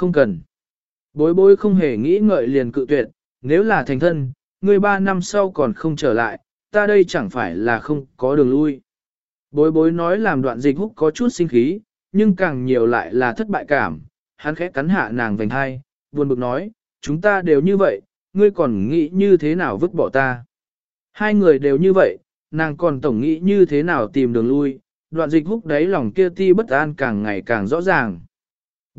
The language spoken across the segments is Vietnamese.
không cần. Bối bối không hề nghĩ ngợi liền cự tuyệt, nếu là thành thân, ngươi ba năm sau còn không trở lại, ta đây chẳng phải là không có đường lui. Bối bối nói làm đoạn dịch húc có chút sinh khí, nhưng càng nhiều lại là thất bại cảm, hắn khẽ cắn hạ nàng vành hai, buồn bực nói, chúng ta đều như vậy, ngươi còn nghĩ như thế nào vứt bỏ ta. Hai người đều như vậy, nàng còn tổng nghĩ như thế nào tìm đường lui, đoạn dịch húc đấy lòng kia ti bất an càng ngày càng rõ ràng.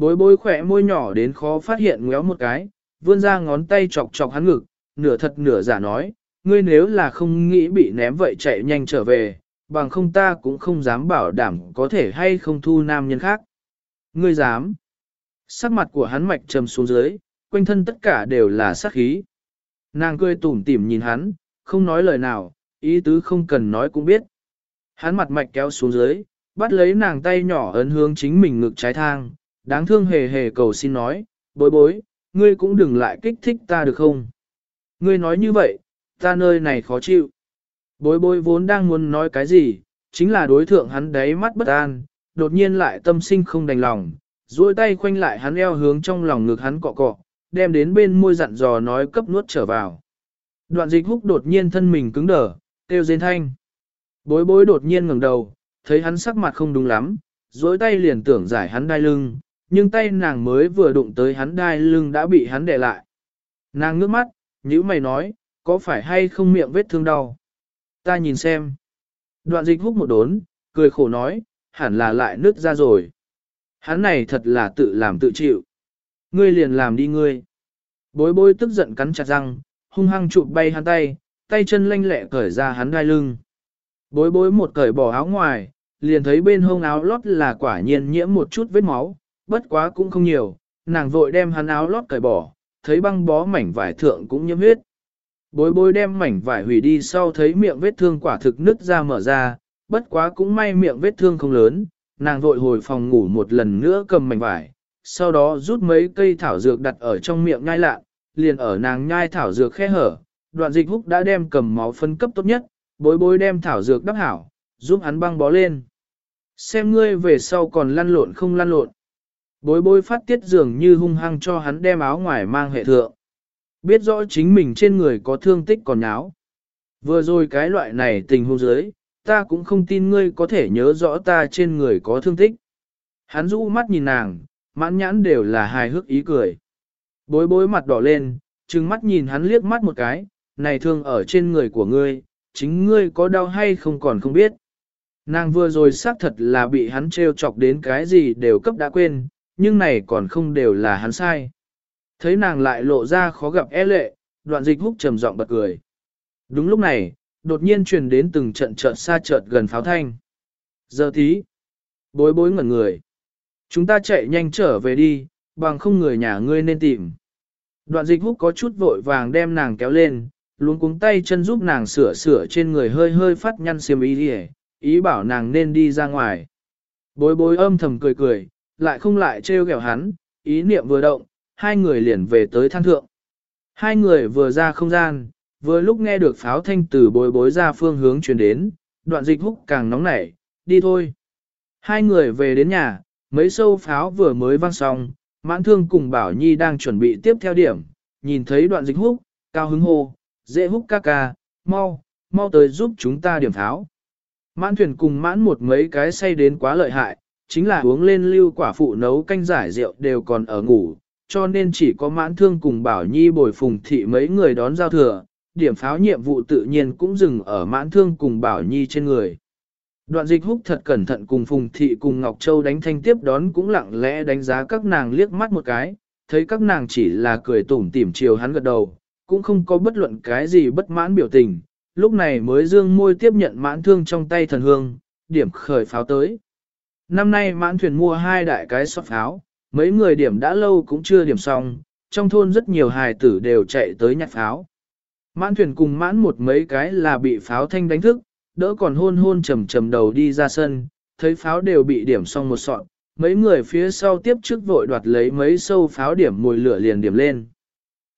Bối bối khỏe môi nhỏ đến khó phát hiện ngéo một cái, vươn ra ngón tay chọc chọc hắn ngực, nửa thật nửa giả nói, ngươi nếu là không nghĩ bị ném vậy chạy nhanh trở về, bằng không ta cũng không dám bảo đảm có thể hay không thu nam nhân khác. Ngươi dám. Sắc mặt của hắn mạch trầm xuống dưới, quanh thân tất cả đều là sát khí. Nàng cười tủm tỉm nhìn hắn, không nói lời nào, ý tứ không cần nói cũng biết. Hắn mặt mạch kéo xuống dưới, bắt lấy nàng tay nhỏ ấn hướng chính mình ngực trái thang, đáng thương hề hề cầu xin nói, bối bối, ngươi cũng đừng lại kích thích ta được không? Ngươi nói như vậy, ta nơi này khó chịu. Bối bối vốn đang muốn nói cái gì, chính là đối thượng hắn đáy mắt bất an, đột nhiên lại tâm sinh không đành lòng, duỗi tay khoanh lại hắn eo hướng trong lòng ngực hắn cọ cọ, đem đến bên môi dặn dò nói cấp nuốt trở vào. Đoạn dịch húc đột nhiên thân mình cứng đờ, kêu rên thanh. Bối bối đột nhiên ngẩng đầu, thấy hắn sắc mặt không đúng lắm, duỗi tay liền tưởng giải hắn đai lưng, nhưng tay nàng mới vừa đụng tới hắn đai lưng đã bị hắn đè lại. Nàng ngước mắt, nhữ mày nói, có phải hay không miệng vết thương đau? Ta nhìn xem. Đoạn dịch hút một đốn, cười khổ nói, hẳn là lại nứt ra rồi. Hắn này thật là tự làm tự chịu. Ngươi liền làm đi ngươi. Bối bối tức giận cắn chặt răng, hung hăng chụp bay hắn tay, tay chân lanh lẹ cởi ra hắn đai lưng. Bối bối một cởi bỏ áo ngoài, liền thấy bên hông áo lót là quả nhiên nhiễm một chút vết máu, bất quá cũng không nhiều, nàng vội đem hắn áo lót cởi bỏ, thấy băng bó mảnh vải thượng cũng nhiễm huyết. Bối bối đem mảnh vải hủy đi sau thấy miệng vết thương quả thực nứt ra mở ra, bất quá cũng may miệng vết thương không lớn, nàng vội hồi phòng ngủ một lần nữa cầm mảnh vải, sau đó rút mấy cây thảo dược đặt ở trong miệng nhai lạ, liền ở nàng nhai thảo dược khe hở, đoạn dịch húc đã đem cầm máu phân cấp tốt nhất, bối bối đem thảo dược đắp hảo, giúp hắn băng bó lên. Xem ngươi về sau còn lăn lộn không lăn lộn. Bối bối phát tiết dường như hung hăng cho hắn đem áo ngoài mang hệ thượng. Biết rõ chính mình trên người có thương tích còn nháo. Vừa rồi cái loại này tình hôn dưới, ta cũng không tin ngươi có thể nhớ rõ ta trên người có thương tích. Hắn rũ mắt nhìn nàng, mãn nhãn đều là hài hước ý cười. Bối bối mặt đỏ lên, trừng mắt nhìn hắn liếc mắt một cái, này thương ở trên người của ngươi, chính ngươi có đau hay không còn không biết. Nàng vừa rồi xác thật là bị hắn trêu chọc đến cái gì đều cấp đã quên, nhưng này còn không đều là hắn sai. Thấy nàng lại lộ ra khó gặp e lệ, đoạn dịch húc trầm giọng bật cười. Đúng lúc này, đột nhiên truyền đến từng trận trận xa chợt gần pháo thanh. Giờ thí, bối bối ngẩn người. Chúng ta chạy nhanh trở về đi, bằng không người nhà ngươi nên tìm. Đoạn dịch húc có chút vội vàng đem nàng kéo lên, luôn cuống tay chân giúp nàng sửa sửa trên người hơi hơi phát nhăn xiêm ý đi ý bảo nàng nên đi ra ngoài. Bối bối âm thầm cười cười, lại không lại trêu ghẹo hắn, ý niệm vừa động, hai người liền về tới than thượng. Hai người vừa ra không gian, vừa lúc nghe được pháo thanh từ bối bối ra phương hướng truyền đến, đoạn dịch húc càng nóng nảy, đi thôi. Hai người về đến nhà, mấy sâu pháo vừa mới vang xong, mãn thương cùng Bảo Nhi đang chuẩn bị tiếp theo điểm, nhìn thấy đoạn dịch húc, cao hứng hô, dễ húc ca ca, mau, mau tới giúp chúng ta điểm pháo. Mãn thuyền cùng mãn một mấy cái say đến quá lợi hại, chính là uống lên lưu quả phụ nấu canh giải rượu đều còn ở ngủ, cho nên chỉ có mãn thương cùng bảo nhi bồi phùng thị mấy người đón giao thừa, điểm pháo nhiệm vụ tự nhiên cũng dừng ở mãn thương cùng bảo nhi trên người. Đoạn dịch húc thật cẩn thận cùng Phùng Thị cùng Ngọc Châu đánh thanh tiếp đón cũng lặng lẽ đánh giá các nàng liếc mắt một cái, thấy các nàng chỉ là cười tủm tỉm chiều hắn gật đầu, cũng không có bất luận cái gì bất mãn biểu tình, lúc này mới dương môi tiếp nhận mãn thương trong tay thần hương, điểm khởi pháo tới. Năm nay mãn thuyền mua hai đại cái sọt pháo, mấy người điểm đã lâu cũng chưa điểm xong, trong thôn rất nhiều hài tử đều chạy tới nhặt pháo. Mãn thuyền cùng mãn một mấy cái là bị pháo thanh đánh thức, đỡ còn hôn hôn trầm trầm đầu đi ra sân, thấy pháo đều bị điểm xong một sọn, mấy người phía sau tiếp trước vội đoạt lấy mấy sâu pháo điểm mùi lửa liền điểm lên.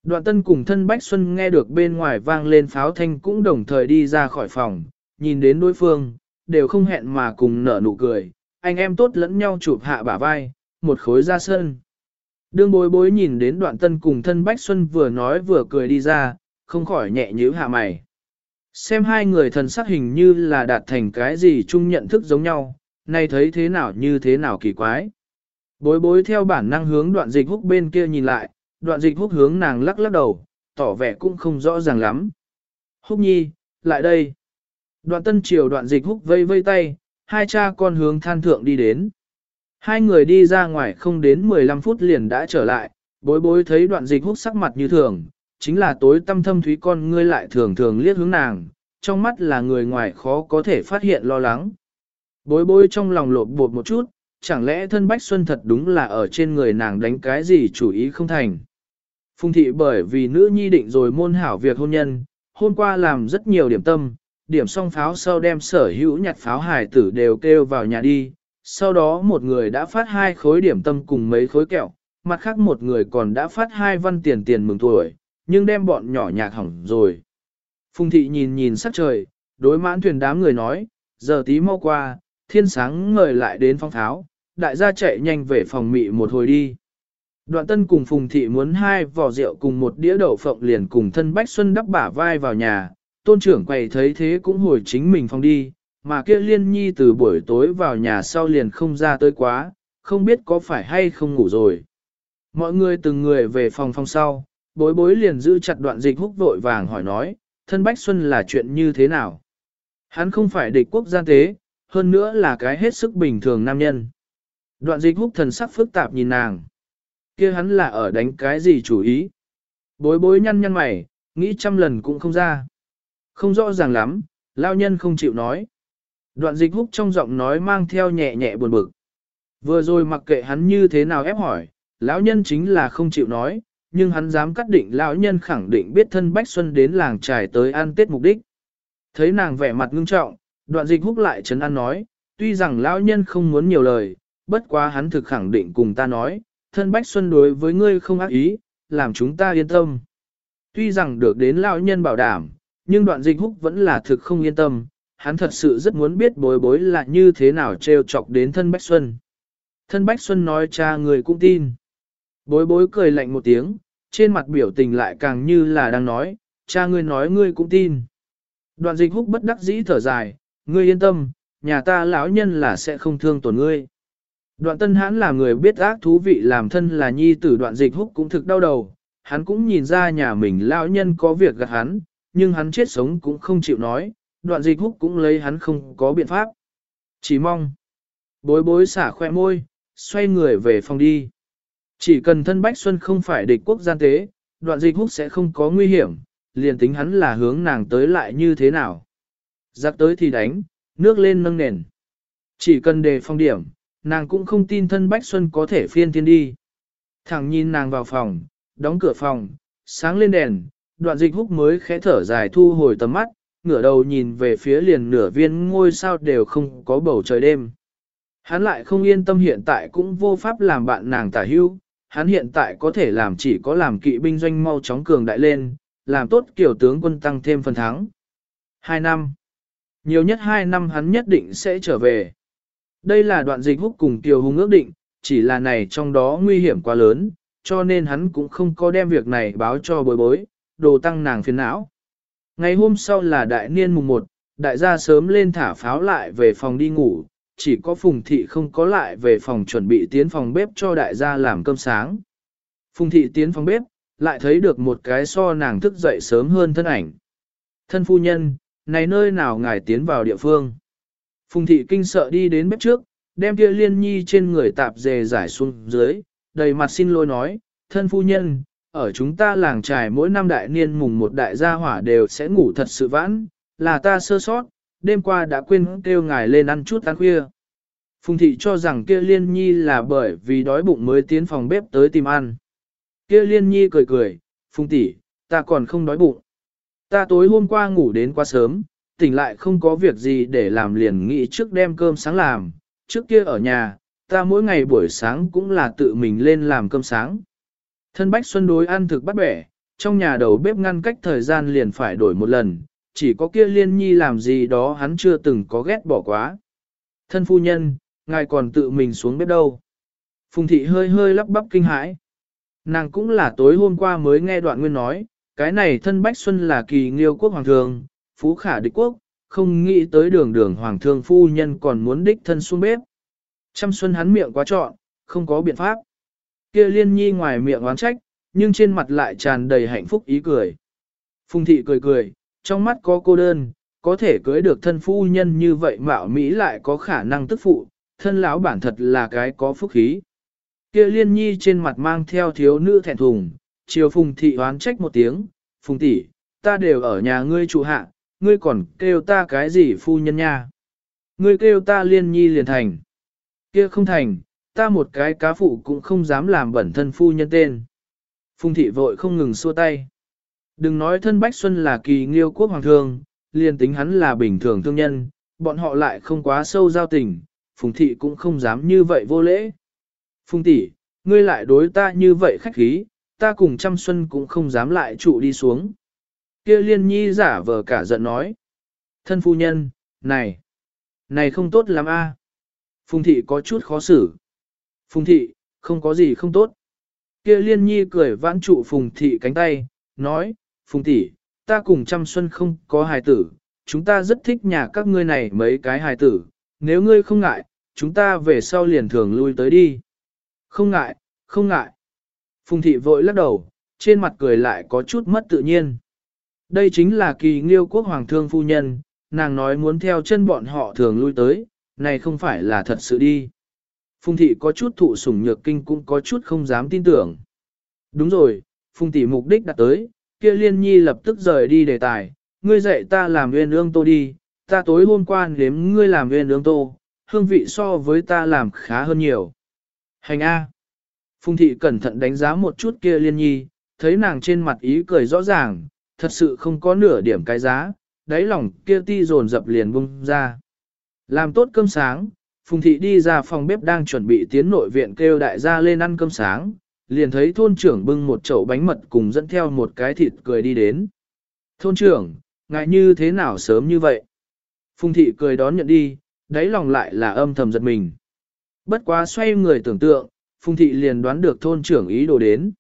Đoạn tân cùng thân Bách Xuân nghe được bên ngoài vang lên pháo thanh cũng đồng thời đi ra khỏi phòng, nhìn đến đối phương, đều không hẹn mà cùng nở nụ cười, anh em tốt lẫn nhau chụp hạ bả vai, một khối ra sân. Đương bối bối nhìn đến đoạn tân cùng thân Bách Xuân vừa nói vừa cười đi ra, không khỏi nhẹ nhíu hạ mày. Xem hai người thần sắc hình như là đạt thành cái gì chung nhận thức giống nhau, nay thấy thế nào như thế nào kỳ quái. Bối bối theo bản năng hướng đoạn dịch húc bên kia nhìn lại, đoạn dịch húc hướng nàng lắc lắc đầu, tỏ vẻ cũng không rõ ràng lắm. Húc nhi, lại đây. Đoạn tân triều đoạn dịch húc vây vây tay, hai cha con hướng than thượng đi đến. Hai người đi ra ngoài không đến 15 phút liền đã trở lại, bối bối thấy đoạn dịch hút sắc mặt như thường, chính là tối tâm thâm thúy con ngươi lại thường thường liếc hướng nàng, trong mắt là người ngoài khó có thể phát hiện lo lắng. Bối bối trong lòng lột bột một chút, chẳng lẽ thân Bách Xuân thật đúng là ở trên người nàng đánh cái gì chủ ý không thành. Phùng thị bởi vì nữ nhi định rồi môn hảo việc hôn nhân, hôm qua làm rất nhiều điểm tâm, điểm xong pháo sau đem sở hữu nhặt pháo hải tử đều kêu vào nhà đi, sau đó một người đã phát hai khối điểm tâm cùng mấy khối kẹo, mặt khác một người còn đã phát hai văn tiền tiền mừng tuổi, nhưng đem bọn nhỏ nhạc hỏng rồi. Phùng thị nhìn nhìn sắc trời, đối mãn thuyền đám người nói, giờ tí mau qua, thiên sáng ngời lại đến phong tháo, đại gia chạy nhanh về phòng mị một hồi đi. Đoạn tân cùng Phùng thị muốn hai vỏ rượu cùng một đĩa đậu phộng liền cùng thân Bách Xuân đắp bả vai vào nhà, tôn trưởng quầy thấy thế cũng hồi chính mình phòng đi, mà kia liên nhi từ buổi tối vào nhà sau liền không ra tới quá, không biết có phải hay không ngủ rồi. Mọi người từng người về phòng phòng sau, bối bối liền giữ chặt đoạn dịch húc vội vàng hỏi nói, thân Bách Xuân là chuyện như thế nào? Hắn không phải địch quốc gian tế, hơn nữa là cái hết sức bình thường nam nhân. Đoạn dịch húc thần sắc phức tạp nhìn nàng. kia hắn là ở đánh cái gì chủ ý? Bối bối nhăn nhăn mày, nghĩ trăm lần cũng không ra. Không rõ ràng lắm, lao nhân không chịu nói. Đoạn dịch húc trong giọng nói mang theo nhẹ nhẹ buồn bực. Vừa rồi mặc kệ hắn như thế nào ép hỏi, lão nhân chính là không chịu nói, nhưng hắn dám cắt định lão nhân khẳng định biết thân Bách Xuân đến làng trải tới ăn tết mục đích. Thấy nàng vẻ mặt ngưng trọng, đoạn dịch húc lại trấn an nói, tuy rằng lão nhân không muốn nhiều lời, bất quá hắn thực khẳng định cùng ta nói, thân Bách Xuân đối với ngươi không ác ý, làm chúng ta yên tâm. Tuy rằng được đến lão nhân bảo đảm, nhưng đoạn dịch húc vẫn là thực không yên tâm, hắn thật sự rất muốn biết bối bối là như thế nào trêu chọc đến thân Bách Xuân. Thân Bách Xuân nói cha người cũng tin. Bối bối cười lạnh một tiếng, trên mặt biểu tình lại càng như là đang nói, cha ngươi nói ngươi cũng tin. Đoạn dịch húc bất đắc dĩ thở dài, ngươi yên tâm, nhà ta lão nhân là sẽ không thương tổn ngươi. Đoạn tân hãn là người biết ác thú vị làm thân là nhi tử đoạn dịch húc cũng thực đau đầu, hắn cũng nhìn ra nhà mình lão nhân có việc gạt hắn, nhưng hắn chết sống cũng không chịu nói, đoạn dịch húc cũng lấy hắn không có biện pháp. Chỉ mong. Bối bối xả khoe môi, xoay người về phòng đi. Chỉ cần thân Bách Xuân không phải địch quốc gian tế, đoạn dịch húc sẽ không có nguy hiểm, liền tính hắn là hướng nàng tới lại như thế nào. Giặc tới thì đánh, nước lên nâng nền. Chỉ cần đề phong điểm, nàng cũng không tin thân Bách Xuân có thể phiên thiên đi. Thẳng nhìn nàng vào phòng, đóng cửa phòng, sáng lên đèn, đoạn dịch húc mới khẽ thở dài thu hồi tầm mắt, ngửa đầu nhìn về phía liền nửa viên ngôi sao đều không có bầu trời đêm. Hắn lại không yên tâm hiện tại cũng vô pháp làm bạn nàng tả hưu, hắn hiện tại có thể làm chỉ có làm kỵ binh doanh mau chóng cường đại lên, làm tốt kiểu tướng quân tăng thêm phần thắng. Hai năm. Nhiều nhất hai năm hắn nhất định sẽ trở về. Đây là đoạn dịch húc cùng Kiều Hùng ước định, chỉ là này trong đó nguy hiểm quá lớn, cho nên hắn cũng không có đem việc này báo cho bối bối, đồ tăng nàng phiền não. Ngày hôm sau là đại niên mùng 1, đại gia sớm lên thả pháo lại về phòng đi ngủ, chỉ có Phùng Thị không có lại về phòng chuẩn bị tiến phòng bếp cho đại gia làm cơm sáng. Phùng Thị tiến phòng bếp, lại thấy được một cái so nàng thức dậy sớm hơn thân ảnh. Thân phu nhân, này nơi nào ngài tiến vào địa phương. Phùng Thị kinh sợ đi đến bếp trước, đem kia liên nhi trên người tạp dề giải xuống dưới, đầy mặt xin lỗi nói, thân phu nhân, ở chúng ta làng trài mỗi năm đại niên mùng một đại gia hỏa đều sẽ ngủ thật sự vãn, là ta sơ sót, đêm qua đã quên kêu ngài lên ăn chút ăn khuya. Phùng thị cho rằng kia liên nhi là bởi vì đói bụng mới tiến phòng bếp tới tìm ăn. Kia liên nhi cười cười, phùng tỷ, ta còn không đói bụng. Ta tối hôm qua ngủ đến quá sớm, tỉnh lại không có việc gì để làm liền nghĩ trước đem cơm sáng làm, trước kia ở nhà, ta mỗi ngày buổi sáng cũng là tự mình lên làm cơm sáng. Thân Bách Xuân đối ăn thực bắt bẻ, trong nhà đầu bếp ngăn cách thời gian liền phải đổi một lần, chỉ có kia liên nhi làm gì đó hắn chưa từng có ghét bỏ quá. Thân phu nhân, ngài còn tự mình xuống bếp đâu. Phùng thị hơi hơi lắp bắp kinh hãi. Nàng cũng là tối hôm qua mới nghe đoạn nguyên nói, cái này thân Bách Xuân là kỳ nghiêu quốc hoàng thường, phú khả địch quốc, không nghĩ tới đường đường hoàng thương phu nhân còn muốn đích thân xuống bếp. Trăm xuân hắn miệng quá trọn, không có biện pháp. Kia liên nhi ngoài miệng oán trách, nhưng trên mặt lại tràn đầy hạnh phúc ý cười. Phùng thị cười cười, trong mắt có cô đơn, có thể cưới được thân phu nhân như vậy mạo Mỹ lại có khả năng tức phụ, thân lão bản thật là cái có phúc khí. Kia liên nhi trên mặt mang theo thiếu nữ thẹn thùng, chiều phùng thị oán trách một tiếng, phùng tỷ, ta đều ở nhà ngươi trụ hạ, ngươi còn kêu ta cái gì phu nhân nha. Ngươi kêu ta liên nhi liền thành. Kia không thành, ta một cái cá phụ cũng không dám làm bẩn thân phu nhân tên. Phùng thị vội không ngừng xua tay. Đừng nói thân Bách Xuân là kỳ nghiêu quốc hoàng thương, liền tính hắn là bình thường thương nhân, bọn họ lại không quá sâu giao tình, Phùng thị cũng không dám như vậy vô lễ. Phùng tỷ, ngươi lại đối ta như vậy khách khí, ta cùng trăm xuân cũng không dám lại trụ đi xuống. Kia liên nhi giả vờ cả giận nói. Thân phu nhân, này, này không tốt lắm a. Phùng thị có chút khó xử. Phùng thị, không có gì không tốt. Kia liên nhi cười vãn trụ phùng thị cánh tay, nói, phùng tỷ, ta cùng trăm xuân không có hài tử, chúng ta rất thích nhà các ngươi này mấy cái hài tử, nếu ngươi không ngại, chúng ta về sau liền thường lui tới đi. Không ngại, không ngại. Phùng thị vội lắc đầu, trên mặt cười lại có chút mất tự nhiên. Đây chính là kỳ nghiêu quốc hoàng thương phu nhân, nàng nói muốn theo chân bọn họ thường lui tới, này không phải là thật sự đi. Phùng thị có chút thụ sủng nhược kinh cũng có chút không dám tin tưởng. Đúng rồi, Phùng thị mục đích đã tới, kia liên nhi lập tức rời đi đề tài, ngươi dạy ta làm nguyên ương tô đi, ta tối hôm qua nếm ngươi làm nguyên ương tô, hương vị so với ta làm khá hơn nhiều. Hành A. Phùng thị cẩn thận đánh giá một chút kia liên nhi, thấy nàng trên mặt ý cười rõ ràng, thật sự không có nửa điểm cái giá, đáy lòng kia ti dồn dập liền bung ra. Làm tốt cơm sáng, Phùng thị đi ra phòng bếp đang chuẩn bị tiến nội viện kêu đại gia lên ăn cơm sáng, liền thấy thôn trưởng bưng một chậu bánh mật cùng dẫn theo một cái thịt cười đi đến. Thôn trưởng, ngại như thế nào sớm như vậy? Phùng thị cười đón nhận đi, đáy lòng lại là âm thầm giật mình. Bất quá xoay người tưởng tượng, Phùng thị liền đoán được thôn trưởng ý đồ đến.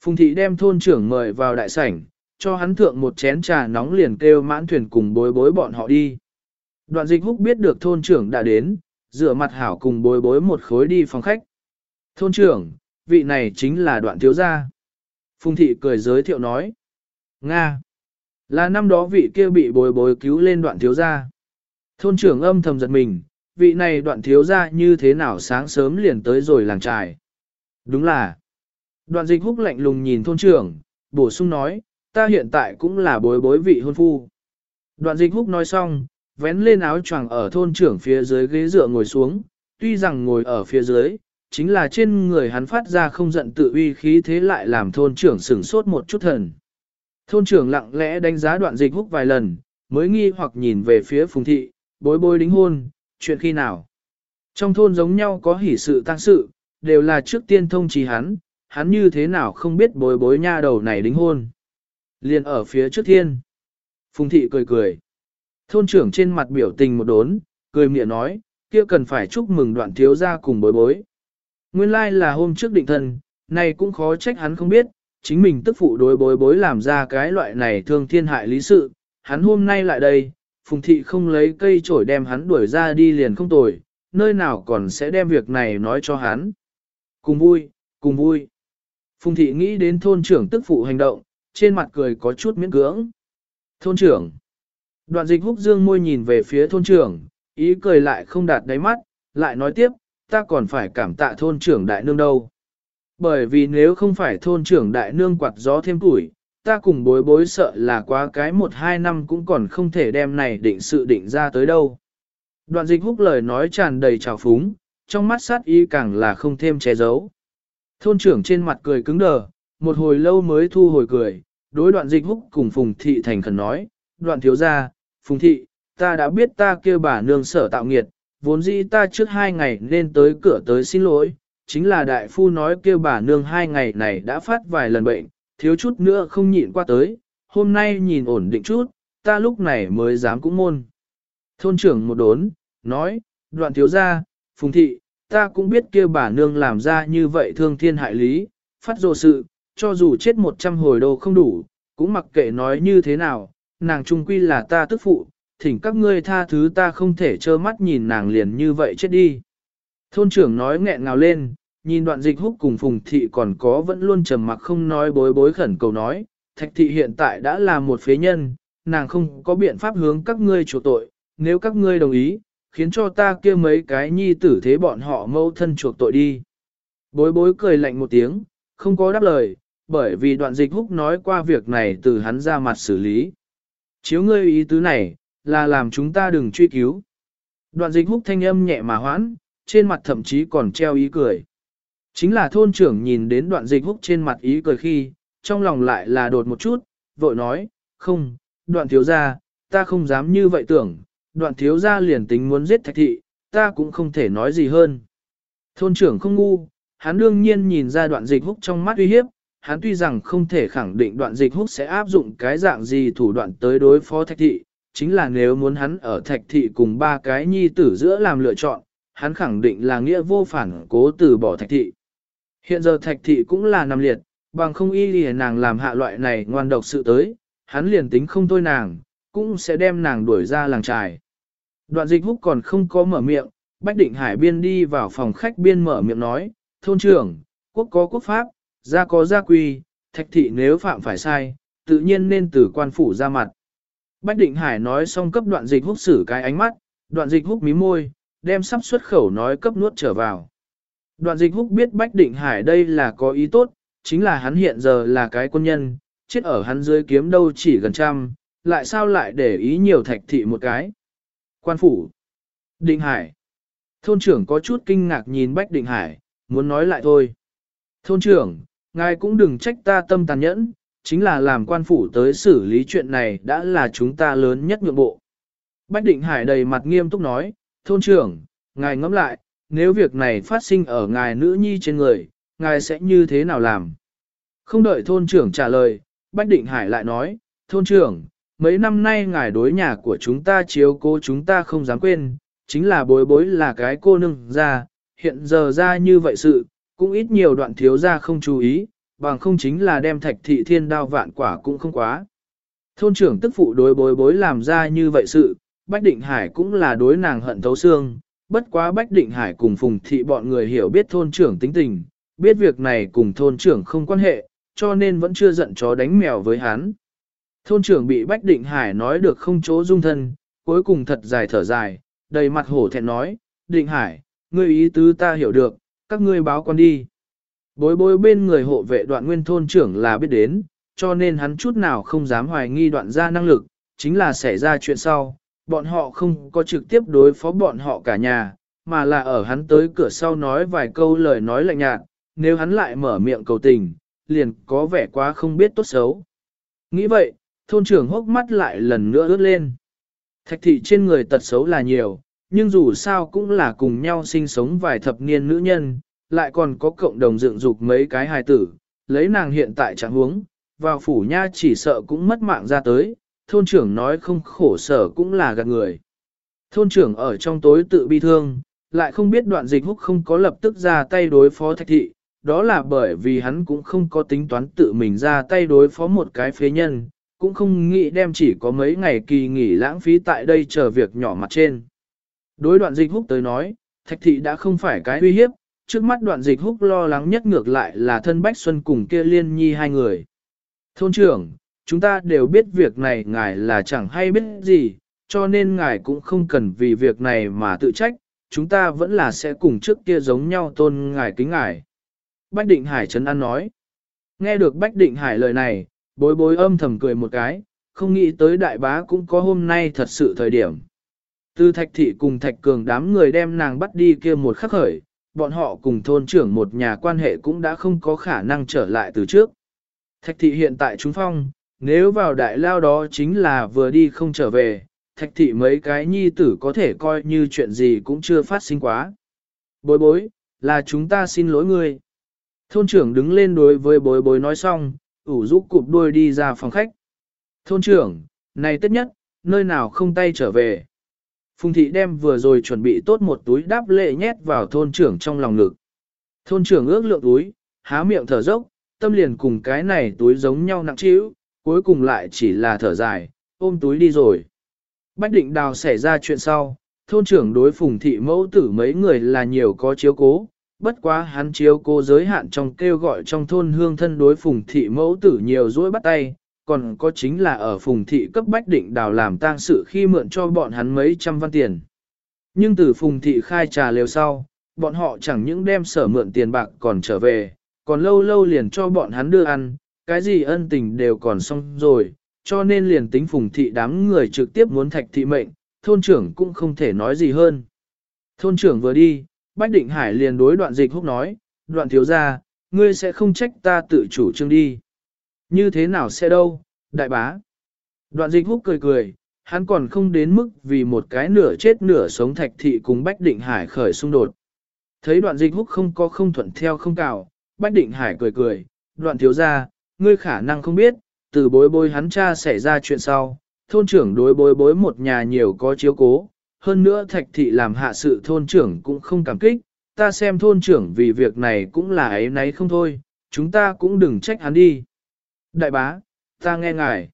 Phùng thị đem thôn trưởng mời vào đại sảnh, cho hắn thượng một chén trà nóng liền kêu mãn thuyền cùng bối bối bọn họ đi. Đoạn dịch húc biết được thôn trưởng đã đến, rửa mặt hảo cùng bối bối một khối đi phòng khách. Thôn trưởng, vị này chính là đoạn thiếu gia. Phùng thị cười giới thiệu nói. Nga. Là năm đó vị kia bị bối bối cứu lên đoạn thiếu gia. Thôn trưởng âm thầm giật mình, vị này đoạn thiếu gia như thế nào sáng sớm liền tới rồi làng trài. Đúng là. Đoạn dịch húc lạnh lùng nhìn thôn trưởng, bổ sung nói, ta hiện tại cũng là bối bối vị hôn phu. Đoạn dịch húc nói xong, vén lên áo choàng ở thôn trưởng phía dưới ghế dựa ngồi xuống, tuy rằng ngồi ở phía dưới, chính là trên người hắn phát ra không giận tự uy khí thế lại làm thôn trưởng sửng sốt một chút thần. Thôn trưởng lặng lẽ đánh giá đoạn dịch húc vài lần, mới nghi hoặc nhìn về phía phùng thị, bối bối đính hôn, chuyện khi nào. Trong thôn giống nhau có hỷ sự tăng sự, đều là trước tiên thông trí hắn, hắn như thế nào không biết bối bối nha đầu này đính hôn. Liền ở phía trước thiên. Phùng thị cười cười. Thôn trưởng trên mặt biểu tình một đốn, cười miệng nói, kia cần phải chúc mừng đoạn thiếu gia cùng bối bối. Nguyên lai like là hôm trước định thân, này cũng khó trách hắn không biết, chính mình tức phụ đối bối bối làm ra cái loại này thương thiên hại lý sự, hắn hôm nay lại đây, phùng thị không lấy cây chổi đem hắn đuổi ra đi liền không tồi, nơi nào còn sẽ đem việc này nói cho hắn. Cùng vui, cùng vui. Phùng thị nghĩ đến thôn trưởng tức phụ hành động, trên mặt cười có chút miễn cưỡng. Thôn trưởng. Đoạn dịch húc dương môi nhìn về phía thôn trưởng, ý cười lại không đạt đáy mắt, lại nói tiếp, ta còn phải cảm tạ thôn trưởng đại nương đâu. Bởi vì nếu không phải thôn trưởng đại nương quạt gió thêm tuổi, ta cùng bối bối sợ là quá cái một hai năm cũng còn không thể đem này định sự định ra tới đâu. Đoạn dịch húc lời nói tràn đầy trào phúng, trong mắt sát ý càng là không thêm che giấu. Thôn trưởng trên mặt cười cứng đờ, một hồi lâu mới thu hồi cười, đối đoạn dịch húc cùng Phùng Thị thành khẩn nói, đoạn thiếu ra, Phùng Thị, ta đã biết ta kêu bà nương sở tạo nghiệt, vốn dĩ ta trước hai ngày nên tới cửa tới xin lỗi, chính là đại phu nói kêu bà nương hai ngày này đã phát vài lần bệnh, thiếu chút nữa không nhịn qua tới, hôm nay nhìn ổn định chút, ta lúc này mới dám cũng môn. Thôn trưởng một đốn, nói, đoạn thiếu ra, Phùng Thị, ta cũng biết kêu bà nương làm ra như vậy thương thiên hại lý, phát dồ sự, cho dù chết một trăm hồi đô không đủ, cũng mặc kệ nói như thế nào, nàng trung quy là ta tức phụ, thỉnh các ngươi tha thứ ta không thể trơ mắt nhìn nàng liền như vậy chết đi. Thôn trưởng nói nghẹn ngào lên, nhìn đoạn dịch húc cùng phùng thị còn có vẫn luôn trầm mặc không nói bối bối khẩn cầu nói, thạch thị hiện tại đã là một phế nhân, nàng không có biện pháp hướng các ngươi chủ tội, nếu các ngươi đồng ý, khiến cho ta kia mấy cái nhi tử thế bọn họ mâu thân chuộc tội đi. Bối bối cười lạnh một tiếng, không có đáp lời, bởi vì đoạn dịch húc nói qua việc này từ hắn ra mặt xử lý. Chiếu ngươi ý tứ này, là làm chúng ta đừng truy cứu. Đoạn dịch húc thanh âm nhẹ mà hoãn, trên mặt thậm chí còn treo ý cười. Chính là thôn trưởng nhìn đến đoạn dịch húc trên mặt ý cười khi, trong lòng lại là đột một chút, vội nói, không, đoạn thiếu gia, ta không dám như vậy tưởng, đoạn thiếu gia liền tính muốn giết thạch thị, ta cũng không thể nói gì hơn. Thôn trưởng không ngu, hắn đương nhiên nhìn ra đoạn dịch húc trong mắt uy hiếp, hắn tuy rằng không thể khẳng định đoạn dịch húc sẽ áp dụng cái dạng gì thủ đoạn tới đối phó thạch thị, chính là nếu muốn hắn ở thạch thị cùng ba cái nhi tử giữa làm lựa chọn, hắn khẳng định là nghĩa vô phản cố từ bỏ thạch thị. Hiện giờ thạch thị cũng là nằm liệt, bằng không y lìa nàng làm hạ loại này ngoan độc sự tới, hắn liền tính không thôi nàng, cũng sẽ đem nàng đuổi ra làng trài. Đoạn dịch húc còn không có mở miệng, Bách Định Hải biên đi vào phòng khách biên mở miệng nói, thôn trưởng, quốc có quốc pháp, gia có gia quy, thạch thị nếu phạm phải sai, tự nhiên nên từ quan phủ ra mặt. Bách Định Hải nói xong cấp đoạn dịch húc xử cái ánh mắt, đoạn dịch húc mí môi, đem sắp xuất khẩu nói cấp nuốt trở vào. Đoạn dịch húc biết Bách Định Hải đây là có ý tốt, chính là hắn hiện giờ là cái quân nhân, chết ở hắn dưới kiếm đâu chỉ gần trăm, lại sao lại để ý nhiều thạch thị một cái. Quan phủ. Định Hải. Thôn trưởng có chút kinh ngạc nhìn Bách Định Hải, muốn nói lại thôi. Thôn trưởng, ngài cũng đừng trách ta tâm tàn nhẫn, chính là làm quan phủ tới xử lý chuyện này đã là chúng ta lớn nhất nhượng bộ. Bách Định Hải đầy mặt nghiêm túc nói, thôn trưởng, ngài ngẫm lại, nếu việc này phát sinh ở ngài nữ nhi trên người, ngài sẽ như thế nào làm? Không đợi thôn trưởng trả lời, Bách Định Hải lại nói, thôn trưởng, mấy năm nay ngài đối nhà của chúng ta chiếu cố chúng ta không dám quên, chính là bối bối là cái cô nương ra, hiện giờ ra như vậy sự, cũng ít nhiều đoạn thiếu ra không chú ý, bằng không chính là đem thạch thị thiên đao vạn quả cũng không quá. Thôn trưởng tức phụ đối bối bối làm ra như vậy sự, Bách Định Hải cũng là đối nàng hận thấu xương, bất quá Bách Định Hải cùng Phùng Thị bọn người hiểu biết thôn trưởng tính tình, biết việc này cùng thôn trưởng không quan hệ, cho nên vẫn chưa giận chó đánh mèo với hắn. Thôn trưởng bị Bách Định Hải nói được không chỗ dung thân, cuối cùng thật dài thở dài, đầy mặt hổ thẹn nói, Định Hải, ngươi ý tứ ta hiểu được, các ngươi báo con đi. Bối bối bên người hộ vệ đoạn nguyên thôn trưởng là biết đến, cho nên hắn chút nào không dám hoài nghi đoạn ra năng lực, chính là xảy ra chuyện sau, bọn họ không có trực tiếp đối phó bọn họ cả nhà, mà là ở hắn tới cửa sau nói vài câu lời nói lạnh nhạt, nếu hắn lại mở miệng cầu tình, liền có vẻ quá không biết tốt xấu. Nghĩ vậy, thôn trưởng hốc mắt lại lần nữa ướt lên. Thạch thị trên người tật xấu là nhiều, nhưng dù sao cũng là cùng nhau sinh sống vài thập niên nữ nhân, lại còn có cộng đồng dựng dục mấy cái hài tử, lấy nàng hiện tại trạng huống, vào phủ nha chỉ sợ cũng mất mạng ra tới, thôn trưởng nói không khổ sở cũng là gạt người. Thôn trưởng ở trong tối tự bi thương, lại không biết đoạn dịch húc không có lập tức ra tay đối phó thạch thị, đó là bởi vì hắn cũng không có tính toán tự mình ra tay đối phó một cái phế nhân, cũng không nghĩ đem chỉ có mấy ngày kỳ nghỉ lãng phí tại đây chờ việc nhỏ mặt trên. Đối đoạn dịch húc tới nói, thạch thị đã không phải cái uy hiếp, trước mắt đoạn dịch húc lo lắng nhất ngược lại là thân Bách Xuân cùng kia liên nhi hai người. Thôn trưởng, chúng ta đều biết việc này ngài là chẳng hay biết gì, cho nên ngài cũng không cần vì việc này mà tự trách, chúng ta vẫn là sẽ cùng trước kia giống nhau tôn ngài kính ngài. Bách Định Hải Trấn An nói. Nghe được Bách Định Hải lời này, bối bối âm thầm cười một cái, không nghĩ tới đại bá cũng có hôm nay thật sự thời điểm. Từ thạch thị cùng thạch cường đám người đem nàng bắt đi kia một khắc khởi, bọn họ cùng thôn trưởng một nhà quan hệ cũng đã không có khả năng trở lại từ trước. Thạch thị hiện tại trúng phong, nếu vào đại lao đó chính là vừa đi không trở về, thạch thị mấy cái nhi tử có thể coi như chuyện gì cũng chưa phát sinh quá. Bối bối, là chúng ta xin lỗi ngươi. Thôn trưởng đứng lên đối với bối bối nói xong, ủ rũ cụp đuôi đi ra phòng khách. Thôn trưởng, này tất nhất, nơi nào không tay trở về. Phùng thị đem vừa rồi chuẩn bị tốt một túi đáp lệ nhét vào thôn trưởng trong lòng ngực. Thôn trưởng ước lượng túi, há miệng thở dốc, tâm liền cùng cái này túi giống nhau nặng trĩu, cuối cùng lại chỉ là thở dài, ôm túi đi rồi. Bách định đào xảy ra chuyện sau, thôn trưởng đối phùng thị mẫu tử mấy người là nhiều có chiếu cố, bất quá hắn chiếu cố giới hạn trong kêu gọi trong thôn hương thân đối phùng thị mẫu tử nhiều dối bắt tay, còn có chính là ở phùng thị cấp bách định đào làm tang sự khi mượn cho bọn hắn mấy trăm văn tiền. Nhưng từ phùng thị khai trà lều sau, bọn họ chẳng những đem sở mượn tiền bạc còn trở về, còn lâu lâu liền cho bọn hắn đưa ăn, cái gì ân tình đều còn xong rồi, cho nên liền tính phùng thị đám người trực tiếp muốn thạch thị mệnh, thôn trưởng cũng không thể nói gì hơn. Thôn trưởng vừa đi, Bách Định Hải liền đối đoạn dịch húc nói, đoạn thiếu ra, ngươi sẽ không trách ta tự chủ trương đi. Như thế nào sẽ đâu, đại bá. Đoạn dịch húc cười cười, hắn còn không đến mức vì một cái nửa chết nửa sống thạch thị cùng Bách Định Hải khởi xung đột. Thấy đoạn dịch húc không có không thuận theo không cào, Bách Định Hải cười cười, đoạn thiếu ra, ngươi khả năng không biết, từ bối bối hắn cha xảy ra chuyện sau, thôn trưởng đối bối bối một nhà nhiều có chiếu cố, hơn nữa thạch thị làm hạ sự thôn trưởng cũng không cảm kích, ta xem thôn trưởng vì việc này cũng là ấy nấy không thôi, chúng ta cũng đừng trách hắn đi. Đại bá, ta nghe ngài.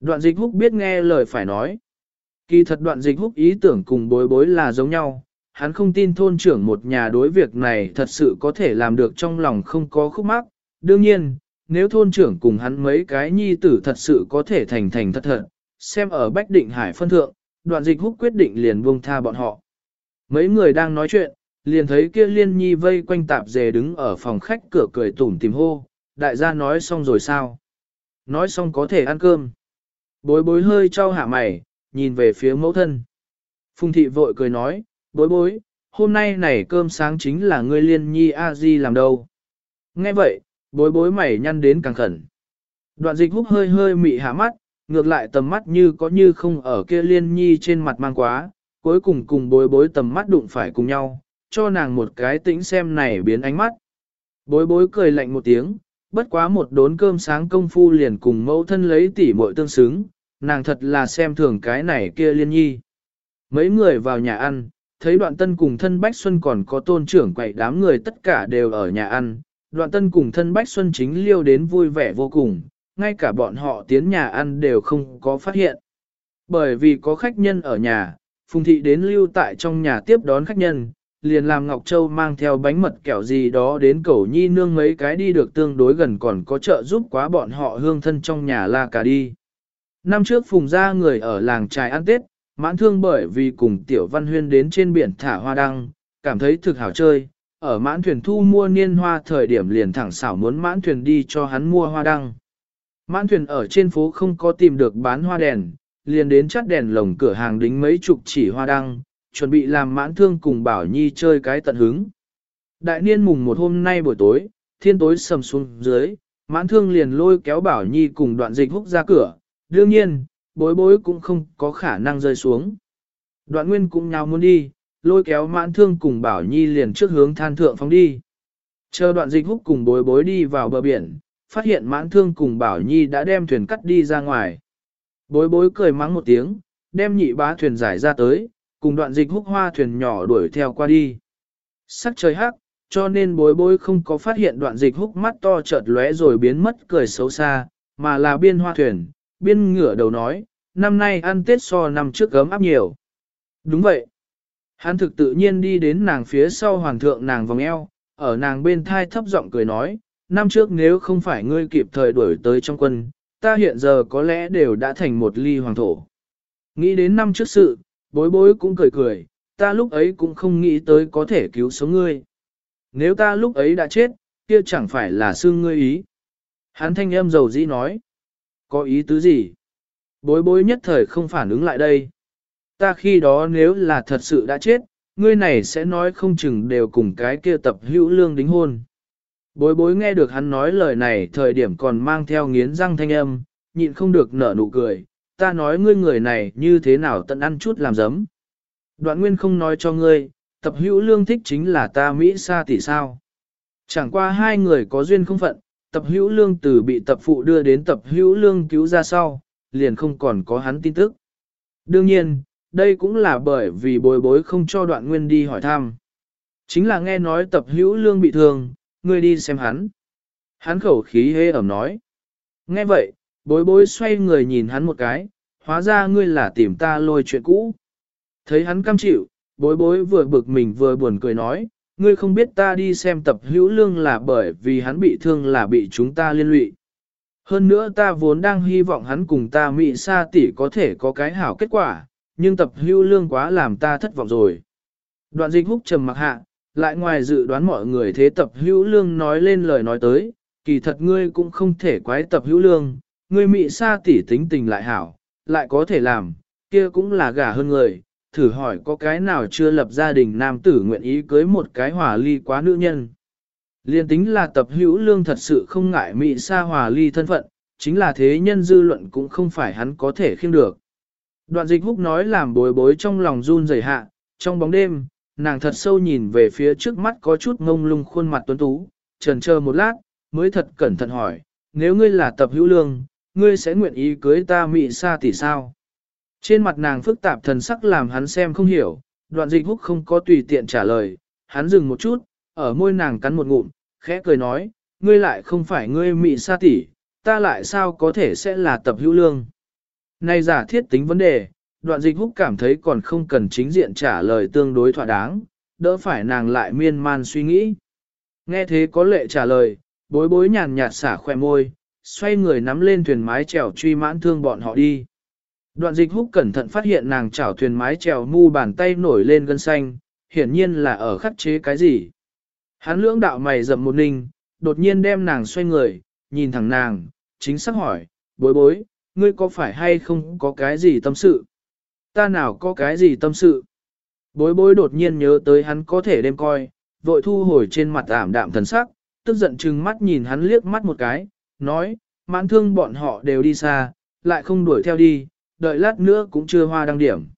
Đoạn dịch húc biết nghe lời phải nói. Kỳ thật đoạn dịch húc ý tưởng cùng bối bối là giống nhau, hắn không tin thôn trưởng một nhà đối việc này thật sự có thể làm được trong lòng không có khúc mắc. Đương nhiên, nếu thôn trưởng cùng hắn mấy cái nhi tử thật sự có thể thành thành thật thật, xem ở Bách Định Hải phân thượng, đoạn dịch húc quyết định liền buông tha bọn họ. Mấy người đang nói chuyện, liền thấy kia liên nhi vây quanh tạp dề đứng ở phòng khách cửa cười tủm tìm hô, đại gia nói xong rồi sao? Nói xong có thể ăn cơm. Bối bối hơi trao hạ mày, nhìn về phía mẫu thân. Phùng thị vội cười nói, bối bối, hôm nay này cơm sáng chính là ngươi liên nhi a di làm đâu. Nghe vậy, bối bối mày nhăn đến càng khẩn. Đoạn dịch húc hơi hơi mị hạ mắt, ngược lại tầm mắt như có như không ở kia liên nhi trên mặt mang quá, cuối cùng cùng bối bối tầm mắt đụng phải cùng nhau, cho nàng một cái tĩnh xem này biến ánh mắt. Bối bối cười lạnh một tiếng, bất quá một đốn cơm sáng công phu liền cùng mẫu thân lấy tỉ muội tương xứng, nàng thật là xem thường cái này kia liên nhi. Mấy người vào nhà ăn, thấy đoạn tân cùng thân Bách Xuân còn có tôn trưởng quậy đám người tất cả đều ở nhà ăn, đoạn tân cùng thân Bách Xuân chính liêu đến vui vẻ vô cùng, ngay cả bọn họ tiến nhà ăn đều không có phát hiện. Bởi vì có khách nhân ở nhà, Phùng Thị đến lưu tại trong nhà tiếp đón khách nhân, liền làm Ngọc Châu mang theo bánh mật kẹo gì đó đến cầu nhi nương mấy cái đi được tương đối gần còn có trợ giúp quá bọn họ hương thân trong nhà la cả đi. Năm trước Phùng ra người ở làng trài ăn Tết, mãn thương bởi vì cùng Tiểu Văn Huyên đến trên biển thả hoa đăng, cảm thấy thực hảo chơi, ở mãn thuyền thu mua niên hoa thời điểm liền thẳng xảo muốn mãn thuyền đi cho hắn mua hoa đăng. Mãn thuyền ở trên phố không có tìm được bán hoa đèn, liền đến chắt đèn lồng cửa hàng đính mấy chục chỉ hoa đăng, chuẩn bị làm mãn thương cùng Bảo Nhi chơi cái tận hứng. Đại niên mùng một hôm nay buổi tối, thiên tối sầm xuống dưới, mãn thương liền lôi kéo Bảo Nhi cùng đoạn dịch húc ra cửa, đương nhiên, bối bối cũng không có khả năng rơi xuống. Đoạn nguyên cũng nhào muốn đi, lôi kéo mãn thương cùng Bảo Nhi liền trước hướng than thượng phóng đi. Chờ đoạn dịch húc cùng bối bối đi vào bờ biển, phát hiện mãn thương cùng Bảo Nhi đã đem thuyền cắt đi ra ngoài. Bối bối cười mắng một tiếng, đem nhị bá thuyền giải ra tới, cùng đoạn dịch húc hoa thuyền nhỏ đuổi theo qua đi. Sắc trời hắc, cho nên bối bối không có phát hiện đoạn dịch húc mắt to chợt lóe rồi biến mất cười xấu xa, mà là biên hoa thuyền, biên ngửa đầu nói, năm nay ăn Tết so năm trước gấm áp nhiều. Đúng vậy. Hắn thực tự nhiên đi đến nàng phía sau hoàng thượng nàng vòng eo, ở nàng bên thai thấp giọng cười nói, năm trước nếu không phải ngươi kịp thời đuổi tới trong quân, ta hiện giờ có lẽ đều đã thành một ly hoàng thổ. Nghĩ đến năm trước sự, bối bối cũng cười cười, ta lúc ấy cũng không nghĩ tới có thể cứu sống ngươi. Nếu ta lúc ấy đã chết, kia chẳng phải là xương ngươi ý. Hắn thanh âm dầu dĩ nói. Có ý tứ gì? Bối bối nhất thời không phản ứng lại đây. Ta khi đó nếu là thật sự đã chết, ngươi này sẽ nói không chừng đều cùng cái kia tập hữu lương đính hôn. Bối bối nghe được hắn nói lời này thời điểm còn mang theo nghiến răng thanh âm, nhịn không được nở nụ cười, ta nói ngươi người này như thế nào tận ăn chút làm giấm. Đoạn nguyên không nói cho ngươi, tập hữu lương thích chính là ta Mỹ xa tỷ sao. Chẳng qua hai người có duyên không phận, tập hữu lương từ bị tập phụ đưa đến tập hữu lương cứu ra sau, liền không còn có hắn tin tức. Đương nhiên, đây cũng là bởi vì bối bối không cho đoạn nguyên đi hỏi thăm. Chính là nghe nói tập hữu lương bị thương, ngươi đi xem hắn. Hắn khẩu khí hê ẩm nói. Nghe vậy, bối bối xoay người nhìn hắn một cái, hóa ra ngươi là tìm ta lôi chuyện cũ. Thấy hắn cam chịu, bối bối vừa bực mình vừa buồn cười nói, ngươi không biết ta đi xem tập hữu lương là bởi vì hắn bị thương là bị chúng ta liên lụy. Hơn nữa ta vốn đang hy vọng hắn cùng ta mị sa tỷ có thể có cái hảo kết quả, nhưng tập hữu lương quá làm ta thất vọng rồi. Đoạn dịch húc trầm mặc hạ, lại ngoài dự đoán mọi người thế tập hữu lương nói lên lời nói tới, kỳ thật ngươi cũng không thể quái tập hữu lương, Người mị sa tỷ tính tình lại hảo, lại có thể làm, kia cũng là gả hơn người, thử hỏi có cái nào chưa lập gia đình nam tử nguyện ý cưới một cái hòa ly quá nữ nhân. Liên tính là tập hữu lương thật sự không ngại mị sa hòa ly thân phận, chính là thế nhân dư luận cũng không phải hắn có thể khiêm được. Đoạn dịch húc nói làm bối bối trong lòng run rẩy hạ, trong bóng đêm, nàng thật sâu nhìn về phía trước mắt có chút ngông lung khuôn mặt tuấn tú, trần chờ một lát, mới thật cẩn thận hỏi, nếu ngươi là tập hữu lương, ngươi sẽ nguyện ý cưới ta mị sa tỷ sao? Trên mặt nàng phức tạp thần sắc làm hắn xem không hiểu, đoạn dịch húc không có tùy tiện trả lời, hắn dừng một chút, ở môi nàng cắn một ngụm, khẽ cười nói, ngươi lại không phải ngươi mị sa tỷ, ta lại sao có thể sẽ là tập hữu lương. Này giả thiết tính vấn đề, đoạn dịch húc cảm thấy còn không cần chính diện trả lời tương đối thỏa đáng, đỡ phải nàng lại miên man suy nghĩ. Nghe thế có lệ trả lời, bối bối nhàn nhạt xả khoe môi, xoay người nắm lên thuyền mái chèo truy mãn thương bọn họ đi. Đoạn dịch húc cẩn thận phát hiện nàng chảo thuyền mái chèo mu bàn tay nổi lên gân xanh, hiển nhiên là ở khắc chế cái gì. Hắn lưỡng đạo mày rậm một ninh, đột nhiên đem nàng xoay người, nhìn thẳng nàng, chính xác hỏi, bối bối, ngươi có phải hay không có cái gì tâm sự? Ta nào có cái gì tâm sự? Bối bối đột nhiên nhớ tới hắn có thể đem coi, vội thu hồi trên mặt ảm đạm thần sắc, tức giận chừng mắt nhìn hắn liếc mắt một cái, nói, mãn thương bọn họ đều đi xa, lại không đuổi theo đi, đợi lát nữa cũng chưa hoa đăng điểm.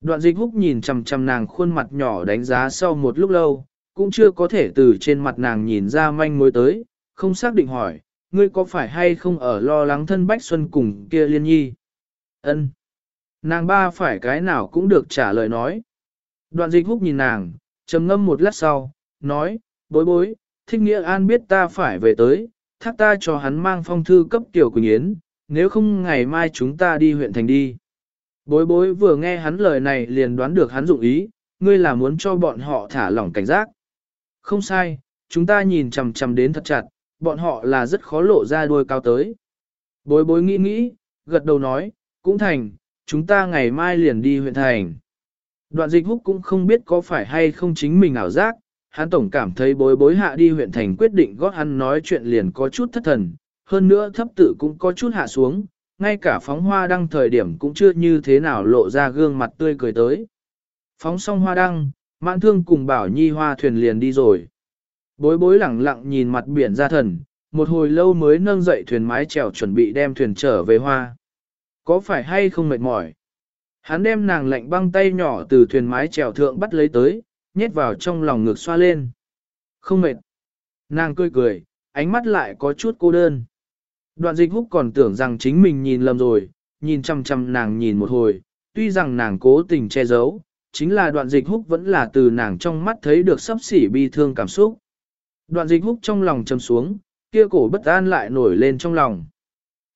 Đoạn dịch húc nhìn chầm chầm nàng khuôn mặt nhỏ đánh giá sau một lúc lâu, cũng chưa có thể từ trên mặt nàng nhìn ra manh mối tới, không xác định hỏi, ngươi có phải hay không ở lo lắng thân Bách Xuân cùng kia liên nhi? Ân. Nàng ba phải cái nào cũng được trả lời nói. Đoạn dịch húc nhìn nàng, trầm ngâm một lát sau, nói, bối bối, thích nghĩa an biết ta phải về tới, thác ta cho hắn mang phong thư cấp tiểu Quỳnh Yến, nếu không ngày mai chúng ta đi huyện thành đi. Bối bối vừa nghe hắn lời này liền đoán được hắn dụng ý, ngươi là muốn cho bọn họ thả lỏng cảnh giác. Không sai, chúng ta nhìn chằm chằm đến thật chặt, bọn họ là rất khó lộ ra đuôi cao tới. Bối bối nghĩ nghĩ, gật đầu nói, cũng thành, chúng ta ngày mai liền đi huyện thành. Đoạn dịch húc cũng không biết có phải hay không chính mình ảo giác, hắn tổng cảm thấy bối bối hạ đi huyện thành quyết định gót hắn nói chuyện liền có chút thất thần, hơn nữa thấp tự cũng có chút hạ xuống, ngay cả phóng hoa đăng thời điểm cũng chưa như thế nào lộ ra gương mặt tươi cười tới. Phóng xong hoa đăng, mãn thương cùng bảo nhi hoa thuyền liền đi rồi. Bối bối lẳng lặng nhìn mặt biển ra thần, một hồi lâu mới nâng dậy thuyền mái chèo chuẩn bị đem thuyền trở về hoa. Có phải hay không mệt mỏi? Hắn đem nàng lạnh băng tay nhỏ từ thuyền mái chèo thượng bắt lấy tới, nhét vào trong lòng ngực xoa lên. Không mệt. Nàng cười cười, ánh mắt lại có chút cô đơn. Đoạn dịch húc còn tưởng rằng chính mình nhìn lầm rồi, nhìn chăm chăm nàng nhìn một hồi, tuy rằng nàng cố tình che giấu, chính là đoạn dịch húc vẫn là từ nàng trong mắt thấy được sắp xỉ bi thương cảm xúc. Đoạn dịch húc trong lòng trầm xuống, kia cổ bất an lại nổi lên trong lòng.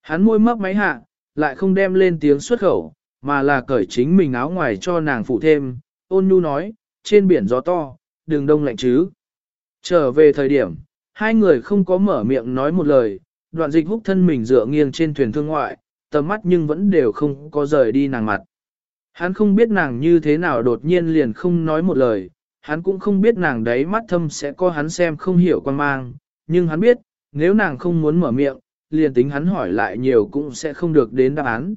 Hắn môi mấp máy hạ, lại không đem lên tiếng xuất khẩu, mà là cởi chính mình áo ngoài cho nàng phụ thêm, ôn nhu nói, trên biển gió to, đường đông lạnh chứ. Trở về thời điểm, hai người không có mở miệng nói một lời, đoạn dịch húc thân mình dựa nghiêng trên thuyền thương ngoại, tầm mắt nhưng vẫn đều không có rời đi nàng mặt. Hắn không biết nàng như thế nào đột nhiên liền không nói một lời, hắn cũng không biết nàng đấy mắt thâm sẽ có hắn xem không hiểu quan mang, nhưng hắn biết, nếu nàng không muốn mở miệng, liền tính hắn hỏi lại nhiều cũng sẽ không được đến đáp án.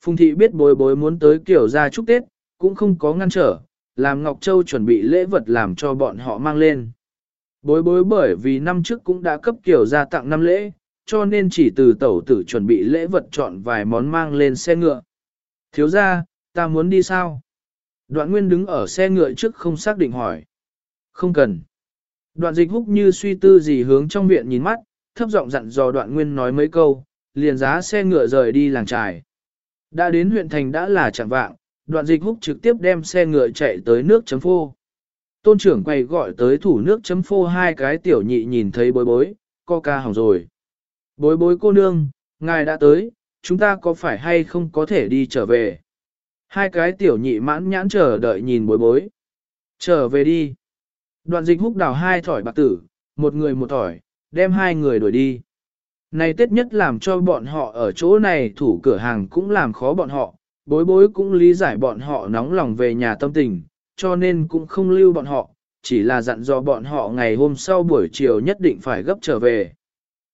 Phùng thị biết bối bối muốn tới kiểu ra chúc Tết, cũng không có ngăn trở, làm Ngọc Châu chuẩn bị lễ vật làm cho bọn họ mang lên. Bối bối bởi vì năm trước cũng đã cấp kiểu ra tặng năm lễ, cho nên chỉ từ tẩu tử chuẩn bị lễ vật chọn vài món mang lên xe ngựa. Thiếu ra, ta muốn đi sao? Đoạn nguyên đứng ở xe ngựa trước không xác định hỏi. Không cần. Đoạn dịch húc như suy tư gì hướng trong viện nhìn mắt, thấp giọng dặn dò đoạn nguyên nói mấy câu, liền giá xe ngựa rời đi làng trài. Đã đến huyện thành đã là chẳng vạng, đoạn dịch húc trực tiếp đem xe ngựa chạy tới nước chấm phô. Tôn trưởng quay gọi tới thủ nước chấm phô hai cái tiểu nhị nhìn thấy bối bối, coca hỏng rồi. Bối bối cô nương, ngài đã tới, chúng ta có phải hay không có thể đi trở về? Hai cái tiểu nhị mãn nhãn chờ đợi nhìn bối bối. Trở về đi. Đoạn dịch húc đào hai thỏi bạc tử, một người một thỏi, đem hai người đuổi đi. Này tết nhất làm cho bọn họ ở chỗ này thủ cửa hàng cũng làm khó bọn họ, bối bối cũng lý giải bọn họ nóng lòng về nhà tâm tình, cho nên cũng không lưu bọn họ, chỉ là dặn dò bọn họ ngày hôm sau buổi chiều nhất định phải gấp trở về.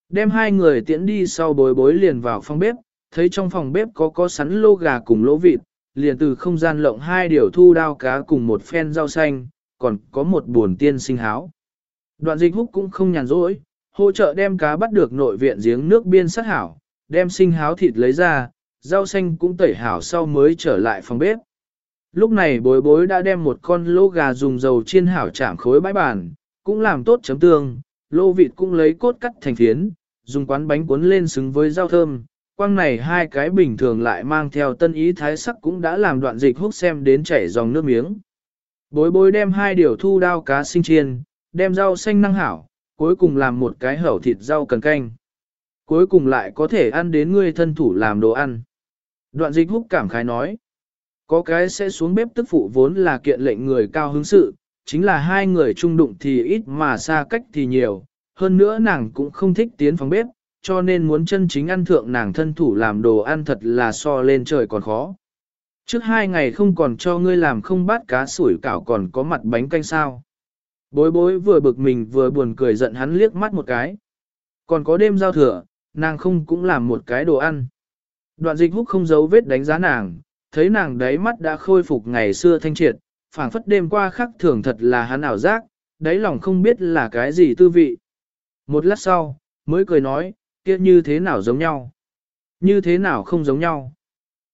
Đem hai người tiễn đi sau bối bối liền vào phòng bếp, thấy trong phòng bếp có có sắn lô gà cùng lỗ vịt, liền từ không gian lộng hai điều thu đao cá cùng một phen rau xanh, còn có một buồn tiên sinh háo. Đoạn dịch húc cũng không nhàn rỗi, hỗ trợ đem cá bắt được nội viện giếng nước biên sát hảo, đem sinh háo thịt lấy ra, rau xanh cũng tẩy hảo sau mới trở lại phòng bếp. Lúc này bối bối đã đem một con lô gà dùng dầu chiên hảo chạm khối bãi bàn, cũng làm tốt chấm tương, lô vịt cũng lấy cốt cắt thành phiến, dùng quán bánh cuốn lên xứng với rau thơm. Quang này hai cái bình thường lại mang theo tân ý thái sắc cũng đã làm đoạn dịch hút xem đến chảy dòng nước miếng. Bối bối đem hai điều thu đao cá sinh chiên, đem rau xanh năng hảo, cuối cùng làm một cái hẩu thịt rau cần canh. Cuối cùng lại có thể ăn đến người thân thủ làm đồ ăn. Đoạn dịch húc cảm khái nói. Có cái sẽ xuống bếp tức phụ vốn là kiện lệnh người cao hứng sự, chính là hai người chung đụng thì ít mà xa cách thì nhiều, hơn nữa nàng cũng không thích tiến phòng bếp, cho nên muốn chân chính ăn thượng nàng thân thủ làm đồ ăn thật là so lên trời còn khó. Trước hai ngày không còn cho ngươi làm không bát cá sủi cảo còn có mặt bánh canh sao. Bối bối vừa bực mình vừa buồn cười giận hắn liếc mắt một cái. Còn có đêm giao thừa, nàng không cũng làm một cái đồ ăn. Đoạn dịch húc không giấu vết đánh giá nàng, thấy nàng đáy mắt đã khôi phục ngày xưa thanh triệt, phảng phất đêm qua khắc thường thật là hắn ảo giác, đáy lòng không biết là cái gì tư vị. Một lát sau, mới cười nói, kia như thế nào giống nhau? Như thế nào không giống nhau?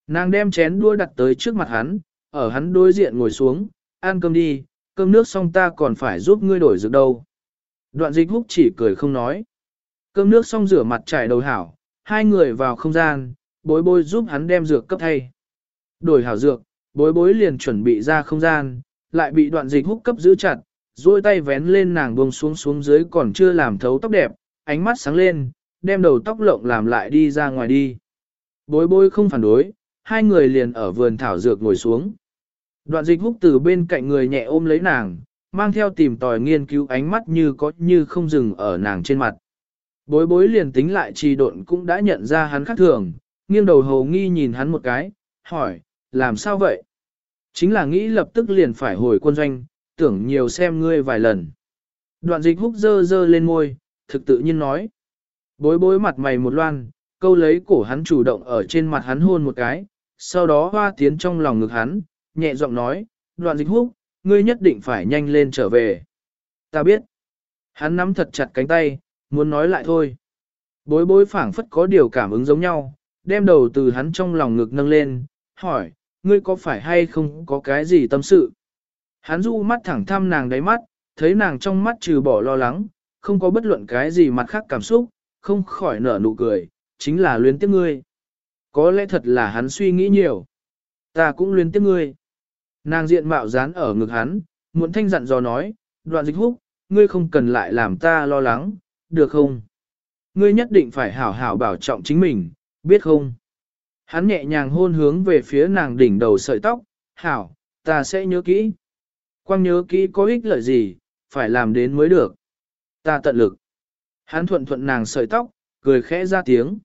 Nàng đem chén đua đặt tới trước mặt hắn, ở hắn đối diện ngồi xuống, ăn cơm đi, cơm nước xong ta còn phải giúp ngươi đổi dược đâu. Đoạn dịch húc chỉ cười không nói. Cơm nước xong rửa mặt trải đầu hảo, hai người vào không gian, bối bối giúp hắn đem dược cấp thay. Đổi hảo dược, bối bối liền chuẩn bị ra không gian, lại bị đoạn dịch húc cấp giữ chặt, duỗi tay vén lên nàng buông xuống xuống dưới còn chưa làm thấu tóc đẹp, ánh mắt sáng lên, đem đầu tóc lộng làm lại đi ra ngoài đi. Bối bối không phản đối, hai người liền ở vườn thảo dược ngồi xuống. Đoạn dịch húc từ bên cạnh người nhẹ ôm lấy nàng, mang theo tìm tòi nghiên cứu ánh mắt như có như không dừng ở nàng trên mặt. Bối bối liền tính lại trì độn cũng đã nhận ra hắn khác thường, nghiêng đầu hầu nghi nhìn hắn một cái, hỏi, làm sao vậy? Chính là nghĩ lập tức liền phải hồi quân doanh, tưởng nhiều xem ngươi vài lần. Đoạn dịch húc dơ dơ lên môi, thực tự nhiên nói. Bối bối mặt mày một loan, câu lấy cổ hắn chủ động ở trên mặt hắn hôn một cái, sau đó hoa tiến trong lòng ngực hắn, nhẹ giọng nói, đoạn dịch húc, ngươi nhất định phải nhanh lên trở về. Ta biết. Hắn nắm thật chặt cánh tay, muốn nói lại thôi. Bối bối phảng phất có điều cảm ứng giống nhau, đem đầu từ hắn trong lòng ngực nâng lên, hỏi, ngươi có phải hay không có cái gì tâm sự? Hắn du mắt thẳng thăm nàng đáy mắt, thấy nàng trong mắt trừ bỏ lo lắng, không có bất luận cái gì mặt khác cảm xúc, không khỏi nở nụ cười, chính là luyến tiếc ngươi. Có lẽ thật là hắn suy nghĩ nhiều. Ta cũng luyến tiếc ngươi. Nàng diện mạo dán ở ngực hắn, muộn thanh dặn dò nói, đoạn dịch húc, ngươi không cần lại làm ta lo lắng, được không? Ngươi nhất định phải hảo hảo bảo trọng chính mình, biết không? Hắn nhẹ nhàng hôn hướng về phía nàng đỉnh đầu sợi tóc, hảo, ta sẽ nhớ kỹ. Quang nhớ kỹ có ích lợi gì, phải làm đến mới được. Ta tận lực. Hắn thuận thuận nàng sợi tóc, cười khẽ ra tiếng.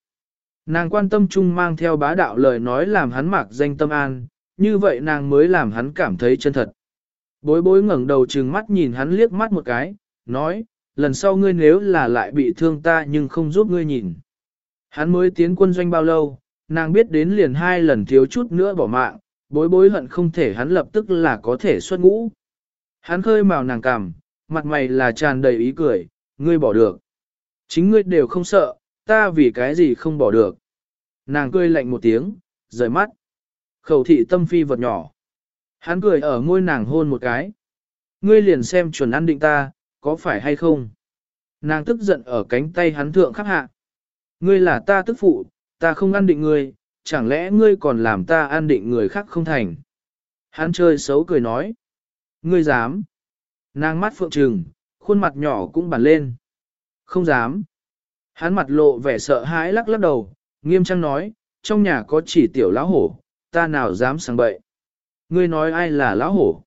Nàng quan tâm chung mang theo bá đạo lời nói làm hắn mặc danh tâm an, như vậy nàng mới làm hắn cảm thấy chân thật. Bối bối ngẩng đầu trừng mắt nhìn hắn liếc mắt một cái, nói, lần sau ngươi nếu là lại bị thương ta nhưng không giúp ngươi nhìn. Hắn mới tiến quân doanh bao lâu, nàng biết đến liền hai lần thiếu chút nữa bỏ mạng, bối bối hận không thể hắn lập tức là có thể xuất ngũ. Hắn khơi màu nàng cằm, mặt mày là tràn đầy ý cười, ngươi bỏ được. Chính ngươi đều không sợ, ta vì cái gì không bỏ được. Nàng cười lạnh một tiếng, rời mắt. Khẩu thị tâm phi vật nhỏ. Hắn cười ở môi nàng hôn một cái. Ngươi liền xem chuẩn ăn định ta, có phải hay không? Nàng tức giận ở cánh tay hắn thượng khắc hạ. Ngươi là ta tức phụ, ta không ăn định ngươi, chẳng lẽ ngươi còn làm ta ăn định người khác không thành? Hắn chơi xấu cười nói. Ngươi dám. Nàng mắt phượng trừng, khuôn mặt nhỏ cũng bản lên. Không dám, Hắn mặt lộ vẻ sợ hãi lắc lắc đầu, nghiêm trang nói, trong nhà có chỉ tiểu lão hổ, ta nào dám sang bậy. Ngươi nói ai là lão hổ?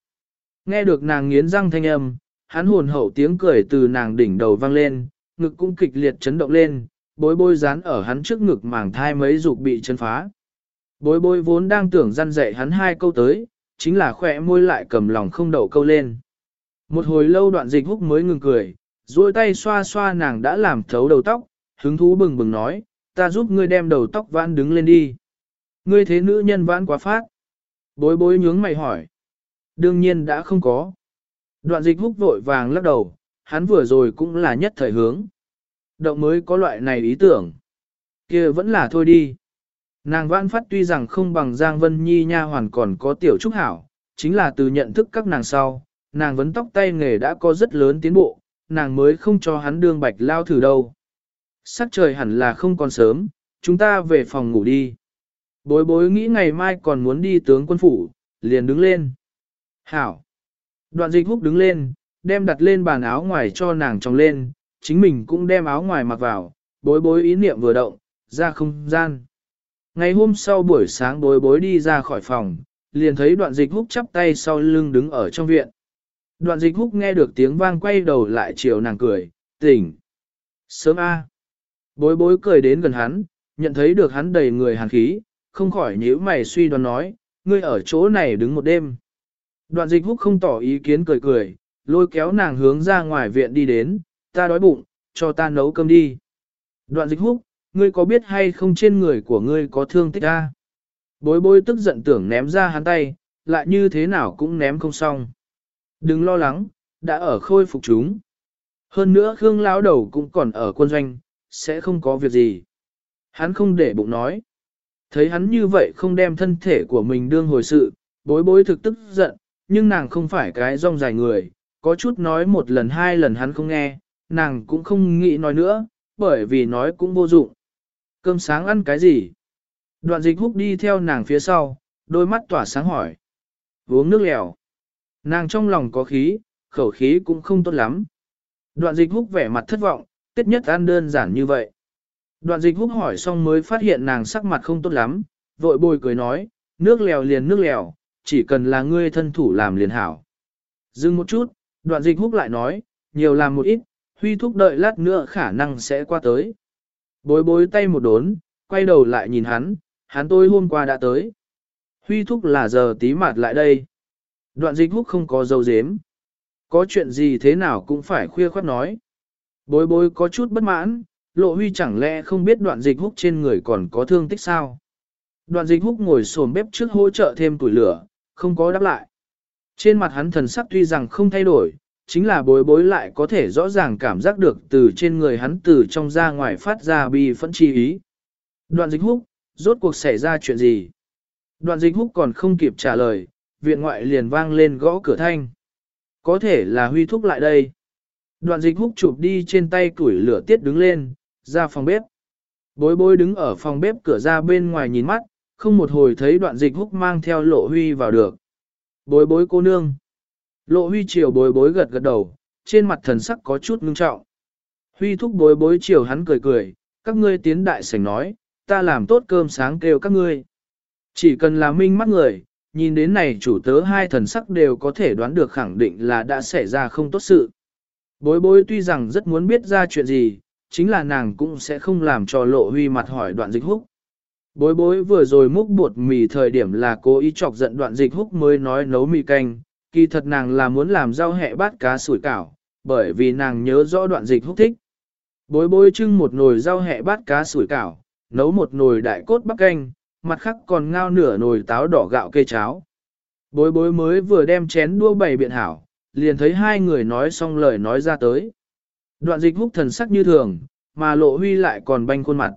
Nghe được nàng nghiến răng thanh âm, hắn hồn hậu tiếng cười từ nàng đỉnh đầu vang lên, ngực cũng kịch liệt chấn động lên, bối bối dán ở hắn trước ngực màng thai mấy dục bị chân phá. Bối bối vốn đang tưởng răn dạy hắn hai câu tới, chính là khỏe môi lại cầm lòng không đậu câu lên. Một hồi lâu đoạn dịch húc mới ngừng cười, duỗi tay xoa xoa nàng đã làm thấu đầu tóc, hứng thú bừng bừng nói, ta giúp ngươi đem đầu tóc vãn đứng lên đi. Ngươi thế nữ nhân vãn quá phát. Bối bối nhướng mày hỏi. Đương nhiên đã không có. Đoạn dịch húc vội vàng lắc đầu, hắn vừa rồi cũng là nhất thời hướng. Động mới có loại này ý tưởng. kia vẫn là thôi đi. Nàng vãn phát tuy rằng không bằng Giang Vân Nhi nha hoàn còn có tiểu trúc hảo, chính là từ nhận thức các nàng sau, nàng vấn tóc tay nghề đã có rất lớn tiến bộ, nàng mới không cho hắn đương bạch lao thử đâu. Sắc trời hẳn là không còn sớm, chúng ta về phòng ngủ đi. Bối bối nghĩ ngày mai còn muốn đi tướng quân phủ, liền đứng lên. Hảo. Đoạn dịch húc đứng lên, đem đặt lên bàn áo ngoài cho nàng trong lên, chính mình cũng đem áo ngoài mặc vào, bối bối ý niệm vừa động, ra không gian. Ngày hôm sau buổi sáng bối bối đi ra khỏi phòng, liền thấy đoạn dịch húc chắp tay sau lưng đứng ở trong viện. Đoạn dịch húc nghe được tiếng vang quay đầu lại chiều nàng cười, tỉnh. Sớm A. Bối bối cười đến gần hắn, nhận thấy được hắn đầy người hàn khí, không khỏi nhíu mày suy đoán nói, ngươi ở chỗ này đứng một đêm. Đoạn dịch húc không tỏ ý kiến cười cười, lôi kéo nàng hướng ra ngoài viện đi đến, ta đói bụng, cho ta nấu cơm đi. Đoạn dịch húc, ngươi có biết hay không trên người của ngươi có thương tích ta? Bối bối tức giận tưởng ném ra hắn tay, lại như thế nào cũng ném không xong. Đừng lo lắng, đã ở khôi phục chúng. Hơn nữa Khương lão đầu cũng còn ở quân doanh, sẽ không có việc gì. Hắn không để bụng nói. Thấy hắn như vậy không đem thân thể của mình đương hồi sự, bối bối thực tức giận, nhưng nàng không phải cái rong dài người, có chút nói một lần hai lần hắn không nghe, nàng cũng không nghĩ nói nữa, bởi vì nói cũng vô dụng. Cơm sáng ăn cái gì? Đoạn dịch húc đi theo nàng phía sau, đôi mắt tỏa sáng hỏi. Uống nước lèo. Nàng trong lòng có khí, khẩu khí cũng không tốt lắm. Đoạn dịch húc vẻ mặt thất vọng, tiết nhất ăn đơn giản như vậy. Đoạn dịch húc hỏi xong mới phát hiện nàng sắc mặt không tốt lắm, vội bồi cười nói, nước lèo liền nước lèo, chỉ cần là ngươi thân thủ làm liền hảo. Dừng một chút, đoạn dịch húc lại nói, nhiều làm một ít, huy thúc đợi lát nữa khả năng sẽ qua tới. Bối bối tay một đốn, quay đầu lại nhìn hắn, hắn tôi hôm qua đã tới. Huy thúc là giờ tí mạt lại đây. Đoạn dịch húc không có dấu dếm. Có chuyện gì thế nào cũng phải khuya khoát nói. Bối bối có chút bất mãn, lộ huy chẳng lẽ không biết đoạn dịch húc trên người còn có thương tích sao. Đoạn dịch húc ngồi xổm bếp trước hỗ trợ thêm tuổi lửa, không có đáp lại. Trên mặt hắn thần sắc tuy rằng không thay đổi, chính là bối bối lại có thể rõ ràng cảm giác được từ trên người hắn từ trong ra ngoài phát ra bi phẫn chi ý. Đoạn dịch húc, rốt cuộc xảy ra chuyện gì? Đoạn dịch húc còn không kịp trả lời, viện ngoại liền vang lên gõ cửa thanh. Có thể là huy thúc lại đây. Đoạn dịch húc chụp đi trên tay củi lửa tiết đứng lên, ra phòng bếp. Bối bối đứng ở phòng bếp cửa ra bên ngoài nhìn mắt, không một hồi thấy đoạn dịch húc mang theo lộ huy vào được. Bối bối cô nương. Lộ huy chiều bối bối gật gật đầu, trên mặt thần sắc có chút ngưng trọng. Huy thúc bối bối chiều hắn cười cười, các ngươi tiến đại sảnh nói, ta làm tốt cơm sáng kêu các ngươi. Chỉ cần là minh mắt người, nhìn đến này chủ tớ hai thần sắc đều có thể đoán được khẳng định là đã xảy ra không tốt sự. Bối bối tuy rằng rất muốn biết ra chuyện gì, chính là nàng cũng sẽ không làm cho lộ huy mặt hỏi đoạn dịch húc. Bối bối vừa rồi múc bột mì thời điểm là cố ý chọc giận đoạn dịch húc mới nói nấu mì canh, kỳ thật nàng là muốn làm rau hẹ bát cá sủi cảo, bởi vì nàng nhớ rõ đoạn dịch húc thích. Bối bối trưng một nồi rau hẹ bát cá sủi cảo, nấu một nồi đại cốt bắp canh, mặt khác còn ngao nửa nồi táo đỏ gạo cây cháo. Bối bối mới vừa đem chén đua bày biện hảo, liền thấy hai người nói xong lời nói ra tới. Đoạn dịch húc thần sắc như thường, mà lộ huy lại còn banh khuôn mặt.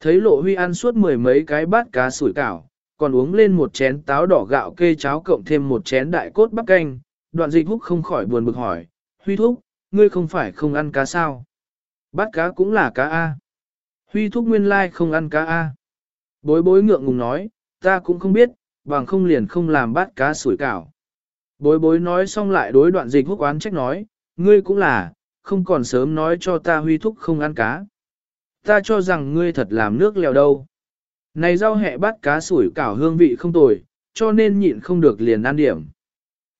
Thấy lộ huy ăn suốt mười mấy cái bát cá sủi cảo, còn uống lên một chén táo đỏ gạo kê cháo cộng thêm một chén đại cốt bắp canh, đoạn dịch húc không khỏi buồn bực hỏi, huy thúc, ngươi không phải không ăn cá sao? Bát cá cũng là cá A. Huy thúc nguyên lai không ăn cá A. Bối bối ngượng ngùng nói, ta cũng không biết, bằng không liền không làm bát cá sủi cảo. Bối bối nói xong lại đối đoạn dịch húc oán trách nói, ngươi cũng là, không còn sớm nói cho ta huy thúc không ăn cá. ta cho rằng ngươi thật làm nước lèo đâu. Này rau hẹ bắt cá sủi cảo hương vị không tồi, cho nên nhịn không được liền ăn điểm.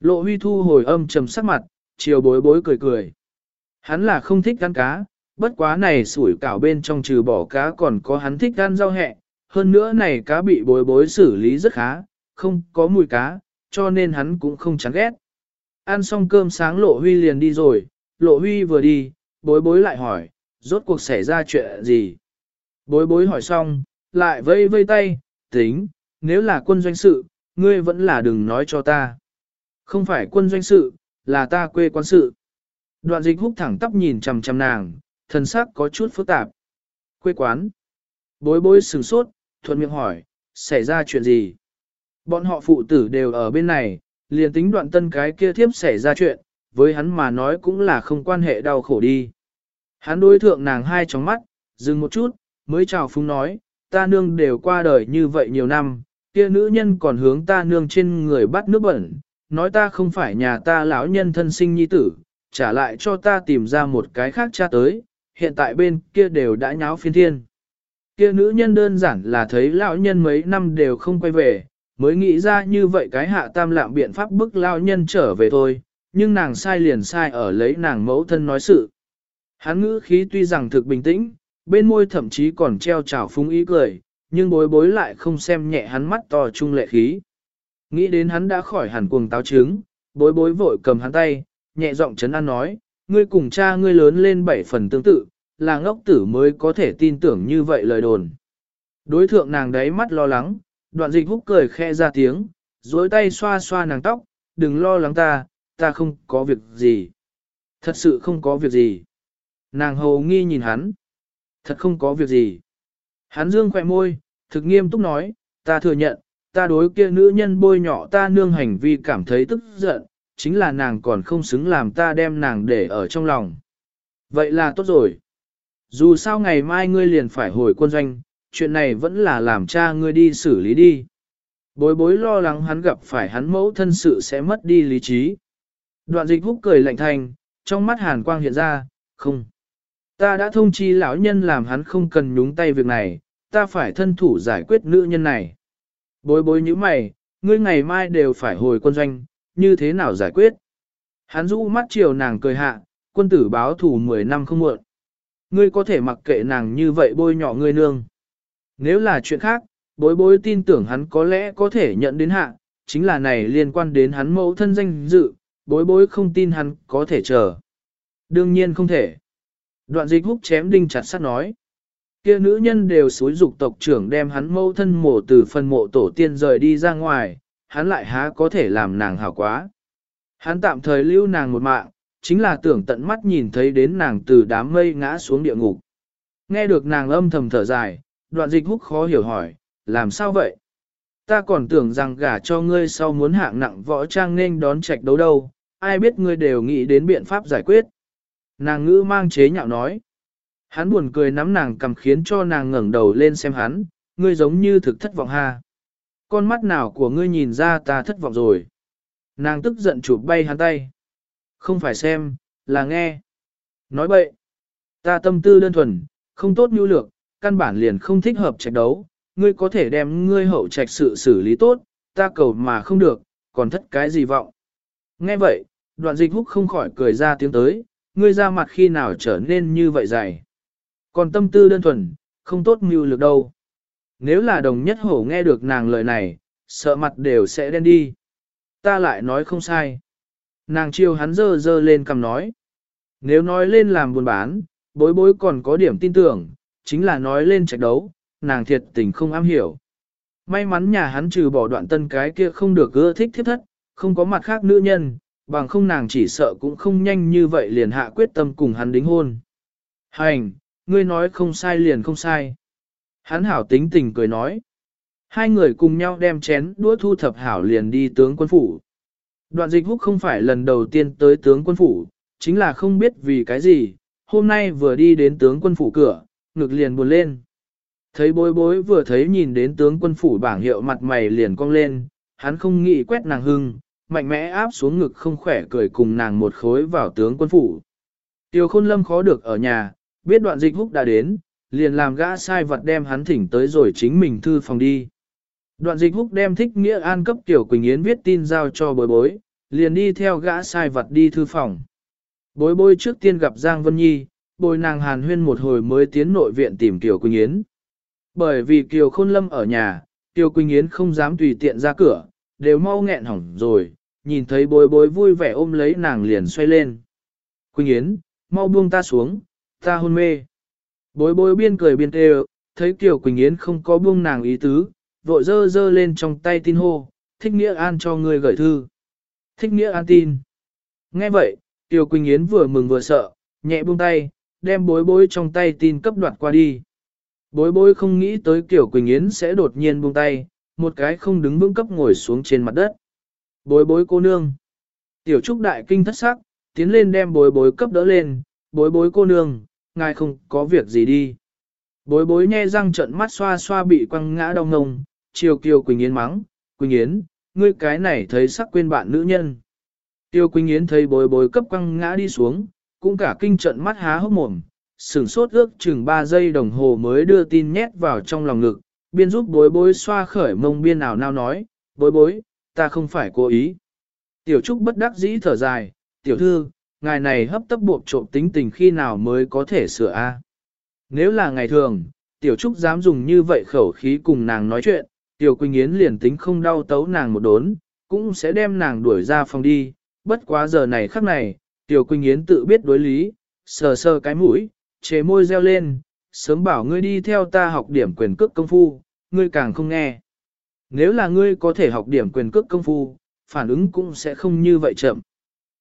Lộ huy thu hồi âm trầm sắc mặt, chiều bối bối cười cười. Hắn là không thích ăn cá, bất quá này sủi cảo bên trong trừ bỏ cá còn có hắn thích ăn rau hẹ, hơn nữa này cá bị bối bối xử lý rất khá, không có mùi cá, cho nên hắn cũng không chán ghét. Ăn xong cơm sáng lộ huy liền đi rồi, lộ huy vừa đi, bối bối lại hỏi, rốt cuộc xảy ra chuyện gì? Bối bối hỏi xong, lại vây vây tay, tính, nếu là quân doanh sự, ngươi vẫn là đừng nói cho ta. Không phải quân doanh sự, là ta quê quán sự. Đoạn dịch húc thẳng tắp nhìn chằm chằm nàng, thần sắc có chút phức tạp. Quê quán. Bối bối sừng sốt, thuận miệng hỏi, xảy ra chuyện gì? Bọn họ phụ tử đều ở bên này, liền tính đoạn tân cái kia thiếp xảy ra chuyện, với hắn mà nói cũng là không quan hệ đau khổ đi. Hắn đối thượng nàng hai tróng mắt, dừng một chút, mới chào phúng nói, ta nương đều qua đời như vậy nhiều năm, kia nữ nhân còn hướng ta nương trên người bắt nước bẩn, nói ta không phải nhà ta lão nhân thân sinh nhi tử, trả lại cho ta tìm ra một cái khác cha tới, hiện tại bên kia đều đã nháo phiên thiên. Kia nữ nhân đơn giản là thấy lão nhân mấy năm đều không quay về, mới nghĩ ra như vậy cái hạ tam lạm biện pháp bức lão nhân trở về thôi, nhưng nàng sai liền sai ở lấy nàng mẫu thân nói sự. Hắn ngữ khí tuy rằng thực bình tĩnh, bên môi thậm chí còn treo trào phúng ý cười, nhưng bối bối lại không xem nhẹ hắn mắt to trung lệ khí. Nghĩ đến hắn đã khỏi hẳn cuồng táo trứng, bối bối vội cầm hắn tay, nhẹ giọng chấn an nói, ngươi cùng cha ngươi lớn lên bảy phần tương tự, là ngốc tử mới có thể tin tưởng như vậy lời đồn. Đối thượng nàng đấy mắt lo lắng, đoạn dịch húc cười khe ra tiếng, dối tay xoa xoa nàng tóc, đừng lo lắng ta, ta không có việc gì. Thật sự không có việc gì. Nàng hầu nghi nhìn hắn. Thật không có việc gì. Hắn dương khỏe môi, thực nghiêm túc nói, ta thừa nhận, ta đối kia nữ nhân bôi nhỏ ta nương hành vi cảm thấy tức giận, chính là nàng còn không xứng làm ta đem nàng để ở trong lòng. Vậy là tốt rồi. Dù sao ngày mai ngươi liền phải hồi quân doanh, chuyện này vẫn là làm cha ngươi đi xử lý đi. Bối bối lo lắng hắn gặp phải hắn mẫu thân sự sẽ mất đi lý trí. Đoạn dịch húc cười lạnh thành, trong mắt hàn quang hiện ra, không. Ta đã thông chi lão nhân làm hắn không cần nhúng tay việc này, ta phải thân thủ giải quyết nữ nhân này. Bối bối như mày, ngươi ngày mai đều phải hồi quân doanh, như thế nào giải quyết? Hắn rũ mắt chiều nàng cười hạ, quân tử báo thủ 10 năm không muộn. Ngươi có thể mặc kệ nàng như vậy bôi nhỏ ngươi nương. Nếu là chuyện khác, bối bối tin tưởng hắn có lẽ có thể nhận đến hạ, chính là này liên quan đến hắn mẫu thân danh dự, bối bối không tin hắn có thể chờ. Đương nhiên không thể. Đoạn dịch húc chém đinh chặt sắt nói. Kia nữ nhân đều xúi dục tộc trưởng đem hắn mâu thân mổ từ phần mộ tổ tiên rời đi ra ngoài, hắn lại há có thể làm nàng hảo quá. Hắn tạm thời lưu nàng một mạng, chính là tưởng tận mắt nhìn thấy đến nàng từ đám mây ngã xuống địa ngục. Nghe được nàng âm thầm thở dài, đoạn dịch húc khó hiểu hỏi, làm sao vậy? Ta còn tưởng rằng gả cho ngươi sau muốn hạng nặng võ trang nên đón trạch đấu đâu, ai biết ngươi đều nghĩ đến biện pháp giải quyết. Nàng ngữ mang chế nhạo nói. Hắn buồn cười nắm nàng cầm khiến cho nàng ngẩng đầu lên xem hắn, ngươi giống như thực thất vọng ha. Con mắt nào của ngươi nhìn ra ta thất vọng rồi. Nàng tức giận chụp bay hắn tay. Không phải xem, là nghe. Nói bậy. Ta tâm tư đơn thuần, không tốt nhu lược, căn bản liền không thích hợp trạch đấu. Ngươi có thể đem ngươi hậu trạch sự xử lý tốt, ta cầu mà không được, còn thất cái gì vọng. Nghe vậy, đoạn dịch húc không khỏi cười ra tiếng tới, ngươi ra mặt khi nào trở nên như vậy dày. Còn tâm tư đơn thuần, không tốt mưu lực đâu. Nếu là đồng nhất hổ nghe được nàng lời này, sợ mặt đều sẽ đen đi. Ta lại nói không sai. Nàng chiêu hắn dơ dơ lên cầm nói. Nếu nói lên làm buôn bán, bối bối còn có điểm tin tưởng, chính là nói lên trạch đấu, nàng thiệt tình không am hiểu. May mắn nhà hắn trừ bỏ đoạn tân cái kia không được ưa thích thiết thất, không có mặt khác nữ nhân, bằng không nàng chỉ sợ cũng không nhanh như vậy liền hạ quyết tâm cùng hắn đính hôn. Hành, ngươi nói không sai liền không sai. Hắn hảo tính tình cười nói. Hai người cùng nhau đem chén đũa thu thập hảo liền đi tướng quân phủ. Đoạn dịch húc không phải lần đầu tiên tới tướng quân phủ, chính là không biết vì cái gì, hôm nay vừa đi đến tướng quân phủ cửa, ngực liền buồn lên. Thấy bối bối vừa thấy nhìn đến tướng quân phủ bảng hiệu mặt mày liền cong lên, hắn không nghĩ quét nàng hưng, mạnh mẽ áp xuống ngực không khỏe cười cùng nàng một khối vào tướng quân phủ. Tiêu khôn lâm khó được ở nhà, biết đoạn dịch húc đã đến, liền làm gã sai vật đem hắn thỉnh tới rồi chính mình thư phòng đi. Đoạn dịch húc đem thích nghĩa an cấp Tiểu Quỳnh Yến viết tin giao cho bối bối, liền đi theo gã sai vật đi thư phòng. Bối bối trước tiên gặp Giang Vân Nhi, bồi nàng hàn huyên một hồi mới tiến nội viện tìm Tiểu Quỳnh Yến. Bởi vì Kiều Khôn Lâm ở nhà, Tiểu Quỳnh Yến không dám tùy tiện ra cửa, đều mau nghẹn hỏng rồi, nhìn thấy bối bối vui vẻ ôm lấy nàng liền xoay lên. Quỳnh Yến, mau buông ta xuống, ta hôn mê. Bối bối biên cười biên kêu, thấy Kiều Quỳnh Yến không có buông nàng ý tứ, vội dơ dơ lên trong tay tin hô, thích nghĩa an cho người gửi thư. Thích nghĩa an tin. Nghe vậy, Kiều Quỳnh Yến vừa mừng vừa sợ, nhẹ buông tay, đem bối bối trong tay tin cấp đoạt qua đi. Bối bối không nghĩ tới Kiều Quỳnh Yến sẽ đột nhiên buông tay, một cái không đứng vững cấp ngồi xuống trên mặt đất. Bối bối cô nương. Tiểu trúc đại kinh thất sắc, tiến lên đem bối bối cấp đỡ lên, bối bối cô nương, ngài không có việc gì đi. Bối bối nhe răng trận mắt xoa xoa bị quăng ngã đau ngông, chiều kiều Quỳnh Yến mắng, Quỳnh Yến, ngươi cái này thấy sắc quên bạn nữ nhân. Tiêu Quỳnh Yến thấy bối bối cấp quăng ngã đi xuống, cũng cả kinh trận mắt há hốc mồm, sửng sốt ước chừng 3 giây đồng hồ mới đưa tin nhét vào trong lòng ngực, biên giúp bối bối xoa khởi mông biên nào nào nói, bối bối, ta không phải cố ý. Tiểu Trúc bất đắc dĩ thở dài, tiểu thư, ngài này hấp tấp buộc trộm tính tình khi nào mới có thể sửa a? Nếu là ngày thường, tiểu Trúc dám dùng như vậy khẩu khí cùng nàng nói chuyện, tiểu Quỳnh Yến liền tính không đau tấu nàng một đốn, cũng sẽ đem nàng đuổi ra phòng đi, bất quá giờ này khắc này, tiểu Quỳnh Yến tự biết đối lý, sờ sờ cái mũi, chế môi reo lên, sớm bảo ngươi đi theo ta học điểm quyền cước công phu, ngươi càng không nghe. Nếu là ngươi có thể học điểm quyền cước công phu, phản ứng cũng sẽ không như vậy chậm.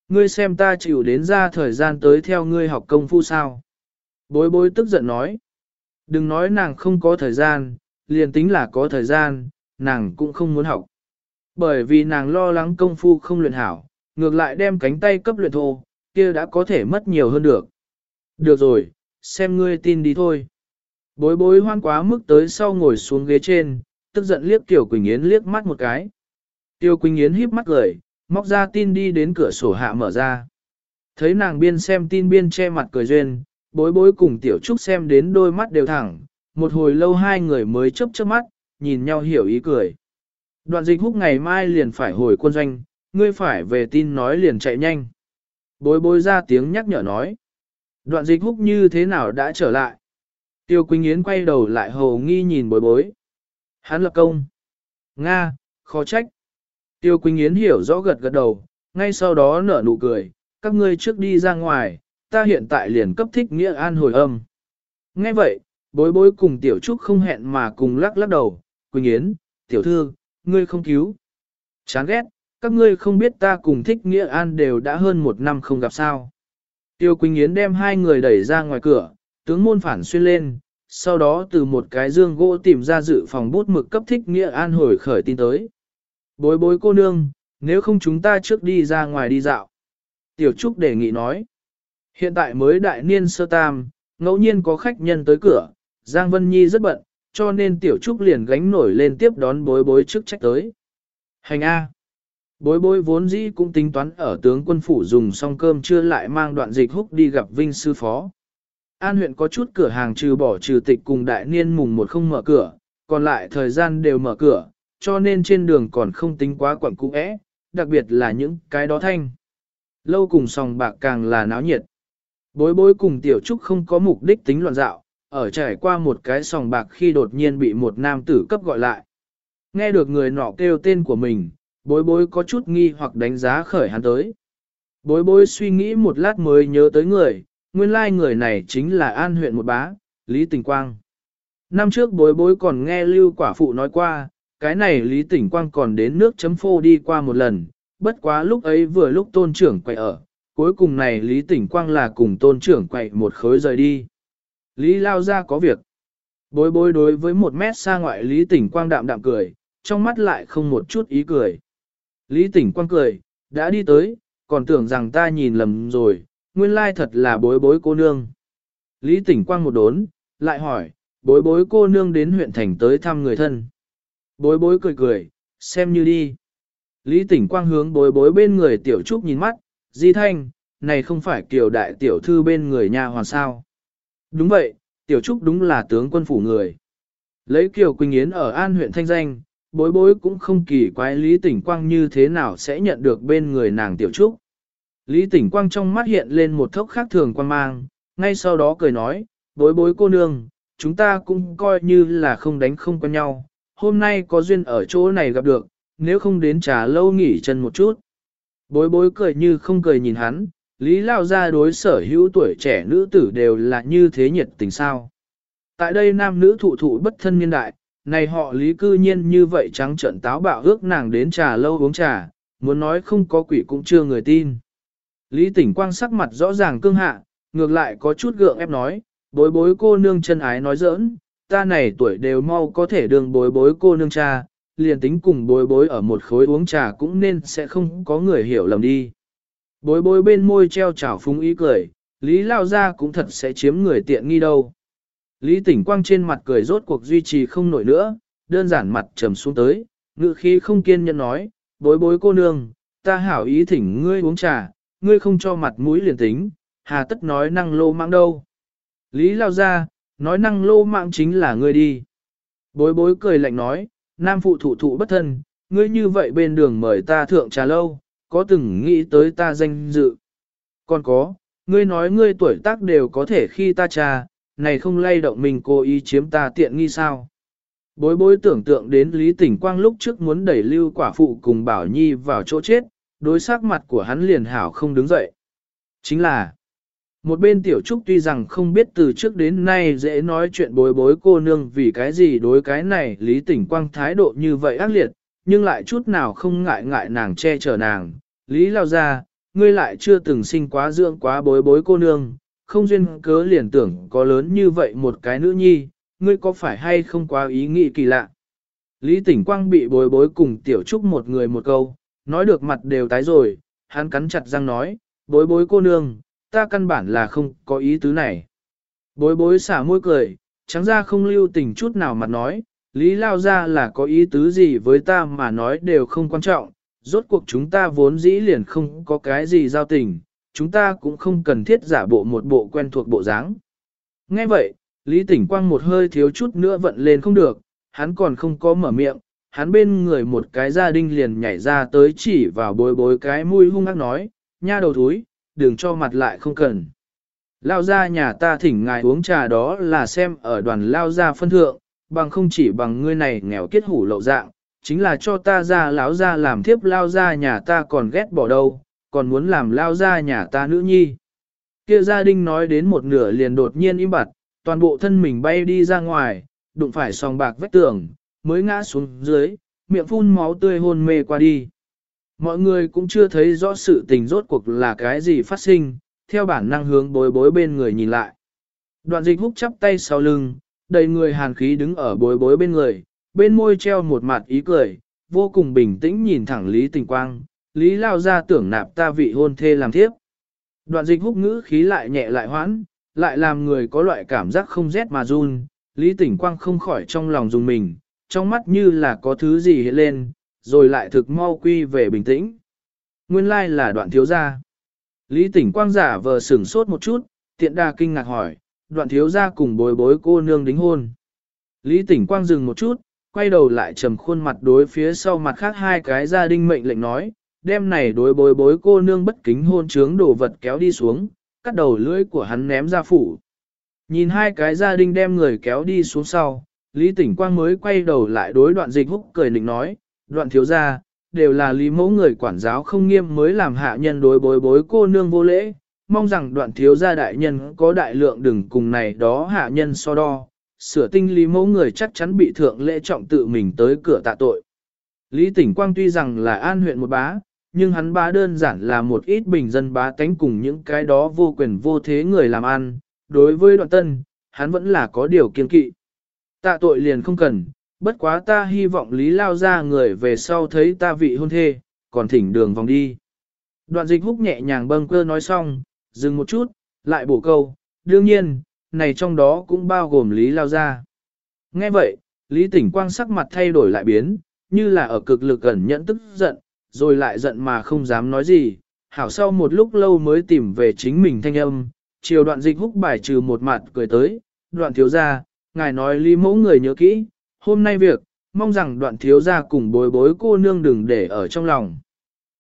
Ngươi xem ta chịu đến ra thời gian tới theo ngươi học công phu sao. Bối bối tức giận nói. Đừng nói nàng không có thời gian, liền tính là có thời gian, nàng cũng không muốn học. Bởi vì nàng lo lắng công phu không luyện hảo, ngược lại đem cánh tay cấp luyện thô, kia đã có thể mất nhiều hơn được. Được rồi, xem ngươi tin đi thôi. Bối bối hoan quá mức tới sau ngồi xuống ghế trên, tức giận liếc Tiểu Quỳnh Yến liếc mắt một cái. Tiêu Quỳnh Yến híp mắt cười, móc ra tin đi đến cửa sổ hạ mở ra. Thấy nàng biên xem tin biên che mặt cười duyên, bối bối cùng Tiểu Trúc xem đến đôi mắt đều thẳng, một hồi lâu hai người mới chớp chớp mắt, nhìn nhau hiểu ý cười. Đoạn dịch húc ngày mai liền phải hồi quân doanh, ngươi phải về tin nói liền chạy nhanh. Bối bối ra tiếng nhắc nhở nói. Đoạn dịch húc như thế nào đã trở lại? Tiêu Quỳnh Yến quay đầu lại hồ nghi nhìn bối bối. Hắn lập công. Nga, khó trách. Tiêu Quỳnh Yến hiểu rõ gật gật đầu, ngay sau đó nở nụ cười, các ngươi trước đi ra ngoài, ta hiện tại liền cấp thích nghĩa an hồi âm. Nghe vậy, bối bối cùng tiểu trúc không hẹn mà cùng lắc lắc đầu, Quỳnh Yến, tiểu thư, ngươi không cứu. Chán ghét, các ngươi không biết ta cùng thích nghĩa an đều đã hơn một năm không gặp sao. Tiêu Quỳnh Yến đem hai người đẩy ra ngoài cửa, tướng môn phản xuyên lên, sau đó từ một cái dương gỗ tìm ra dự phòng bút mực cấp thích nghĩa an hồi khởi tin tới. Bối bối cô nương, nếu không chúng ta trước đi ra ngoài đi dạo. Tiểu Trúc đề nghị nói. Hiện tại mới đại niên sơ tam, ngẫu nhiên có khách nhân tới cửa, Giang Vân Nhi rất bận, cho nên Tiểu Trúc liền gánh nổi lên tiếp đón bối bối trước trách tới. Hành A. Bối bối vốn dĩ cũng tính toán ở tướng quân phủ dùng xong cơm trưa lại mang đoạn dịch húc đi gặp Vinh sư phó. An huyện có chút cửa hàng trừ bỏ trừ tịch cùng đại niên mùng một không mở cửa, còn lại thời gian đều mở cửa, cho nên trên đường còn không tính quá quẩn cũ ẽ, đặc biệt là những cái đó thanh. Lâu cùng sòng bạc càng là náo nhiệt. Bối bối cùng tiểu trúc không có mục đích tính loạn dạo, ở trải qua một cái sòng bạc khi đột nhiên bị một nam tử cấp gọi lại. Nghe được người nọ kêu tên của mình, bối bối có chút nghi hoặc đánh giá khởi hắn tới. Bối bối suy nghĩ một lát mới nhớ tới người, nguyên lai người này chính là an huyện một bá, Lý Tình Quang. Năm trước bối bối còn nghe lưu quả phụ nói qua, cái này Lý Tỉnh Quang còn đến nước chấm phô đi qua một lần, bất quá lúc ấy vừa lúc tôn trưởng quay ở, cuối cùng này Lý Tỉnh Quang là cùng tôn trưởng quậy một khối rời đi. Lý lao ra có việc. Bối bối đối với một mét xa ngoại Lý Tỉnh Quang đạm đạm cười, trong mắt lại không một chút ý cười. Lý Tỉnh Quang cười, đã đi tới, còn tưởng rằng ta nhìn lầm rồi, nguyên lai thật là bối bối cô nương. Lý Tỉnh Quang một đốn, lại hỏi, bối bối cô nương đến huyện thành tới thăm người thân. Bối bối cười cười, xem như đi. Lý tỉnh quang hướng bối bối bên người tiểu trúc nhìn mắt, di thanh, này không phải kiểu đại tiểu thư bên người nhà hoàn sao. Đúng vậy, Tiểu Trúc đúng là tướng quân phủ người. Lấy Kiều Quỳnh Yến ở An huyện Thanh Danh, bối bối cũng không kỳ quái Lý Tỉnh Quang như thế nào sẽ nhận được bên người nàng Tiểu Trúc. Lý Tỉnh Quang trong mắt hiện lên một thốc khác thường quan mang, ngay sau đó cười nói, bối bối cô nương, chúng ta cũng coi như là không đánh không quen nhau, hôm nay có duyên ở chỗ này gặp được, nếu không đến trà lâu nghỉ chân một chút. Bối bối cười như không cười nhìn hắn, Lý Lao ra đối sở hữu tuổi trẻ nữ tử đều là như thế nhiệt tình sao. Tại đây nam nữ thụ thụ bất thân niên đại, này họ Lý cư nhiên như vậy trắng trận táo bạo ước nàng đến trà lâu uống trà, muốn nói không có quỷ cũng chưa người tin. Lý tỉnh quang sắc mặt rõ ràng cương hạ, ngược lại có chút gượng ép nói, bối bối cô nương chân ái nói giỡn, ta này tuổi đều mau có thể đường bối bối cô nương cha, liền tính cùng bối bối ở một khối uống trà cũng nên sẽ không có người hiểu lầm đi. Bối bối bên môi treo chảo phúng ý cười, Lý Lao ra cũng thật sẽ chiếm người tiện nghi đâu. Lý tỉnh quang trên mặt cười rốt cuộc duy trì không nổi nữa, đơn giản mặt trầm xuống tới, ngự khí không kiên nhẫn nói, bối bối cô nương, ta hảo ý thỉnh ngươi uống trà, ngươi không cho mặt mũi liền tính, hà tất nói năng lô mạng đâu. Lý lao ra, nói năng lô mạng chính là ngươi đi. Bối bối cười lạnh nói, nam phụ thụ thụ bất thân, ngươi như vậy bên đường mời ta thượng trà lâu, có từng nghĩ tới ta danh dự. Còn có, ngươi nói ngươi tuổi tác đều có thể khi ta trà, này không lay động mình cố ý chiếm ta tiện nghi sao. Bối bối tưởng tượng đến Lý Tỉnh Quang lúc trước muốn đẩy lưu quả phụ cùng Bảo Nhi vào chỗ chết, đối sắc mặt của hắn liền hảo không đứng dậy. Chính là, một bên tiểu trúc tuy rằng không biết từ trước đến nay dễ nói chuyện bối bối cô nương vì cái gì đối cái này Lý Tỉnh Quang thái độ như vậy ác liệt, nhưng lại chút nào không ngại ngại nàng che chở nàng. Lý lao ra, ngươi lại chưa từng sinh quá dưỡng quá bối bối cô nương, không duyên cớ liền tưởng có lớn như vậy một cái nữ nhi, ngươi có phải hay không quá ý nghĩ kỳ lạ. Lý Tỉnh Quang bị bối bối cùng tiểu trúc một người một câu, nói được mặt đều tái rồi, hắn cắn chặt răng nói, bối bối cô nương, ta căn bản là không có ý tứ này. Bối bối xả môi cười, trắng ra không lưu tình chút nào mặt nói, lý lao ra là có ý tứ gì với ta mà nói đều không quan trọng, rốt cuộc chúng ta vốn dĩ liền không có cái gì giao tình, chúng ta cũng không cần thiết giả bộ một bộ quen thuộc bộ dáng. Nghe vậy, Lý Tỉnh Quang một hơi thiếu chút nữa vận lên không được, hắn còn không có mở miệng, hắn bên người một cái gia đình liền nhảy ra tới chỉ vào bối bối cái mũi hung ác nói, nha đầu thúi, đừng cho mặt lại không cần. Lao ra nhà ta thỉnh ngài uống trà đó là xem ở đoàn lao ra phân thượng, bằng không chỉ bằng ngươi này nghèo kết hủ lậu dạng, chính là cho ta ra lão ra làm thiếp lao ra nhà ta còn ghét bỏ đâu, còn muốn làm lao ra nhà ta nữ nhi. Kia gia đình nói đến một nửa liền đột nhiên im bặt, toàn bộ thân mình bay đi ra ngoài, đụng phải song bạc vách tường, mới ngã xuống dưới, miệng phun máu tươi hôn mê qua đi. Mọi người cũng chưa thấy rõ sự tình rốt cuộc là cái gì phát sinh, theo bản năng hướng bối bối bên người nhìn lại. Đoạn dịch húc chắp tay sau lưng, đầy người hàn khí đứng ở bối bối bên người, bên môi treo một mặt ý cười, vô cùng bình tĩnh nhìn thẳng Lý Tình Quang, Lý lao ra tưởng nạp ta vị hôn thê làm thiếp. Đoạn dịch húc ngữ khí lại nhẹ lại hoãn, lại làm người có loại cảm giác không rét mà run, Lý Tỉnh Quang không khỏi trong lòng dùng mình, trong mắt như là có thứ gì hiện lên, rồi lại thực mau quy về bình tĩnh. Nguyên lai là đoạn thiếu gia. Lý tỉnh quang giả vờ sửng sốt một chút, tiện đà kinh ngạc hỏi, đoạn thiếu gia cùng bối bối cô nương đính hôn. Lý tỉnh quang dừng một chút, quay đầu lại trầm khuôn mặt đối phía sau mặt khác hai cái gia đình mệnh lệnh nói, đêm này đối bối bối cô nương bất kính hôn trướng đồ vật kéo đi xuống, cắt đầu lưỡi của hắn ném ra phủ. Nhìn hai cái gia đình đem người kéo đi xuống sau, Lý Tỉnh Quang mới quay đầu lại đối đoạn dịch húc cười nịnh nói, đoạn thiếu gia, đều là lý mẫu người quản giáo không nghiêm mới làm hạ nhân đối bối bối cô nương vô lễ, mong rằng đoạn thiếu gia đại nhân có đại lượng đừng cùng này đó hạ nhân so đo, sửa tinh lý mẫu người chắc chắn bị thượng lễ trọng tự mình tới cửa tạ tội. Lý Tỉnh Quang tuy rằng là an huyện một bá, nhưng hắn bá đơn giản là một ít bình dân bá tánh cùng những cái đó vô quyền vô thế người làm ăn, đối với đoạn tân, hắn vẫn là có điều kiên kỵ. Tạ tội liền không cần, bất quá ta hy vọng Lý Lao ra người về sau thấy ta vị hôn thê, còn thỉnh đường vòng đi. Đoạn dịch húc nhẹ nhàng bâng cơ nói xong, dừng một chút, lại bổ câu, đương nhiên, này trong đó cũng bao gồm Lý Lao ra. Nghe vậy, Lý Tỉnh Quang sắc mặt thay đổi lại biến, như là ở cực lực ẩn nhẫn tức giận, rồi lại giận mà không dám nói gì. Hảo sau một lúc lâu mới tìm về chính mình thanh âm, chiều đoạn dịch húc bài trừ một mặt cười tới, đoạn thiếu gia, ngài nói lý mẫu người nhớ kỹ, hôm nay việc, mong rằng đoạn thiếu gia cùng bối bối cô nương đừng để ở trong lòng.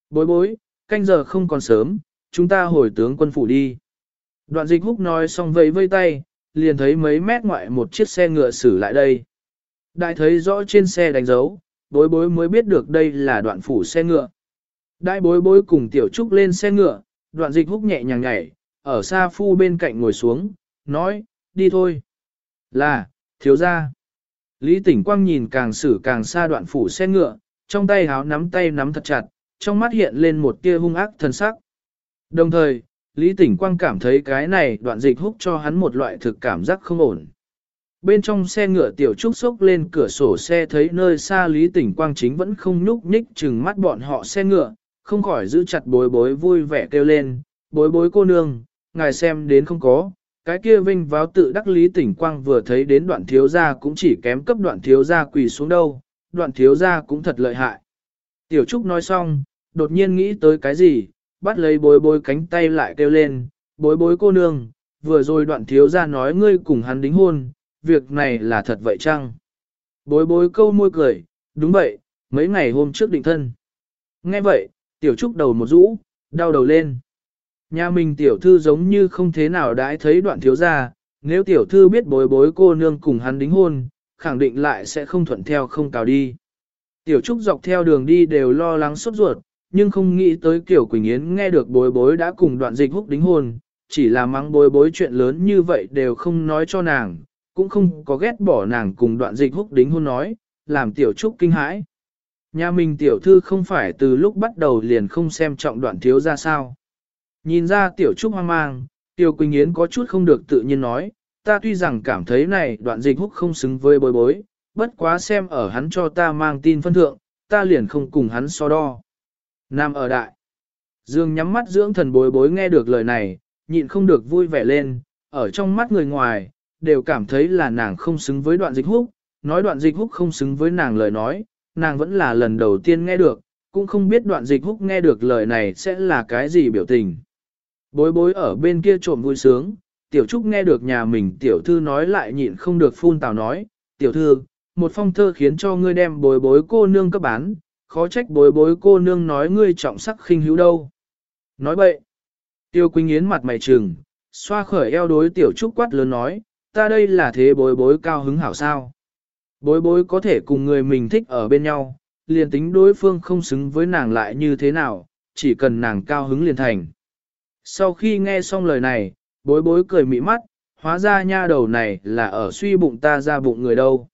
Bối bối, canh giờ không còn sớm, chúng ta hồi tướng quân phủ đi. Đoạn dịch húc nói xong vẫy vây tay, liền thấy mấy mét ngoại một chiếc xe ngựa xử lại đây. Đại thấy rõ trên xe đánh dấu, bối bối mới biết được đây là đoạn phủ xe ngựa. Đại bối bối cùng tiểu trúc lên xe ngựa, đoạn dịch húc nhẹ nhàng nhảy, ở xa phu bên cạnh ngồi xuống, nói, đi thôi. Là, thiếu ra. Lý tỉnh quang nhìn càng xử càng xa đoạn phủ xe ngựa, trong tay háo nắm tay nắm thật chặt, trong mắt hiện lên một tia hung ác thần sắc. Đồng thời, Lý tỉnh quang cảm thấy cái này đoạn dịch húc cho hắn một loại thực cảm giác không ổn. Bên trong xe ngựa tiểu trúc sốc lên cửa sổ xe thấy nơi xa Lý tỉnh quang chính vẫn không nhúc nhích chừng mắt bọn họ xe ngựa, không khỏi giữ chặt bối bối vui vẻ kêu lên, bối bối cô nương, ngài xem đến không có, cái kia vinh váo tự đắc lý tỉnh quang vừa thấy đến đoạn thiếu gia cũng chỉ kém cấp đoạn thiếu gia quỳ xuống đâu, đoạn thiếu gia cũng thật lợi hại. Tiểu Trúc nói xong, đột nhiên nghĩ tới cái gì, bắt lấy bối bối cánh tay lại kêu lên, bối bối cô nương, vừa rồi đoạn thiếu gia nói ngươi cùng hắn đính hôn, việc này là thật vậy chăng? Bối bối câu môi cười, đúng vậy, mấy ngày hôm trước định thân. Nghe vậy, tiểu trúc đầu một rũ, đau đầu lên. Nhà mình tiểu thư giống như không thế nào đãi thấy đoạn thiếu gia, nếu tiểu thư biết bối bối cô nương cùng hắn đính hôn, khẳng định lại sẽ không thuận theo không cào đi. Tiểu Trúc dọc theo đường đi đều lo lắng sốt ruột, nhưng không nghĩ tới Kiều Quỳnh Yến nghe được bối bối đã cùng đoạn dịch húc đính hôn, chỉ là mắng bối bối chuyện lớn như vậy đều không nói cho nàng, cũng không có ghét bỏ nàng cùng đoạn dịch húc đính hôn nói, làm Tiểu Trúc kinh hãi. Nhà mình Tiểu Thư không phải từ lúc bắt đầu liền không xem trọng đoạn thiếu ra sao. Nhìn ra tiểu trúc hoang mang, tiểu Quỳnh Yến có chút không được tự nhiên nói, ta tuy rằng cảm thấy này đoạn dịch húc không xứng với bối bối, bất quá xem ở hắn cho ta mang tin phân thượng, ta liền không cùng hắn so đo. Nam ở đại. Dương nhắm mắt dưỡng thần bối bối nghe được lời này, nhịn không được vui vẻ lên, ở trong mắt người ngoài, đều cảm thấy là nàng không xứng với đoạn dịch húc, nói đoạn dịch húc không xứng với nàng lời nói, nàng vẫn là lần đầu tiên nghe được, cũng không biết đoạn dịch húc nghe được lời này sẽ là cái gì biểu tình. Bối bối ở bên kia trộm vui sướng, tiểu trúc nghe được nhà mình tiểu thư nói lại nhịn không được phun tào nói, tiểu thư, một phong thơ khiến cho ngươi đem bối bối cô nương cấp bán, khó trách bối bối cô nương nói ngươi trọng sắc khinh hữu đâu. Nói bậy, tiêu quỳnh yến mặt mày trừng, xoa khởi eo đối tiểu trúc quát lớn nói, ta đây là thế bối bối cao hứng hảo sao. Bối bối có thể cùng người mình thích ở bên nhau, liền tính đối phương không xứng với nàng lại như thế nào, chỉ cần nàng cao hứng liền thành. Sau khi nghe xong lời này, bối bối cười mỹ mắt, hóa ra nha đầu này là ở suy bụng ta ra bụng người đâu.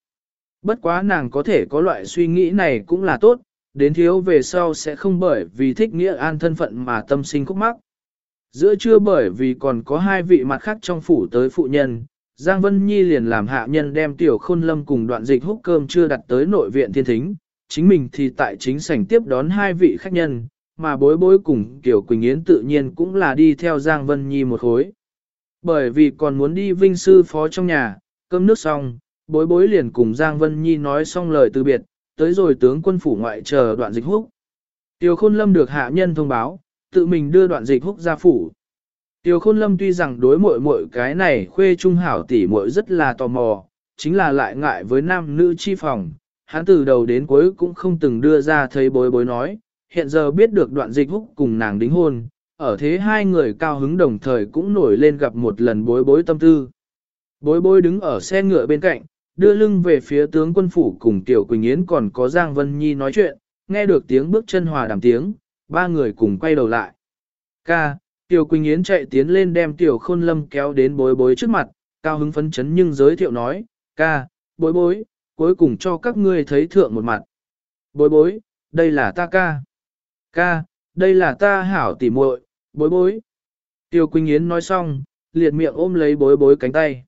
Bất quá nàng có thể có loại suy nghĩ này cũng là tốt, đến thiếu về sau sẽ không bởi vì thích nghĩa an thân phận mà tâm sinh khúc mắc. Giữa trưa bởi vì còn có hai vị mặt khác trong phủ tới phụ nhân, Giang Vân Nhi liền làm hạ nhân đem tiểu khôn lâm cùng đoạn dịch hút cơm chưa đặt tới nội viện thiên thính, chính mình thì tại chính sảnh tiếp đón hai vị khách nhân, mà bối bối cùng Kiều Quỳnh Yến tự nhiên cũng là đi theo Giang Vân Nhi một khối. Bởi vì còn muốn đi vinh sư phó trong nhà, cơm nước xong, bối bối liền cùng Giang Vân Nhi nói xong lời từ biệt, tới rồi tướng quân phủ ngoại chờ đoạn dịch húc. Tiêu Khôn Lâm được hạ nhân thông báo, tự mình đưa đoạn dịch húc ra phủ. Tiêu Khôn Lâm tuy rằng đối mội mội cái này khuê trung hảo tỷ muội rất là tò mò, chính là lại ngại với nam nữ chi phòng, hắn từ đầu đến cuối cũng không từng đưa ra thấy bối bối nói, hiện giờ biết được đoạn dịch húc cùng nàng đính hôn, ở thế hai người cao hứng đồng thời cũng nổi lên gặp một lần bối bối tâm tư. Bối bối đứng ở xe ngựa bên cạnh, đưa lưng về phía tướng quân phủ cùng Tiểu Quỳnh Yến còn có Giang Vân Nhi nói chuyện, nghe được tiếng bước chân hòa đàm tiếng, ba người cùng quay đầu lại. Ca, Tiểu Quỳnh Yến chạy tiến lên đem Tiểu Khôn Lâm kéo đến bối bối trước mặt, cao hứng phấn chấn nhưng giới thiệu nói, ca, bối bối, cuối cùng cho các ngươi thấy thượng một mặt. Bối bối, đây là ta ca. Ca, đây là ta hảo tỉ muội, bối bối. Tiêu Quỳnh Yến nói xong, liệt miệng ôm lấy bối bối cánh tay.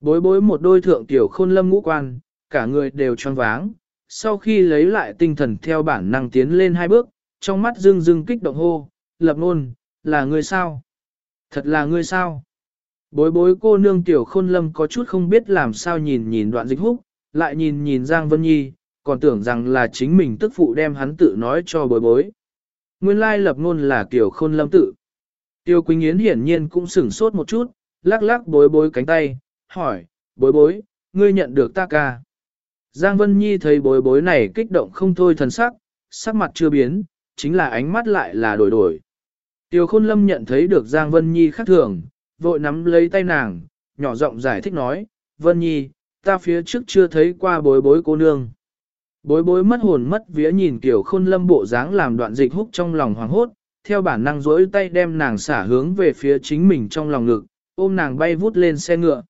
Bối bối một đôi thượng tiểu khôn lâm ngũ quan, cả người đều tròn váng. Sau khi lấy lại tinh thần theo bản năng tiến lên hai bước, trong mắt dưng dưng kích động hô, lập nôn, là người sao? Thật là người sao? Bối bối cô nương tiểu khôn lâm có chút không biết làm sao nhìn nhìn đoạn dịch húc, lại nhìn nhìn Giang Vân Nhi, còn tưởng rằng là chính mình tức phụ đem hắn tự nói cho bối bối. Nguyên lai lập ngôn là kiểu khôn lâm tự. Tiêu Quỳnh Yến hiển nhiên cũng sửng sốt một chút, lắc lắc bối bối cánh tay, hỏi, bối bối, ngươi nhận được ta ca. Giang Vân Nhi thấy bối bối này kích động không thôi thần sắc, sắc mặt chưa biến, chính là ánh mắt lại là đổi đổi. Tiêu Khôn Lâm nhận thấy được Giang Vân Nhi khác thường, vội nắm lấy tay nàng, nhỏ giọng giải thích nói, Vân Nhi, ta phía trước chưa thấy qua bối bối cô nương. Bối bối mất hồn mất vía nhìn Kiều Khôn Lâm bộ dáng làm đoạn dịch húc trong lòng hoảng hốt, theo bản năng rỗi tay đem nàng xả hướng về phía chính mình trong lòng ngực, ôm nàng bay vút lên xe ngựa.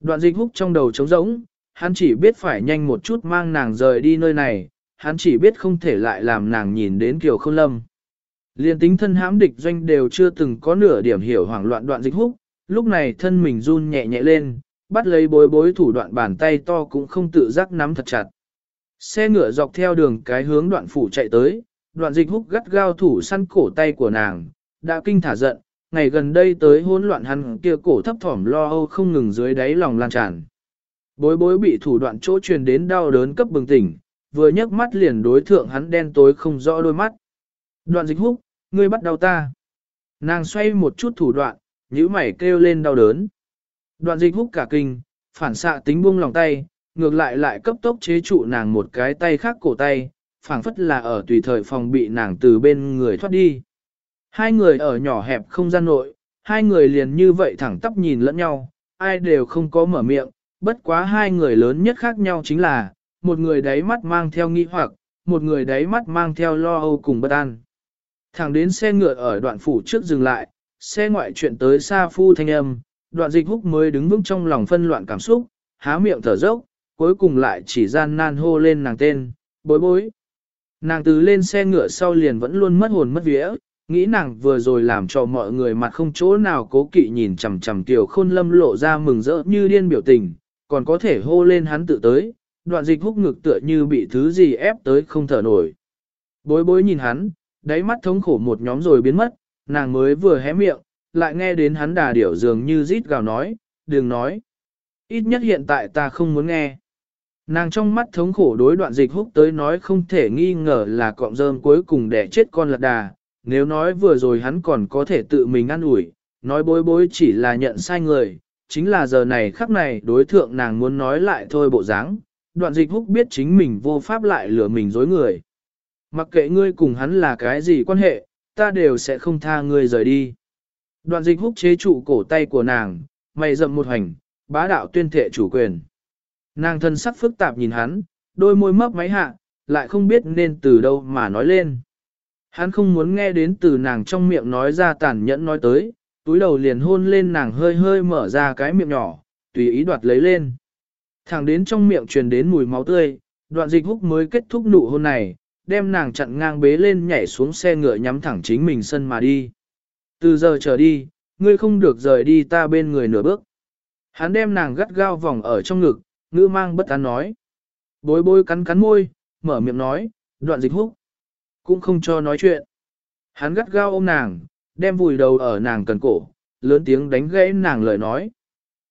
Đoạn dịch húc trong đầu trống rỗng, hắn chỉ biết phải nhanh một chút mang nàng rời đi nơi này, hắn chỉ biết không thể lại làm nàng nhìn đến Kiều Khôn Lâm. Liên tính thân hãm địch doanh đều chưa từng có nửa điểm hiểu hoảng loạn đoạn dịch húc, lúc này thân mình run nhẹ nhẹ lên, bắt lấy bối bối thủ đoạn bàn tay to cũng không tự giác nắm thật chặt. Xe ngựa dọc theo đường cái hướng đoạn phủ chạy tới, đoạn dịch húc gắt gao thủ săn cổ tay của nàng, đã kinh thả giận, ngày gần đây tới hỗn loạn hắn kia cổ thấp thỏm lo âu không ngừng dưới đáy lòng lan tràn. Bối bối bị thủ đoạn chỗ truyền đến đau đớn cấp bừng tỉnh, vừa nhấc mắt liền đối thượng hắn đen tối không rõ đôi mắt. Đoạn dịch húc, ngươi bắt đau ta. Nàng xoay một chút thủ đoạn, nhíu mày kêu lên đau đớn. Đoạn dịch húc cả kinh, phản xạ tính buông lòng tay, ngược lại lại cấp tốc chế trụ nàng một cái tay khác cổ tay, phảng phất là ở tùy thời phòng bị nàng từ bên người thoát đi. Hai người ở nhỏ hẹp không gian nội, hai người liền như vậy thẳng tắp nhìn lẫn nhau, ai đều không có mở miệng, bất quá hai người lớn nhất khác nhau chính là, một người đáy mắt mang theo nghi hoặc, một người đáy mắt mang theo lo âu cùng bất an. Thẳng đến xe ngựa ở đoạn phủ trước dừng lại, xe ngoại chuyện tới xa phu thanh âm, đoạn dịch húc mới đứng vững trong lòng phân loạn cảm xúc, há miệng thở dốc, cuối cùng lại chỉ gian nan hô lên nàng tên, bối bối. Nàng từ lên xe ngựa sau liền vẫn luôn mất hồn mất vía, nghĩ nàng vừa rồi làm cho mọi người mặt không chỗ nào cố kỵ nhìn chằm chằm tiểu khôn lâm lộ ra mừng rỡ như điên biểu tình, còn có thể hô lên hắn tự tới, đoạn dịch húc ngực tựa như bị thứ gì ép tới không thở nổi. Bối bối nhìn hắn, đáy mắt thống khổ một nhóm rồi biến mất, nàng mới vừa hé miệng, lại nghe đến hắn đà điểu dường như rít gào nói, đừng nói. Ít nhất hiện tại ta không muốn nghe. Nàng trong mắt thống khổ đối đoạn dịch húc tới nói không thể nghi ngờ là cọng rơm cuối cùng để chết con lật đà, nếu nói vừa rồi hắn còn có thể tự mình ăn ủi, nói bối bối chỉ là nhận sai người, chính là giờ này khắc này đối thượng nàng muốn nói lại thôi bộ dáng. đoạn dịch húc biết chính mình vô pháp lại lừa mình dối người. Mặc kệ ngươi cùng hắn là cái gì quan hệ, ta đều sẽ không tha ngươi rời đi. Đoạn dịch húc chế trụ cổ tay của nàng, mày rậm một hành, bá đạo tuyên thệ chủ quyền. Nàng thân sắc phức tạp nhìn hắn, đôi môi mấp máy hạ, lại không biết nên từ đâu mà nói lên. Hắn không muốn nghe đến từ nàng trong miệng nói ra tàn nhẫn nói tới, túi đầu liền hôn lên nàng hơi hơi mở ra cái miệng nhỏ, tùy ý đoạt lấy lên. Thẳng đến trong miệng truyền đến mùi máu tươi, đoạn dịch húc mới kết thúc nụ hôn này, đem nàng chặn ngang bế lên nhảy xuống xe ngựa nhắm thẳng chính mình sân mà đi. Từ giờ trở đi, ngươi không được rời đi ta bên người nửa bước. Hắn đem nàng gắt gao vòng ở trong ngực, ngữ mang bất an nói. Bối bối cắn cắn môi, mở miệng nói, đoạn dịch húc. Cũng không cho nói chuyện. Hắn gắt gao ôm nàng, đem vùi đầu ở nàng cần cổ, lớn tiếng đánh gãy nàng lời nói.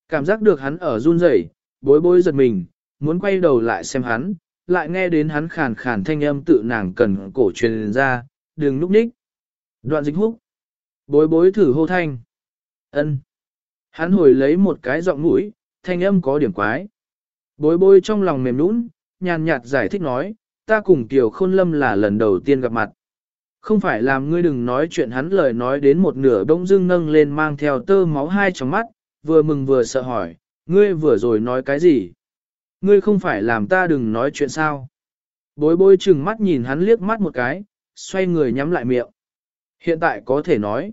Cảm giác được hắn ở run rẩy, bối bối giật mình, muốn quay đầu lại xem hắn, lại nghe đến hắn khàn khàn thanh âm tự nàng cần cổ truyền ra, đừng núp ních. Đoạn dịch húc. Bối bối thử hô thanh. ân. Hắn hồi lấy một cái giọng mũi, thanh âm có điểm quái. Bối bối trong lòng mềm nũng, nhàn nhạt giải thích nói, ta cùng Kiều Khôn Lâm là lần đầu tiên gặp mặt. Không phải làm ngươi đừng nói chuyện hắn lời nói đến một nửa bỗng dưng nâng lên mang theo tơ máu hai trong mắt, vừa mừng vừa sợ hỏi, ngươi vừa rồi nói cái gì? Ngươi không phải làm ta đừng nói chuyện sao? Bối bối chừng mắt nhìn hắn liếc mắt một cái, xoay người nhắm lại miệng. Hiện tại có thể nói.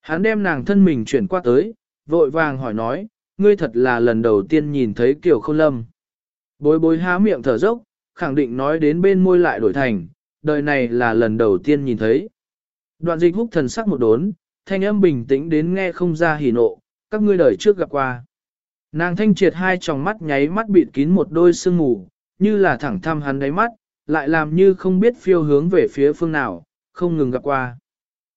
Hắn đem nàng thân mình chuyển qua tới, vội vàng hỏi nói, ngươi thật là lần đầu tiên nhìn thấy Kiều Khôn Lâm. Bối bối há miệng thở dốc, khẳng định nói đến bên môi lại đổi thành, đời này là lần đầu tiên nhìn thấy. Đoạn dịch húc thần sắc một đốn, thanh âm bình tĩnh đến nghe không ra hỉ nộ, các ngươi đời trước gặp qua. Nàng thanh triệt hai tròng mắt nháy mắt bịt kín một đôi sương mù, như là thẳng thăm hắn đáy mắt, lại làm như không biết phiêu hướng về phía phương nào, không ngừng gặp qua.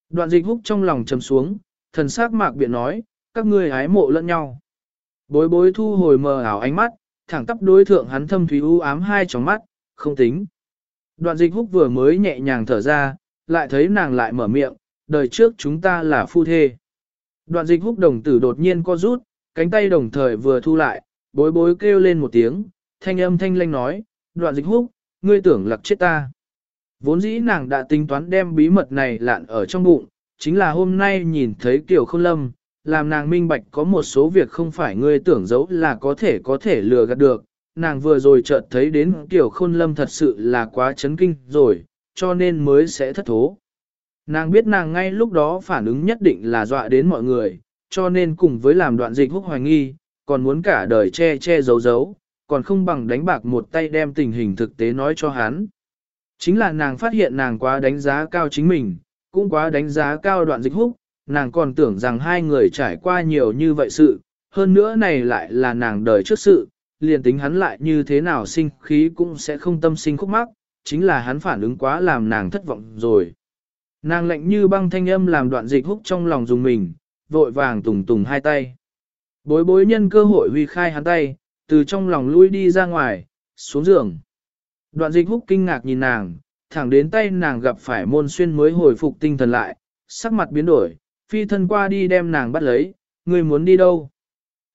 Đoạn dịch húc trong lòng trầm xuống, thần sắc mạc biện nói, các ngươi hái mộ lẫn nhau. Bối bối thu hồi mờ ảo ánh mắt, thẳng tắp đối thượng hắn thâm thúy u ám hai tròng mắt, không tính. Đoạn dịch húc vừa mới nhẹ nhàng thở ra, lại thấy nàng lại mở miệng, đời trước chúng ta là phu thê. Đoạn dịch húc đồng tử đột nhiên co rút, cánh tay đồng thời vừa thu lại, bối bối kêu lên một tiếng, thanh âm thanh lanh nói, đoạn dịch húc, ngươi tưởng lặc chết ta. Vốn dĩ nàng đã tính toán đem bí mật này lạn ở trong bụng, chính là hôm nay nhìn thấy kiểu không Lâm, làm nàng minh bạch có một số việc không phải ngươi tưởng giấu là có thể có thể lừa gạt được. Nàng vừa rồi chợt thấy đến tiểu Khôn Lâm thật sự là quá chấn kinh rồi, cho nên mới sẽ thất thố. Nàng biết nàng ngay lúc đó phản ứng nhất định là dọa đến mọi người, cho nên cùng với làm đoạn dịch húc hoài nghi, còn muốn cả đời che che giấu giấu, còn không bằng đánh bạc một tay đem tình hình thực tế nói cho hắn. Chính là nàng phát hiện nàng quá đánh giá cao chính mình, cũng quá đánh giá cao đoạn dịch húc, nàng còn tưởng rằng hai người trải qua nhiều như vậy sự, hơn nữa này lại là nàng đời trước sự, liền tính hắn lại như thế nào sinh khí cũng sẽ không tâm sinh khúc mắc, chính là hắn phản ứng quá làm nàng thất vọng rồi. Nàng lạnh như băng thanh âm làm đoạn dịch húc trong lòng dùng mình, vội vàng tùng tùng hai tay. Bối bối nhân cơ hội huy khai hắn tay, từ trong lòng lui đi ra ngoài, xuống giường. Đoạn dịch húc kinh ngạc nhìn nàng, thẳng đến tay nàng gặp phải môn xuyên mới hồi phục tinh thần lại, sắc mặt biến đổi, phi thân qua đi đem nàng bắt lấy, Ngươi muốn đi đâu?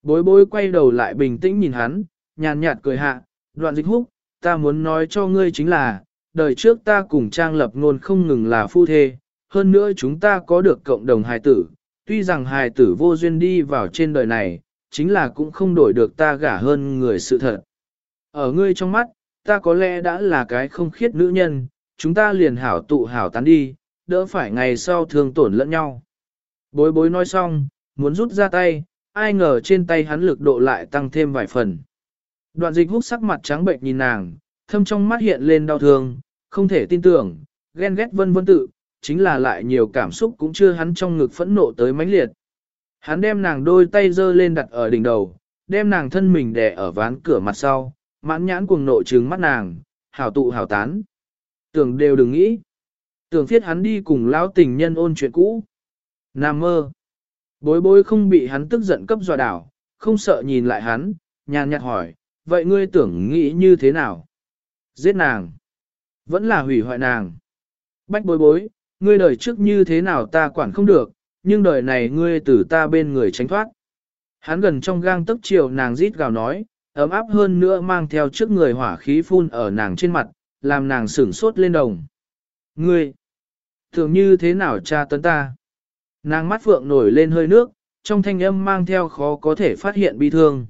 Bối bối quay đầu lại bình tĩnh nhìn hắn, nhàn nhạt cười hạ, đoạn dịch húc, ta muốn nói cho ngươi chính là, đời trước ta cùng trang lập ngôn không ngừng là phu thê, hơn nữa chúng ta có được cộng đồng hài tử, tuy rằng hài tử vô duyên đi vào trên đời này, chính là cũng không đổi được ta gả hơn người sự thật. Ở ngươi trong mắt, ta có lẽ đã là cái không khiết nữ nhân, chúng ta liền hảo tụ hảo tán đi, đỡ phải ngày sau thương tổn lẫn nhau. Bối bối nói xong, muốn rút ra tay, ai ngờ trên tay hắn lực độ lại tăng thêm vài phần. Đoạn dịch hút sắc mặt trắng bệnh nhìn nàng, thâm trong mắt hiện lên đau thương, không thể tin tưởng, ghen ghét vân vân tự, chính là lại nhiều cảm xúc cũng chưa hắn trong ngực phẫn nộ tới mãnh liệt. Hắn đem nàng đôi tay giơ lên đặt ở đỉnh đầu, đem nàng thân mình đè ở ván cửa mặt sau, mãn nhãn cuồng nộ trừng mắt nàng, hảo tụ hảo tán. Tưởng đều đừng nghĩ. Tưởng thiết hắn đi cùng lão tình nhân ôn chuyện cũ. Nam mơ. Bối bối không bị hắn tức giận cấp dọa đảo, không sợ nhìn lại hắn, nhàn nhạt hỏi, vậy ngươi tưởng nghĩ như thế nào? Giết nàng. Vẫn là hủy hoại nàng. Bách bối bối, ngươi đời trước như thế nào ta quản không được, nhưng đời này ngươi từ ta bên người tránh thoát. Hắn gần trong gang tấc chiều nàng rít gào nói, ấm áp hơn nữa mang theo trước người hỏa khí phun ở nàng trên mặt, làm nàng sửng sốt lên đồng. Ngươi, thường như thế nào cha tấn ta? Nàng mắt phượng nổi lên hơi nước, trong thanh âm mang theo khó có thể phát hiện bi thương.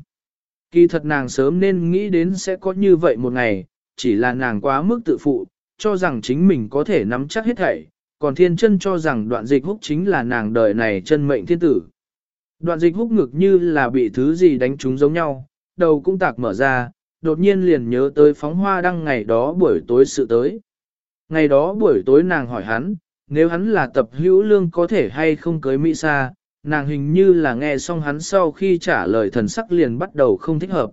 Kỳ thật nàng sớm nên nghĩ đến sẽ có như vậy một ngày, chỉ là nàng quá mức tự phụ, cho rằng chính mình có thể nắm chắc hết thảy, còn thiên chân cho rằng đoạn dịch húc chính là nàng đời này chân mệnh thiên tử. Đoạn dịch húc ngực như là bị thứ gì đánh trúng giống nhau, đầu cũng tạc mở ra, đột nhiên liền nhớ tới phóng hoa đăng ngày đó buổi tối sự tới. Ngày đó buổi tối nàng hỏi hắn, nếu hắn là tập hữu lương có thể hay không cưới Mỹ Sa, nàng hình như là nghe xong hắn sau khi trả lời thần sắc liền bắt đầu không thích hợp.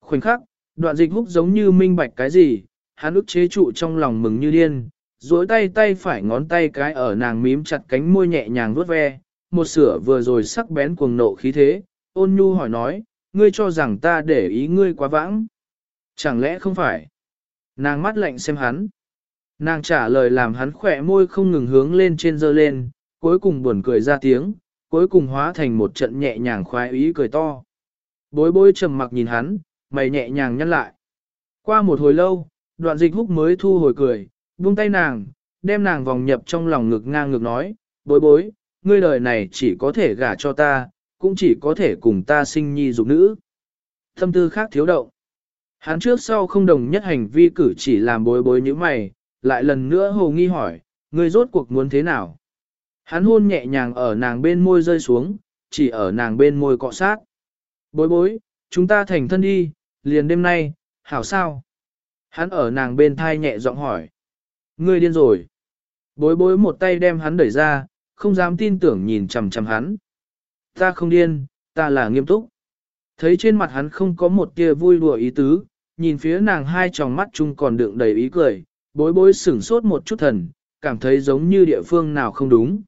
Khoảnh khắc, đoạn dịch húc giống như minh bạch cái gì, hắn ức chế trụ trong lòng mừng như điên, duỗi tay tay phải ngón tay cái ở nàng mím chặt cánh môi nhẹ nhàng vuốt ve, một sửa vừa rồi sắc bén cuồng nộ khí thế, ôn nhu hỏi nói, ngươi cho rằng ta để ý ngươi quá vãng. Chẳng lẽ không phải? Nàng mắt lạnh xem hắn. Nàng trả lời làm hắn khỏe môi không ngừng hướng lên trên dơ lên, cuối cùng buồn cười ra tiếng, cuối cùng hóa thành một trận nhẹ nhàng khoái ý cười to. Bối bối trầm mặc nhìn hắn, mày nhẹ nhàng nhăn lại. Qua một hồi lâu, đoạn dịch húc mới thu hồi cười, buông tay nàng, đem nàng vòng nhập trong lòng ngực ngang ngực nói, bối bối, ngươi đời này chỉ có thể gả cho ta, cũng chỉ có thể cùng ta sinh nhi dục nữ. Thâm tư khác thiếu động. Hắn trước sau không đồng nhất hành vi cử chỉ làm bối bối như mày, lại lần nữa hồ nghi hỏi, ngươi rốt cuộc muốn thế nào? Hắn hôn nhẹ nhàng ở nàng bên môi rơi xuống, chỉ ở nàng bên môi cọ sát. Bối bối, chúng ta thành thân đi, liền đêm nay, hảo sao? Hắn ở nàng bên thai nhẹ giọng hỏi. Ngươi điên rồi. Bối bối một tay đem hắn đẩy ra, không dám tin tưởng nhìn chằm chằm hắn. Ta không điên, ta là nghiêm túc. Thấy trên mặt hắn không có một tia vui đùa ý tứ, nhìn phía nàng hai tròng mắt chung còn đựng đầy ý cười, bối bối sửng sốt một chút thần, cảm thấy giống như địa phương nào không đúng.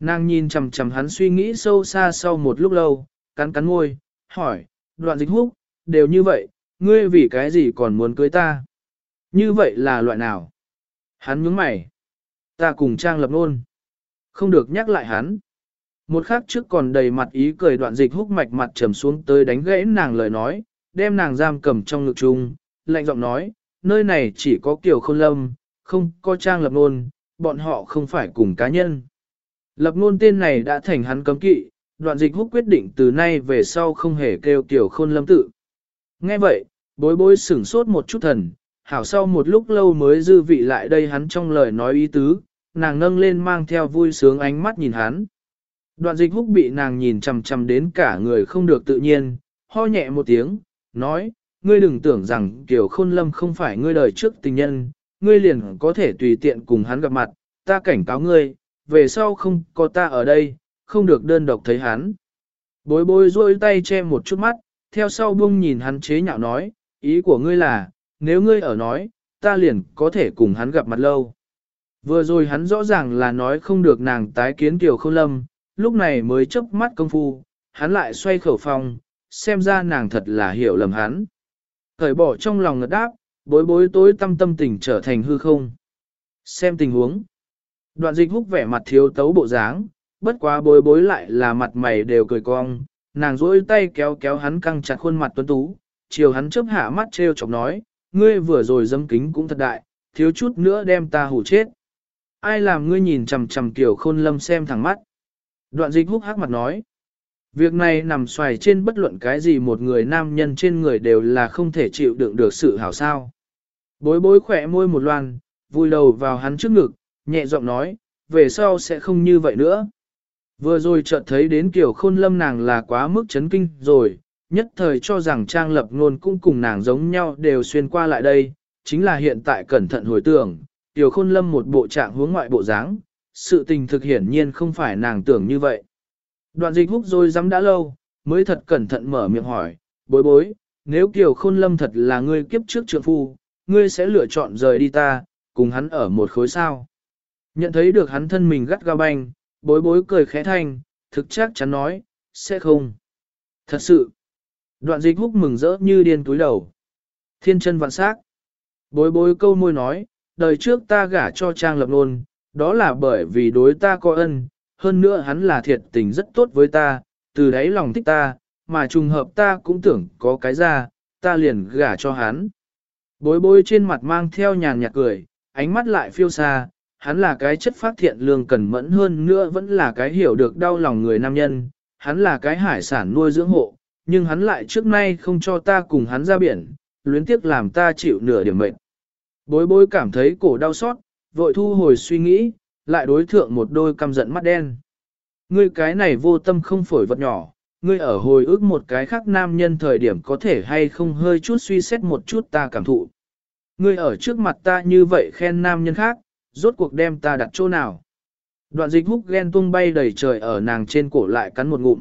Nàng nhìn chằm chằm hắn suy nghĩ sâu xa sau một lúc lâu, cắn cắn môi, hỏi, đoạn dịch húc, đều như vậy, ngươi vì cái gì còn muốn cưới ta? Như vậy là loại nào? Hắn nhướng mày. Ta cùng Trang lập nôn. Không được nhắc lại hắn. Một khắc trước còn đầy mặt ý cười đoạn dịch húc mạch mặt trầm xuống tới đánh gãy nàng lời nói, đem nàng giam cầm trong ngực chung, lạnh giọng nói, nơi này chỉ có kiểu khôn lâm, không có trang lập nôn, bọn họ không phải cùng cá nhân. Lập nôn tên này đã thành hắn cấm kỵ, đoạn dịch húc quyết định từ nay về sau không hề kêu kiểu khôn lâm tự. Nghe vậy, bối bối sửng sốt một chút thần, hảo sau một lúc lâu mới dư vị lại đây hắn trong lời nói ý tứ, nàng nâng lên mang theo vui sướng ánh mắt nhìn hắn. Đoạn dịch húc bị nàng nhìn chầm chầm đến cả người không được tự nhiên, ho nhẹ một tiếng, nói, ngươi đừng tưởng rằng Kiều Khôn Lâm không phải ngươi đời trước tình nhân, ngươi liền có thể tùy tiện cùng hắn gặp mặt, ta cảnh cáo ngươi, về sau không có ta ở đây, không được đơn độc thấy hắn. Bối bối rôi tay che một chút mắt, theo sau buông nhìn hắn chế nhạo nói, ý của ngươi là, nếu ngươi ở nói, ta liền có thể cùng hắn gặp mặt lâu. Vừa rồi hắn rõ ràng là nói không được nàng tái kiến Kiều Khôn Lâm, lúc này mới chớp mắt công phu, hắn lại xoay khẩu phong, xem ra nàng thật là hiểu lầm hắn. Thời bỏ trong lòng ngật đáp, bối bối tối tâm tâm tình trở thành hư không. Xem tình huống. Đoạn dịch húc vẻ mặt thiếu tấu bộ dáng, bất quá bối bối lại là mặt mày đều cười cong, nàng duỗi tay kéo kéo hắn căng chặt khuôn mặt tuấn tú, chiều hắn chớp hạ mắt trêu chọc nói, ngươi vừa rồi dâm kính cũng thật đại, thiếu chút nữa đem ta hủ chết. Ai làm ngươi nhìn chằm chằm kiểu khôn lâm xem thẳng mắt. Đoạn dịch húc hắc mặt nói. Việc này nằm xoài trên bất luận cái gì một người nam nhân trên người đều là không thể chịu đựng được sự hảo sao. Bối bối khỏe môi một loan, vui đầu vào hắn trước ngực, nhẹ giọng nói, về sau sẽ không như vậy nữa. Vừa rồi chợt thấy đến kiểu khôn lâm nàng là quá mức chấn kinh rồi, nhất thời cho rằng trang lập ngôn cũng cùng nàng giống nhau đều xuyên qua lại đây, chính là hiện tại cẩn thận hồi tưởng, tiểu khôn lâm một bộ trạng hướng ngoại bộ dáng, sự tình thực hiển nhiên không phải nàng tưởng như vậy. Đoạn dịch húc rồi dám đã lâu, mới thật cẩn thận mở miệng hỏi, bối bối, nếu Kiều Khôn Lâm thật là ngươi kiếp trước trượng phu, ngươi sẽ lựa chọn rời đi ta, cùng hắn ở một khối sao. Nhận thấy được hắn thân mình gắt ga banh, bối bối cười khẽ thanh, thực chắc chắn nói, sẽ không. Thật sự, đoạn dịch húc mừng rỡ như điên túi đầu. Thiên chân vạn sắc. Bối bối câu môi nói, đời trước ta gả cho Trang Lập Nôn, đó là bởi vì đối ta có ân, hơn nữa hắn là thiệt tình rất tốt với ta, từ đấy lòng thích ta, mà trùng hợp ta cũng tưởng có cái ra, ta liền gả cho hắn. Bối bối trên mặt mang theo nhàn nhạt cười, ánh mắt lại phiêu xa, hắn là cái chất phát thiện lương cần mẫn hơn nữa vẫn là cái hiểu được đau lòng người nam nhân, hắn là cái hải sản nuôi dưỡng hộ, nhưng hắn lại trước nay không cho ta cùng hắn ra biển, luyến tiếc làm ta chịu nửa điểm mệnh. Bối bối cảm thấy cổ đau xót, vội thu hồi suy nghĩ, lại đối thượng một đôi căm giận mắt đen. Ngươi cái này vô tâm không phổi vật nhỏ, ngươi ở hồi ức một cái khác nam nhân thời điểm có thể hay không hơi chút suy xét một chút ta cảm thụ. Ngươi ở trước mặt ta như vậy khen nam nhân khác, rốt cuộc đem ta đặt chỗ nào. Đoạn dịch húc ghen tung bay đầy trời ở nàng trên cổ lại cắn một ngụm.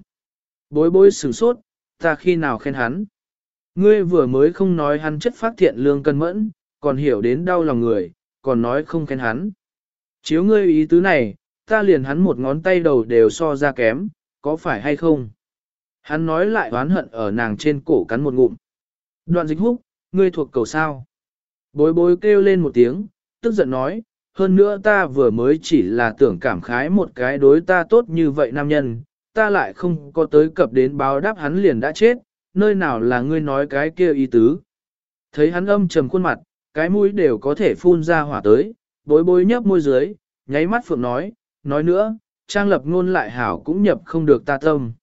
Bối bối sửng sốt, ta khi nào khen hắn. Ngươi vừa mới không nói hắn chất phát thiện lương cân mẫn, còn hiểu đến đau lòng người, còn nói không khen hắn. Chiếu ngươi ý tứ này, ta liền hắn một ngón tay đầu đều so ra kém, có phải hay không? Hắn nói lại oán hận ở nàng trên cổ cắn một ngụm. Đoạn dịch húc, ngươi thuộc cầu sao? Bối bối kêu lên một tiếng, tức giận nói, hơn nữa ta vừa mới chỉ là tưởng cảm khái một cái đối ta tốt như vậy nam nhân, ta lại không có tới cập đến báo đáp hắn liền đã chết, nơi nào là ngươi nói cái kia ý tứ. Thấy hắn âm trầm khuôn mặt, cái mũi đều có thể phun ra hỏa tới, bối bối nhấp môi dưới, nháy mắt phượng nói, nói nữa, trang lập ngôn lại hảo cũng nhập không được ta tâm.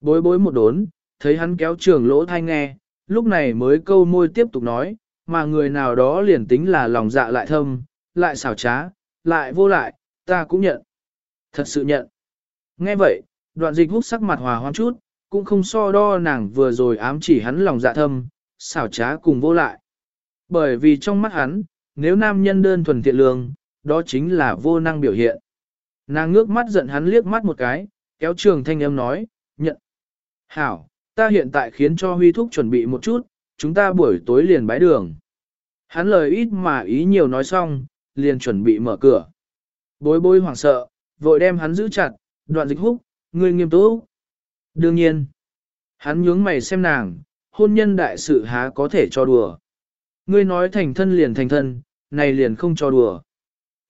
Bối bối một đốn, thấy hắn kéo trường lỗ thai nghe, lúc này mới câu môi tiếp tục nói, mà người nào đó liền tính là lòng dạ lại thâm, lại xảo trá, lại vô lại, ta cũng nhận. Thật sự nhận. Nghe vậy, đoạn dịch hút sắc mặt hòa hoan chút, cũng không so đo nàng vừa rồi ám chỉ hắn lòng dạ thâm, xảo trá cùng vô lại. Bởi vì trong mắt hắn, nếu nam nhân đơn thuần thiện lương, đó chính là vô năng biểu hiện. Nàng ngước mắt giận hắn liếc mắt một cái, kéo trường thanh âm nói, nhận. Hảo, ta hiện tại khiến cho huy thúc chuẩn bị một chút, chúng ta buổi tối liền bái đường. Hắn lời ít mà ý nhiều nói xong, liền chuẩn bị mở cửa. Bối bối hoảng sợ, vội đem hắn giữ chặt, đoạn dịch húc, ngươi nghiêm túc. Đương nhiên, hắn nhướng mày xem nàng, hôn nhân đại sự há có thể cho đùa. Ngươi nói thành thân liền thành thân, này liền không cho đùa.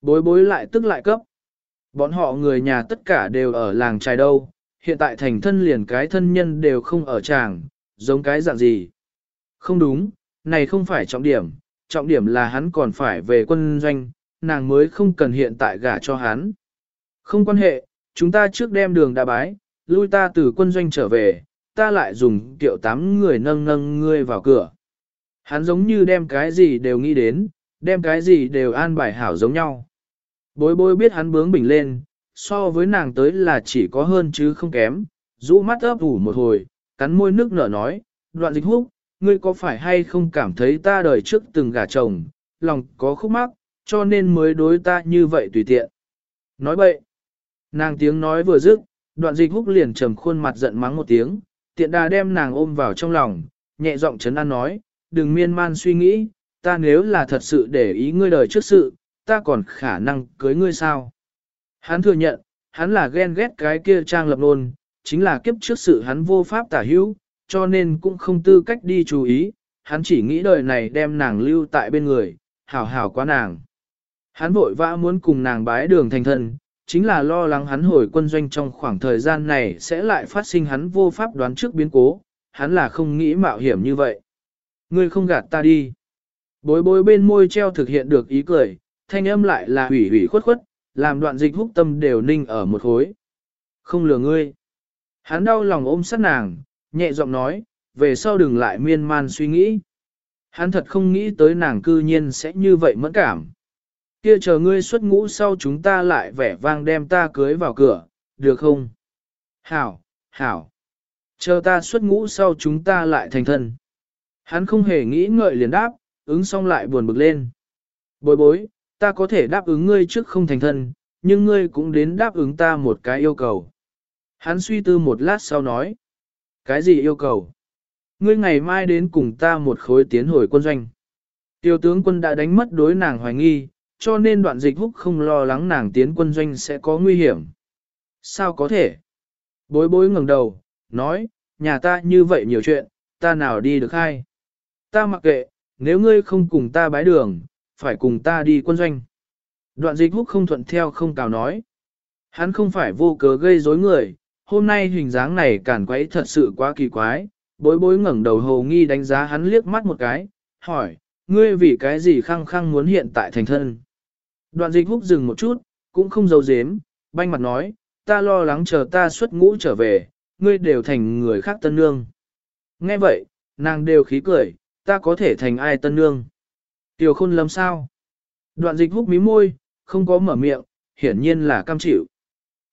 Bối bối lại tức lại cấp. Bọn họ người nhà tất cả đều ở làng trài đâu, hiện tại thành thân liền cái thân nhân đều không ở tràng, giống cái dạng gì. Không đúng, này không phải trọng điểm, trọng điểm là hắn còn phải về quân doanh, nàng mới không cần hiện tại gả cho hắn. Không quan hệ, chúng ta trước đem đường đã bái, lui ta từ quân doanh trở về, ta lại dùng kiệu tám người nâng nâng ngươi vào cửa. Hắn giống như đem cái gì đều nghĩ đến, đem cái gì đều an bài hảo giống nhau. Bối bối biết hắn bướng bỉnh lên, so với nàng tới là chỉ có hơn chứ không kém, rũ mắt ấp ủ một hồi, cắn môi nước nở nói, đoạn dịch húc, ngươi có phải hay không cảm thấy ta đời trước từng gả chồng, lòng có khúc mắc, cho nên mới đối ta như vậy tùy tiện. Nói bậy, nàng tiếng nói vừa dứt, đoạn dịch húc liền trầm khuôn mặt giận mắng một tiếng, tiện đà đem nàng ôm vào trong lòng, nhẹ giọng chấn an nói, đừng miên man suy nghĩ, ta nếu là thật sự để ý ngươi đời trước sự, ta còn khả năng cưới ngươi sao. Hắn thừa nhận, hắn là ghen ghét cái kia trang lập nôn, chính là kiếp trước sự hắn vô pháp tả hữu, cho nên cũng không tư cách đi chú ý, hắn chỉ nghĩ đời này đem nàng lưu tại bên người, hảo hảo quá nàng. Hắn vội vã muốn cùng nàng bái đường thành thân, chính là lo lắng hắn hồi quân doanh trong khoảng thời gian này sẽ lại phát sinh hắn vô pháp đoán trước biến cố, hắn là không nghĩ mạo hiểm như vậy. Ngươi không gạt ta đi. Bối bối bên môi treo thực hiện được ý cười, thanh âm lại là hủy hủy khuất khuất, làm đoạn dịch húc tâm đều ninh ở một khối. Không lừa ngươi. Hắn đau lòng ôm sát nàng, nhẹ giọng nói, về sau đừng lại miên man suy nghĩ. Hắn thật không nghĩ tới nàng cư nhiên sẽ như vậy mẫn cảm. Kia chờ ngươi xuất ngũ sau chúng ta lại vẻ vang đem ta cưới vào cửa, được không? Hảo, hảo. Chờ ta xuất ngũ sau chúng ta lại thành thân. Hắn không hề nghĩ ngợi liền đáp, ứng xong lại buồn bực lên. Bối bối, ta có thể đáp ứng ngươi trước không thành thân, nhưng ngươi cũng đến đáp ứng ta một cái yêu cầu. Hắn suy tư một lát sau nói. Cái gì yêu cầu? Ngươi ngày mai đến cùng ta một khối tiến hồi quân doanh. Tiêu tướng quân đã đánh mất đối nàng hoài nghi, cho nên đoạn dịch húc không lo lắng nàng tiến quân doanh sẽ có nguy hiểm. Sao có thể? Bối bối ngẩng đầu, nói, nhà ta như vậy nhiều chuyện, ta nào đi được hay? Ta mặc kệ, nếu ngươi không cùng ta bái đường, phải cùng ta đi quân doanh. Đoạn dịch húc không thuận theo không cào nói. Hắn không phải vô cớ gây rối người, hôm nay hình dáng này cản quấy thật sự quá kỳ quái, bối bối ngẩng đầu hồ nghi đánh giá hắn liếc mắt một cái, hỏi, ngươi vì cái gì khăng khăng muốn hiện tại thành thân. Đoạn dịch húc dừng một chút, cũng không giấu dếm, banh mặt nói, ta lo lắng chờ ta xuất ngũ trở về, ngươi đều thành người khác tân nương. Nghe vậy, nàng đều khí cười, ta có thể thành ai tân nương. Tiểu khôn lâm sao? Đoạn dịch húc mí môi, không có mở miệng, hiển nhiên là cam chịu.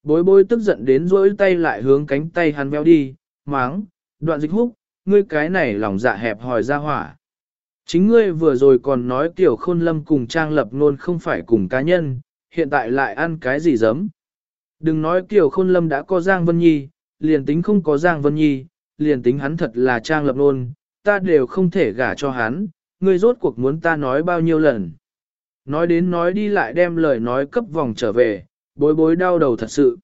Bối bối tức giận đến rỗi tay lại hướng cánh tay hắn béo đi, máng, đoạn dịch húc, ngươi cái này lòng dạ hẹp hòi ra hỏa. Chính ngươi vừa rồi còn nói tiểu khôn lâm cùng trang lập nôn không phải cùng cá nhân, hiện tại lại ăn cái gì dấm. Đừng nói tiểu khôn lâm đã có Giang Vân Nhi, liền tính không có Giang Vân Nhi, liền tính hắn thật là trang lập nôn, ta đều không thể gả cho hắn, ngươi rốt cuộc muốn ta nói bao nhiêu lần. Nói đến nói đi lại đem lời nói cấp vòng trở về, bối bối đau đầu thật sự.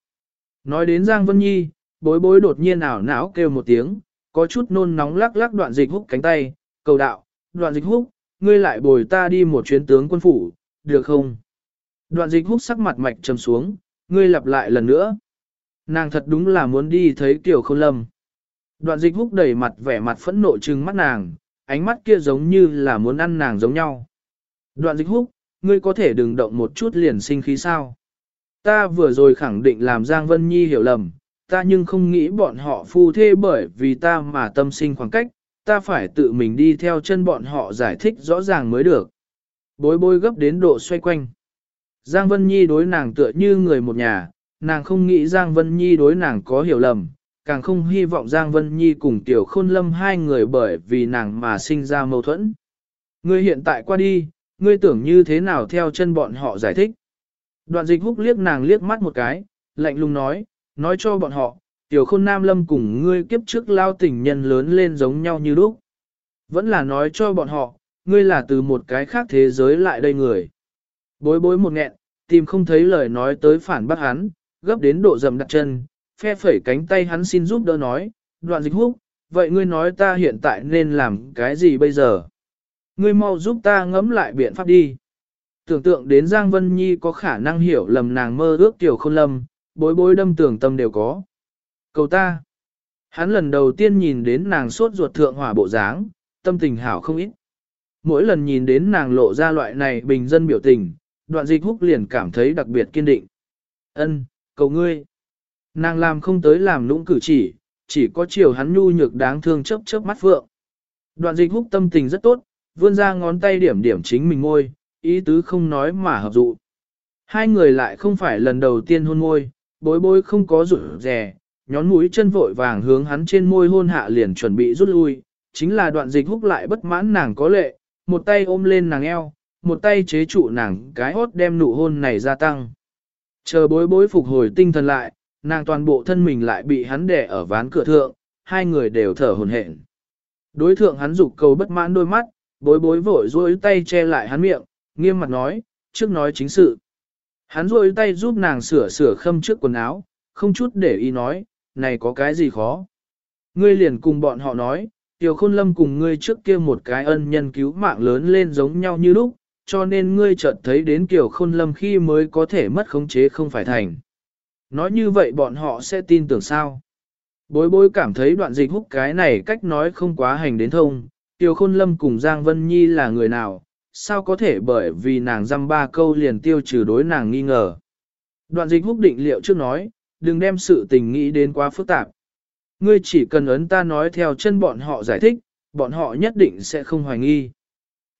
Nói đến Giang Vân Nhi, bối bối đột nhiên ảo não kêu một tiếng, có chút nôn nóng lắc lắc đoạn dịch húc cánh tay, cầu đạo, đoạn dịch húc, ngươi lại bồi ta đi một chuyến tướng quân phủ, được không? Đoạn dịch húc sắc mặt mạch trầm xuống, ngươi lặp lại lần nữa. Nàng thật đúng là muốn đi thấy tiểu khôn lâm. Đoạn dịch húc đầy mặt vẻ mặt phẫn nộ trừng mắt nàng, ánh mắt kia giống như là muốn ăn nàng giống nhau. Đoạn dịch húc, ngươi có thể đừng động một chút liền sinh khí sao. Ta vừa rồi khẳng định làm Giang Vân Nhi hiểu lầm, ta nhưng không nghĩ bọn họ phu thê bởi vì ta mà tâm sinh khoảng cách, ta phải tự mình đi theo chân bọn họ giải thích rõ ràng mới được. Bối bối gấp đến độ xoay quanh. Giang Vân Nhi đối nàng tựa như người một nhà, nàng không nghĩ Giang Vân Nhi đối nàng có hiểu lầm, càng không hy vọng Giang Vân Nhi cùng Tiểu Khôn Lâm hai người bởi vì nàng mà sinh ra mâu thuẫn. Ngươi hiện tại qua đi, ngươi tưởng như thế nào theo chân bọn họ giải thích. Đoạn dịch húc liếc nàng liếc mắt một cái, lạnh lùng nói, nói cho bọn họ, Tiểu Khôn Nam Lâm cùng ngươi kiếp trước lao tình nhân lớn lên giống nhau như lúc. Vẫn là nói cho bọn họ, ngươi là từ một cái khác thế giới lại đây người. Bối bối một nghẹn, tìm không thấy lời nói tới phản bác hắn, gấp đến độ dầm đặt chân, phe phẩy cánh tay hắn xin giúp đỡ nói, đoạn dịch húc, vậy ngươi nói ta hiện tại nên làm cái gì bây giờ? Ngươi mau giúp ta ngẫm lại biện pháp đi. Tưởng tượng đến Giang Vân Nhi có khả năng hiểu lầm nàng mơ ước tiểu khôn lâm, bối bối đâm tưởng tâm đều có. Cầu ta. Hắn lần đầu tiên nhìn đến nàng sốt ruột thượng hỏa bộ dáng, tâm tình hảo không ít. Mỗi lần nhìn đến nàng lộ ra loại này bình dân biểu tình, đoạn dịch húc liền cảm thấy đặc biệt kiên định. Ân, cầu ngươi. Nàng làm không tới làm lũng cử chỉ, chỉ có chiều hắn nhu nhược đáng thương chớp chớp mắt vượng. Đoạn dịch húc tâm tình rất tốt, vươn ra ngón tay điểm điểm chính mình ngôi, ý tứ không nói mà hợp dụ. Hai người lại không phải lần đầu tiên hôn môi, bối bối không có rủ rè, nhón mũi chân vội vàng hướng hắn trên môi hôn hạ liền chuẩn bị rút lui, chính là đoạn dịch húc lại bất mãn nàng có lệ, một tay ôm lên nàng eo, một tay chế trụ nàng cái hốt đem nụ hôn này gia tăng. Chờ bối bối phục hồi tinh thần lại, nàng toàn bộ thân mình lại bị hắn đè ở ván cửa thượng, hai người đều thở hồn hển. Đối thượng hắn dục cầu bất mãn đôi mắt, bối bối vội duỗi tay che lại hắn miệng, nghiêm mặt nói, trước nói chính sự. Hắn duỗi tay giúp nàng sửa sửa khâm trước quần áo, không chút để ý nói, này có cái gì khó. Ngươi liền cùng bọn họ nói, Tiểu Khôn Lâm cùng ngươi trước kia một cái ân nhân cứu mạng lớn lên giống nhau như lúc, cho nên ngươi chợt thấy đến Tiểu Khôn Lâm khi mới có thể mất khống chế không phải thành. Nói như vậy bọn họ sẽ tin tưởng sao? Bối bối cảm thấy đoạn dịch húc cái này cách nói không quá hành đến thông, Tiêu Khôn Lâm cùng Giang Vân Nhi là người nào, sao có thể bởi vì nàng dăm ba câu liền tiêu trừ đối nàng nghi ngờ. Đoạn dịch húc định liệu trước nói, đừng đem sự tình nghĩ đến quá phức tạp. Ngươi chỉ cần ấn ta nói theo chân bọn họ giải thích, bọn họ nhất định sẽ không hoài nghi.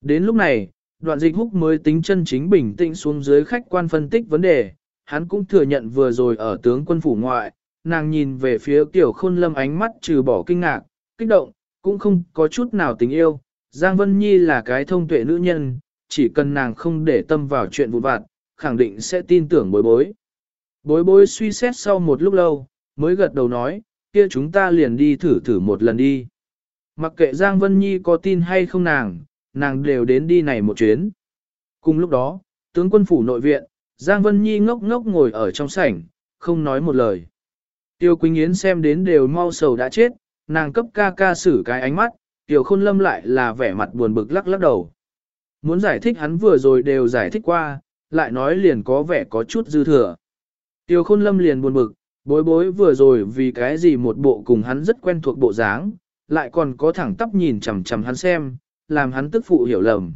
Đến lúc này, đoạn dịch húc mới tính chân chính bình tĩnh xuống dưới khách quan phân tích vấn đề, hắn cũng thừa nhận vừa rồi ở tướng quân phủ ngoại, nàng nhìn về phía tiểu khôn lâm ánh mắt trừ bỏ kinh ngạc, kích động, cũng không có chút nào tình yêu. Giang Vân Nhi là cái thông tuệ nữ nhân, chỉ cần nàng không để tâm vào chuyện vụn vặt, khẳng định sẽ tin tưởng bối bối. Bối bối suy xét sau một lúc lâu, mới gật đầu nói, kia chúng ta liền đi thử thử một lần đi. Mặc kệ Giang Vân Nhi có tin hay không nàng, nàng đều đến đi này một chuyến. Cùng lúc đó, tướng quân phủ nội viện, Giang Vân Nhi ngốc ngốc ngồi ở trong sảnh, không nói một lời. Tiêu Quỳnh Yến xem đến đều mau sầu đã chết, nàng cấp ca ca xử cái ánh mắt, Tiêu Khôn Lâm lại là vẻ mặt buồn bực lắc lắc đầu. Muốn giải thích hắn vừa rồi đều giải thích qua, lại nói liền có vẻ có chút dư thừa. Tiêu Khôn Lâm liền buồn bực, bối bối vừa rồi vì cái gì một bộ cùng hắn rất quen thuộc bộ dáng, lại còn có thẳng tắp nhìn chằm chằm hắn xem, làm hắn tức phụ hiểu lầm.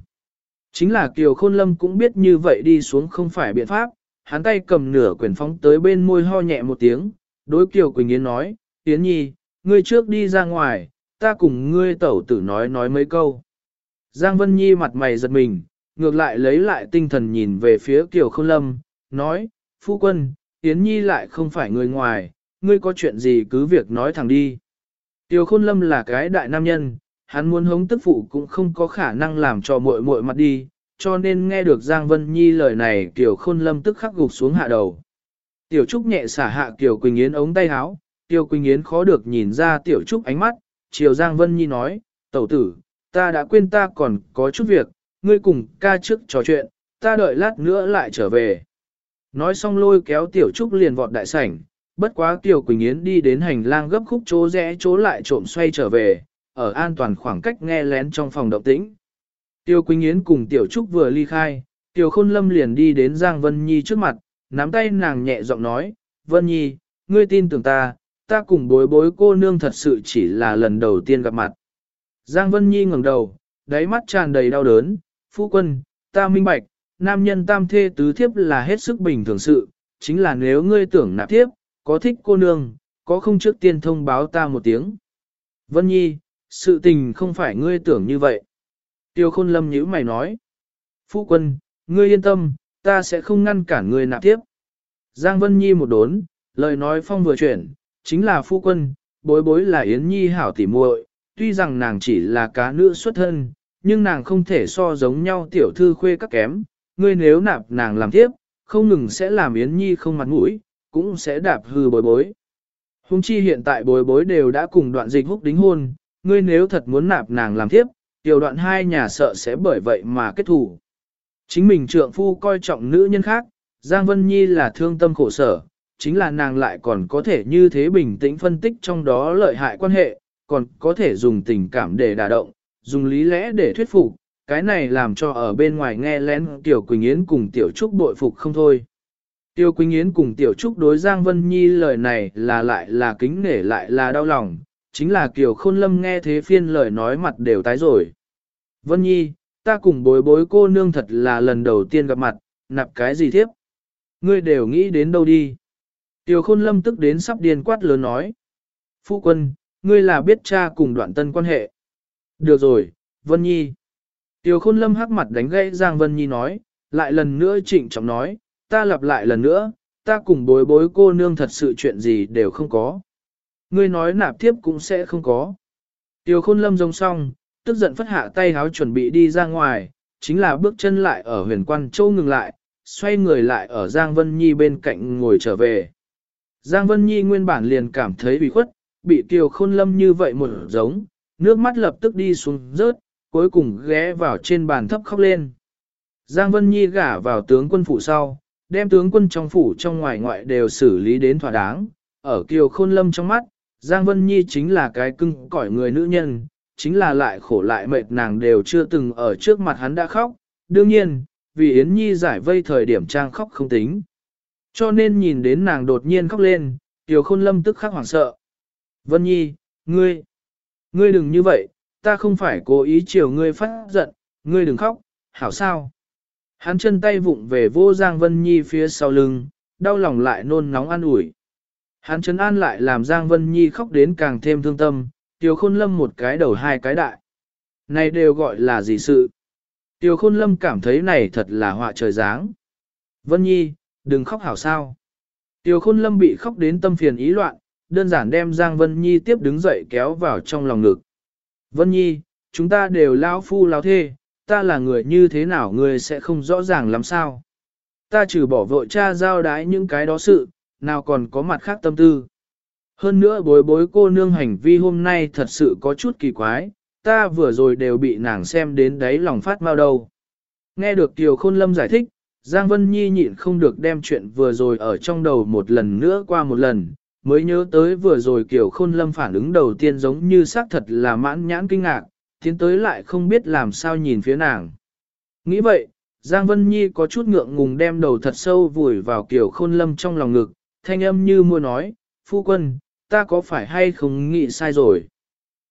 Chính là Kiều Khôn Lâm cũng biết như vậy đi xuống không phải biện pháp, hắn tay cầm nửa quyển phóng tới bên môi ho nhẹ một tiếng, đối Kiều Quỳnh Yến nói, Yến Nhi, ngươi trước đi ra ngoài, ta cùng ngươi tẩu tử nói nói mấy câu. Giang Vân Nhi mặt mày giật mình, ngược lại lấy lại tinh thần nhìn về phía Kiều Khôn Lâm, nói, Phu quân, Yến Nhi lại không phải người ngoài, ngươi có chuyện gì cứ việc nói thẳng đi. Kiều Khôn Lâm là cái đại nam nhân, hắn muốn hống tức phụ cũng không có khả năng làm cho muội muội mặt đi, cho nên nghe được Giang Vân Nhi lời này Kiều Khôn Lâm tức khắc gục xuống hạ đầu. Tiểu Trúc nhẹ xả hạ Kiều Quỳnh Yến ống tay áo, Kiều Quỳnh Yến khó được nhìn ra Tiểu Trúc ánh mắt, chiều Giang Vân Nhi nói, tẩu tử, ta đã quên ta còn có chút việc, ngươi cùng ca trước trò chuyện, ta đợi lát nữa lại trở về. Nói xong lôi kéo Tiểu Trúc liền vọt đại sảnh, bất quá Kiều Quỳnh Yến đi đến hành lang gấp khúc chỗ rẽ chỗ lại trộm xoay trở về, ở an toàn khoảng cách nghe lén trong phòng động tĩnh. Tiêu Quỳnh Yến cùng Tiểu Trúc vừa ly khai, Tiểu Khôn Lâm liền đi đến Giang Vân Nhi trước mặt, nắm tay nàng nhẹ giọng nói, Vân Nhi, ngươi tin tưởng ta, ta cùng bối bối cô nương thật sự chỉ là lần đầu tiên gặp mặt. Giang Vân Nhi ngẩng đầu, đáy mắt tràn đầy đau đớn, phu quân, ta minh bạch, nam nhân tam thê tứ thiếp là hết sức bình thường sự, chính là nếu ngươi tưởng nạp thiếp, có thích cô nương, có không trước tiên thông báo ta một tiếng. Vân Nhi, sự tình không phải ngươi tưởng như vậy. Tiêu khôn lâm nhữ mày nói. Phu quân, ngươi yên tâm, ta sẽ không ngăn cản ngươi nạp tiếp. Giang Vân Nhi một đốn, lời nói phong vừa chuyển, chính là phu quân, bối bối là Yến Nhi hảo tỉ muội, tuy rằng nàng chỉ là cá nữ xuất thân, nhưng nàng không thể so giống nhau tiểu thư khuê các kém, ngươi nếu nạp nàng làm tiếp, không ngừng sẽ làm Yến Nhi không mặt mũi, cũng sẽ đạp hư bối bối. Hùng chi hiện tại bối bối đều đã cùng đoạn dịch húc đính hôn, ngươi nếu thật muốn nạp nàng làm thiếp, tiểu đoạn hai nhà sợ sẽ bởi vậy mà kết thủ. Chính mình trượng phu coi trọng nữ nhân khác, Giang Vân Nhi là thương tâm khổ sở, chính là nàng lại còn có thể như thế bình tĩnh phân tích trong đó lợi hại quan hệ, còn có thể dùng tình cảm để đả động, dùng lý lẽ để thuyết phục, cái này làm cho ở bên ngoài nghe lén Tiểu Quỳnh Yến cùng Tiểu Trúc bội phục không thôi. Tiêu Quỳnh Yến cùng Tiểu Trúc đối Giang Vân Nhi lời này là lại là kính nể lại là đau lòng, chính là Kiều Khôn Lâm nghe thế phiên lời nói mặt đều tái rồi. Vân Nhi, ta cùng bối bối cô nương thật là lần đầu tiên gặp mặt, nạp cái gì thiếp? Ngươi đều nghĩ đến đâu đi? tiểu Khôn Lâm tức đến sắp điên quát lớn nói. Phu quân, ngươi là biết cha cùng đoạn tân quan hệ. Được rồi, Vân Nhi. tiểu Khôn Lâm hắc mặt đánh gãy Giang Vân Nhi nói, lại lần nữa trịnh trọng nói, ta lặp lại lần nữa, ta cùng bối bối cô nương thật sự chuyện gì đều không có. Ngươi nói nạp tiếp cũng sẽ không có. Tiêu khôn lâm rông xong, tức giận phất hạ tay háo chuẩn bị đi ra ngoài, chính là bước chân lại ở huyền quan châu ngừng lại, xoay người lại ở Giang Vân Nhi bên cạnh ngồi trở về. Giang Vân Nhi nguyên bản liền cảm thấy bị khuất, bị Tiêu khôn lâm như vậy một giống, nước mắt lập tức đi xuống rớt, cuối cùng ghé vào trên bàn thấp khóc lên. Giang Vân Nhi gả vào tướng quân phủ sau, đem tướng quân trong phủ trong ngoài ngoại đều xử lý đến thỏa đáng. Ở kiều khôn lâm trong mắt, Giang Vân Nhi chính là cái cưng cõi người nữ nhân, chính là lại khổ lại mệt nàng đều chưa từng ở trước mặt hắn đã khóc. Đương nhiên, vì Yến Nhi giải vây thời điểm trang khóc không tính. Cho nên nhìn đến nàng đột nhiên khóc lên, Tiểu Khôn Lâm tức khắc hoảng sợ. Vân Nhi, ngươi, ngươi đừng như vậy, ta không phải cố ý chiều ngươi phát giận, ngươi đừng khóc, hảo sao? Hắn chân tay vụng về vô Giang Vân Nhi phía sau lưng, đau lòng lại nôn nóng an ủi. Hắn Trấn an lại làm Giang Vân Nhi khóc đến càng thêm thương tâm, Tiêu Khôn Lâm một cái đầu hai cái đại. Này đều gọi là gì sự? Tiêu Khôn Lâm cảm thấy này thật là họa trời dáng. Vân Nhi, đừng khóc hảo sao. Tiêu Khôn Lâm bị khóc đến tâm phiền ý loạn, đơn giản đem Giang Vân Nhi tiếp đứng dậy kéo vào trong lòng ngực. Vân Nhi, chúng ta đều lao phu lao thê, ta là người như thế nào người sẽ không rõ ràng lắm sao. Ta trừ bỏ vội cha giao đái những cái đó sự, nào còn có mặt khác tâm tư. Hơn nữa bối bối cô nương hành vi hôm nay thật sự có chút kỳ quái, ta vừa rồi đều bị nàng xem đến đấy lòng phát mau đầu. Nghe được Kiều Khôn Lâm giải thích, Giang Vân Nhi nhịn không được đem chuyện vừa rồi ở trong đầu một lần nữa qua một lần, mới nhớ tới vừa rồi Kiều Khôn Lâm phản ứng đầu tiên giống như xác thật là mãn nhãn kinh ngạc, tiến tới lại không biết làm sao nhìn phía nàng. Nghĩ vậy, Giang Vân Nhi có chút ngượng ngùng đem đầu thật sâu vùi vào Kiều khôn lâm trong lòng ngực, thanh âm như mua nói, phu quân, ta có phải hay không nghĩ sai rồi.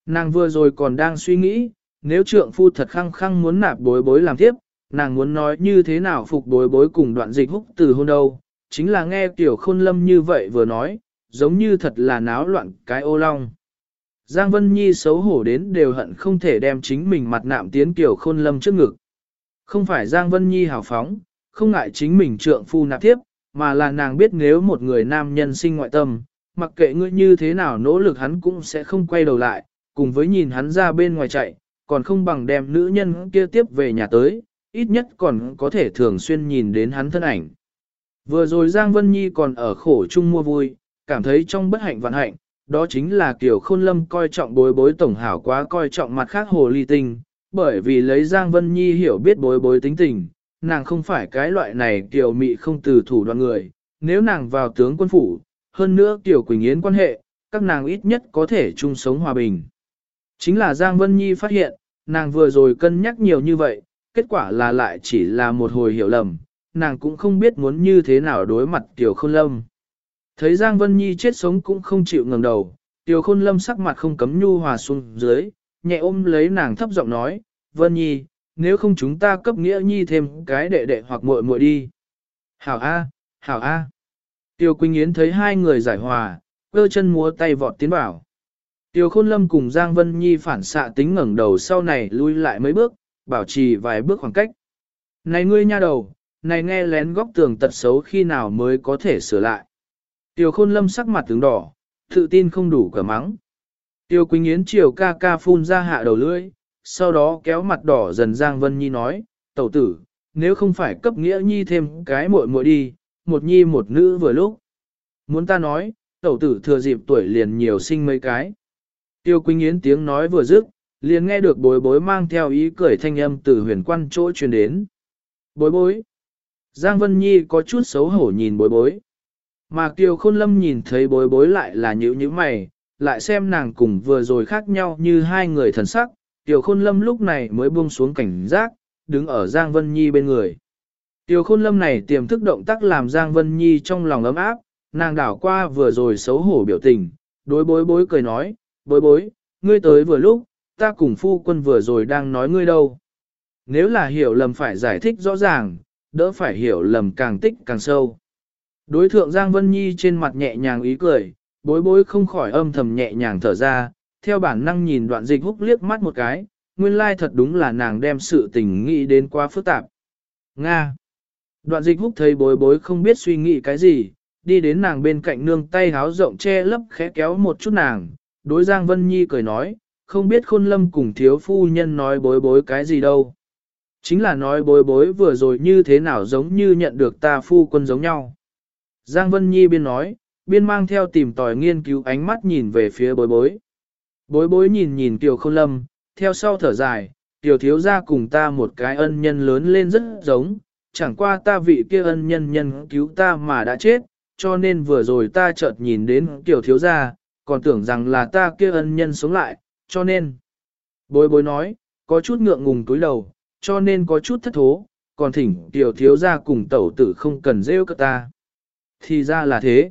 Nàng vừa rồi còn đang suy nghĩ, nếu trượng phu thật khăng khăng muốn nạp bối bối làm tiếp, nàng muốn nói như thế nào phục bối bối cùng đoạn dịch húc từ hôn đâu, chính là nghe tiểu khôn lâm như vậy vừa nói, giống như thật là náo loạn cái ô long. Giang Vân Nhi xấu hổ đến đều hận không thể đem chính mình mặt nạm tiến kiểu khôn lâm trước ngực. Không phải Giang Vân Nhi hào phóng, không ngại chính mình trượng phu nạp tiếp, mà là nàng biết nếu một người nam nhân sinh ngoại tâm, mặc kệ ngươi như thế nào nỗ lực hắn cũng sẽ không quay đầu lại, cùng với nhìn hắn ra bên ngoài chạy, còn không bằng đem nữ nhân kia tiếp về nhà tới, ít nhất còn có thể thường xuyên nhìn đến hắn thân ảnh. Vừa rồi Giang Vân Nhi còn ở khổ chung mua vui, cảm thấy trong bất hạnh vạn hạnh, đó chính là kiểu khôn lâm coi trọng bối bối tổng hảo quá coi trọng mặt khác hồ ly tinh, bởi vì lấy Giang Vân Nhi hiểu biết bối bối tính tình, nàng không phải cái loại này Tiểu mị không từ thủ đoạn người, nếu nàng vào tướng quân phủ, hơn nữa Tiểu Quỳnh Yến quan hệ, các nàng ít nhất có thể chung sống hòa bình. Chính là Giang Vân Nhi phát hiện, nàng vừa rồi cân nhắc nhiều như vậy, kết quả là lại chỉ là một hồi hiểu lầm, nàng cũng không biết muốn như thế nào đối mặt tiểu khôn lâm. Thấy Giang Vân Nhi chết sống cũng không chịu ngẩng đầu, Tiểu Khôn Lâm sắc mặt không cấm nhu hòa xuống dưới, nhẹ ôm lấy nàng thấp giọng nói, Vân Nhi, nếu không chúng ta cấp nghĩa nhi thêm cái đệ đệ hoặc muội muội đi. Hảo A, Hảo A. Tiêu Quỳnh Yến thấy hai người giải hòa, cơ chân múa tay vọt tiến bảo. Tiêu Khôn Lâm cùng Giang Vân Nhi phản xạ tính ngẩng đầu sau này lui lại mấy bước, bảo trì vài bước khoảng cách. Này ngươi nha đầu, này nghe lén góc tường tật xấu khi nào mới có thể sửa lại. Tiêu khôn lâm sắc mặt tướng đỏ, tự tin không đủ cả mắng. Tiêu Quỳnh Yến chiều ca ca phun ra hạ đầu lưỡi, sau đó kéo mặt đỏ dần Giang Vân Nhi nói, tẩu tử, nếu không phải cấp nghĩa nhi thêm cái muội muội đi, một nhi một nữ vừa lúc. Muốn ta nói, tẩu tử thừa dịp tuổi liền nhiều sinh mấy cái. Tiêu Quỳnh Yến tiếng nói vừa dứt, liền nghe được bối bối mang theo ý cười thanh âm từ huyền quan chỗ truyền đến. Bối bối. Giang Vân Nhi có chút xấu hổ nhìn bối bối. Mà Kiều Khôn Lâm nhìn thấy bối bối lại là nhữ như mày, lại xem nàng cùng vừa rồi khác nhau như hai người thần sắc, Tiểu Khôn Lâm lúc này mới buông xuống cảnh giác, đứng ở Giang Vân Nhi bên người. Tiểu Khôn Lâm này tiềm thức động tác làm Giang Vân Nhi trong lòng ấm áp, nàng đảo qua vừa rồi xấu hổ biểu tình, đối bối bối cười nói, bối bối, ngươi tới vừa lúc, ta cùng phu quân vừa rồi đang nói ngươi đâu. Nếu là hiểu lầm phải giải thích rõ ràng, đỡ phải hiểu lầm càng tích càng sâu. Đối thượng Giang Vân Nhi trên mặt nhẹ nhàng ý cười, bối bối không khỏi âm thầm nhẹ nhàng thở ra, theo bản năng nhìn đoạn dịch húc liếc mắt một cái, nguyên lai thật đúng là nàng đem sự tình nghĩ đến quá phức tạp. Nga Đoạn dịch húc thấy bối bối không biết suy nghĩ cái gì, đi đến nàng bên cạnh nương tay háo rộng che lấp khẽ kéo một chút nàng, đối Giang Vân Nhi cười nói, không biết khôn lâm cùng thiếu phu nhân nói bối bối cái gì đâu. Chính là nói bối bối vừa rồi như thế nào giống như nhận được ta phu quân giống nhau. Giang Vân Nhi biên nói, biên mang theo tìm tòi nghiên cứu ánh mắt nhìn về phía bối bối. Bối bối nhìn nhìn Tiểu Khôn Lâm, theo sau thở dài, Tiểu thiếu gia cùng ta một cái ân nhân lớn lên rất giống, chẳng qua ta vị kia ân nhân nhân cứu ta mà đã chết, cho nên vừa rồi ta chợt nhìn đến Tiểu thiếu gia, còn tưởng rằng là ta kia ân nhân sống lại, cho nên. Bối bối nói, có chút ngượng ngùng túi đầu, cho nên có chút thất thố, còn thỉnh Tiểu thiếu gia cùng tẩu tử không cần rêu cơ ta. Thì ra là thế.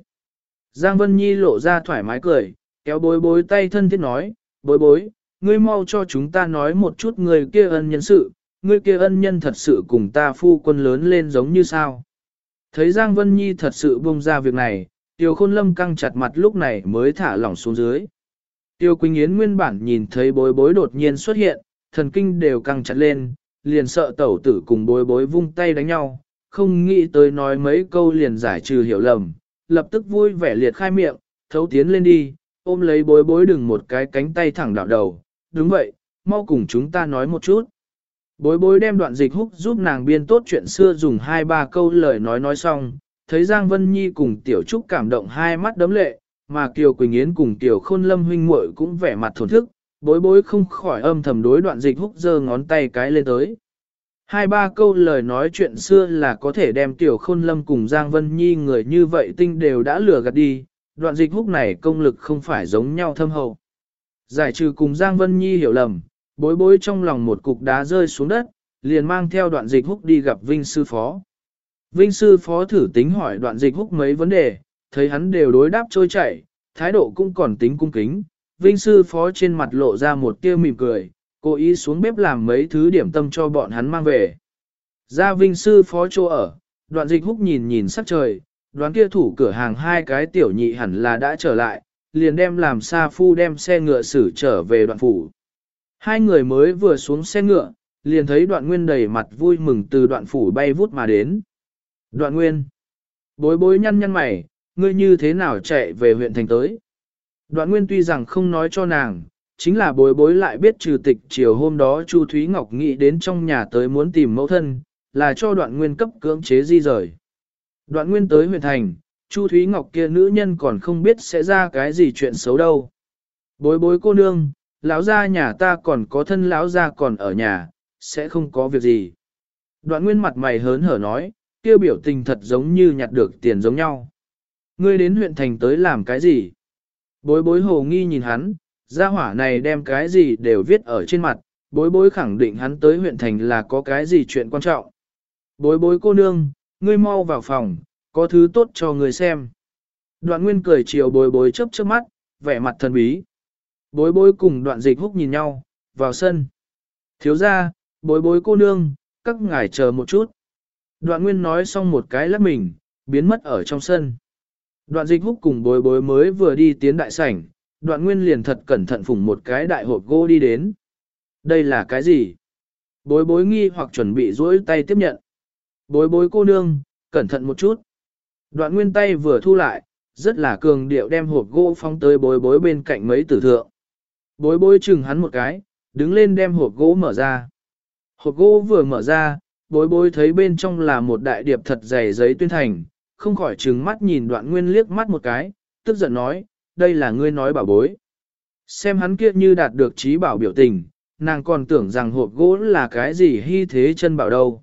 Giang Vân Nhi lộ ra thoải mái cười, kéo bối bối tay thân thiết nói, bối bối, ngươi mau cho chúng ta nói một chút người kia ân nhân sự, người kia ân nhân thật sự cùng ta phu quân lớn lên giống như sao. Thấy Giang Vân Nhi thật sự buông ra việc này, Tiêu Khôn Lâm căng chặt mặt lúc này mới thả lỏng xuống dưới. Tiêu Quỳnh Yến nguyên bản nhìn thấy bối bối đột nhiên xuất hiện, thần kinh đều căng chặt lên, liền sợ tẩu tử cùng bối bối vung tay đánh nhau, không nghĩ tới nói mấy câu liền giải trừ hiểu lầm, lập tức vui vẻ liệt khai miệng, thấu tiến lên đi, ôm lấy bối bối đừng một cái cánh tay thẳng đảo đầu, đúng vậy, mau cùng chúng ta nói một chút. Bối bối đem đoạn dịch húc giúp nàng biên tốt chuyện xưa dùng hai ba câu lời nói nói xong, thấy Giang Vân Nhi cùng Tiểu Trúc cảm động hai mắt đấm lệ, mà Kiều Quỳnh Yến cùng Tiểu Khôn Lâm huynh muội cũng vẻ mặt thổn thức, bối bối không khỏi âm thầm đối đoạn dịch húc giơ ngón tay cái lên tới. Hai ba câu lời nói chuyện xưa là có thể đem Tiểu Khôn Lâm cùng Giang Vân Nhi người như vậy tinh đều đã lừa gạt đi, đoạn dịch húc này công lực không phải giống nhau thâm hậu. Giải trừ cùng Giang Vân Nhi hiểu lầm, bối bối trong lòng một cục đá rơi xuống đất, liền mang theo đoạn dịch húc đi gặp Vinh Sư Phó. Vinh Sư Phó thử tính hỏi đoạn dịch húc mấy vấn đề, thấy hắn đều đối đáp trôi chảy, thái độ cũng còn tính cung kính. Vinh Sư Phó trên mặt lộ ra một tia mỉm cười, cố ý xuống bếp làm mấy thứ điểm tâm cho bọn hắn mang về. Ra Vinh Sư Phó chỗ ở, đoạn dịch húc nhìn nhìn sắc trời, đoán kia thủ cửa hàng hai cái tiểu nhị hẳn là đã trở lại, liền đem làm xa phu đem xe ngựa xử trở về đoạn phủ. Hai người mới vừa xuống xe ngựa, liền thấy đoạn nguyên đầy mặt vui mừng từ đoạn phủ bay vút mà đến. Đoạn nguyên, bối bối nhăn nhăn mày, ngươi như thế nào chạy về huyện thành tới. Đoạn nguyên tuy rằng không nói cho nàng, chính là bối bối lại biết trừ tịch chiều hôm đó Chu Thúy Ngọc nghĩ đến trong nhà tới muốn tìm mẫu thân, là cho đoạn nguyên cấp cưỡng chế di rời. Đoạn nguyên tới huyện thành, Chu Thúy Ngọc kia nữ nhân còn không biết sẽ ra cái gì chuyện xấu đâu. Bối bối cô nương, lão gia nhà ta còn có thân lão gia còn ở nhà, sẽ không có việc gì. Đoạn nguyên mặt mày hớn hở nói, kia biểu tình thật giống như nhặt được tiền giống nhau. Ngươi đến huyện thành tới làm cái gì? Bối bối hồ nghi nhìn hắn, gia hỏa này đem cái gì đều viết ở trên mặt, bối bối khẳng định hắn tới huyện thành là có cái gì chuyện quan trọng. Bối bối cô nương, ngươi mau vào phòng, có thứ tốt cho người xem. Đoạn nguyên cười chiều bối bối chớp chớp mắt, vẻ mặt thần bí. Bối bối cùng đoạn dịch húc nhìn nhau, vào sân. Thiếu ra, bối bối cô nương, các ngài chờ một chút. Đoạn nguyên nói xong một cái lắp mình, biến mất ở trong sân. Đoạn dịch húc cùng bối bối mới vừa đi tiến đại sảnh, đoạn nguyên liền thật cẩn thận phủng một cái đại hộp gỗ đi đến. Đây là cái gì? Bối bối nghi hoặc chuẩn bị duỗi tay tiếp nhận. Bối bối cô nương, cẩn thận một chút. Đoạn nguyên tay vừa thu lại, rất là cường điệu đem hộp gỗ phóng tới bối bối bên cạnh mấy tử thượng. Bối bối chừng hắn một cái, đứng lên đem hộp gỗ mở ra. Hộp gỗ vừa mở ra, bối bối thấy bên trong là một đại điệp thật dày giấy tuyên thành, không khỏi trừng mắt nhìn đoạn nguyên liếc mắt một cái, tức giận nói, đây là ngươi nói bảo bối. Xem hắn kia như đạt được trí bảo biểu tình, nàng còn tưởng rằng hộp gỗ là cái gì hy thế chân bảo đâu.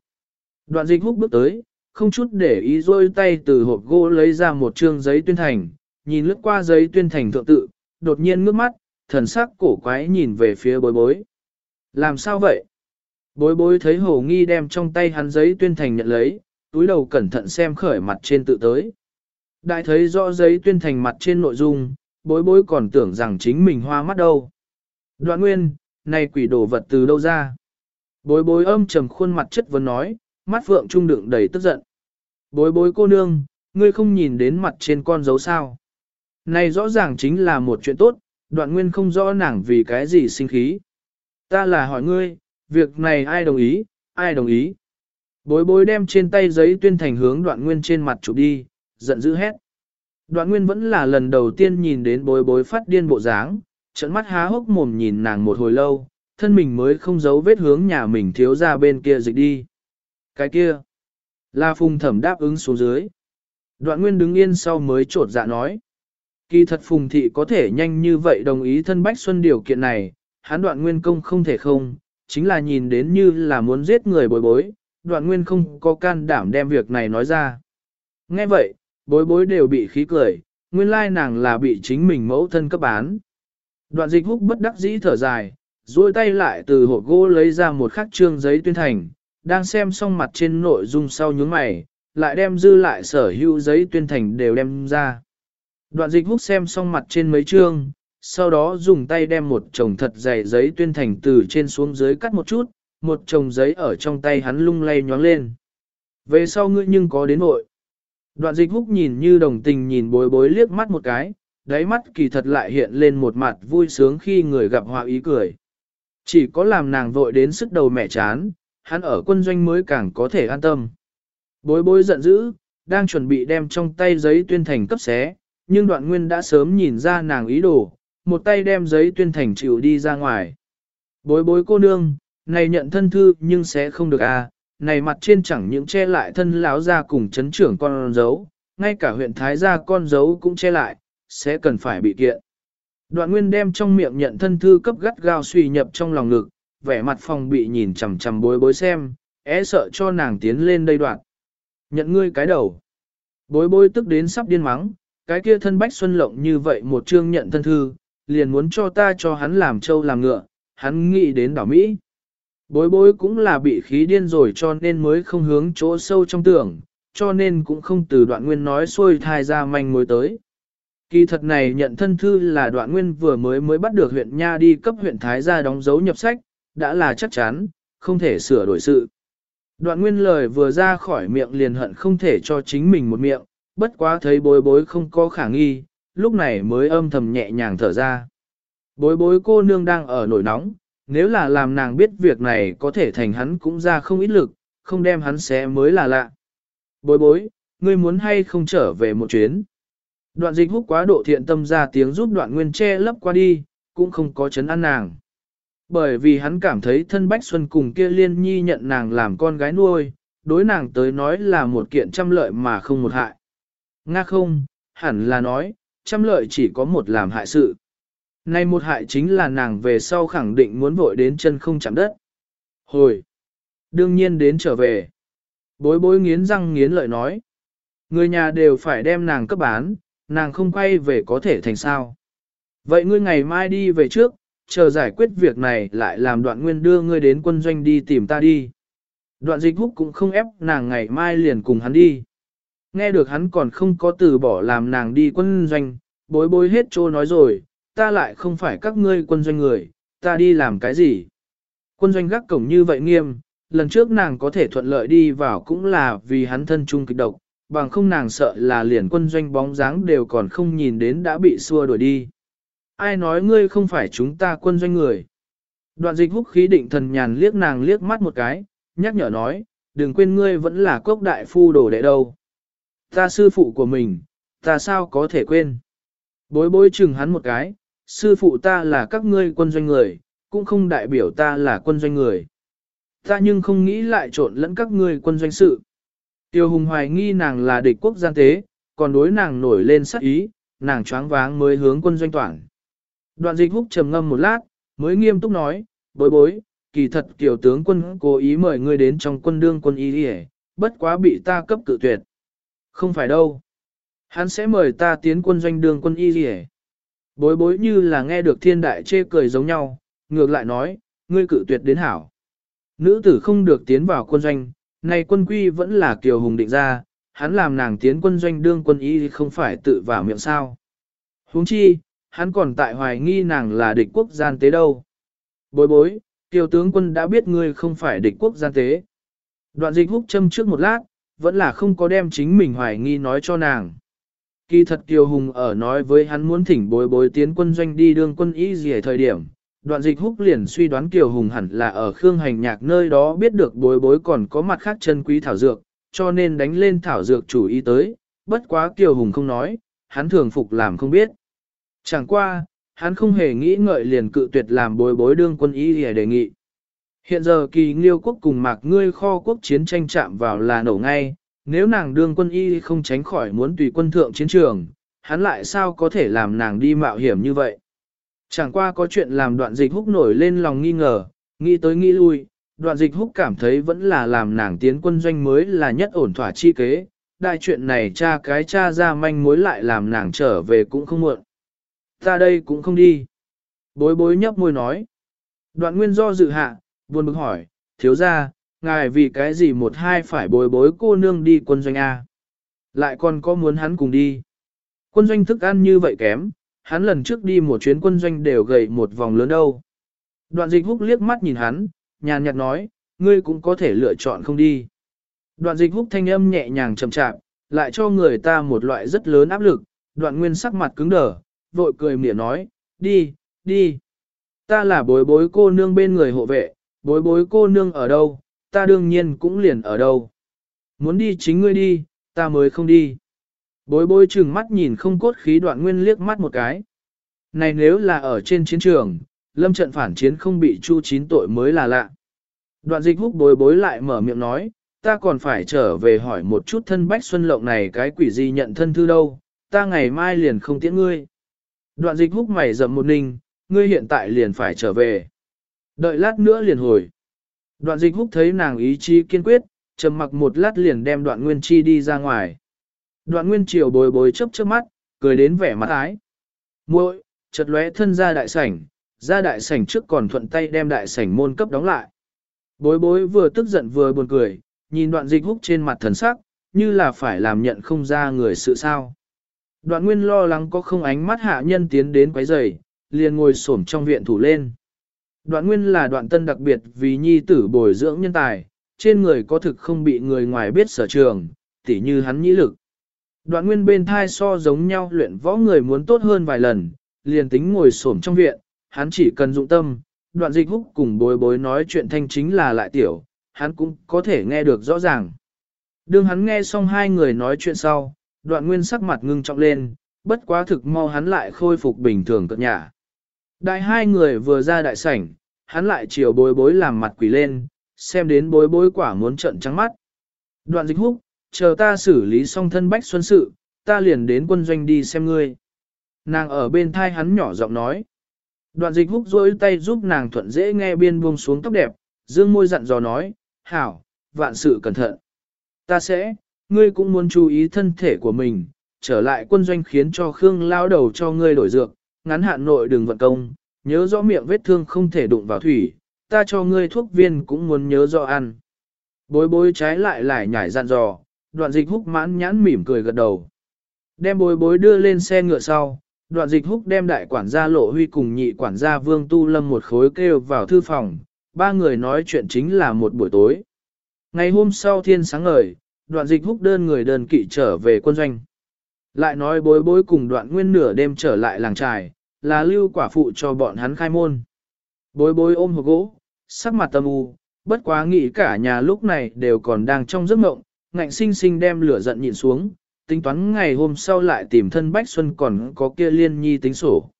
Đoạn dịch hút bước tới, không chút để ý rôi tay từ hộp gỗ lấy ra một trương giấy tuyên thành, nhìn lướt qua giấy tuyên thành thượng tự, đột nhiên ngước mắt, thần sắc cổ quái nhìn về phía bối bối. Làm sao vậy? Bối bối thấy hồ nghi đem trong tay hắn giấy tuyên thành nhận lấy, túi đầu cẩn thận xem khởi mặt trên tự tới. Đại thấy rõ giấy tuyên thành mặt trên nội dung, bối bối còn tưởng rằng chính mình hoa mắt đâu. Đoạn nguyên, này quỷ đồ vật từ đâu ra? Bối bối âm trầm khuôn mặt chất vấn nói, mắt phượng trung đựng đầy tức giận. Bối bối cô nương, ngươi không nhìn đến mặt trên con dấu sao. Này rõ ràng chính là một chuyện tốt, đoạn nguyên không rõ nàng vì cái gì sinh khí. Ta là hỏi ngươi, việc này ai đồng ý, ai đồng ý. Bối bối đem trên tay giấy tuyên thành hướng đoạn nguyên trên mặt chụp đi, giận dữ hét. Đoạn nguyên vẫn là lần đầu tiên nhìn đến bối bối phát điên bộ dáng, trận mắt há hốc mồm nhìn nàng một hồi lâu, thân mình mới không giấu vết hướng nhà mình thiếu ra bên kia dịch đi. Cái kia, là phùng thẩm đáp ứng xuống dưới. Đoạn nguyên đứng yên sau mới trột dạ nói. Kỳ thật phùng thị có thể nhanh như vậy đồng ý thân Bách Xuân điều kiện này, hắn đoạn nguyên công không thể không, chính là nhìn đến như là muốn giết người bối bối, đoạn nguyên không có can đảm đem việc này nói ra. Nghe vậy, bối bối đều bị khí cười, nguyên lai nàng là bị chính mình mẫu thân cấp bán. Đoạn dịch húc bất đắc dĩ thở dài, duỗi tay lại từ hộp gỗ lấy ra một khắc trương giấy tuyên thành, đang xem xong mặt trên nội dung sau nhướng mày, lại đem dư lại sở hữu giấy tuyên thành đều đem ra. Đoạn dịch hút xem xong mặt trên mấy chương, sau đó dùng tay đem một chồng thật dày giấy tuyên thành từ trên xuống dưới cắt một chút, một chồng giấy ở trong tay hắn lung lay nhoáng lên. Về sau ngươi nhưng có đến hội. Đoạn dịch húc nhìn như đồng tình nhìn bối bối liếc mắt một cái, đáy mắt kỳ thật lại hiện lên một mặt vui sướng khi người gặp họa ý cười. Chỉ có làm nàng vội đến sức đầu mẹ chán, hắn ở quân doanh mới càng có thể an tâm. Bối bối giận dữ, đang chuẩn bị đem trong tay giấy tuyên thành cấp xé, nhưng đoạn nguyên đã sớm nhìn ra nàng ý đồ, một tay đem giấy tuyên thành chịu đi ra ngoài. Bối bối cô nương, này nhận thân thư nhưng sẽ không được à, này mặt trên chẳng những che lại thân lão ra cùng chấn trưởng con dấu, ngay cả huyện Thái gia con dấu cũng che lại, sẽ cần phải bị kiện. Đoạn nguyên đem trong miệng nhận thân thư cấp gắt gao suy nhập trong lòng ngực, vẻ mặt phòng bị nhìn chằm chằm bối bối xem, é sợ cho nàng tiến lên đây đoạn. Nhận ngươi cái đầu. Bối bối tức đến sắp điên mắng, cái kia thân bách xuân lộng như vậy một chương nhận thân thư, liền muốn cho ta cho hắn làm trâu làm ngựa, hắn nghĩ đến đảo Mỹ. Bối bối cũng là bị khí điên rồi cho nên mới không hướng chỗ sâu trong tưởng, cho nên cũng không từ đoạn nguyên nói xuôi thai ra manh mối tới. Kỳ thật này nhận thân thư là đoạn nguyên vừa mới mới bắt được huyện Nha đi cấp huyện Thái gia đóng dấu nhập sách, đã là chắc chắn, không thể sửa đổi sự. Đoạn nguyên lời vừa ra khỏi miệng liền hận không thể cho chính mình một miệng, bất quá thấy bối bối không có khả nghi, lúc này mới âm thầm nhẹ nhàng thở ra. Bối bối cô nương đang ở nổi nóng, nếu là làm nàng biết việc này có thể thành hắn cũng ra không ít lực, không đem hắn xé mới là lạ. Bối bối, ngươi muốn hay không trở về một chuyến. Đoạn dịch hút quá độ thiện tâm ra tiếng giúp đoạn nguyên che lấp qua đi, cũng không có chấn an nàng. Bởi vì hắn cảm thấy thân Bách Xuân cùng kia liên nhi nhận nàng làm con gái nuôi, đối nàng tới nói là một kiện trăm lợi mà không một hại. Nga không, hẳn là nói, trăm lợi chỉ có một làm hại sự. Này một hại chính là nàng về sau khẳng định muốn vội đến chân không chạm đất. Hồi! Đương nhiên đến trở về. Bối bối nghiến răng nghiến lợi nói. Người nhà đều phải đem nàng cấp bán, nàng không quay về có thể thành sao. Vậy ngươi ngày mai đi về trước, chờ giải quyết việc này lại làm đoạn nguyên đưa ngươi đến quân doanh đi tìm ta đi. Đoạn dịch húc cũng không ép nàng ngày mai liền cùng hắn đi. Nghe được hắn còn không có từ bỏ làm nàng đi quân doanh, bối bối hết trô nói rồi, ta lại không phải các ngươi quân doanh người, ta đi làm cái gì. Quân doanh gác cổng như vậy nghiêm, lần trước nàng có thể thuận lợi đi vào cũng là vì hắn thân trung kịch độc, bằng không nàng sợ là liền quân doanh bóng dáng đều còn không nhìn đến đã bị xua đuổi đi. Ai nói ngươi không phải chúng ta quân doanh người. Đoạn dịch húc khí định thần nhàn liếc nàng liếc mắt một cái, nhắc nhở nói, đừng quên ngươi vẫn là quốc đại phu đồ đệ đâu. Ta sư phụ của mình, ta sao có thể quên. Bối bối chừng hắn một cái, sư phụ ta là các ngươi quân doanh người, cũng không đại biểu ta là quân doanh người. Ta nhưng không nghĩ lại trộn lẫn các ngươi quân doanh sự. Tiêu hùng hoài nghi nàng là địch quốc gian tế, còn đối nàng nổi lên sắc ý, nàng choáng váng mới hướng quân doanh toàn. Đoạn dịch húc trầm ngâm một lát, mới nghiêm túc nói, bối bối, kỳ thật tiểu tướng quân cố ý mời ngươi đến trong quân đương quân y đi bất quá bị ta cấp cự tuyệt. Không phải đâu. Hắn sẽ mời ta tiến quân doanh đương quân y đi Bối bối như là nghe được thiên đại chê cười giống nhau, ngược lại nói, ngươi cự tuyệt đến hảo. Nữ tử không được tiến vào quân doanh, này quân quy vẫn là Kiều Hùng định ra, hắn làm nàng tiến quân doanh đương quân y không phải tự vào miệng sao. huống chi, hắn còn tại hoài nghi nàng là địch quốc gian tế đâu. Bối bối, Kiều tướng quân đã biết ngươi không phải địch quốc gian tế. Đoạn dịch húc châm trước một lát, vẫn là không có đem chính mình hoài nghi nói cho nàng. Kỳ thật Kiều Hùng ở nói với hắn muốn thỉnh bối bối tiến quân doanh đi đương quân y gì ở thời điểm. Đoạn dịch húc liền suy đoán Kiều Hùng hẳn là ở Khương Hành Nhạc nơi đó biết được bối bối còn có mặt khác chân quý thảo dược, cho nên đánh lên thảo dược chủ ý tới, bất quá Kiều Hùng không nói, hắn thường phục làm không biết. Chẳng qua, hắn không hề nghĩ ngợi liền cự tuyệt làm bối bối đương quân y để đề nghị. Hiện giờ kỳ nghiêu quốc cùng mạc ngươi kho quốc chiến tranh chạm vào là nổ ngay, nếu nàng đương quân y không tránh khỏi muốn tùy quân thượng chiến trường, hắn lại sao có thể làm nàng đi mạo hiểm như vậy. Chẳng qua có chuyện làm đoạn dịch húc nổi lên lòng nghi ngờ, nghĩ tới nghĩ lui, đoạn dịch húc cảm thấy vẫn là làm nàng tiến quân doanh mới là nhất ổn thỏa chi kế, đại chuyện này cha cái cha ra manh mối lại làm nàng trở về cũng không muộn. Ta đây cũng không đi. Bối bối nhấp môi nói. Đoạn nguyên do dự hạ, buồn bực hỏi, thiếu ra, ngài vì cái gì một hai phải bối bối cô nương đi quân doanh A. Lại còn có muốn hắn cùng đi. Quân doanh thức ăn như vậy kém, hắn lần trước đi một chuyến quân doanh đều gầy một vòng lớn đâu. Đoạn dịch húc liếc mắt nhìn hắn, nhàn nhạt nói, ngươi cũng có thể lựa chọn không đi. Đoạn dịch húc thanh âm nhẹ nhàng chậm chạp, lại cho người ta một loại rất lớn áp lực, đoạn nguyên sắc mặt cứng đờ, vội cười mỉa nói, đi, đi. Ta là bối bối cô nương bên người hộ vệ, bối bối cô nương ở đâu, ta đương nhiên cũng liền ở đâu. Muốn đi chính ngươi đi, ta mới không đi. Bối bối chừng mắt nhìn không cốt khí đoạn nguyên liếc mắt một cái. Này nếu là ở trên chiến trường, lâm trận phản chiến không bị chu chín tội mới là lạ. Đoạn dịch húc bối bối lại mở miệng nói, ta còn phải trở về hỏi một chút thân bách xuân lộng này cái quỷ gì nhận thân thư đâu, ta ngày mai liền không tiễn ngươi. Đoạn dịch húc mày rậm một ninh, ngươi hiện tại liền phải trở về. Đợi lát nữa liền hồi. Đoạn dịch húc thấy nàng ý chí kiên quyết, trầm mặc một lát liền đem đoạn nguyên chi đi ra ngoài. Đoạn nguyên triều bồi bồi chấp trước mắt, cười đến vẻ mặt ái. muội chợt lóe thân ra đại sảnh, ra đại sảnh trước còn thuận tay đem đại sảnh môn cấp đóng lại. Bối bối vừa tức giận vừa buồn cười, nhìn đoạn dịch húc trên mặt thần sắc, như là phải làm nhận không ra người sự sao. Đoạn nguyên lo lắng có không ánh mắt hạ nhân tiến đến quấy rầy, liền ngồi xổm trong viện thủ lên. Đoạn nguyên là đoạn tân đặc biệt vì nhi tử bồi dưỡng nhân tài, trên người có thực không bị người ngoài biết sở trường, tỉ như hắn nhĩ lực. Đoạn nguyên bên thai so giống nhau luyện võ người muốn tốt hơn vài lần, liền tính ngồi xổm trong viện, hắn chỉ cần dụng tâm, đoạn dịch húc cùng bối bối nói chuyện thanh chính là lại tiểu, hắn cũng có thể nghe được rõ ràng. Đương hắn nghe xong hai người nói chuyện sau, đoạn nguyên sắc mặt ngưng trọng lên, bất quá thực mau hắn lại khôi phục bình thường cận nhà. Đại hai người vừa ra đại sảnh, hắn lại chiều bối bối làm mặt quỷ lên, xem đến bối bối quả muốn trận trắng mắt. Đoạn dịch húc, chờ ta xử lý xong thân bách xuân sự, ta liền đến quân doanh đi xem ngươi. Nàng ở bên thai hắn nhỏ giọng nói. Đoạn dịch húc rối tay giúp nàng thuận dễ nghe biên buông xuống tóc đẹp, dương môi dặn dò nói, hảo, vạn sự cẩn thận. Ta sẽ, ngươi cũng muốn chú ý thân thể của mình, trở lại quân doanh khiến cho Khương lao đầu cho ngươi đổi dược, ngắn hạn nội đừng vận công, nhớ rõ miệng vết thương không thể đụng vào thủy, ta cho ngươi thuốc viên cũng muốn nhớ rõ ăn. Bối bối trái lại lại nhảy dặn dò, đoạn dịch húc mãn nhãn mỉm cười gật đầu. Đem bối bối đưa lên xe ngựa sau, đoạn dịch húc đem đại quản gia lộ huy cùng nhị quản gia vương tu lâm một khối kêu vào thư phòng, ba người nói chuyện chính là một buổi tối. Ngày hôm sau thiên sáng ngời, đoạn dịch húc đơn người đơn kỵ trở về quân doanh. Lại nói bối bối cùng đoạn nguyên nửa đêm trở lại làng trài, là lưu quả phụ cho bọn hắn khai môn. Bối bối ôm hộp gỗ, sắc mặt tâm u, bất quá nghĩ cả nhà lúc này đều còn đang trong giấc mộng, ngạnh sinh sinh đem lửa giận nhịn xuống, tính toán ngày hôm sau lại tìm thân Bách Xuân còn có kia liên nhi tính sổ.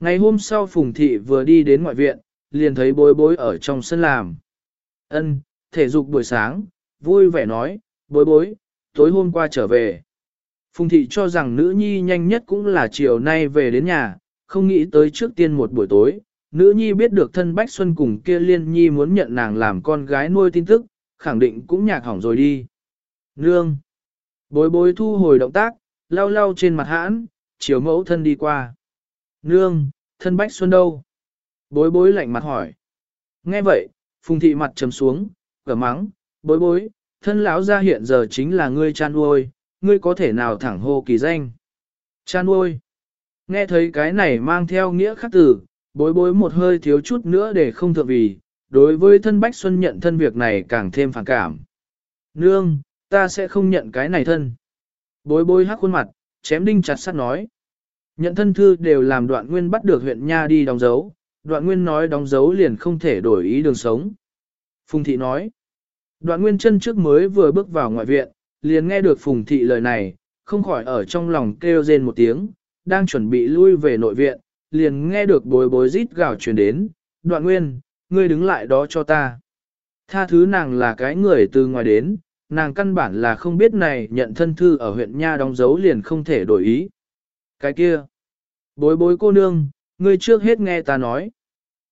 Ngày hôm sau Phùng Thị vừa đi đến ngoại viện, liền thấy bối bối ở trong sân làm. Ân, thể dục buổi sáng, vui vẻ nói, bối bối, tối hôm qua trở về. Phùng Thị cho rằng nữ nhi nhanh nhất cũng là chiều nay về đến nhà, không nghĩ tới trước tiên một buổi tối, nữ nhi biết được thân Bách Xuân cùng kia liên nhi muốn nhận nàng làm con gái nuôi tin tức, khẳng định cũng nhạc hỏng rồi đi. Nương! Bối bối thu hồi động tác, lau lau trên mặt hãn, chiều mẫu thân đi qua. Nương, thân Bách Xuân đâu? Bối bối lạnh mặt hỏi. Nghe vậy, phùng thị mặt trầm xuống, cờ mắng, bối bối, thân lão ra hiện giờ chính là ngươi chan nuôi, ngươi có thể nào thẳng hô kỳ danh. Chan nuôi. Nghe thấy cái này mang theo nghĩa khắc tử, bối bối một hơi thiếu chút nữa để không thượng vì, đối với thân Bách Xuân nhận thân việc này càng thêm phản cảm. Nương, ta sẽ không nhận cái này thân. Bối bối hắc khuôn mặt, chém đinh chặt sắt nói. Nhận thân thư đều làm đoạn nguyên bắt được huyện Nha đi đóng dấu, đoạn nguyên nói đóng dấu liền không thể đổi ý đường sống. Phùng thị nói. Đoạn nguyên chân trước mới vừa bước vào ngoại viện, liền nghe được phùng thị lời này, không khỏi ở trong lòng kêu rên một tiếng, đang chuẩn bị lui về nội viện, liền nghe được bối bối rít gào truyền đến, đoạn nguyên, ngươi đứng lại đó cho ta. Tha thứ nàng là cái người từ ngoài đến, nàng căn bản là không biết này nhận thân thư ở huyện Nha đóng dấu liền không thể đổi ý. Cái kia, bối bối cô nương, ngươi trước hết nghe ta nói.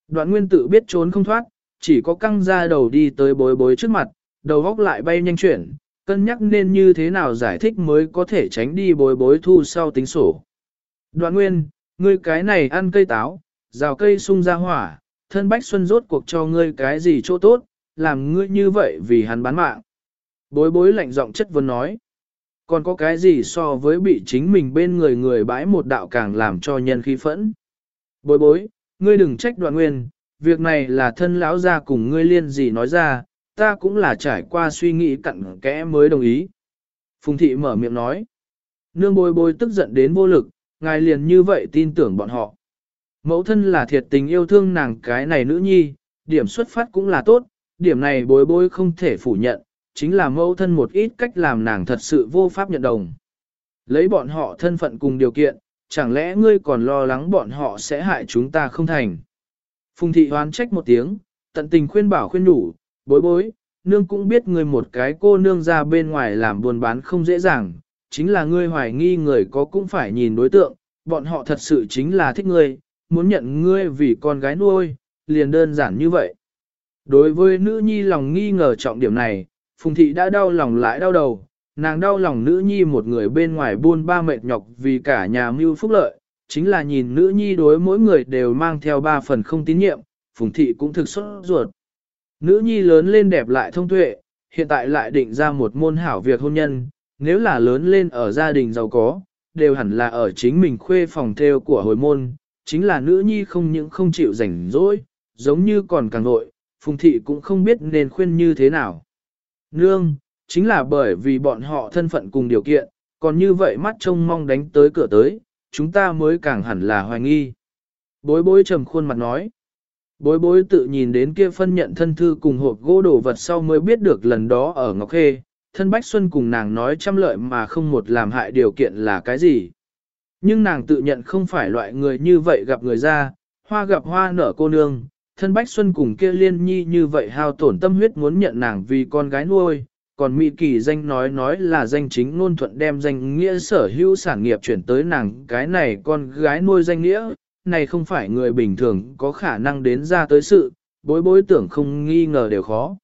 Đoạn nguyên tự biết trốn không thoát, chỉ có căng ra đầu đi tới bối bối trước mặt, đầu góc lại bay nhanh chuyển, cân nhắc nên như thế nào giải thích mới có thể tránh đi bối bối thu sau tính sổ. Đoạn nguyên, ngươi cái này ăn cây táo, rào cây sung ra hỏa, thân bách xuân rốt cuộc cho ngươi cái gì chỗ tốt, làm ngươi như vậy vì hắn bán mạng. Bối bối lạnh giọng chất vấn nói. Còn có cái gì so với bị chính mình bên người người bãi một đạo càng làm cho nhân khí phẫn. Bối bối, ngươi đừng trách đoạn nguyên, việc này là thân lão ra cùng ngươi liên gì nói ra, ta cũng là trải qua suy nghĩ cặn kẽ mới đồng ý. Phùng thị mở miệng nói. Nương bối bối tức giận đến vô lực, ngài liền như vậy tin tưởng bọn họ. Mẫu thân là thiệt tình yêu thương nàng cái này nữ nhi, điểm xuất phát cũng là tốt, điểm này bối bối không thể phủ nhận, chính là mẫu thân một ít cách làm nàng thật sự vô pháp nhận đồng. Lấy bọn họ thân phận cùng điều kiện, chẳng lẽ ngươi còn lo lắng bọn họ sẽ hại chúng ta không thành. Phùng thị hoán trách một tiếng, tận tình khuyên bảo khuyên nhủ, bối bối, nương cũng biết ngươi một cái cô nương ra bên ngoài làm buôn bán không dễ dàng, chính là ngươi hoài nghi người có cũng phải nhìn đối tượng, bọn họ thật sự chính là thích ngươi, muốn nhận ngươi vì con gái nuôi, liền đơn giản như vậy. Đối với nữ nhi lòng nghi ngờ trọng điểm này, Phùng thị đã đau lòng lại đau đầu, nàng đau lòng nữ nhi một người bên ngoài buôn ba mệt nhọc vì cả nhà mưu phúc lợi, chính là nhìn nữ nhi đối mỗi người đều mang theo ba phần không tín nhiệm, Phùng thị cũng thực xuất ruột. Nữ nhi lớn lên đẹp lại thông tuệ, hiện tại lại định ra một môn hảo việc hôn nhân, nếu là lớn lên ở gia đình giàu có, đều hẳn là ở chính mình khuê phòng theo của hồi môn, chính là nữ nhi không những không chịu rảnh rỗi, giống như còn càng nội, Phùng thị cũng không biết nên khuyên như thế nào. Nương, chính là bởi vì bọn họ thân phận cùng điều kiện, còn như vậy mắt trông mong đánh tới cửa tới, chúng ta mới càng hẳn là hoài nghi. Bối bối trầm khuôn mặt nói. Bối bối tự nhìn đến kia phân nhận thân thư cùng hộp gỗ đồ vật sau mới biết được lần đó ở Ngọc Khê, thân Bách Xuân cùng nàng nói trăm lợi mà không một làm hại điều kiện là cái gì. Nhưng nàng tự nhận không phải loại người như vậy gặp người ra, hoa gặp hoa nở cô nương, thân Bách Xuân cùng kia liên nhi như vậy hao tổn tâm huyết muốn nhận nàng vì con gái nuôi, còn Mỹ Kỳ danh nói nói là danh chính ngôn thuận đem danh nghĩa sở hữu sản nghiệp chuyển tới nàng cái này con gái nuôi danh nghĩa, này không phải người bình thường có khả năng đến ra tới sự, bối bối tưởng không nghi ngờ đều khó.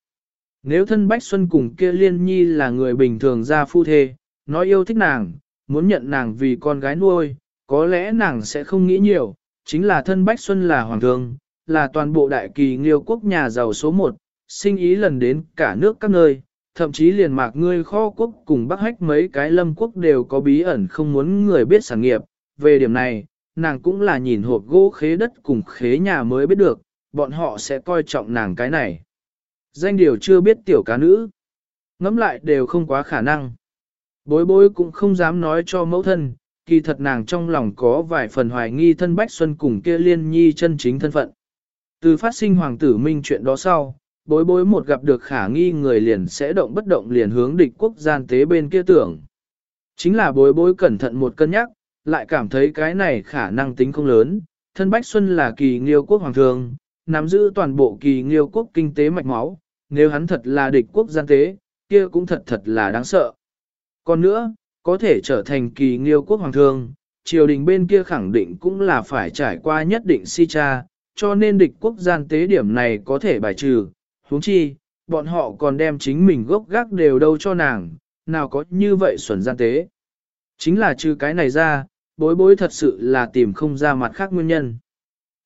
Nếu thân Bách Xuân cùng kia liên nhi là người bình thường ra phu thê, nói yêu thích nàng, muốn nhận nàng vì con gái nuôi, có lẽ nàng sẽ không nghĩ nhiều, chính là thân Bách Xuân là hoàng thương, là toàn bộ đại kỳ nghiêu quốc nhà giàu số 1, sinh ý lần đến cả nước các nơi, thậm chí liền mạc ngươi kho quốc cùng bắc hách mấy cái lâm quốc đều có bí ẩn không muốn người biết sản nghiệp. Về điểm này, nàng cũng là nhìn hộp gỗ khế đất cùng khế nhà mới biết được, bọn họ sẽ coi trọng nàng cái này. Danh điều chưa biết tiểu cá nữ. Ngắm lại đều không quá khả năng. Bối bối cũng không dám nói cho mẫu thân, kỳ thật nàng trong lòng có vài phần hoài nghi thân Bách Xuân cùng kia liên nhi chân chính thân phận. Từ phát sinh hoàng tử minh chuyện đó sau, bối bối một gặp được khả nghi người liền sẽ động bất động liền hướng địch quốc gian tế bên kia tưởng. Chính là bối bối cẩn thận một cân nhắc, lại cảm thấy cái này khả năng tính không lớn, thân Bách Xuân là kỳ nghiêu quốc hoàng thường, nắm giữ toàn bộ kỳ nghiêu quốc kinh tế mạch máu, nếu hắn thật là địch quốc gian tế, kia cũng thật thật là đáng sợ. Còn nữa, có thể trở thành kỳ nghiêu quốc hoàng thương, triều đình bên kia khẳng định cũng là phải trải qua nhất định si cha, cho nên địch quốc gian tế điểm này có thể bài trừ, huống chi, bọn họ còn đem chính mình gốc gác đều đâu cho nàng, nào có như vậy xuẩn gian tế. Chính là trừ cái này ra, bối bối thật sự là tìm không ra mặt khác nguyên nhân.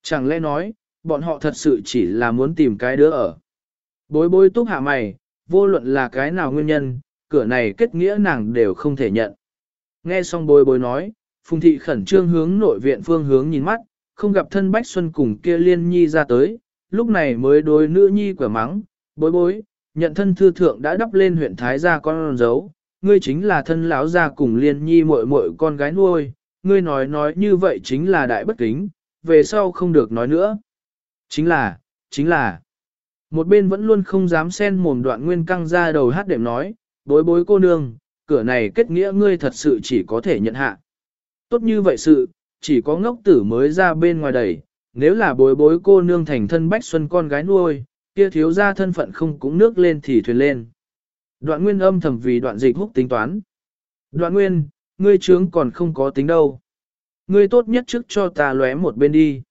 Chẳng lẽ nói, bọn họ thật sự chỉ là muốn tìm cái đứa ở. Bối bối túc hạ mày, vô luận là cái nào nguyên nhân, cửa này kết nghĩa nàng đều không thể nhận. Nghe xong bối bối nói, Phùng thị khẩn trương hướng nội viện phương hướng nhìn mắt, không gặp thân Bách Xuân cùng kia liên nhi ra tới, lúc này mới đối nữ nhi quả mắng, bối bối, nhận thân thư thượng đã đắp lên huyện Thái gia con dấu, ngươi chính là thân lão gia cùng liên nhi muội muội con gái nuôi, ngươi nói nói như vậy chính là đại bất kính, về sau không được nói nữa. Chính là, chính là, một bên vẫn luôn không dám xen mồm đoạn nguyên căng ra đầu hát đệm nói, bối bối cô nương, cửa này kết nghĩa ngươi thật sự chỉ có thể nhận hạ. Tốt như vậy sự, chỉ có ngốc tử mới ra bên ngoài đẩy, nếu là bối bối cô nương thành thân bách xuân con gái nuôi, kia thiếu ra thân phận không cũng nước lên thì thuyền lên. Đoạn nguyên âm thầm vì đoạn dịch húc tính toán. Đoạn nguyên, ngươi trướng còn không có tính đâu. Ngươi tốt nhất trước cho ta lóe một bên đi.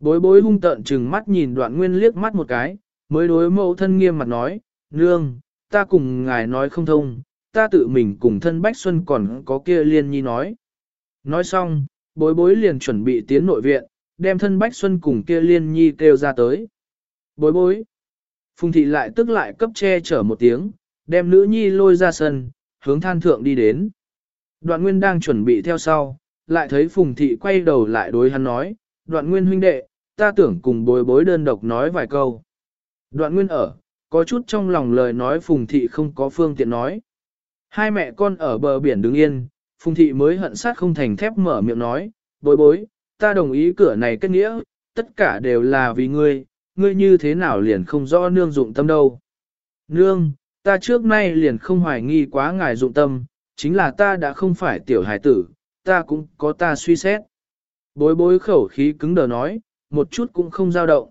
Bối bối hung tợn chừng mắt nhìn đoạn nguyên liếc mắt một cái, mới đối mẫu thân nghiêm mặt nói, nương, ta cùng ngài nói không thông, ta tự mình cùng thân Bách Xuân còn có kia liên nhi nói. Nói xong, bối bối liền chuẩn bị tiến nội viện, đem thân Bách Xuân cùng kia liên nhi kêu ra tới. Bối bối. Phùng thị lại tức lại cấp che chở một tiếng, đem nữ nhi lôi ra sân, hướng than thượng đi đến. Đoạn nguyên đang chuẩn bị theo sau, lại thấy phùng thị quay đầu lại đối hắn nói, đoạn nguyên huynh đệ, ta tưởng cùng bối bối đơn độc nói vài câu. Đoạn nguyên ở, có chút trong lòng lời nói phùng thị không có phương tiện nói. Hai mẹ con ở bờ biển đứng yên, phùng thị mới hận sát không thành thép mở miệng nói, bối bối, ta đồng ý cửa này kết nghĩa, tất cả đều là vì ngươi, ngươi như thế nào liền không rõ nương dụng tâm đâu. Nương, ta trước nay liền không hoài nghi quá ngài dụng tâm, chính là ta đã không phải tiểu hải tử, ta cũng có ta suy xét. Bối bối khẩu khí cứng đờ nói, một chút cũng không dao động.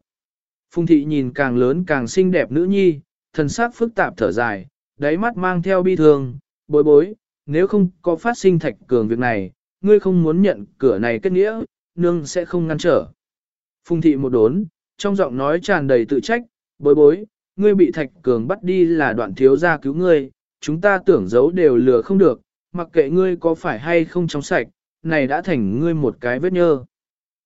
Phùng thị nhìn càng lớn càng xinh đẹp nữ nhi, thần sắc phức tạp thở dài, đáy mắt mang theo bi thương, bối bối, nếu không có phát sinh thạch cường việc này, ngươi không muốn nhận cửa này kết nghĩa, nương sẽ không ngăn trở. Phùng thị một đốn, trong giọng nói tràn đầy tự trách, bối bối, ngươi bị thạch cường bắt đi là đoạn thiếu gia cứu ngươi, chúng ta tưởng giấu đều lừa không được, mặc kệ ngươi có phải hay không trong sạch, này đã thành ngươi một cái vết nhơ.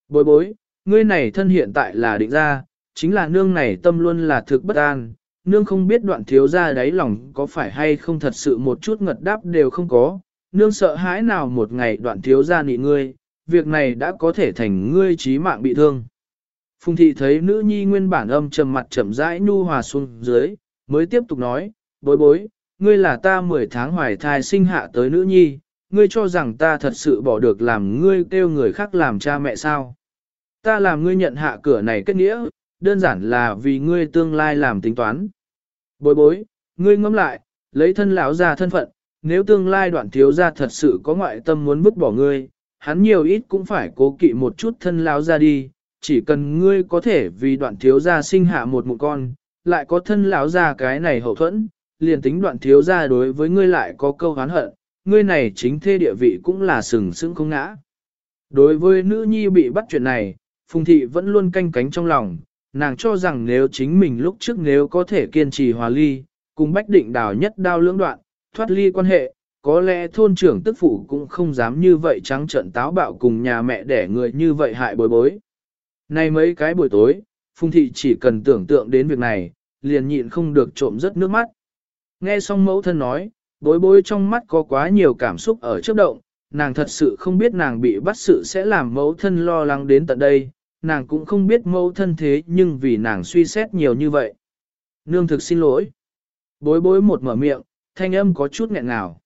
Bối bối, ngươi này thân hiện tại là định ra, chính là nương này tâm luôn là thực bất an, nương không biết đoạn thiếu gia đáy lòng có phải hay không thật sự một chút ngật đáp đều không có, nương sợ hãi nào một ngày đoạn thiếu gia nị ngươi, việc này đã có thể thành ngươi trí mạng bị thương. Phùng thị thấy nữ nhi nguyên bản âm trầm mặt chậm rãi nhu hòa xuống dưới, mới tiếp tục nói, bối bối, ngươi là ta 10 tháng hoài thai sinh hạ tới nữ nhi, ngươi cho rằng ta thật sự bỏ được làm ngươi kêu người khác làm cha mẹ sao. Ta làm ngươi nhận hạ cửa này kết nghĩa, đơn giản là vì ngươi tương lai làm tính toán. Bối bối, ngươi ngẫm lại, lấy thân lão ra thân phận, nếu tương lai đoạn thiếu ra thật sự có ngoại tâm muốn vứt bỏ ngươi, hắn nhiều ít cũng phải cố kỵ một chút thân lão ra đi, chỉ cần ngươi có thể vì đoạn thiếu gia sinh hạ một mụ con, lại có thân lão gia cái này hậu thuẫn, liền tính đoạn thiếu gia đối với ngươi lại có câu hán hận, ngươi này chính thê địa vị cũng là sừng sững không ngã. Đối với nữ nhi bị bắt chuyện này, Phùng Thị vẫn luôn canh cánh trong lòng, nàng cho rằng nếu chính mình lúc trước nếu có thể kiên trì hòa ly, cùng Bách Định đào nhất đao lưỡng đoạn, thoát ly quan hệ, có lẽ thôn trưởng tức phụ cũng không dám như vậy trắng trận táo bạo cùng nhà mẹ để người như vậy hại bối bối. Nay mấy cái buổi tối, Phùng Thị chỉ cần tưởng tượng đến việc này, liền nhịn không được trộm rất nước mắt. Nghe xong mẫu thân nói, bối bối trong mắt có quá nhiều cảm xúc ở trước động, nàng thật sự không biết nàng bị bắt sự sẽ làm mẫu thân lo lắng đến tận đây, nàng cũng không biết mẫu thân thế nhưng vì nàng suy xét nhiều như vậy. Nương thực xin lỗi. Bối bối một mở miệng, thanh âm có chút nghẹn ngào.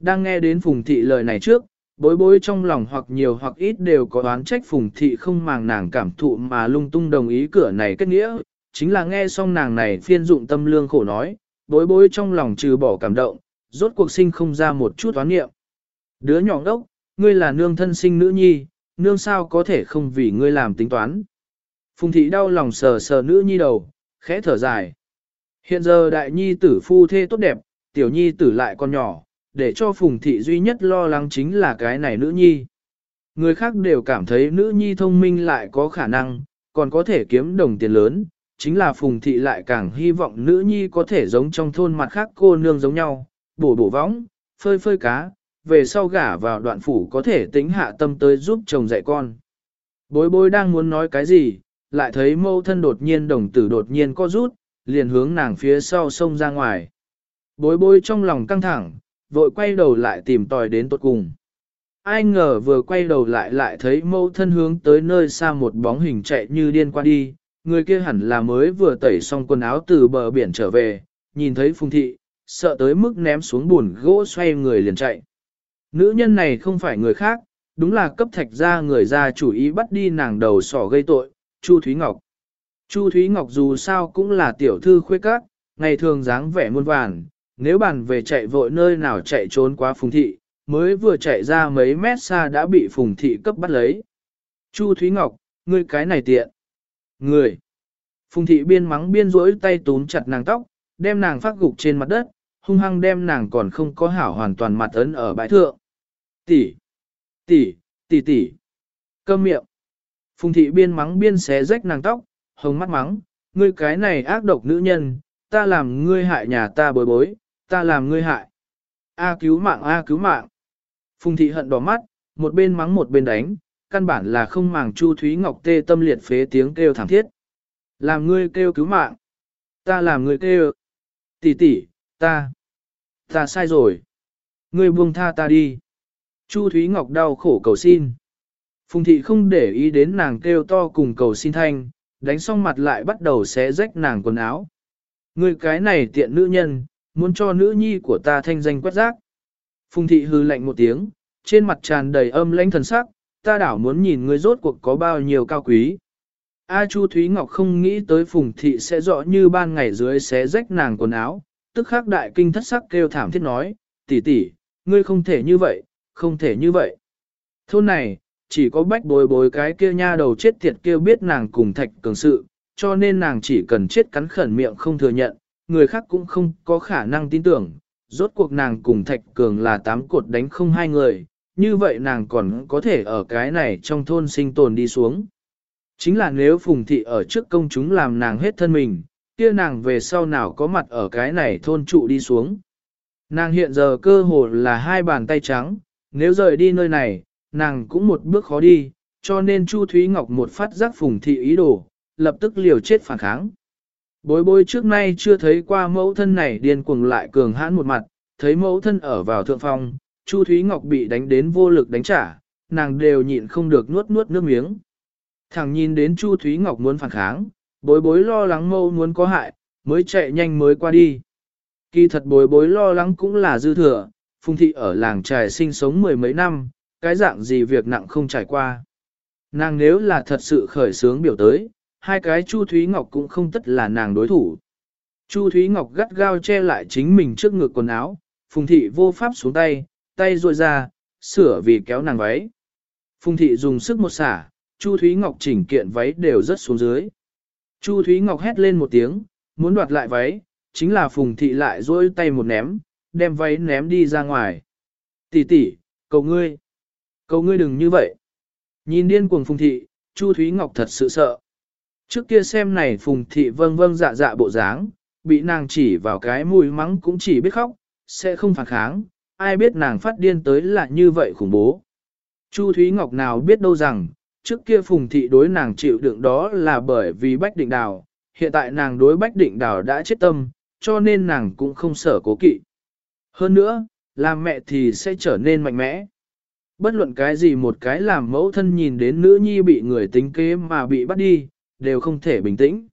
Đang nghe đến Phùng Thị lời này trước, bối bối trong lòng hoặc nhiều hoặc ít đều có đoán trách Phùng Thị không màng nàng cảm thụ mà lung tung đồng ý cửa này kết nghĩa, chính là nghe xong nàng này phiên dụng tâm lương khổ nói, bối bối trong lòng trừ bỏ cảm động, rốt cuộc sinh không ra một chút toán nghiệm. Đứa nhỏ đốc, ngươi là nương thân sinh nữ nhi, nương sao có thể không vì ngươi làm tính toán. Phùng thị đau lòng sờ sờ nữ nhi đầu, khẽ thở dài. Hiện giờ đại nhi tử phu thê tốt đẹp, tiểu nhi tử lại còn nhỏ, để cho phùng thị duy nhất lo lắng chính là cái này nữ nhi. Người khác đều cảm thấy nữ nhi thông minh lại có khả năng, còn có thể kiếm đồng tiền lớn, chính là phùng thị lại càng hy vọng nữ nhi có thể giống trong thôn mặt khác cô nương giống nhau, bổ bổ võng, phơi phơi cá, về sau gả vào đoạn phủ có thể tính hạ tâm tới giúp chồng dạy con. Bối bối đang muốn nói cái gì, lại thấy mâu thân đột nhiên đồng tử đột nhiên co rút, liền hướng nàng phía sau sông ra ngoài. Bối bối trong lòng căng thẳng, vội quay đầu lại tìm tòi đến tốt cùng. Ai ngờ vừa quay đầu lại lại thấy mâu thân hướng tới nơi xa một bóng hình chạy như điên qua đi, người kia hẳn là mới vừa tẩy xong quần áo từ bờ biển trở về, nhìn thấy phùng thị, sợ tới mức ném xuống bùn gỗ xoay người liền chạy. Nữ nhân này không phải người khác, đúng là cấp thạch ra người ra chủ ý bắt đi nàng đầu sỏ gây tội, Chu Thúy Ngọc. Chu Thúy Ngọc dù sao cũng là tiểu thư khuê các, ngày thường dáng vẻ muôn vàn, nếu bàn về chạy vội nơi nào chạy trốn qua phùng thị, mới vừa chạy ra mấy mét xa đã bị phùng thị cấp bắt lấy. Chu Thúy Ngọc, ngươi cái này tiện. Người. Phùng thị biên mắng biên rỗi tay túm chặt nàng tóc, đem nàng phát gục trên mặt đất, hung hăng đem nàng còn không có hảo hoàn toàn mặt ấn ở bãi thượng. Tỷ, tỷ, tỷ tỷ, câm miệng. Phùng thị biên mắng biên xé rách nàng tóc, hồng mắt mắng, ngươi cái này ác độc nữ nhân, ta làm ngươi hại nhà ta bối bối, ta làm ngươi hại. A cứu mạng A cứu mạng. Phùng thị hận đỏ mắt, một bên mắng một bên đánh, căn bản là không màng Chu Thúy Ngọc tê tâm liệt phế tiếng kêu thảm thiết. Làm ngươi kêu cứu mạng. Ta làm ngươi kêu. Tỷ tỷ, ta. Ta sai rồi. Ngươi buông tha ta đi. Chu Thúy Ngọc đau khổ cầu xin. Phùng thị không để ý đến nàng kêu to cùng cầu xin thanh, đánh xong mặt lại bắt đầu xé rách nàng quần áo. Ngươi cái này tiện nữ nhân, muốn cho nữ nhi của ta thanh danh quét rác. Phùng thị hư lạnh một tiếng, trên mặt tràn đầy âm lãnh thần sắc, ta đảo muốn nhìn ngươi rốt cuộc có bao nhiêu cao quý. A Chu Thúy Ngọc không nghĩ tới Phùng thị sẽ rõ như ban ngày dưới xé rách nàng quần áo, tức khắc đại kinh thất sắc kêu thảm thiết nói, tỷ tỷ, ngươi không thể như vậy, không thể như vậy. Thôn này, chỉ có bách bối bối cái kia nha đầu chết tiệt kia biết nàng cùng thạch cường sự, cho nên nàng chỉ cần chết cắn khẩn miệng không thừa nhận, người khác cũng không có khả năng tin tưởng. Rốt cuộc nàng cùng thạch cường là tám cột đánh không hai người, như vậy nàng còn có thể ở cái này trong thôn sinh tồn đi xuống. Chính là nếu phùng thị ở trước công chúng làm nàng hết thân mình, kia nàng về sau nào có mặt ở cái này thôn trụ đi xuống. Nàng hiện giờ cơ hồ là hai bàn tay trắng, nếu rời đi nơi này, nàng cũng một bước khó đi, cho nên Chu Thúy Ngọc một phát giác phùng thị ý đồ, lập tức liều chết phản kháng. Bối bối trước nay chưa thấy qua mẫu thân này điên cuồng lại cường hãn một mặt, thấy mẫu thân ở vào thượng phong, Chu Thúy Ngọc bị đánh đến vô lực đánh trả, nàng đều nhịn không được nuốt nuốt nước miếng. Thằng nhìn đến Chu Thúy Ngọc muốn phản kháng, bối bối lo lắng mâu muốn có hại, mới chạy nhanh mới qua đi. Kỳ thật bối bối lo lắng cũng là dư thừa, Phùng Thị ở làng trài sinh sống mười mấy năm, cái dạng gì việc nặng không trải qua. Nàng nếu là thật sự khởi sướng biểu tới, hai cái Chu Thúy Ngọc cũng không tất là nàng đối thủ. Chu Thúy Ngọc gắt gao che lại chính mình trước ngực quần áo, Phùng Thị vô pháp xuống tay, tay ruội ra, sửa vì kéo nàng váy. Phùng Thị dùng sức một xả, Chu Thúy Ngọc chỉnh kiện váy đều rất xuống dưới. Chu Thúy Ngọc hét lên một tiếng, muốn đoạt lại váy, chính là Phùng Thị lại duỗi tay một ném, đem váy ném đi ra ngoài. Tỷ tỷ, cầu ngươi, cầu ngươi đừng như vậy. Nhìn điên cuồng Phùng Thị, Chu Thúy Ngọc thật sự sợ. Trước kia xem này Phùng Thị vâng vâng dạ dạ bộ dáng, bị nàng chỉ vào cái mùi mắng cũng chỉ biết khóc, sẽ không phản kháng, ai biết nàng phát điên tới là như vậy khủng bố. Chu Thúy Ngọc nào biết đâu rằng, trước kia Phùng Thị đối nàng chịu đựng đó là bởi vì Bách Định Đào, hiện tại nàng đối Bách Định Đào đã chết tâm, cho nên nàng cũng không sợ cố kỵ. Hơn nữa, làm mẹ thì sẽ trở nên mạnh mẽ. Bất luận cái gì một cái làm mẫu thân nhìn đến nữ nhi bị người tính kế mà bị bắt đi, đều không thể bình tĩnh.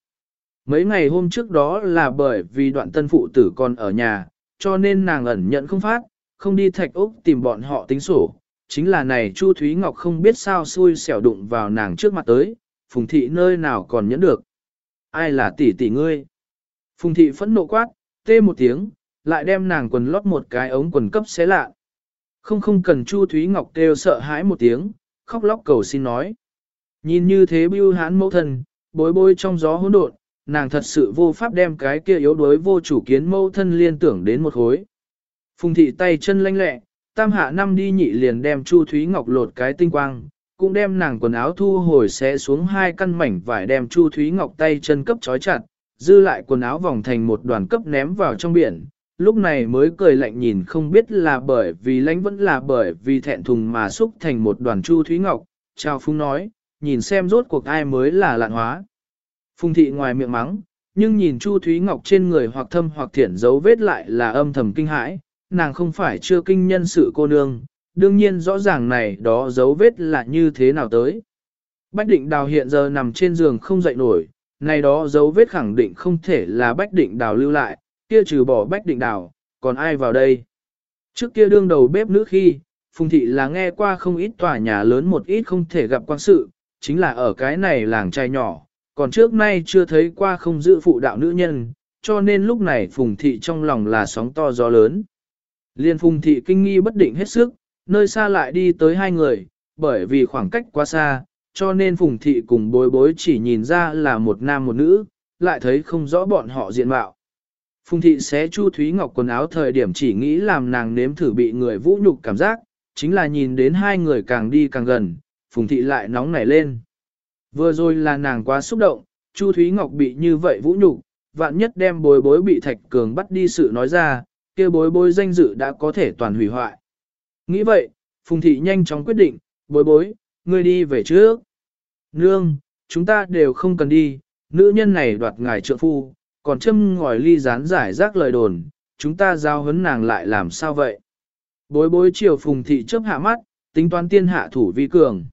Mấy ngày hôm trước đó là bởi vì đoạn tân phụ tử còn ở nhà, cho nên nàng ẩn nhận không phát, không đi thạch úc tìm bọn họ tính sổ. Chính là này Chu Thúy Ngọc không biết sao xui xẻo đụng vào nàng trước mặt tới, phùng thị nơi nào còn nhẫn được. Ai là tỷ tỷ ngươi? Phùng thị phẫn nộ quát, tê một tiếng, lại đem nàng quần lót một cái ống quần cấp xé lạ. Không không cần Chu Thúy Ngọc kêu sợ hãi một tiếng, khóc lóc cầu xin nói. Nhìn như thế bưu hán mẫu thân, bối bối trong gió hỗn độn, nàng thật sự vô pháp đem cái kia yếu đuối vô chủ kiến mẫu thân liên tưởng đến một hối. Phùng thị tay chân lanh lẹ, tam hạ năm đi nhị liền đem Chu Thúy Ngọc lột cái tinh quang, cũng đem nàng quần áo thu hồi xé xuống hai căn mảnh vải đem Chu Thúy Ngọc tay chân cấp trói chặt, dư lại quần áo vòng thành một đoàn cấp ném vào trong biển, lúc này mới cười lạnh nhìn không biết là bởi vì lãnh vẫn là bởi vì thẹn thùng mà xúc thành một đoàn Chu Thúy Ngọc, Trao Phung nói, nhìn xem rốt cuộc ai mới là lạn hóa. Phùng thị ngoài miệng mắng, nhưng nhìn Chu Thúy Ngọc trên người hoặc thâm hoặc thiển dấu vết lại là âm thầm kinh hãi, nàng không phải chưa kinh nhân sự cô nương, đương nhiên rõ ràng này đó dấu vết là như thế nào tới. Bách định đào hiện giờ nằm trên giường không dậy nổi, này đó dấu vết khẳng định không thể là bách định đào lưu lại, kia trừ bỏ bách định đào, còn ai vào đây. Trước kia đương đầu bếp nữ khi, Phùng Thị là nghe qua không ít tòa nhà lớn một ít không thể gặp quan sự, chính là ở cái này làng trai nhỏ, còn trước nay chưa thấy qua không giữ phụ đạo nữ nhân, cho nên lúc này Phùng Thị trong lòng là sóng to gió lớn. Liên Phùng Thị kinh nghi bất định hết sức, nơi xa lại đi tới hai người, bởi vì khoảng cách quá xa, cho nên Phùng Thị cùng bối bối chỉ nhìn ra là một nam một nữ, lại thấy không rõ bọn họ diện mạo. Phùng Thị xé Chu Thúy Ngọc quần áo thời điểm chỉ nghĩ làm nàng nếm thử bị người vũ nhục cảm giác, chính là nhìn đến hai người càng đi càng gần, Phùng Thị lại nóng nảy lên. Vừa rồi là nàng quá xúc động, Chu Thúy Ngọc bị như vậy vũ nhục, vạn nhất đem bối bối bị Thạch Cường bắt đi sự nói ra, kia bối bối danh dự đã có thể toàn hủy hoại. Nghĩ vậy, Phùng Thị nhanh chóng quyết định, bối bối, ngươi đi về trước. Nương, chúng ta đều không cần đi, nữ nhân này đoạt ngài trượng phu, còn châm ngòi ly rán giải rác lời đồn, chúng ta giao hấn nàng lại làm sao vậy? Bối bối chiều Phùng Thị chớp hạ mắt, tính toán tiên hạ thủ vi cường.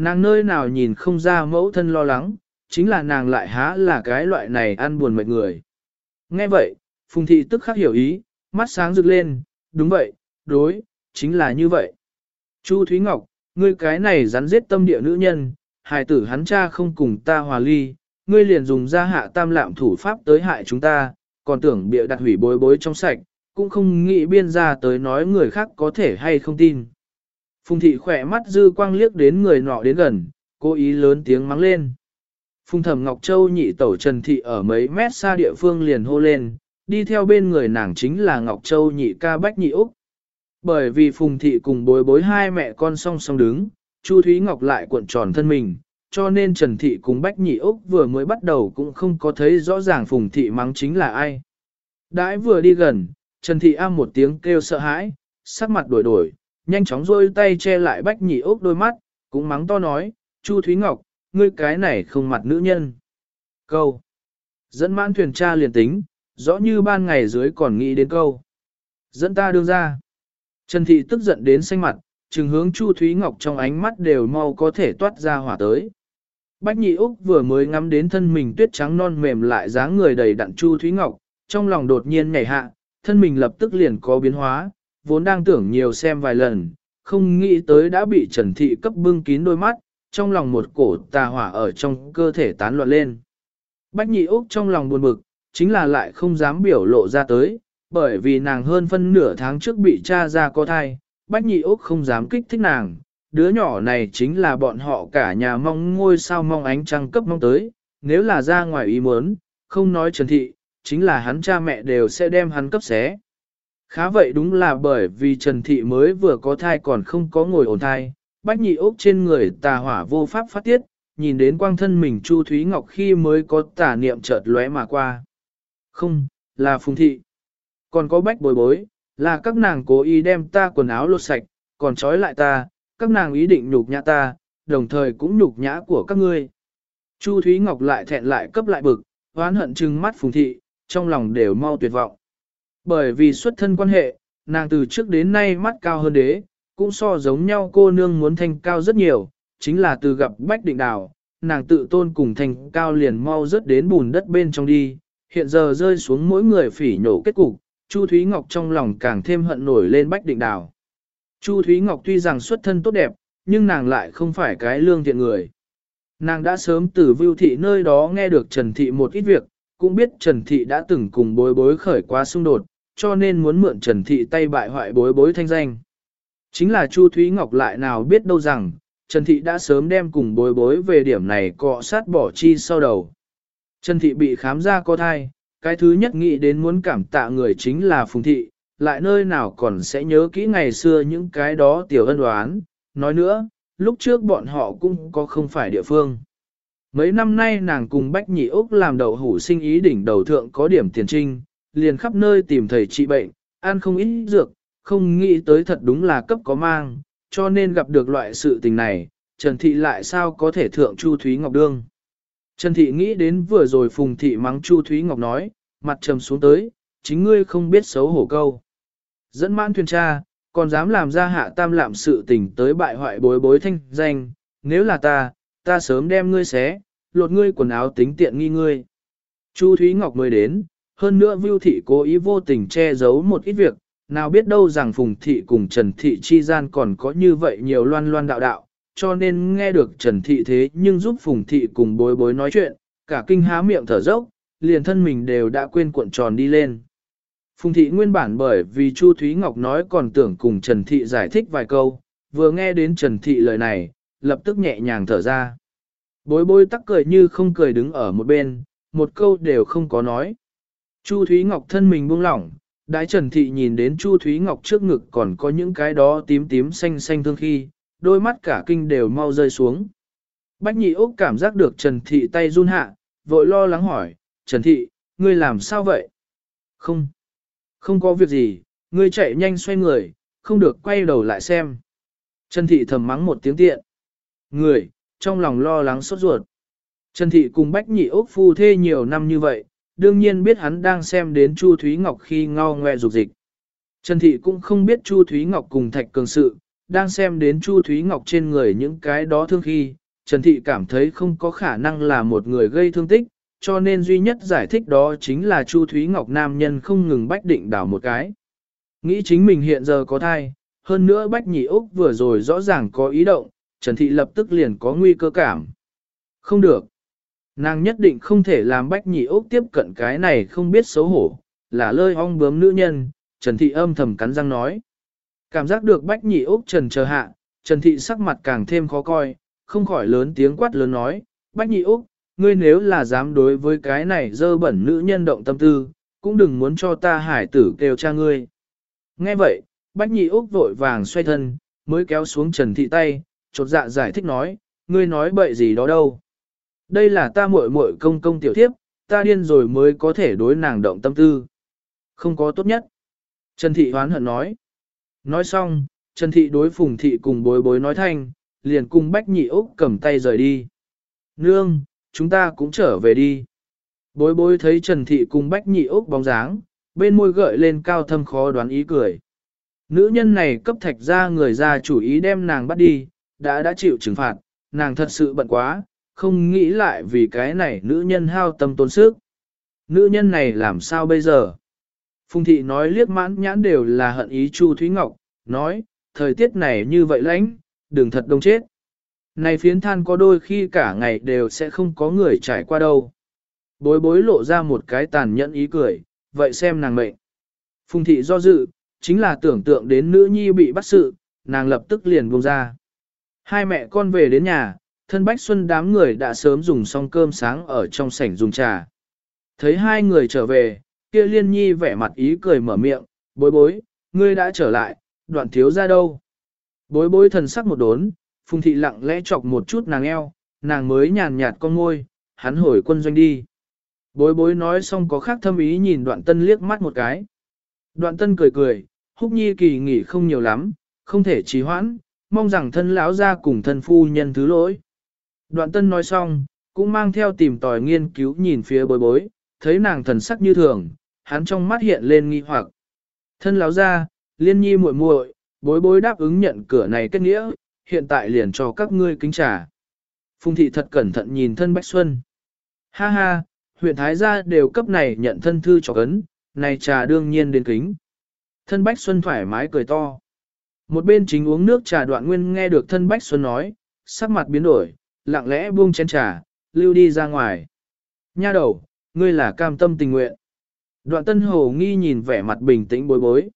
Nàng nơi nào nhìn không ra mẫu thân lo lắng, chính là nàng lại há là cái loại này ăn buồn mệt người. Nghe vậy, Phùng Thị tức khắc hiểu ý, mắt sáng rực lên, đúng vậy, đối, chính là như vậy. Chu Thúy Ngọc, ngươi cái này rắn giết tâm địa nữ nhân, hài tử hắn cha không cùng ta hòa ly, ngươi liền dùng ra hạ tam lạm thủ pháp tới hại chúng ta, còn tưởng bịa đặt hủy bối bối trong sạch, cũng không nghĩ biên ra tới nói người khác có thể hay không tin. Phùng thị khỏe mắt dư quang liếc đến người nọ đến gần, cố ý lớn tiếng mắng lên. Phùng thẩm Ngọc Châu nhị tẩu Trần Thị ở mấy mét xa địa phương liền hô lên, đi theo bên người nàng chính là Ngọc Châu nhị ca bách nhị Úc. Bởi vì Phùng Thị cùng bối bối hai mẹ con song song đứng, Chu Thúy Ngọc lại cuộn tròn thân mình, cho nên Trần Thị cùng Bách Nhị Úc vừa mới bắt đầu cũng không có thấy rõ ràng Phùng Thị mắng chính là ai. Đãi vừa đi gần, Trần Thị am một tiếng kêu sợ hãi, sắc mặt đổi đổi, nhanh chóng rôi tay che lại Bách Nhị Úc đôi mắt, cũng mắng to nói, Chu Thúy Ngọc, ngươi cái này không mặt nữ nhân. Câu. Dẫn mãn thuyền cha liền tính, rõ như ban ngày dưới còn nghĩ đến câu. Dẫn ta đưa ra. Trần Thị tức giận đến xanh mặt, trừng hướng Chu Thúy Ngọc trong ánh mắt đều mau có thể toát ra hỏa tới. Bách Nhị Úc vừa mới ngắm đến thân mình tuyết trắng non mềm lại dáng người đầy đặn Chu Thúy Ngọc, trong lòng đột nhiên nhảy hạ, thân mình lập tức liền có biến hóa, vốn đang tưởng nhiều xem vài lần, không nghĩ tới đã bị Trần Thị cấp bưng kín đôi mắt, trong lòng một cổ tà hỏa ở trong cơ thể tán loạn lên. Bách Nhị Úc trong lòng buồn bực, chính là lại không dám biểu lộ ra tới, bởi vì nàng hơn phân nửa tháng trước bị cha ra có thai, Bách Nhị Úc không dám kích thích nàng, đứa nhỏ này chính là bọn họ cả nhà mong ngôi sao mong ánh trăng cấp mong tới, nếu là ra ngoài ý muốn, không nói Trần Thị, chính là hắn cha mẹ đều sẽ đem hắn cấp xé. Khá vậy đúng là bởi vì Trần Thị mới vừa có thai còn không có ngồi ổn thai, Bách Nhị ốc trên người tà hỏa vô pháp phát tiết, nhìn đến quang thân mình Chu Thúy Ngọc khi mới có tà niệm chợt lóe mà qua. Không, là Phùng Thị. Còn có Bách Bồi Bối, là các nàng cố ý đem ta quần áo lột sạch, còn trói lại ta, các nàng ý định nhục nhã ta, đồng thời cũng nhục nhã của các ngươi. Chu Thúy Ngọc lại thẹn lại cấp lại bực, hoán hận trừng mắt phùng thị, trong lòng đều mau tuyệt vọng. Bởi vì xuất thân quan hệ, nàng từ trước đến nay mắt cao hơn đế, cũng so giống nhau cô nương muốn thanh cao rất nhiều, chính là từ gặp Bách Định Đào, nàng tự tôn cùng thanh cao liền mau rớt đến bùn đất bên trong đi, hiện giờ rơi xuống mỗi người phỉ nhổ kết cục, Chu Thúy Ngọc trong lòng càng thêm hận nổi lên Bách Định Đào. Chu Thúy Ngọc tuy rằng xuất thân tốt đẹp, nhưng nàng lại không phải cái lương thiện người. Nàng đã sớm từ Vưu Thị nơi đó nghe được Trần Thị một ít việc, cũng biết Trần Thị đã từng cùng bối bối khởi qua xung đột, cho nên muốn mượn Trần Thị tay bại hoại bối bối thanh danh. Chính là Chu Thúy Ngọc lại nào biết đâu rằng, Trần Thị đã sớm đem cùng bối bối về điểm này cọ sát bỏ chi sau đầu. Trần Thị bị khám ra có thai, cái thứ nhất nghĩ đến muốn cảm tạ người chính là Phùng Thị, lại nơi nào còn sẽ nhớ kỹ ngày xưa những cái đó tiểu ân đoán. Nói nữa, lúc trước bọn họ cũng có không phải địa phương. Mấy năm nay nàng cùng Bách Nhị Úc làm đậu hủ sinh ý đỉnh đầu thượng có điểm tiền trinh, liền khắp nơi tìm thầy trị bệnh, ăn không ít dược, không nghĩ tới thật đúng là cấp có mang, cho nên gặp được loại sự tình này, Trần Thị lại sao có thể thượng Chu Thúy Ngọc Đương. Trần Thị nghĩ đến vừa rồi Phùng Thị mắng Chu Thúy Ngọc nói, mặt trầm xuống tới, chính ngươi không biết xấu hổ câu. Dẫn mãn thuyền tra, còn dám làm ra hạ tam lạm sự tình tới bại hoại bối bối thanh danh, nếu là ta, ta sớm đem ngươi xé, lột ngươi quần áo tính tiện nghi ngươi. Chu Thúy Ngọc mới đến, hơn nữa Vưu Thị cố ý vô tình che giấu một ít việc, nào biết đâu rằng Phùng Thị cùng Trần Thị chi gian còn có như vậy nhiều loan loan đạo đạo, cho nên nghe được Trần Thị thế nhưng giúp Phùng Thị cùng bối bối nói chuyện, cả kinh há miệng thở dốc, liền thân mình đều đã quên cuộn tròn đi lên. Phùng Thị nguyên bản bởi vì Chu Thúy Ngọc nói còn tưởng cùng Trần Thị giải thích vài câu, vừa nghe đến Trần Thị lời này, lập tức nhẹ nhàng thở ra. Bối bối tắc cười như không cười đứng ở một bên, một câu đều không có nói. Chu Thúy Ngọc thân mình buông lỏng, đái Trần Thị nhìn đến Chu Thúy Ngọc trước ngực còn có những cái đó tím tím xanh xanh thương khi, đôi mắt cả kinh đều mau rơi xuống. Bách nhị Úc cảm giác được Trần Thị tay run hạ, vội lo lắng hỏi, Trần Thị, ngươi làm sao vậy? Không, không có việc gì, ngươi chạy nhanh xoay người, không được quay đầu lại xem. Trần Thị thầm mắng một tiếng tiện. Người, trong lòng lo lắng sốt ruột. Trần Thị cùng Bách Nhị Úc phu thê nhiều năm như vậy, đương nhiên biết hắn đang xem đến Chu Thúy Ngọc khi ngao ngoe dục dịch. Trần Thị cũng không biết Chu Thúy Ngọc cùng Thạch Cường sự, đang xem đến Chu Thúy Ngọc trên người những cái đó thương khi, Trần Thị cảm thấy không có khả năng là một người gây thương tích, cho nên duy nhất giải thích đó chính là Chu Thúy Ngọc nam nhân không ngừng bách định đảo một cái. Nghĩ chính mình hiện giờ có thai, hơn nữa Bách Nhị Úc vừa rồi rõ ràng có ý động, Trần Thị lập tức liền có nguy cơ cảm. Không được. Nàng nhất định không thể làm Bách Nhị Úc tiếp cận cái này không biết xấu hổ, là lơi ong bướm nữ nhân, Trần Thị âm thầm cắn răng nói. Cảm giác được Bách Nhị Úc Trần chờ hạ, Trần Thị sắc mặt càng thêm khó coi, không khỏi lớn tiếng quát lớn nói, Bách Nhị Úc, ngươi nếu là dám đối với cái này dơ bẩn nữ nhân động tâm tư, cũng đừng muốn cho ta hải tử kêu cha ngươi. Nghe vậy, Bách Nhị Úc vội vàng xoay thân, mới kéo xuống Trần Thị tay, chột dạ giải thích nói, ngươi nói bậy gì đó đâu. Đây là ta muội muội công công tiểu thiếp, ta điên rồi mới có thể đối nàng động tâm tư. Không có tốt nhất. Trần Thị hoán hận nói. Nói xong, Trần Thị đối Phùng Thị cùng bối bối nói thanh, liền cùng Bách Nhị Úc cầm tay rời đi. Nương, chúng ta cũng trở về đi. Bối bối thấy Trần Thị cùng Bách Nhị Úc bóng dáng, bên môi gợi lên cao thâm khó đoán ý cười. Nữ nhân này cấp thạch ra người ra chủ ý đem nàng bắt đi, đã đã chịu trừng phạt, nàng thật sự bận quá, không nghĩ lại vì cái này nữ nhân hao tâm tốn sức. Nữ nhân này làm sao bây giờ? Phùng thị nói liếc mãn nhãn đều là hận ý Chu Thúy Ngọc, nói, thời tiết này như vậy lãnh, đừng thật đông chết. Này phiến than có đôi khi cả ngày đều sẽ không có người trải qua đâu. Bối bối lộ ra một cái tàn nhẫn ý cười, vậy xem nàng mệnh. Phùng thị do dự, chính là tưởng tượng đến nữ nhi bị bắt sự, nàng lập tức liền buông ra. Hai mẹ con về đến nhà, thân Bách Xuân đám người đã sớm dùng xong cơm sáng ở trong sảnh dùng trà. Thấy hai người trở về, kia liên nhi vẻ mặt ý cười mở miệng, bối bối, ngươi đã trở lại, đoạn thiếu ra đâu. Bối bối thần sắc một đốn, phùng thị lặng lẽ chọc một chút nàng eo, nàng mới nhàn nhạt con ngôi, hắn hồi quân doanh đi. Bối bối nói xong có khác thâm ý nhìn đoạn tân liếc mắt một cái. Đoạn tân cười cười, húc nhi kỳ nghỉ không nhiều lắm, không thể trì hoãn, mong rằng thân lão ra cùng thân phu nhân thứ lỗi. Đoạn tân nói xong, cũng mang theo tìm tòi nghiên cứu nhìn phía bối bối, thấy nàng thần sắc như thường, hắn trong mắt hiện lên nghi hoặc. Thân lão ra, liên nhi muội muội, bối bối đáp ứng nhận cửa này kết nghĩa, hiện tại liền cho các ngươi kính trả. Phùng thị thật cẩn thận nhìn thân Bách Xuân. Ha ha, huyện Thái gia đều cấp này nhận thân thư cho cấn, này trà đương nhiên đến kính. Thân Bách Xuân thoải mái cười to. Một bên chính uống nước trà đoạn nguyên nghe được thân Bách Xuân nói, sắc mặt biến đổi, lặng lẽ buông chén trà, lưu đi ra ngoài. Nha đầu, ngươi là cam tâm tình nguyện. Đoạn tân hồ nghi nhìn vẻ mặt bình tĩnh bối bối.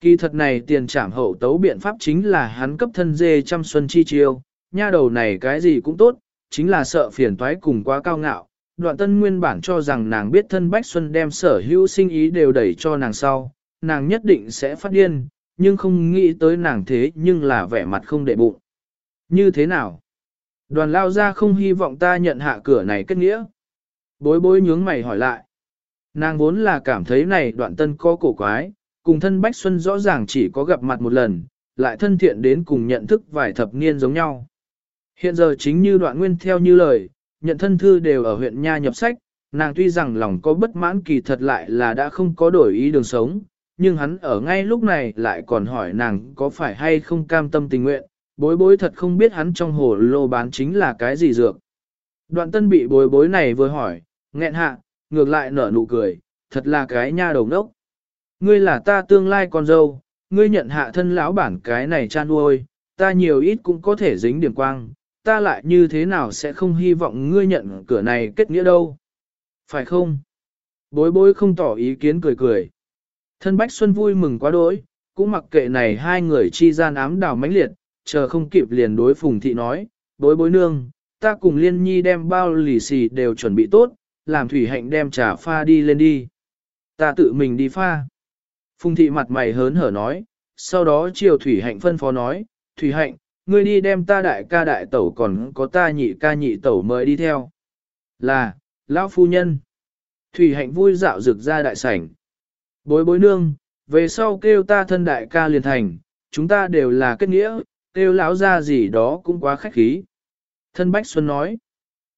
Kỳ thật này tiền trảm hậu tấu biện pháp chính là hắn cấp thân dê trăm xuân chi chiêu, nha đầu này cái gì cũng tốt, chính là sợ phiền toái cùng quá cao ngạo. Đoạn tân nguyên bản cho rằng nàng biết thân Bách Xuân đem sở hữu sinh ý đều đẩy cho nàng sau, nàng nhất định sẽ phát điên, nhưng không nghĩ tới nàng thế nhưng là vẻ mặt không đệ bụng. Như thế nào? Đoàn lao ra không hy vọng ta nhận hạ cửa này kết nghĩa. Bối bối nhướng mày hỏi lại. Nàng vốn là cảm thấy này đoạn tân có cổ quái, cùng thân Bách Xuân rõ ràng chỉ có gặp mặt một lần, lại thân thiện đến cùng nhận thức vài thập niên giống nhau. Hiện giờ chính như đoạn nguyên theo như lời, nhận thân thư đều ở huyện Nha nhập sách, nàng tuy rằng lòng có bất mãn kỳ thật lại là đã không có đổi ý đường sống, nhưng hắn ở ngay lúc này lại còn hỏi nàng có phải hay không cam tâm tình nguyện, bối bối thật không biết hắn trong hồ lô bán chính là cái gì dược. Đoạn tân bị bối bối này vừa hỏi, nghẹn hạ, ngược lại nở nụ cười, thật là cái nha đầu nốc Ngươi là ta tương lai con dâu, ngươi nhận hạ thân lão bản cái này chan nuôi, ta nhiều ít cũng có thể dính điểm quang, ta lại như thế nào sẽ không hy vọng ngươi nhận cửa này kết nghĩa đâu. Phải không? Bối bối không tỏ ý kiến cười cười. Thân Bách Xuân vui mừng quá đỗi, cũng mặc kệ này hai người chi gian ám đảo mãnh liệt, chờ không kịp liền đối Phùng Thị nói, bối bối nương, ta cùng Liên Nhi đem bao lì xì đều chuẩn bị tốt, làm Thủy Hạnh đem trà pha đi lên đi. Ta tự mình đi pha. Phùng Thị mặt mày hớn hở nói, sau đó chiều Thủy Hạnh phân phó nói, Thủy Hạnh, ngươi đi đem ta đại ca đại tẩu còn có ta nhị ca nhị tẩu mời đi theo. Là, lão phu nhân. Thủy Hạnh vui dạo rực ra đại sảnh. Bối bối nương, về sau kêu ta thân đại ca liền thành, chúng ta đều là kết nghĩa, kêu lão ra gì đó cũng quá khách khí. Thân Bách Xuân nói,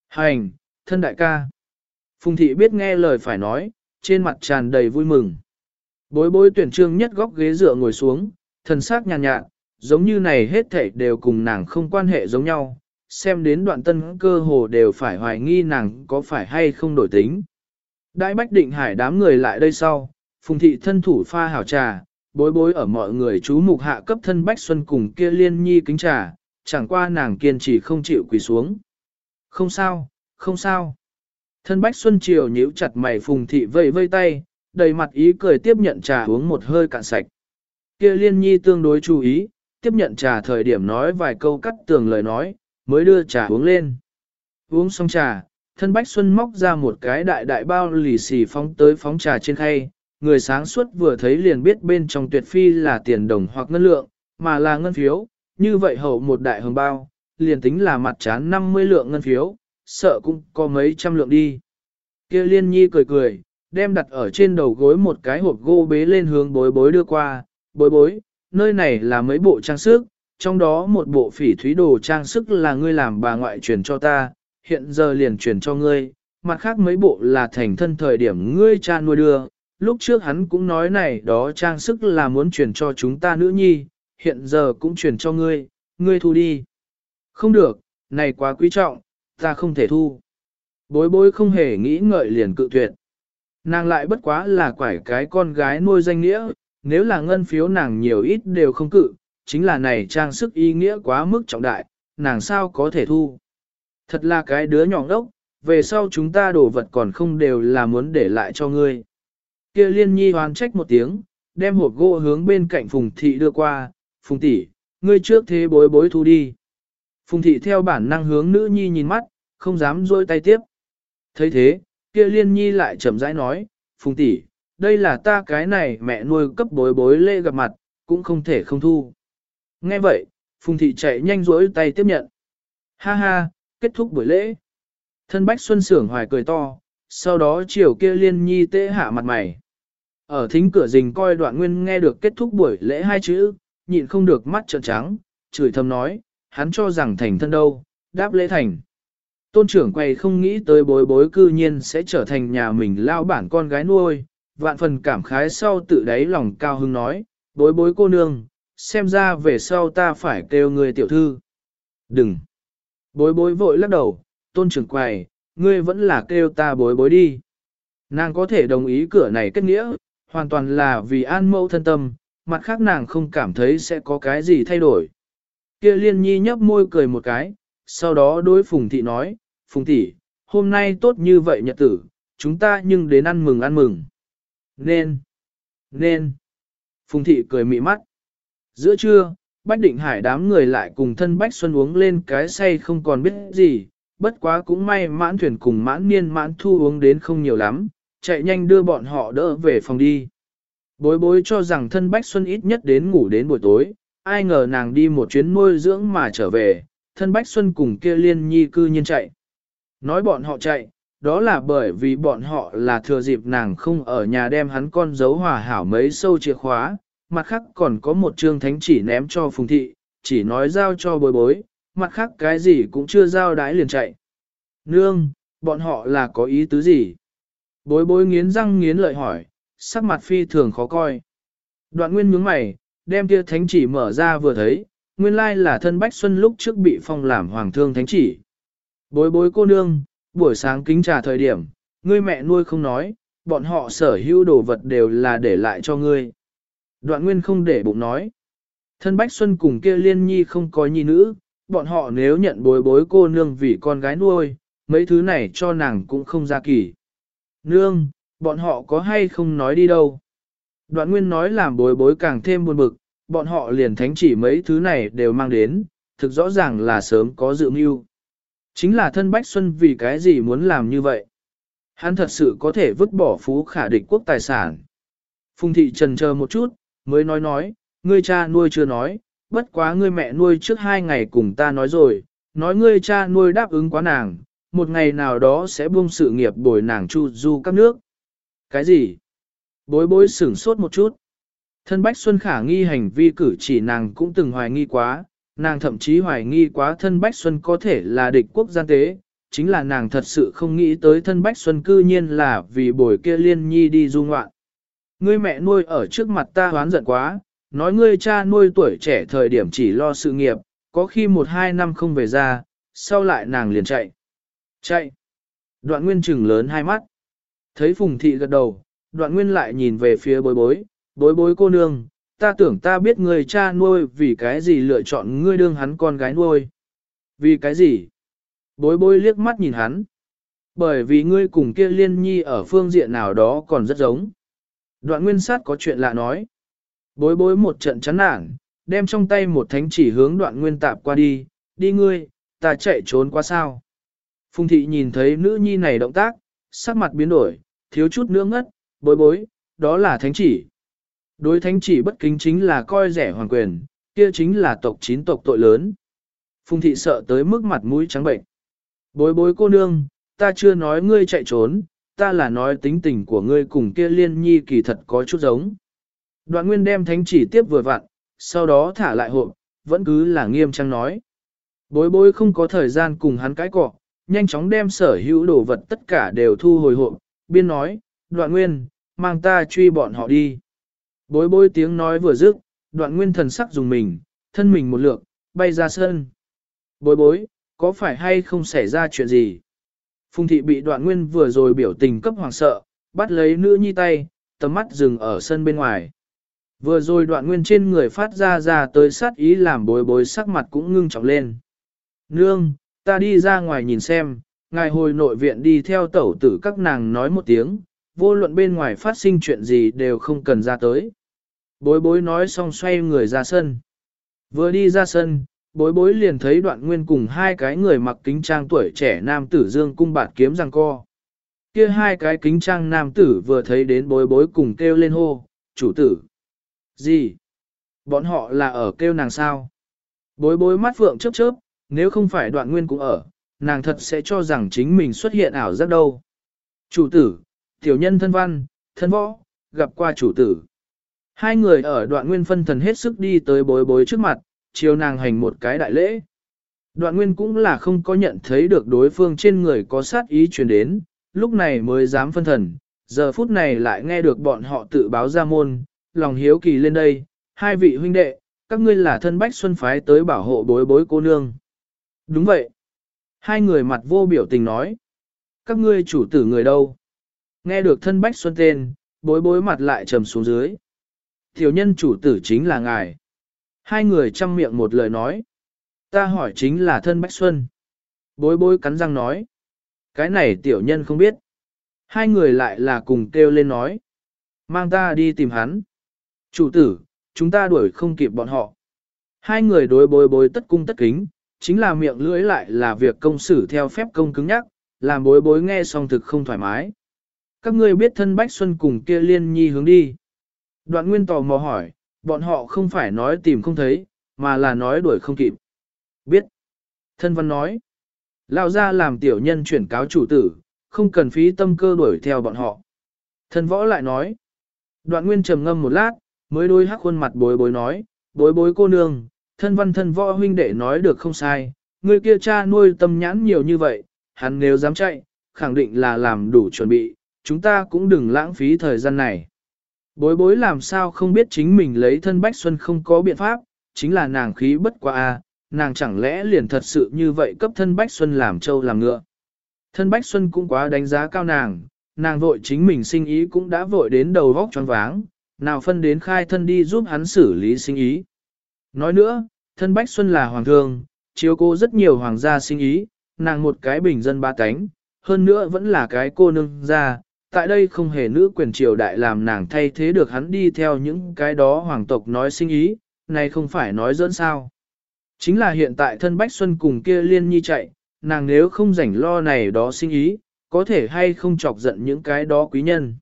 hành, thân đại ca. Phùng thị biết nghe lời phải nói, trên mặt tràn đầy vui mừng. Bối bối tuyển trương nhất góc ghế dựa ngồi xuống, thần sắc nhàn nhạt, nhạt, giống như này hết thảy đều cùng nàng không quan hệ giống nhau, xem đến đoạn tân cơ hồ đều phải hoài nghi nàng có phải hay không đổi tính. Đại bách định hải đám người lại đây sau, phùng thị thân thủ pha hảo trà, bối bối ở mọi người chú mục hạ cấp thân Bách Xuân cùng kia liên nhi kính trà, chẳng qua nàng kiên trì không chịu quỳ xuống. Không sao, không sao. Thân Bách Xuân chiều nhíu chặt mày phùng thị vây vây tay, đầy mặt ý cười tiếp nhận trà uống một hơi cạn sạch. Kia liên nhi tương đối chú ý, tiếp nhận trà thời điểm nói vài câu cắt tường lời nói, mới đưa trà uống lên. Uống xong trà, thân Bách Xuân móc ra một cái đại đại bao lì xì phóng tới phóng trà trên khay, người sáng suốt vừa thấy liền biết bên trong tuyệt phi là tiền đồng hoặc ngân lượng, mà là ngân phiếu, như vậy hậu một đại hồng bao, liền tính là mặt chán 50 lượng ngân phiếu, sợ cũng có mấy trăm lượng đi. kia liên nhi cười cười, đem đặt ở trên đầu gối một cái hộp gỗ bế lên hướng bối bối đưa qua, bối bối, nơi này là mấy bộ trang sức, trong đó một bộ phỉ thúy đồ trang sức là ngươi làm bà ngoại truyền cho ta, hiện giờ liền truyền cho ngươi, mặt khác mấy bộ là thành thân thời điểm ngươi cha nuôi đưa, lúc trước hắn cũng nói này đó trang sức là muốn truyền cho chúng ta nữ nhi, hiện giờ cũng truyền cho ngươi, ngươi thu đi. Không được, này quá quý trọng, ta không thể thu. Bối bối không hề nghĩ ngợi liền cự tuyệt. Nàng lại bất quá là quải cái con gái nuôi danh nghĩa, nếu là ngân phiếu nàng nhiều ít đều không cự, chính là này trang sức ý nghĩa quá mức trọng đại, nàng sao có thể thu. Thật là cái đứa nhỏ đốc, về sau chúng ta đổ vật còn không đều là muốn để lại cho ngươi. Kia liên nhi hoán trách một tiếng, đem hộp gỗ hướng bên cạnh phùng thị đưa qua, phùng tỷ, ngươi trước thế bối bối thu đi. Phùng thị theo bản năng hướng nữ nhi nhìn mắt, không dám rôi tay tiếp. thấy thế, kia liên nhi lại chậm rãi nói, phùng tỷ, đây là ta cái này mẹ nuôi cấp bối bối lễ gặp mặt, cũng không thể không thu. Nghe vậy, phùng thị chạy nhanh rỗi tay tiếp nhận. Ha ha, kết thúc buổi lễ. Thân Bách Xuân sưởng hoài cười to, sau đó chiều kia liên nhi tê hạ mặt mày. Ở thính cửa rình coi đoạn nguyên nghe được kết thúc buổi lễ hai chữ, nhịn không được mắt trợn trắng, chửi thầm nói, hắn cho rằng thành thân đâu, đáp lễ thành. Tôn trưởng quay không nghĩ tới bối bối cư nhiên sẽ trở thành nhà mình lao bản con gái nuôi, vạn phần cảm khái sau tự đáy lòng cao hưng nói, bối bối cô nương, xem ra về sau ta phải kêu người tiểu thư. Đừng! Bối bối vội lắc đầu, tôn trưởng quầy, ngươi vẫn là kêu ta bối bối đi. Nàng có thể đồng ý cửa này kết nghĩa, hoàn toàn là vì an mẫu thân tâm, mặt khác nàng không cảm thấy sẽ có cái gì thay đổi. Kia liên nhi nhấp môi cười một cái, sau đó đối phùng thị nói, phùng thị, hôm nay tốt như vậy nhật tử, chúng ta nhưng đến ăn mừng ăn mừng. Nên, nên, phùng thị cười mị mắt. Giữa trưa, Bách Định Hải đám người lại cùng thân Bách Xuân uống lên cái say không còn biết gì, bất quá cũng may mãn thuyền cùng mãn niên mãn thu uống đến không nhiều lắm, chạy nhanh đưa bọn họ đỡ về phòng đi. Bối bối cho rằng thân Bách Xuân ít nhất đến ngủ đến buổi tối, ai ngờ nàng đi một chuyến nuôi dưỡng mà trở về, thân Bách Xuân cùng kia liên nhi cư nhiên chạy. Nói bọn họ chạy, đó là bởi vì bọn họ là thừa dịp nàng không ở nhà đem hắn con dấu hòa hảo mấy sâu chìa khóa, mặt khác còn có một trương thánh chỉ ném cho phùng thị, chỉ nói giao cho bối bối, mặt khác cái gì cũng chưa giao đái liền chạy. Nương, bọn họ là có ý tứ gì? Bối bối nghiến răng nghiến lợi hỏi, sắc mặt phi thường khó coi. Đoạn nguyên nhướng mày, đem kia thánh chỉ mở ra vừa thấy, nguyên lai là thân Bách Xuân lúc trước bị phong làm hoàng thương thánh chỉ. Bối bối cô nương, buổi sáng kính trà thời điểm, ngươi mẹ nuôi không nói, bọn họ sở hữu đồ vật đều là để lại cho ngươi. Đoạn nguyên không để bụng nói. Thân Bách Xuân cùng kia liên nhi không có nhi nữ, bọn họ nếu nhận bối bối cô nương vì con gái nuôi, mấy thứ này cho nàng cũng không ra kỳ. Nương, bọn họ có hay không nói đi đâu. Đoạn nguyên nói làm bối bối càng thêm buồn bực, bọn họ liền thánh chỉ mấy thứ này đều mang đến, thực rõ ràng là sớm có dự mưu. Chính là thân Bách Xuân vì cái gì muốn làm như vậy. Hắn thật sự có thể vứt bỏ phú khả địch quốc tài sản. Phùng thị trần chờ một chút, mới nói nói, ngươi cha nuôi chưa nói, bất quá ngươi mẹ nuôi trước hai ngày cùng ta nói rồi, nói ngươi cha nuôi đáp ứng quá nàng, một ngày nào đó sẽ buông sự nghiệp bồi nàng chu du các nước. Cái gì? Bối bối sửng sốt một chút. Thân Bách Xuân khả nghi hành vi cử chỉ nàng cũng từng hoài nghi quá, nàng thậm chí hoài nghi quá thân Bách Xuân có thể là địch quốc gian tế, chính là nàng thật sự không nghĩ tới thân Bách Xuân cư nhiên là vì bồi kia liên nhi đi du ngoạn. Ngươi mẹ nuôi ở trước mặt ta hoán giận quá, nói ngươi cha nuôi tuổi trẻ thời điểm chỉ lo sự nghiệp, có khi một hai năm không về ra, sau lại nàng liền chạy. Chạy. Đoạn nguyên trừng lớn hai mắt. Thấy phùng thị gật đầu, đoạn nguyên lại nhìn về phía bối bối, bối bối cô nương, ta tưởng ta biết người cha nuôi vì cái gì lựa chọn ngươi đương hắn con gái nuôi. Vì cái gì? Bối bối liếc mắt nhìn hắn. Bởi vì ngươi cùng kia liên nhi ở phương diện nào đó còn rất giống. Đoạn nguyên sát có chuyện lạ nói. Bối bối một trận chán nản, đem trong tay một thánh chỉ hướng đoạn nguyên tạp qua đi, đi ngươi, ta chạy trốn qua sao. Phùng thị nhìn thấy nữ nhi này động tác, sắc mặt biến đổi, thiếu chút nữa ngất, bối bối, đó là thánh chỉ. Đối thánh chỉ bất kính chính là coi rẻ hoàng quyền, kia chính là tộc chín tộc tội lớn. Phùng thị sợ tới mức mặt mũi trắng bệnh. Bối bối cô nương, ta chưa nói ngươi chạy trốn, ta là nói tính tình của ngươi cùng kia liên nhi kỳ thật có chút giống. Đoạn nguyên đem thánh chỉ tiếp vừa vặn, sau đó thả lại hộp, vẫn cứ là nghiêm trang nói. Bối bối không có thời gian cùng hắn cãi cọ, nhanh chóng đem sở hữu đồ vật tất cả đều thu hồi hộp, biên nói, đoạn nguyên, mang ta truy bọn họ đi. Bối bối tiếng nói vừa dứt, đoạn nguyên thần sắc dùng mình, thân mình một lượt, bay ra sân. Bối bối, có phải hay không xảy ra chuyện gì? Phùng thị bị đoạn nguyên vừa rồi biểu tình cấp hoàng sợ, bắt lấy nữ nhi tay, tầm mắt dừng ở sân bên ngoài. Vừa rồi đoạn nguyên trên người phát ra ra tới sát ý làm bối bối sắc mặt cũng ngưng trọng lên. Nương, ta đi ra ngoài nhìn xem, ngài hồi nội viện đi theo tẩu tử các nàng nói một tiếng, vô luận bên ngoài phát sinh chuyện gì đều không cần ra tới. Bối bối nói xong xoay người ra sân. Vừa đi ra sân, bối bối liền thấy đoạn nguyên cùng hai cái người mặc kính trang tuổi trẻ nam tử dương cung bạt kiếm răng co. Kia hai cái kính trang nam tử vừa thấy đến bối bối cùng kêu lên hô, chủ tử. Gì? Bọn họ là ở kêu nàng sao? Bối bối mắt phượng chớp chớp, nếu không phải đoạn nguyên cũng ở, nàng thật sẽ cho rằng chính mình xuất hiện ảo giác đâu. Chủ tử, tiểu nhân thân văn, thân võ, gặp qua chủ tử. Hai người ở đoạn nguyên phân thần hết sức đi tới bối bối trước mặt, chiều nàng hành một cái đại lễ. Đoạn nguyên cũng là không có nhận thấy được đối phương trên người có sát ý truyền đến, lúc này mới dám phân thần, giờ phút này lại nghe được bọn họ tự báo ra môn, lòng hiếu kỳ lên đây, hai vị huynh đệ, các ngươi là thân bách xuân phái tới bảo hộ bối bối cô nương. Đúng vậy. Hai người mặt vô biểu tình nói. Các ngươi chủ tử người đâu? Nghe được thân bách xuân tên, bối bối mặt lại trầm xuống dưới. Tiểu nhân chủ tử chính là ngài. Hai người chăm miệng một lời nói. Ta hỏi chính là thân bách xuân. Bối bối cắn răng nói. Cái này tiểu nhân không biết. Hai người lại là cùng kêu lên nói. Mang ta đi tìm hắn. Chủ tử, chúng ta đuổi không kịp bọn họ. Hai người đối bối bối tất cung tất kính, chính là miệng lưỡi lại là việc công xử theo phép công cứng nhắc, làm bối bối nghe xong thực không thoải mái. Các ngươi biết thân Bách Xuân cùng kia liên nhi hướng đi. Đoạn nguyên tò mò hỏi, bọn họ không phải nói tìm không thấy, mà là nói đuổi không kịp. Biết. Thân văn nói. Lao ra làm tiểu nhân chuyển cáo chủ tử, không cần phí tâm cơ đuổi theo bọn họ. Thân võ lại nói. Đoạn nguyên trầm ngâm một lát, mới đôi hắc khuôn mặt bối bối nói, bối bối cô nương, thân văn thân võ huynh đệ nói được không sai, người kia cha nuôi tâm nhãn nhiều như vậy, hắn nếu dám chạy, khẳng định là làm đủ chuẩn bị, chúng ta cũng đừng lãng phí thời gian này. Bối bối làm sao không biết chính mình lấy thân Bách Xuân không có biện pháp, chính là nàng khí bất quá a, nàng chẳng lẽ liền thật sự như vậy cấp thân Bách Xuân làm trâu làm ngựa. Thân Bách Xuân cũng quá đánh giá cao nàng, nàng vội chính mình sinh ý cũng đã vội đến đầu vóc tròn váng, nào phân đến khai thân đi giúp hắn xử lý sinh ý. Nói nữa, thân Bách Xuân là hoàng thương, chiếu cô rất nhiều hoàng gia sinh ý, nàng một cái bình dân ba cánh, hơn nữa vẫn là cái cô nương gia, tại đây không hề nữ quyền triều đại làm nàng thay thế được hắn đi theo những cái đó hoàng tộc nói sinh ý, này không phải nói dẫn sao. Chính là hiện tại thân Bách Xuân cùng kia liên nhi chạy, nàng nếu không rảnh lo này đó sinh ý, có thể hay không chọc giận những cái đó quý nhân.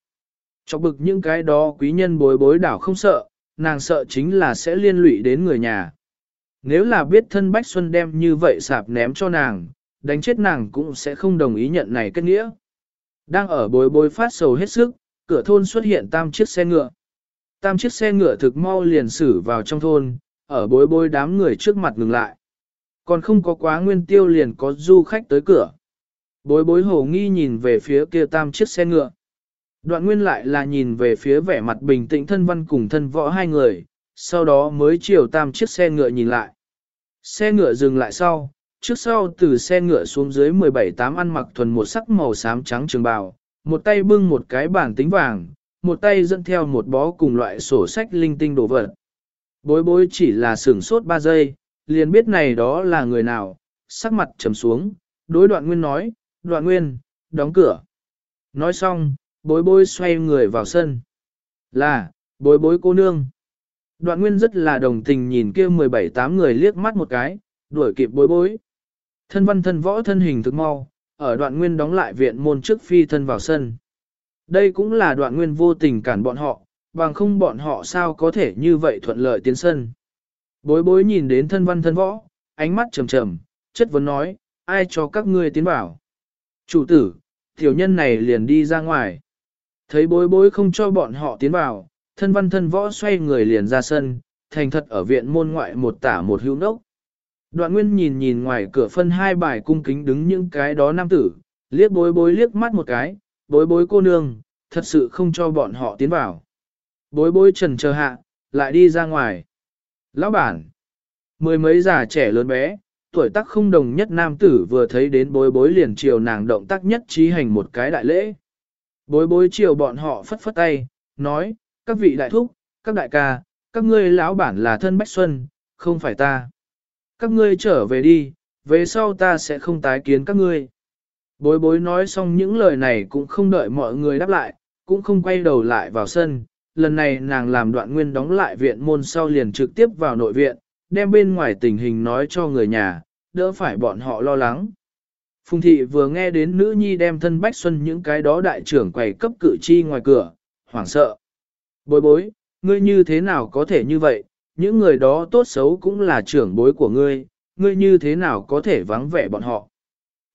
Chọc bực những cái đó quý nhân bối bối đảo không sợ, nàng sợ chính là sẽ liên lụy đến người nhà. Nếu là biết thân Bách Xuân đem như vậy sạp ném cho nàng, đánh chết nàng cũng sẽ không đồng ý nhận này kết nghĩa. Đang ở bối bối phát sầu hết sức, cửa thôn xuất hiện tam chiếc xe ngựa. Tam chiếc xe ngựa thực mau liền xử vào trong thôn, ở bối bối đám người trước mặt ngừng lại. Còn không có quá nguyên tiêu liền có du khách tới cửa. Bối bối hồ nghi nhìn về phía kia tam chiếc xe ngựa. Đoạn nguyên lại là nhìn về phía vẻ mặt bình tĩnh thân văn cùng thân võ hai người, sau đó mới chiều tam chiếc xe ngựa nhìn lại. Xe ngựa dừng lại sau, trước sau từ xe ngựa xuống dưới 17 tám ăn mặc thuần một sắc màu xám trắng trường bào, một tay bưng một cái bản tính vàng, một tay dẫn theo một bó cùng loại sổ sách linh tinh đồ vật. Bối bối chỉ là sửng sốt 3 giây, liền biết này đó là người nào, sắc mặt trầm xuống, đối đoạn nguyên nói, đoạn nguyên, đóng cửa. Nói xong, bối bối xoay người vào sân. Là, bối bối cô nương. Đoạn nguyên rất là đồng tình nhìn kia 17-8 người liếc mắt một cái, đuổi kịp bối bối. Thân văn thân võ thân hình thực mau, ở đoạn nguyên đóng lại viện môn trước phi thân vào sân. Đây cũng là đoạn nguyên vô tình cản bọn họ, bằng không bọn họ sao có thể như vậy thuận lợi tiến sân. Bối bối nhìn đến thân văn thân võ, ánh mắt trầm trầm, chất vấn nói, ai cho các ngươi tiến vào. Chủ tử, tiểu nhân này liền đi ra ngoài. Thấy bối bối không cho bọn họ tiến vào, thân văn thân võ xoay người liền ra sân, thành thật ở viện môn ngoại một tả một hữu nốc. Đoạn nguyên nhìn nhìn ngoài cửa phân hai bài cung kính đứng những cái đó nam tử, liếc bối bối liếc mắt một cái, bối bối cô nương, thật sự không cho bọn họ tiến vào. Bối bối trần chờ hạ, lại đi ra ngoài. Lão bản, mười mấy già trẻ lớn bé, tuổi tác không đồng nhất nam tử vừa thấy đến bối bối liền chiều nàng động tác nhất trí hành một cái đại lễ. Bối bối chiều bọn họ phất phất tay, nói, các vị đại thúc, các đại ca, các ngươi lão bản là thân Bách Xuân, không phải ta. Các ngươi trở về đi, về sau ta sẽ không tái kiến các ngươi. Bối bối nói xong những lời này cũng không đợi mọi người đáp lại, cũng không quay đầu lại vào sân. Lần này nàng làm đoạn nguyên đóng lại viện môn sau liền trực tiếp vào nội viện, đem bên ngoài tình hình nói cho người nhà, đỡ phải bọn họ lo lắng. Phùng thị vừa nghe đến nữ nhi đem thân Bách Xuân những cái đó đại trưởng quầy cấp cử chi ngoài cửa, hoảng sợ. Bối bối, ngươi như thế nào có thể như vậy, những người đó tốt xấu cũng là trưởng bối của ngươi, ngươi như thế nào có thể vắng vẻ bọn họ.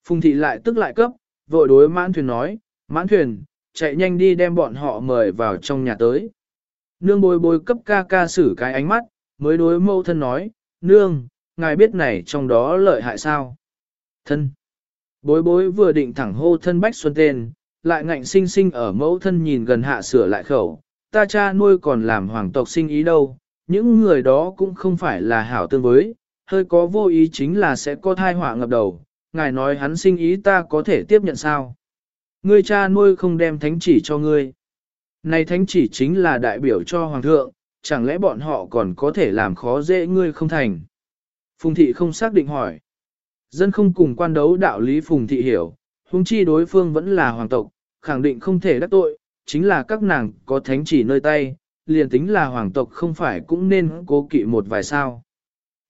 Phùng thị lại tức lại cấp, vội đối mãn thuyền nói, mãn thuyền, chạy nhanh đi đem bọn họ mời vào trong nhà tới. Nương bối bối cấp ca ca xử cái ánh mắt, mới đối mâu thân nói, nương, ngài biết này trong đó lợi hại sao? Thân. Bối bối vừa định thẳng hô thân Bách Xuân tên, lại ngạnh sinh sinh ở mẫu thân nhìn gần hạ sửa lại khẩu, ta cha nuôi còn làm hoàng tộc sinh ý đâu, những người đó cũng không phải là hảo tương với, hơi có vô ý chính là sẽ có thai họa ngập đầu, ngài nói hắn sinh ý ta có thể tiếp nhận sao? Ngươi cha nuôi không đem thánh chỉ cho ngươi. Này thánh chỉ chính là đại biểu cho hoàng thượng, chẳng lẽ bọn họ còn có thể làm khó dễ ngươi không thành? Phùng thị không xác định hỏi. Dân không cùng quan đấu đạo lý Phùng thị hiểu, huống chi đối phương vẫn là hoàng tộc, khẳng định không thể đắc tội, chính là các nàng có thánh chỉ nơi tay, liền tính là hoàng tộc không phải cũng nên cố kỵ một vài sao.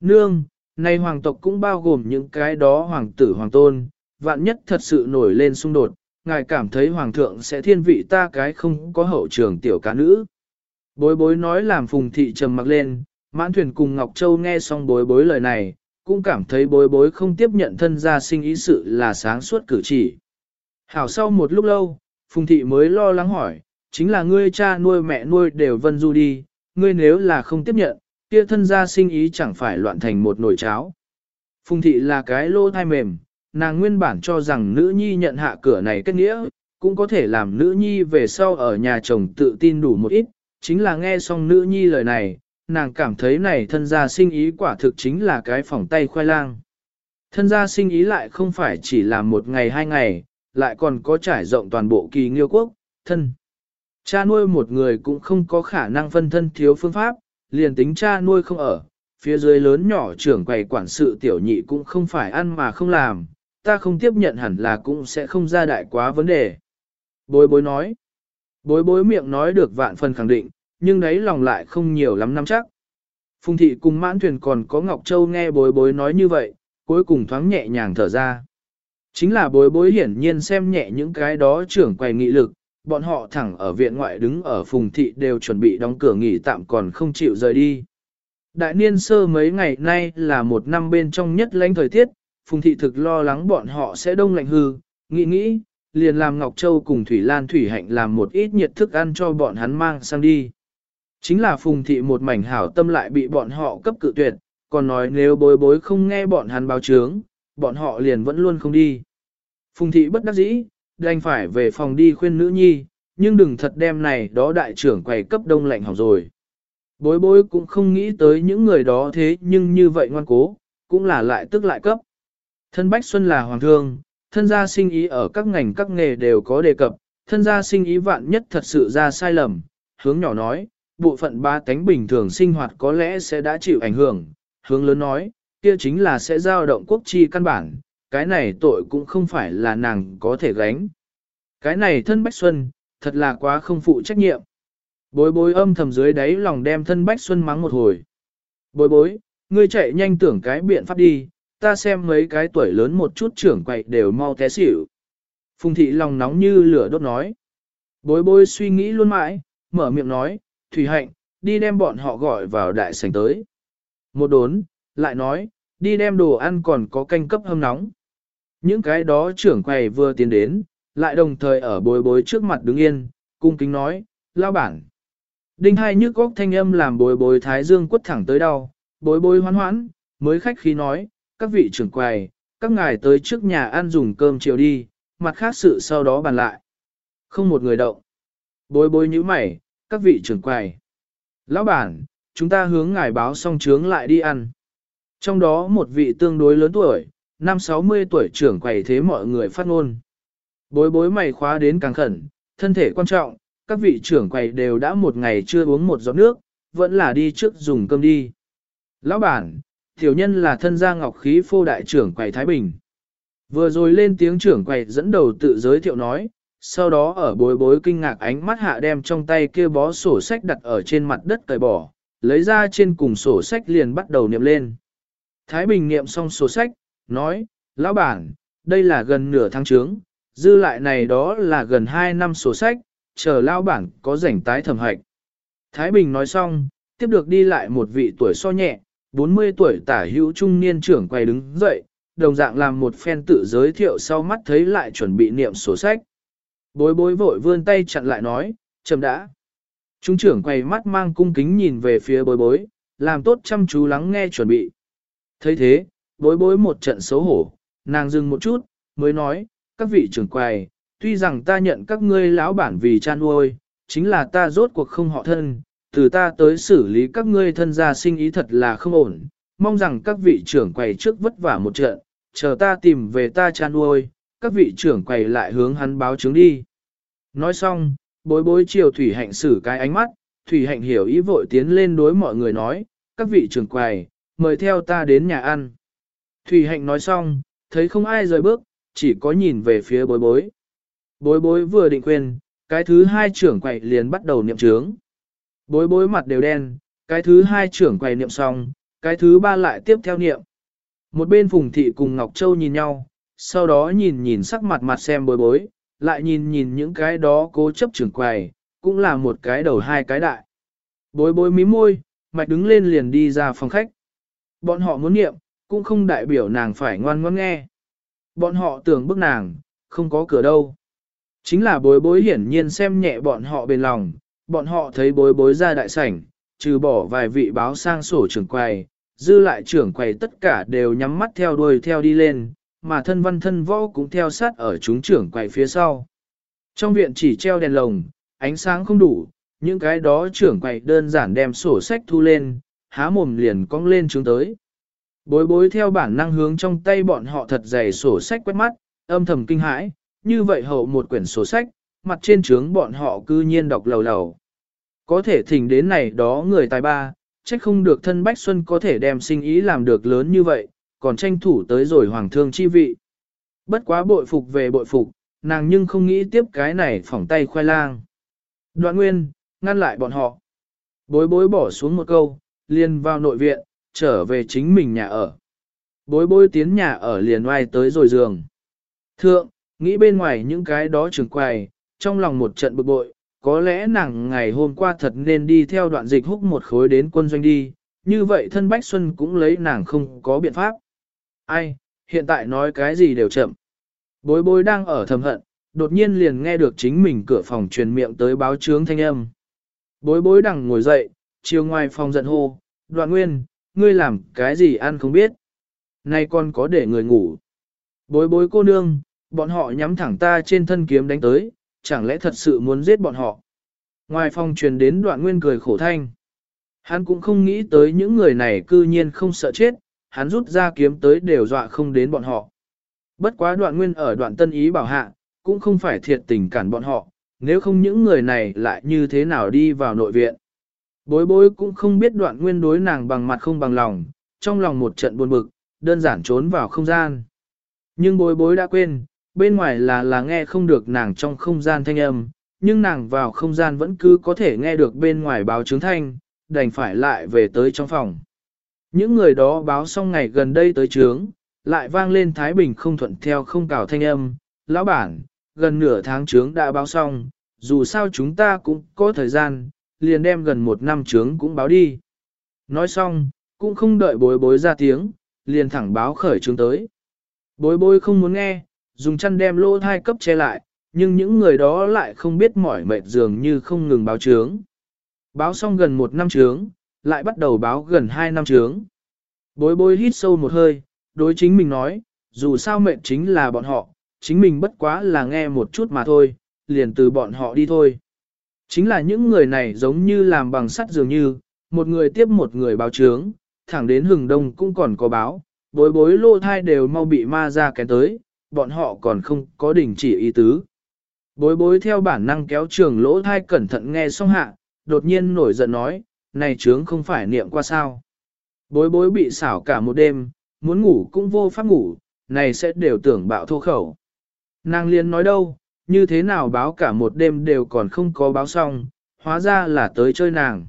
Nương, nay hoàng tộc cũng bao gồm những cái đó hoàng tử hoàng tôn, vạn nhất thật sự nổi lên xung đột, ngài cảm thấy hoàng thượng sẽ thiên vị ta cái không có hậu trường tiểu cá nữ. Bối bối nói làm phùng thị trầm mặc lên, mãn thuyền cùng Ngọc Châu nghe xong bối bối lời này, cũng cảm thấy bối bối không tiếp nhận thân gia sinh ý sự là sáng suốt cử chỉ. Hảo sau một lúc lâu, phùng thị mới lo lắng hỏi, chính là ngươi cha nuôi mẹ nuôi đều vân du đi, ngươi nếu là không tiếp nhận, kia thân gia sinh ý chẳng phải loạn thành một nồi cháo. Phùng thị là cái lô thai mềm, nàng nguyên bản cho rằng nữ nhi nhận hạ cửa này kết nghĩa, cũng có thể làm nữ nhi về sau ở nhà chồng tự tin đủ một ít, chính là nghe xong nữ nhi lời này, nàng cảm thấy này thân gia sinh ý quả thực chính là cái phòng tay khoai lang. Thân gia sinh ý lại không phải chỉ là một ngày hai ngày, lại còn có trải rộng toàn bộ kỳ nghiêu quốc, thân. Cha nuôi một người cũng không có khả năng phân thân thiếu phương pháp, liền tính cha nuôi không ở, phía dưới lớn nhỏ trưởng quầy quản sự tiểu nhị cũng không phải ăn mà không làm, ta không tiếp nhận hẳn là cũng sẽ không ra đại quá vấn đề. Bối bối nói, bối bối miệng nói được vạn phần khẳng định, nhưng đấy lòng lại không nhiều lắm nắm chắc. Phùng thị cùng mãn thuyền còn có Ngọc Châu nghe bối bối nói như vậy, cuối cùng thoáng nhẹ nhàng thở ra. Chính là bối bối hiển nhiên xem nhẹ những cái đó trưởng quầy nghị lực, bọn họ thẳng ở viện ngoại đứng ở phùng thị đều chuẩn bị đóng cửa nghỉ tạm còn không chịu rời đi. Đại niên sơ mấy ngày nay là một năm bên trong nhất lãnh thời tiết, phùng thị thực lo lắng bọn họ sẽ đông lạnh hư, nghĩ nghĩ, liền làm Ngọc Châu cùng Thủy Lan Thủy Hạnh làm một ít nhiệt thức ăn cho bọn hắn mang sang đi. Chính là phùng thị một mảnh hảo tâm lại bị bọn họ cấp cự tuyệt, còn nói nếu bối bối không nghe bọn hắn báo chướng, bọn họ liền vẫn luôn không đi. Phùng thị bất đắc dĩ, đành phải về phòng đi khuyên nữ nhi, nhưng đừng thật đem này đó đại trưởng quầy cấp đông lạnh hỏng rồi. Bối bối cũng không nghĩ tới những người đó thế nhưng như vậy ngoan cố, cũng là lại tức lại cấp. Thân Bách Xuân là hoàng thương, thân gia sinh ý ở các ngành các nghề đều có đề cập, thân gia sinh ý vạn nhất thật sự ra sai lầm, hướng nhỏ nói, bộ phận ba tánh bình thường sinh hoạt có lẽ sẽ đã chịu ảnh hưởng, hướng lớn nói, kia chính là sẽ giao động quốc chi căn bản, cái này tội cũng không phải là nàng có thể gánh. Cái này thân Bách Xuân, thật là quá không phụ trách nhiệm. Bối bối âm thầm dưới đáy lòng đem thân Bách Xuân mắng một hồi. Bối bối, ngươi chạy nhanh tưởng cái biện pháp đi, ta xem mấy cái tuổi lớn một chút trưởng quậy đều mau té xỉu. Phùng thị lòng nóng như lửa đốt nói. Bối bối suy nghĩ luôn mãi, mở miệng nói, Thủy Hạnh, đi đem bọn họ gọi vào đại sảnh tới. Một đốn, lại nói, đi đem đồ ăn còn có canh cấp hâm nóng. Những cái đó trưởng quầy vừa tiến đến, lại đồng thời ở bối bối trước mặt đứng yên, cung kính nói, lao bản. Đinh hai nhức góc thanh âm làm bối bối thái dương quất thẳng tới đau, bối bối hoán hoãn, mới khách khí nói, các vị trưởng quầy, các ngài tới trước nhà ăn dùng cơm chiều đi, mặt khác sự sau đó bàn lại. Không một người động. Bối bối như mày, các vị trưởng quầy. Lão bản, chúng ta hướng ngài báo xong trướng lại đi ăn. Trong đó một vị tương đối lớn tuổi, năm 60 tuổi trưởng quầy thế mọi người phát ngôn. Bối bối mày khóa đến càng khẩn, thân thể quan trọng, các vị trưởng quầy đều đã một ngày chưa uống một giọt nước, vẫn là đi trước dùng cơm đi. Lão bản, tiểu nhân là thân gia ngọc khí phô đại trưởng quầy Thái Bình. Vừa rồi lên tiếng trưởng quầy dẫn đầu tự giới thiệu nói, sau đó ở bối bối kinh ngạc ánh mắt hạ đem trong tay kia bó sổ sách đặt ở trên mặt đất cởi bỏ, lấy ra trên cùng sổ sách liền bắt đầu niệm lên. Thái Bình niệm xong sổ sách, nói, lão bản, đây là gần nửa tháng trướng, dư lại này đó là gần 2 năm sổ sách, chờ lão bản có rảnh tái thẩm hạch. Thái Bình nói xong, tiếp được đi lại một vị tuổi so nhẹ, 40 tuổi tả hữu trung niên trưởng quay đứng dậy, đồng dạng làm một phen tự giới thiệu sau mắt thấy lại chuẩn bị niệm sổ sách. Bối bối vội vươn tay chặn lại nói, chậm đã. Trung trưởng quay mắt mang cung kính nhìn về phía bối bối, làm tốt chăm chú lắng nghe chuẩn bị. thấy thế, bối bối một trận xấu hổ, nàng dừng một chút, mới nói, các vị trưởng quầy, tuy rằng ta nhận các ngươi lão bản vì cha nuôi, chính là ta rốt cuộc không họ thân, từ ta tới xử lý các ngươi thân gia sinh ý thật là không ổn, mong rằng các vị trưởng quầy trước vất vả một trận, chờ ta tìm về ta cha nuôi, các vị trưởng quầy lại hướng hắn báo chứng đi. Nói xong, bối bối chiều Thủy Hạnh xử cái ánh mắt, Thủy Hạnh hiểu ý vội tiến lên đối mọi người nói, các vị trưởng quầy, mời theo ta đến nhà ăn. Thủy Hạnh nói xong, thấy không ai rời bước, chỉ có nhìn về phía bối bối. Bối bối vừa định quên, cái thứ hai trưởng quầy liền bắt đầu niệm trướng. Bối bối mặt đều đen, cái thứ hai trưởng quầy niệm xong, cái thứ ba lại tiếp theo niệm. Một bên Phùng Thị cùng Ngọc Châu nhìn nhau, sau đó nhìn nhìn sắc mặt mặt xem bối bối, lại nhìn nhìn những cái đó cố chấp trưởng quầy, cũng là một cái đầu hai cái đại. Bối bối mí môi, mạch đứng lên liền đi ra phòng khách. Bọn họ muốn niệm, cũng không đại biểu nàng phải ngoan ngoãn nghe. Bọn họ tưởng bức nàng, không có cửa đâu. Chính là bối bối hiển nhiên xem nhẹ bọn họ bên lòng, bọn họ thấy bối bối ra đại sảnh, trừ bỏ vài vị báo sang sổ trưởng quầy, dư lại trưởng quầy tất cả đều nhắm mắt theo đuôi theo đi lên, mà thân văn thân võ cũng theo sát ở chúng trưởng quầy phía sau. Trong viện chỉ treo đèn lồng, ánh sáng không đủ, những cái đó trưởng quầy đơn giản đem sổ sách thu lên, há mồm liền cong lên chúng tới. Bối bối theo bản năng hướng trong tay bọn họ thật dày sổ sách quét mắt, âm thầm kinh hãi, như vậy hậu một quyển sổ sách, mặt trên trướng bọn họ cư nhiên đọc lầu lầu. Có thể thỉnh đến này đó người tài ba, trách không được thân Bách Xuân có thể đem sinh ý làm được lớn như vậy, còn tranh thủ tới rồi hoàng thương chi vị. Bất quá bội phục về bội phục, nàng nhưng không nghĩ tiếp cái này phỏng tay khoai lang. Đoạn nguyên, ngăn lại bọn họ. Bối bối bỏ xuống một câu, liền vào nội viện, trở về chính mình nhà ở. Bối bối tiến nhà ở liền oai tới rồi giường. Thượng, nghĩ bên ngoài những cái đó trường quài, trong lòng một trận bực bội, có lẽ nàng ngày hôm qua thật nên đi theo đoạn dịch húc một khối đến quân doanh đi, như vậy thân Bách Xuân cũng lấy nàng không có biện pháp. Ai, hiện tại nói cái gì đều chậm. Bối bối đang ở thầm hận, đột nhiên liền nghe được chính mình cửa phòng truyền miệng tới báo chướng thanh âm. Bối bối đằng ngồi dậy, chiều ngoài phòng giận hô, đoạn nguyên, ngươi làm cái gì ăn không biết. Nay con có để người ngủ. Bối bối cô nương, bọn họ nhắm thẳng ta trên thân kiếm đánh tới, chẳng lẽ thật sự muốn giết bọn họ. Ngoài phòng truyền đến đoạn nguyên cười khổ thanh. Hắn cũng không nghĩ tới những người này cư nhiên không sợ chết, hắn rút ra kiếm tới đều dọa không đến bọn họ. Bất quá đoạn nguyên ở đoạn tân ý bảo hạ, cũng không phải thiệt tình cản bọn họ, nếu không những người này lại như thế nào đi vào nội viện. Bối bối cũng không biết đoạn nguyên đối nàng bằng mặt không bằng lòng, trong lòng một trận buồn bực, đơn giản trốn vào không gian. Nhưng bối bối đã quên, bên ngoài là là nghe không được nàng trong không gian thanh âm, nhưng nàng vào không gian vẫn cứ có thể nghe được bên ngoài báo chứng thanh, đành phải lại về tới trong phòng. Những người đó báo xong ngày gần đây tới trướng, lại vang lên Thái Bình không thuận theo không cào thanh âm, lão bản, gần nửa tháng trướng đã báo xong, dù sao chúng ta cũng có thời gian, liền đem gần một năm trướng cũng báo đi. Nói xong, cũng không đợi bối bối ra tiếng, liền thẳng báo khởi trướng tới. Bối bối không muốn nghe, dùng chăn đem lô thai cấp che lại, nhưng những người đó lại không biết mỏi mệt dường như không ngừng báo trướng. Báo xong gần một năm trướng, lại bắt đầu báo gần hai năm trướng. Bối bối hít sâu một hơi, đối chính mình nói, dù sao mệnh chính là bọn họ, chính mình bất quá là nghe một chút mà thôi, liền từ bọn họ đi thôi. Chính là những người này giống như làm bằng sắt dường như, một người tiếp một người báo trướng, thẳng đến hừng đông cũng còn có báo, bối bối lô thai đều mau bị ma ra kén tới, bọn họ còn không có đình chỉ ý tứ. Bối bối theo bản năng kéo trường lỗ thai cẩn thận nghe xong hạ, đột nhiên nổi giận nói, này trướng không phải niệm qua sao. Bối bối bị xảo cả một đêm, muốn ngủ cũng vô pháp ngủ, này sẽ đều tưởng bạo thô khẩu. Nàng liên nói đâu, như thế nào báo cả một đêm đều còn không có báo xong, hóa ra là tới chơi nàng.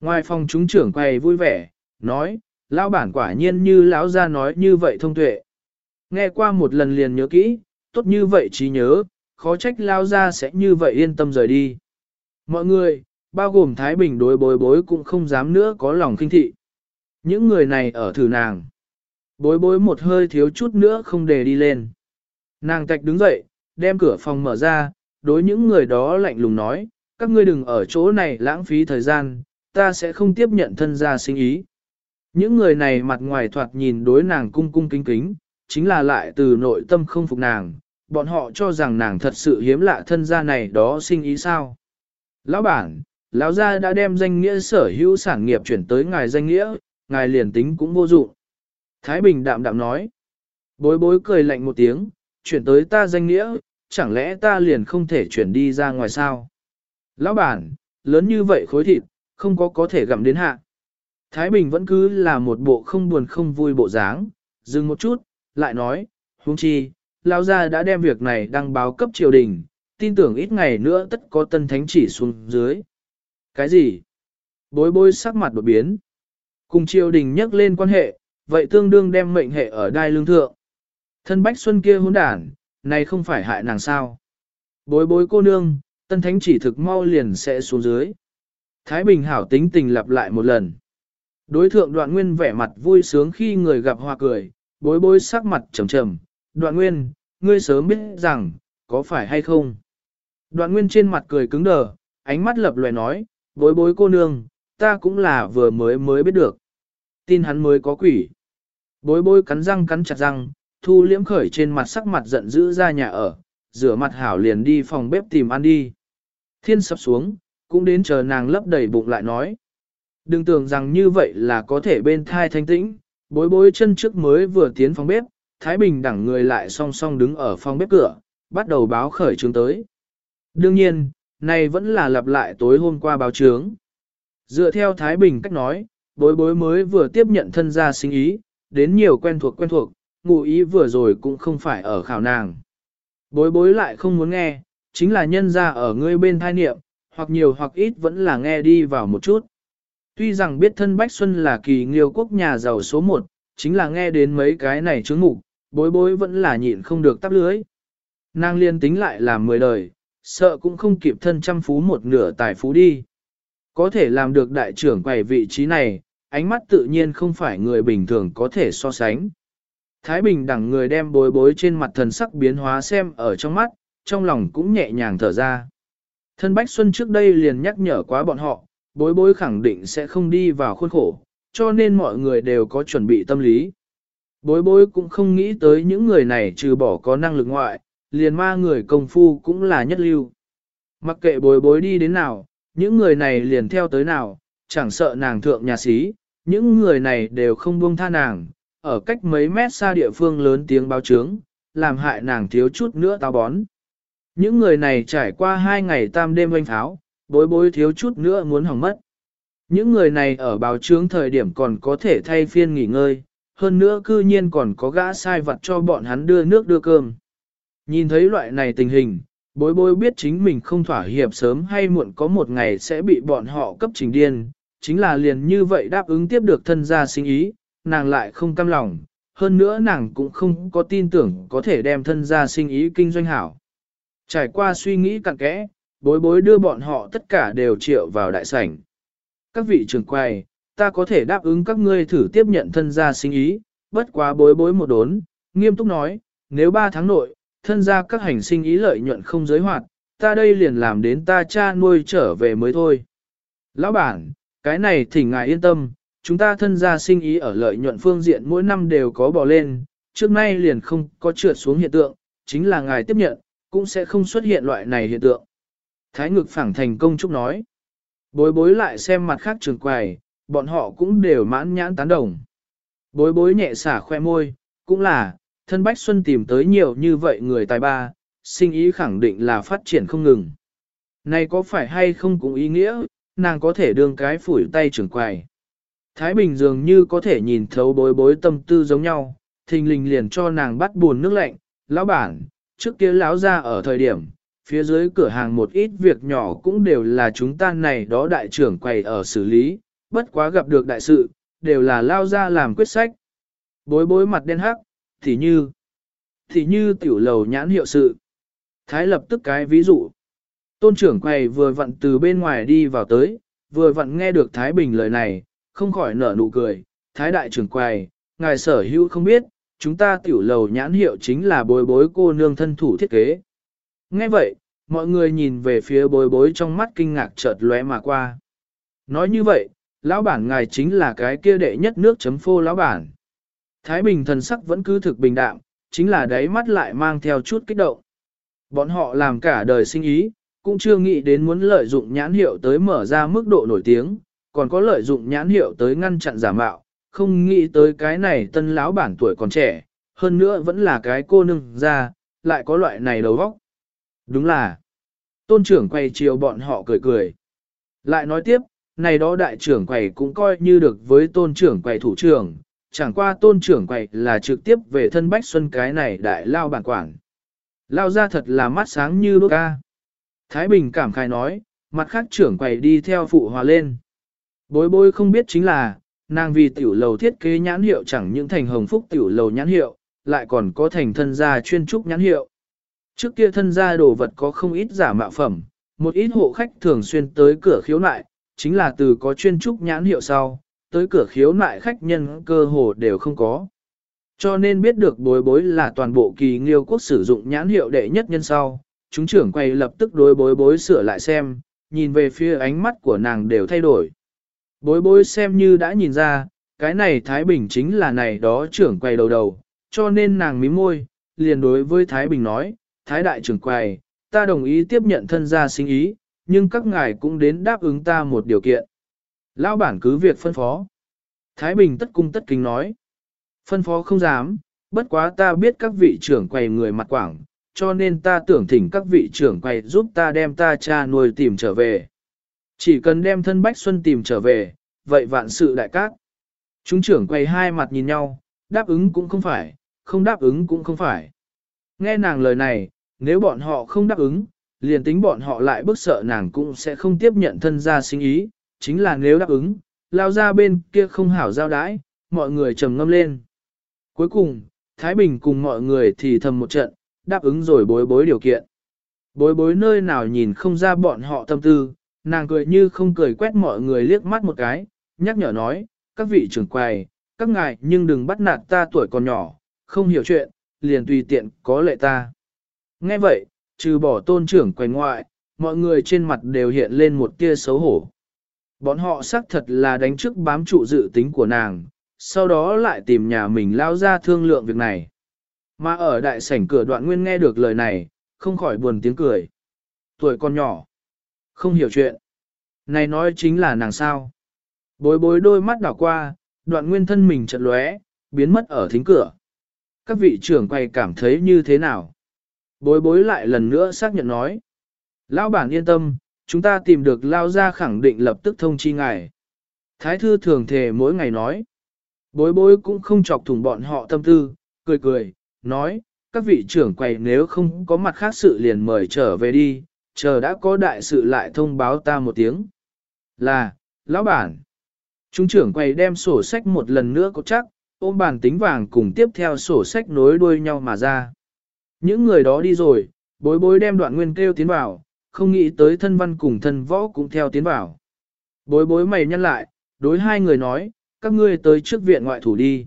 Ngoài phòng chúng trưởng quay vui vẻ, nói, lão bản quả nhiên như lão gia nói như vậy thông tuệ. Nghe qua một lần liền nhớ kỹ, tốt như vậy trí nhớ, khó trách lão gia sẽ như vậy yên tâm rời đi. Mọi người, bao gồm Thái Bình đối bối bối cũng không dám nữa có lòng kinh thị. Những người này ở thử nàng. Bối bối một hơi thiếu chút nữa không để đi lên. Nàng tạch đứng dậy, đem cửa phòng mở ra, đối những người đó lạnh lùng nói, các ngươi đừng ở chỗ này lãng phí thời gian, ta sẽ không tiếp nhận thân gia sinh ý. Những người này mặt ngoài thoạt nhìn đối nàng cung cung kính kính, chính là lại từ nội tâm không phục nàng, bọn họ cho rằng nàng thật sự hiếm lạ thân gia này đó sinh ý sao. Lão bản, lão gia đã đem danh nghĩa sở hữu sản nghiệp chuyển tới ngài danh nghĩa, ngài liền tính cũng vô dụng. Thái Bình đạm đạm nói. Bối bối cười lạnh một tiếng, chuyển tới ta danh nghĩa, chẳng lẽ ta liền không thể chuyển đi ra ngoài sao? Lão bản, lớn như vậy khối thịt, không có có thể gặm đến hạ. Thái Bình vẫn cứ là một bộ không buồn không vui bộ dáng, dừng một chút, lại nói, huống chi, lão gia đã đem việc này đăng báo cấp triều đình, tin tưởng ít ngày nữa tất có tân thánh chỉ xuống dưới. Cái gì? Bối bối sắc mặt đột biến. Cùng triều đình nhắc lên quan hệ, vậy tương đương đem mệnh hệ ở đai lương thượng. Thân Bách Xuân kia hỗn đản, này không phải hại nàng sao. Bối bối cô nương, tân thánh chỉ thực mau liền sẽ xuống dưới. Thái Bình hảo tính tình lặp lại một lần. Đối thượng đoạn nguyên vẻ mặt vui sướng khi người gặp hoa cười, bối bối sắc mặt trầm trầm. Đoạn nguyên, ngươi sớm biết rằng, có phải hay không? Đoạn nguyên trên mặt cười cứng đờ, ánh mắt lập loè nói, bối bối cô nương, ta cũng là vừa mới mới biết được. Tin hắn mới có quỷ. Bối bối cắn răng cắn chặt răng, thu liễm khởi trên mặt sắc mặt giận dữ ra nhà ở, rửa mặt hảo liền đi phòng bếp tìm ăn đi. Thiên sập xuống, cũng đến chờ nàng lấp đầy bụng lại nói. Đừng tưởng rằng như vậy là có thể bên thai thanh tĩnh, bối bối chân trước mới vừa tiến phòng bếp, Thái Bình đẳng người lại song song đứng ở phòng bếp cửa, bắt đầu báo khởi chứng tới. Đương nhiên, này vẫn là lặp lại tối hôm qua báo chướng. Dựa theo Thái Bình cách nói, bối bối mới vừa tiếp nhận thân gia sinh ý, đến nhiều quen thuộc quen thuộc, ngụ ý vừa rồi cũng không phải ở khảo nàng. Bối bối lại không muốn nghe, chính là nhân ra ở ngươi bên thai niệm, hoặc nhiều hoặc ít vẫn là nghe đi vào một chút. Tuy rằng biết thân Bách Xuân là kỳ nghiêu quốc nhà giàu số một, chính là nghe đến mấy cái này chứng mục, bối bối vẫn là nhịn không được tắp lưới. Nàng liên tính lại là mười đời, sợ cũng không kịp thân trăm phú một nửa tài phú đi. Có thể làm được đại trưởng quầy vị trí này, ánh mắt tự nhiên không phải người bình thường có thể so sánh. Thái Bình đẳng người đem bối bối trên mặt thần sắc biến hóa xem ở trong mắt, trong lòng cũng nhẹ nhàng thở ra. Thân Bách Xuân trước đây liền nhắc nhở quá bọn họ, bối bối khẳng định sẽ không đi vào khuôn khổ, cho nên mọi người đều có chuẩn bị tâm lý. Bối bối cũng không nghĩ tới những người này trừ bỏ có năng lực ngoại, liền ma người công phu cũng là nhất lưu. Mặc kệ bối bối đi đến nào, những người này liền theo tới nào, chẳng sợ nàng thượng nhà sĩ, những người này đều không buông tha nàng, ở cách mấy mét xa địa phương lớn tiếng báo chướng, làm hại nàng thiếu chút nữa táo bón. Những người này trải qua hai ngày tam đêm oanh tháo, bối bối thiếu chút nữa muốn hỏng mất. Những người này ở báo chướng thời điểm còn có thể thay phiên nghỉ ngơi, hơn nữa cư nhiên còn có gã sai vặt cho bọn hắn đưa nước đưa cơm. Nhìn thấy loại này tình hình, bối bối biết chính mình không thỏa hiệp sớm hay muộn có một ngày sẽ bị bọn họ cấp trình điên, chính là liền như vậy đáp ứng tiếp được thân gia sinh ý, nàng lại không cam lòng, hơn nữa nàng cũng không có tin tưởng có thể đem thân gia sinh ý kinh doanh hảo. Trải qua suy nghĩ cặn kẽ, bối bối đưa bọn họ tất cả đều triệu vào đại sảnh. Các vị trưởng quầy, ta có thể đáp ứng các ngươi thử tiếp nhận thân gia sinh ý, bất quá bối bối một đốn, nghiêm túc nói, nếu 3 tháng nội, thân gia các hành sinh ý lợi nhuận không giới hoạt, ta đây liền làm đến ta cha nuôi trở về mới thôi. Lão bản, cái này thỉnh ngài yên tâm, chúng ta thân gia sinh ý ở lợi nhuận phương diện mỗi năm đều có bò lên, trước nay liền không có trượt xuống hiện tượng, chính là ngài tiếp nhận, cũng sẽ không xuất hiện loại này hiện tượng. Thái ngực phẳng thành công chúc nói. Bối bối lại xem mặt khác trường quầy, bọn họ cũng đều mãn nhãn tán đồng. Bối bối nhẹ xả khoe môi, cũng là, thân Bách Xuân tìm tới nhiều như vậy người tài ba, sinh ý khẳng định là phát triển không ngừng. Này có phải hay không cũng ý nghĩa, nàng có thể đương cái phủi tay trưởng quầy. Thái Bình dường như có thể nhìn thấu bối bối tâm tư giống nhau, thình lình liền cho nàng bắt buồn nước lạnh, lão bản, trước kia lão ra ở thời điểm, phía dưới cửa hàng một ít việc nhỏ cũng đều là chúng ta này đó đại trưởng quầy ở xử lý, bất quá gặp được đại sự, đều là lao ra làm quyết sách. Bối bối mặt đen hắc, thì như, thì như tiểu lầu nhãn hiệu sự. Thái lập tức cái ví dụ. Tôn trưởng quầy vừa vặn từ bên ngoài đi vào tới, vừa vặn nghe được Thái Bình lời này, không khỏi nở nụ cười. Thái đại trưởng quầy, ngài sở hữu không biết, chúng ta tiểu lầu nhãn hiệu chính là bối bối cô nương thân thủ thiết kế. Nghe vậy, mọi người nhìn về phía bối bối trong mắt kinh ngạc chợt lóe mà qua. Nói như vậy, lão bản ngài chính là cái kia đệ nhất nước chấm phô lão bản. Thái Bình thần sắc vẫn cứ thực bình đạm, chính là đáy mắt lại mang theo chút kích động. Bọn họ làm cả đời sinh ý, cũng chưa nghĩ đến muốn lợi dụng nhãn hiệu tới mở ra mức độ nổi tiếng, còn có lợi dụng nhãn hiệu tới ngăn chặn giả mạo, không nghĩ tới cái này tân lão bản tuổi còn trẻ, hơn nữa vẫn là cái cô nương ra, lại có loại này đầu vóc. Đúng là, tôn trưởng quay chiều bọn họ cười cười. Lại nói tiếp, này đó đại trưởng quầy cũng coi như được với tôn trưởng quầy thủ trưởng, chẳng qua tôn trưởng quầy là trực tiếp về thân Bách Xuân cái này đại lao bản quản. Lao ra thật là mắt sáng như đốt ca. Thái Bình cảm khai nói, mặt khác trưởng quầy đi theo phụ hòa lên. Bối bối không biết chính là, nàng vì tiểu lầu thiết kế nhãn hiệu chẳng những thành hồng phúc tiểu lầu nhãn hiệu, lại còn có thành thân gia chuyên trúc nhãn hiệu. Trước kia thân gia đồ vật có không ít giả mạo phẩm, một ít hộ khách thường xuyên tới cửa khiếu nại, chính là từ có chuyên trúc nhãn hiệu sau, tới cửa khiếu nại khách nhân cơ hồ đều không có. Cho nên biết được bối bối là toàn bộ kỳ nghiêu quốc sử dụng nhãn hiệu đệ nhất nhân sau, chúng trưởng quay lập tức đối bối bối sửa lại xem, nhìn về phía ánh mắt của nàng đều thay đổi. Bối bối xem như đã nhìn ra, cái này Thái Bình chính là này đó trưởng quay đầu đầu, cho nên nàng mím môi, liền đối với Thái Bình nói, Thái Đại trưởng quầy, ta đồng ý tiếp nhận thân gia sinh ý, nhưng các ngài cũng đến đáp ứng ta một điều kiện. Lão bản cứ việc phân phó. Thái Bình tất cung tất kính nói. Phân phó không dám, bất quá ta biết các vị trưởng quầy người mặt quảng, cho nên ta tưởng thỉnh các vị trưởng quầy giúp ta đem ta cha nuôi tìm trở về. Chỉ cần đem thân Bách Xuân tìm trở về, vậy vạn sự đại cát. Chúng trưởng quầy hai mặt nhìn nhau, đáp ứng cũng không phải, không đáp ứng cũng không phải. Nghe nàng lời này, nếu bọn họ không đáp ứng, liền tính bọn họ lại bức sợ nàng cũng sẽ không tiếp nhận thân gia sinh ý, chính là nếu đáp ứng, lao ra bên kia không hảo giao đãi, mọi người trầm ngâm lên. Cuối cùng, Thái Bình cùng mọi người thì thầm một trận, đáp ứng rồi bối bối điều kiện. Bối bối nơi nào nhìn không ra bọn họ tâm tư, nàng cười như không cười quét mọi người liếc mắt một cái, nhắc nhở nói, các vị trưởng quầy, các ngài nhưng đừng bắt nạt ta tuổi còn nhỏ, không hiểu chuyện, liền tùy tiện có lệ ta. Nghe vậy, trừ bỏ tôn trưởng quầy ngoại, mọi người trên mặt đều hiện lên một tia xấu hổ. Bọn họ xác thật là đánh trước bám trụ dự tính của nàng, sau đó lại tìm nhà mình lao ra thương lượng việc này. Mà ở đại sảnh cửa đoạn nguyên nghe được lời này, không khỏi buồn tiếng cười. Tuổi con nhỏ, không hiểu chuyện. Này nói chính là nàng sao. Bối bối đôi mắt đảo qua, đoạn nguyên thân mình chợt lóe, biến mất ở thính cửa. Các vị trưởng quay cảm thấy như thế nào? Bối bối lại lần nữa xác nhận nói. Lão bản yên tâm, chúng ta tìm được lao ra khẳng định lập tức thông chi ngài. Thái thư thường thề mỗi ngày nói. Bối bối cũng không chọc thủng bọn họ tâm tư, cười cười, nói, các vị trưởng quầy nếu không có mặt khác sự liền mời trở về đi, chờ đã có đại sự lại thông báo ta một tiếng. Là, lão bản. Trung trưởng quầy đem sổ sách một lần nữa có chắc, ôm bàn tính vàng cùng tiếp theo sổ sách nối đuôi nhau mà ra. Những người đó đi rồi, bối bối đem đoạn nguyên kêu tiến vào, không nghĩ tới thân văn cùng thân võ cũng theo tiến vào. Bối bối mày nhăn lại, đối hai người nói, các ngươi tới trước viện ngoại thủ đi.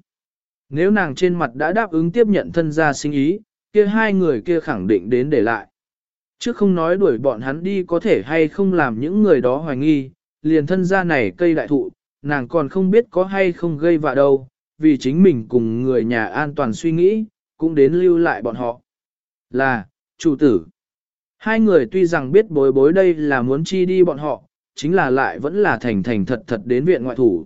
Nếu nàng trên mặt đã đáp ứng tiếp nhận thân gia sinh ý, kia hai người kia khẳng định đến để lại. Trước không nói đuổi bọn hắn đi có thể hay không làm những người đó hoài nghi, liền thân gia này cây đại thụ, nàng còn không biết có hay không gây vạ đâu, vì chính mình cùng người nhà an toàn suy nghĩ, cũng đến lưu lại bọn họ. Là, chủ tử. Hai người tuy rằng biết bối bối đây là muốn chi đi bọn họ, chính là lại vẫn là thành thành thật thật đến viện ngoại thủ.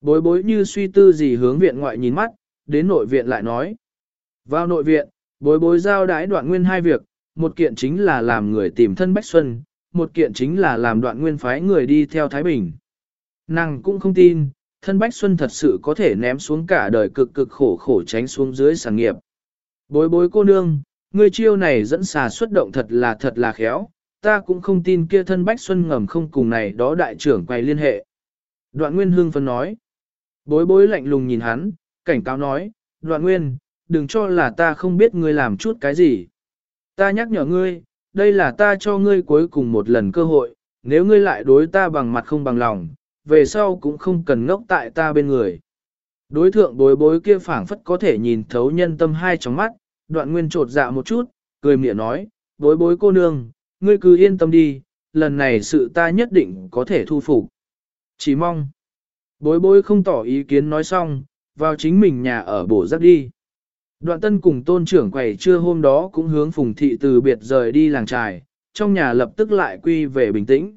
Bối bối như suy tư gì hướng viện ngoại nhìn mắt, đến nội viện lại nói. Vào nội viện, bối bối giao đái đoạn nguyên hai việc, một kiện chính là làm người tìm thân Bách Xuân, một kiện chính là làm đoạn nguyên phái người đi theo Thái Bình. Nàng cũng không tin, thân Bách Xuân thật sự có thể ném xuống cả đời cực cực khổ khổ tránh xuống dưới sản nghiệp. Bối bối cô nương, ngươi chiêu này dẫn xà xuất động thật là thật là khéo, ta cũng không tin kia thân Bách Xuân ngầm không cùng này đó đại trưởng quay liên hệ. Đoạn Nguyên Hương phân nói. Bối bối lạnh lùng nhìn hắn, cảnh cáo nói, Đoạn Nguyên, đừng cho là ta không biết ngươi làm chút cái gì. Ta nhắc nhở ngươi, đây là ta cho ngươi cuối cùng một lần cơ hội, nếu ngươi lại đối ta bằng mặt không bằng lòng, về sau cũng không cần ngốc tại ta bên người. Đối thượng bối bối kia phảng phất có thể nhìn thấu nhân tâm hai trong mắt, đoạn nguyên trột dạ một chút, cười mỉa nói, bối bối cô nương, ngươi cứ yên tâm đi, lần này sự ta nhất định có thể thu phục. Chỉ mong, bối bối không tỏ ý kiến nói xong, vào chính mình nhà ở bổ giáp đi. Đoạn tân cùng tôn trưởng quầy trưa hôm đó cũng hướng phùng thị từ biệt rời đi làng trài, trong nhà lập tức lại quy về bình tĩnh.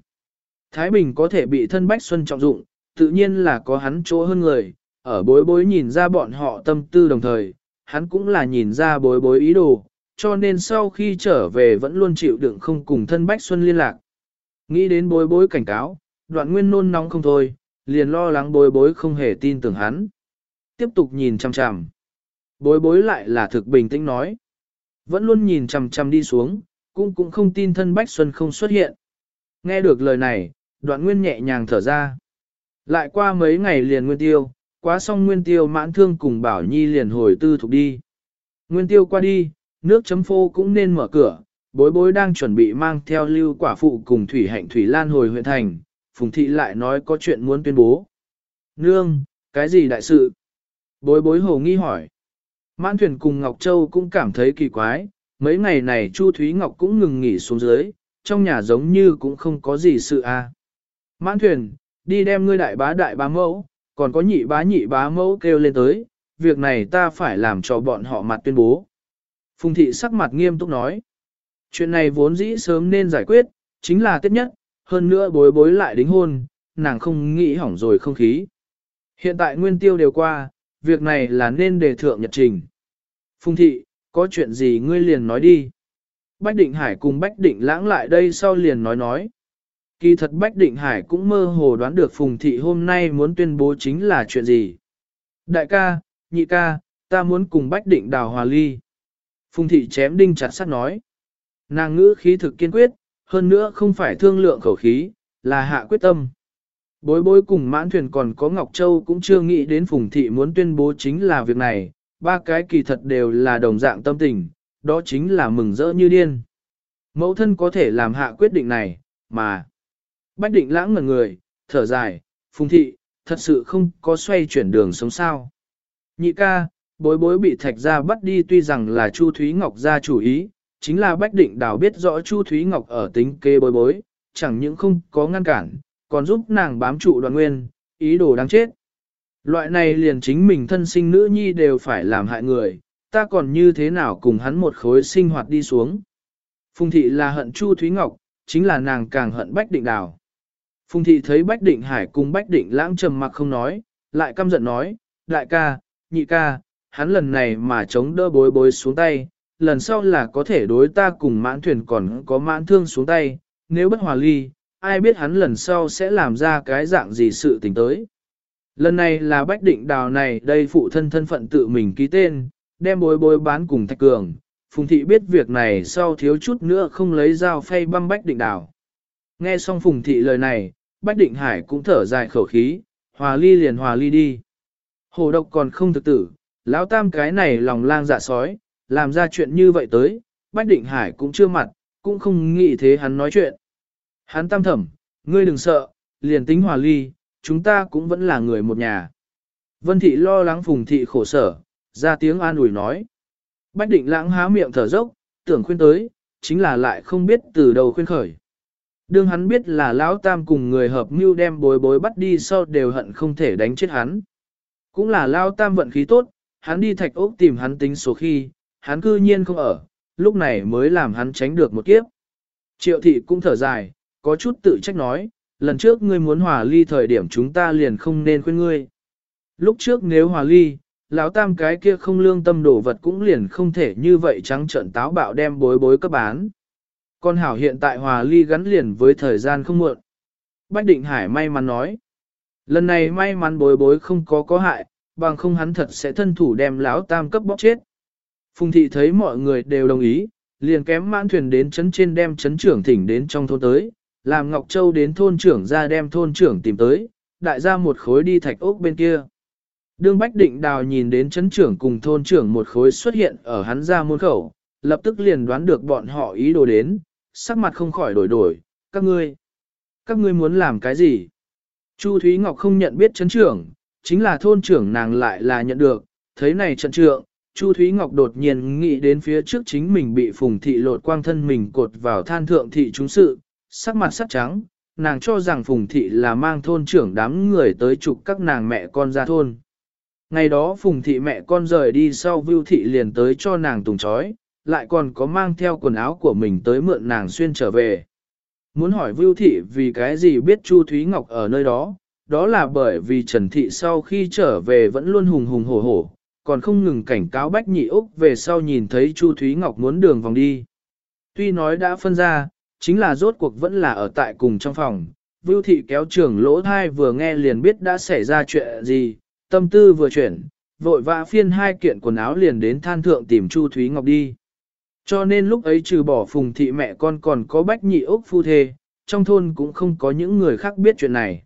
Thái Bình có thể bị thân Bách Xuân trọng dụng, tự nhiên là có hắn chỗ hơn người, ở bối bối nhìn ra bọn họ tâm tư đồng thời, hắn cũng là nhìn ra bối bối ý đồ, cho nên sau khi trở về vẫn luôn chịu đựng không cùng thân Bách Xuân liên lạc. Nghĩ đến bối bối cảnh cáo, đoạn nguyên nôn nóng không thôi, liền lo lắng bối bối không hề tin tưởng hắn. Tiếp tục nhìn chằm chằm. Bối bối lại là thực bình tĩnh nói. Vẫn luôn nhìn chằm chằm đi xuống, cũng cũng không tin thân Bách Xuân không xuất hiện. Nghe được lời này, đoạn nguyên nhẹ nhàng thở ra. Lại qua mấy ngày liền nguyên tiêu, quá xong nguyên tiêu mãn thương cùng bảo nhi liền hồi tư thuộc đi. Nguyên tiêu qua đi, nước chấm phô cũng nên mở cửa, bối bối đang chuẩn bị mang theo lưu quả phụ cùng thủy hạnh thủy lan hồi huyện thành, phùng thị lại nói có chuyện muốn tuyên bố. Nương, cái gì đại sự? Bối bối hồ nghi hỏi. Mãn thuyền cùng Ngọc Châu cũng cảm thấy kỳ quái, mấy ngày này Chu Thúy Ngọc cũng ngừng nghỉ xuống dưới, trong nhà giống như cũng không có gì sự a. À. Mãn thuyền, đi đem ngươi đại bá đại bá mẫu, còn có nhị bá nhị bá mẫu kêu lên tới, việc này ta phải làm cho bọn họ mặt tuyên bố. Phùng thị sắc mặt nghiêm túc nói. Chuyện này vốn dĩ sớm nên giải quyết, chính là tiết nhất, hơn nữa bối bối lại đính hôn, nàng không nghĩ hỏng rồi không khí. Hiện tại nguyên tiêu đều qua, việc này là nên đề thượng nhật trình. Phùng thị, có chuyện gì ngươi liền nói đi. Bách Định Hải cùng Bách Định lãng lại đây sau liền nói nói. Kỳ thật Bách Định Hải cũng mơ hồ đoán được Phùng Thị hôm nay muốn tuyên bố chính là chuyện gì. Đại ca, nhị ca, ta muốn cùng Bách Định đào hòa ly. Phùng Thị chém đinh chặt sắt nói. Nàng ngữ khí thực kiên quyết, hơn nữa không phải thương lượng khẩu khí, là hạ quyết tâm. Bối bối cùng mãn thuyền còn có Ngọc Châu cũng chưa nghĩ đến Phùng Thị muốn tuyên bố chính là việc này, ba cái kỳ thật đều là đồng dạng tâm tình, đó chính là mừng rỡ như điên. Mẫu thân có thể làm hạ quyết định này, mà. Bách định lãng ngẩn người, thở dài, Phùng Thị, thật sự không có xoay chuyển đường sống sao. Nhị ca, bối bối bị thạch ra bắt đi tuy rằng là Chu Thúy Ngọc ra chủ ý, chính là Bách Định Đào biết rõ Chu Thúy Ngọc ở tính kê bối bối, chẳng những không có ngăn cản, còn giúp nàng bám trụ đoàn nguyên, ý đồ đáng chết. Loại này liền chính mình thân sinh nữ nhi đều phải làm hại người, ta còn như thế nào cùng hắn một khối sinh hoạt đi xuống. Phùng thị là hận Chu Thúy Ngọc, chính là nàng càng hận Bách Định Đào. Phùng thị thấy Bách Định Hải cùng Bách Định lãng trầm mặc không nói, lại căm giận nói, đại ca, nhị ca, hắn lần này mà chống đỡ bối bối xuống tay, lần sau là có thể đối ta cùng mãn thuyền còn có mãn thương xuống tay, nếu bất hòa ly, ai biết hắn lần sau sẽ làm ra cái dạng gì sự tình tới. Lần này là bách định đào này đây phụ thân thân phận tự mình ký tên, đem bối bối bán cùng thạch cường. Phùng thị biết việc này sau thiếu chút nữa không lấy dao phay băm bách định đào. Nghe xong phùng thị lời này, bách định hải cũng thở dài khẩu khí, hòa ly liền hòa ly đi. Hồ độc còn không thực tử, lão tam cái này lòng lang dạ sói, làm ra chuyện như vậy tới, bách định hải cũng chưa mặt, cũng không nghĩ thế hắn nói chuyện. Hắn tam thẩm, ngươi đừng sợ, liền tính hòa ly, chúng ta cũng vẫn là người một nhà. Vân thị lo lắng phùng thị khổ sở, ra tiếng an ủi nói. Bách định lãng há miệng thở dốc, tưởng khuyên tới, chính là lại không biết từ đầu khuyên khởi. Đương hắn biết là lão tam cùng người hợp mưu đem bối bối bắt đi sau đều hận không thể đánh chết hắn. Cũng là lão tam vận khí tốt, hắn đi thạch ốc tìm hắn tính số khi, hắn cư nhiên không ở, lúc này mới làm hắn tránh được một kiếp. Triệu thị cũng thở dài, có chút tự trách nói, lần trước ngươi muốn hòa ly thời điểm chúng ta liền không nên khuyên ngươi. Lúc trước nếu hòa ly, lão tam cái kia không lương tâm đổ vật cũng liền không thể như vậy trắng trợn táo bạo đem bối bối cấp bán. Con hảo hiện tại hòa ly gắn liền với thời gian không muộn. Bách định hải may mắn nói. Lần này may mắn bối bối không có có hại, bằng không hắn thật sẽ thân thủ đem lão tam cấp bóp chết. Phùng thị thấy mọi người đều đồng ý, liền kém mãn thuyền đến chấn trên đem chấn trưởng thỉnh đến trong thôn tới, làm Ngọc Châu đến thôn trưởng ra đem thôn trưởng tìm tới, đại ra một khối đi thạch ốc bên kia. Đương Bách Định Đào nhìn đến chấn trưởng cùng thôn trưởng một khối xuất hiện ở hắn ra môn khẩu, lập tức liền đoán được bọn họ ý đồ đến, sắc mặt không khỏi đổi đổi, các ngươi, các ngươi muốn làm cái gì? Chu Thúy Ngọc không nhận biết chấn trưởng, chính là thôn trưởng nàng lại là nhận được, thấy này trận trượng, Chu Thúy Ngọc đột nhiên nghĩ đến phía trước chính mình bị phùng thị lột quang thân mình cột vào than thượng thị chúng sự, sắc mặt sắc trắng, nàng cho rằng phùng thị là mang thôn trưởng đám người tới chụp các nàng mẹ con ra thôn. Ngày đó phùng thị mẹ con rời đi sau vưu thị liền tới cho nàng tùng trói, lại còn có mang theo quần áo của mình tới mượn nàng xuyên trở về. Muốn hỏi vưu thị vì cái gì biết Chu Thúy Ngọc ở nơi đó, đó là bởi vì Trần Thị sau khi trở về vẫn luôn hùng hùng hổ hổ, còn không ngừng cảnh cáo Bách Nhị Úc về sau nhìn thấy Chu Thúy Ngọc muốn đường vòng đi. Tuy nói đã phân ra, chính là rốt cuộc vẫn là ở tại cùng trong phòng. Vưu thị kéo trưởng lỗ thai vừa nghe liền biết đã xảy ra chuyện gì, tâm tư vừa chuyển, vội vã phiên hai kiện quần áo liền đến than thượng tìm Chu Thúy Ngọc đi. Cho nên lúc ấy trừ bỏ phùng thị mẹ con còn có bách nhị ốc phu thê, trong thôn cũng không có những người khác biết chuyện này.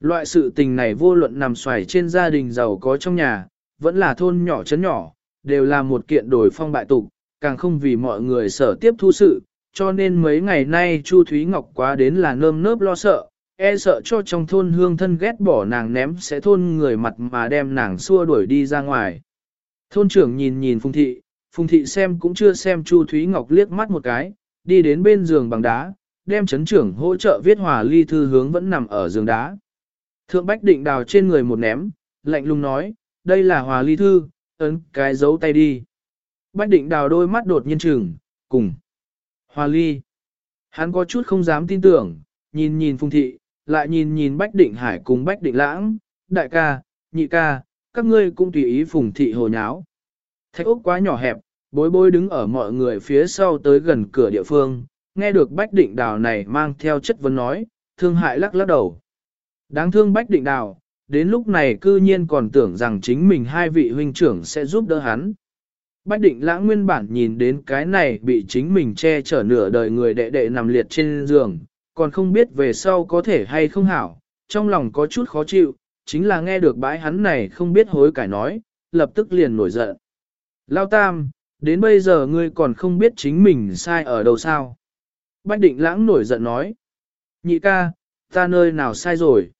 Loại sự tình này vô luận nằm xoài trên gia đình giàu có trong nhà, vẫn là thôn nhỏ chấn nhỏ, đều là một kiện đổi phong bại tục, càng không vì mọi người sở tiếp thu sự, cho nên mấy ngày nay Chu Thúy Ngọc quá đến là nơm nớp lo sợ, e sợ cho trong thôn hương thân ghét bỏ nàng ném sẽ thôn người mặt mà đem nàng xua đuổi đi ra ngoài. Thôn trưởng nhìn nhìn Phùng Thị, Phùng Thị xem cũng chưa xem Chu Thúy Ngọc liếc mắt một cái, đi đến bên giường bằng đá, đem chấn trưởng hỗ trợ viết hòa ly thư hướng vẫn nằm ở giường đá. Thượng Bách định đào trên người một ném, lạnh lùng nói, đây là hòa ly thư, ấn cái dấu tay đi. Bách định đào đôi mắt đột nhiên trừng, cùng. Hòa ly. Hắn có chút không dám tin tưởng, nhìn nhìn phùng thị, lại nhìn nhìn Bách định hải cùng Bách định lãng, đại ca, nhị ca, các ngươi cũng tùy ý phùng thị hồ nháo. Thạch ốc quá nhỏ hẹp, bối bối đứng ở mọi người phía sau tới gần cửa địa phương, nghe được Bách định đào này mang theo chất vấn nói, thương hại lắc lắc đầu. Đáng thương Bách định đào, đến lúc này cư nhiên còn tưởng rằng chính mình hai vị huynh trưởng sẽ giúp đỡ hắn. Bách định lãng nguyên bản nhìn đến cái này bị chính mình che chở nửa đời người đệ đệ nằm liệt trên giường, còn không biết về sau có thể hay không hảo, trong lòng có chút khó chịu, chính là nghe được bãi hắn này không biết hối cải nói, lập tức liền nổi giận. Lao Tam, đến bây giờ ngươi còn không biết chính mình sai ở đâu sao? Bách định lãng nổi giận nói. Nhị ca, ta nơi nào sai rồi?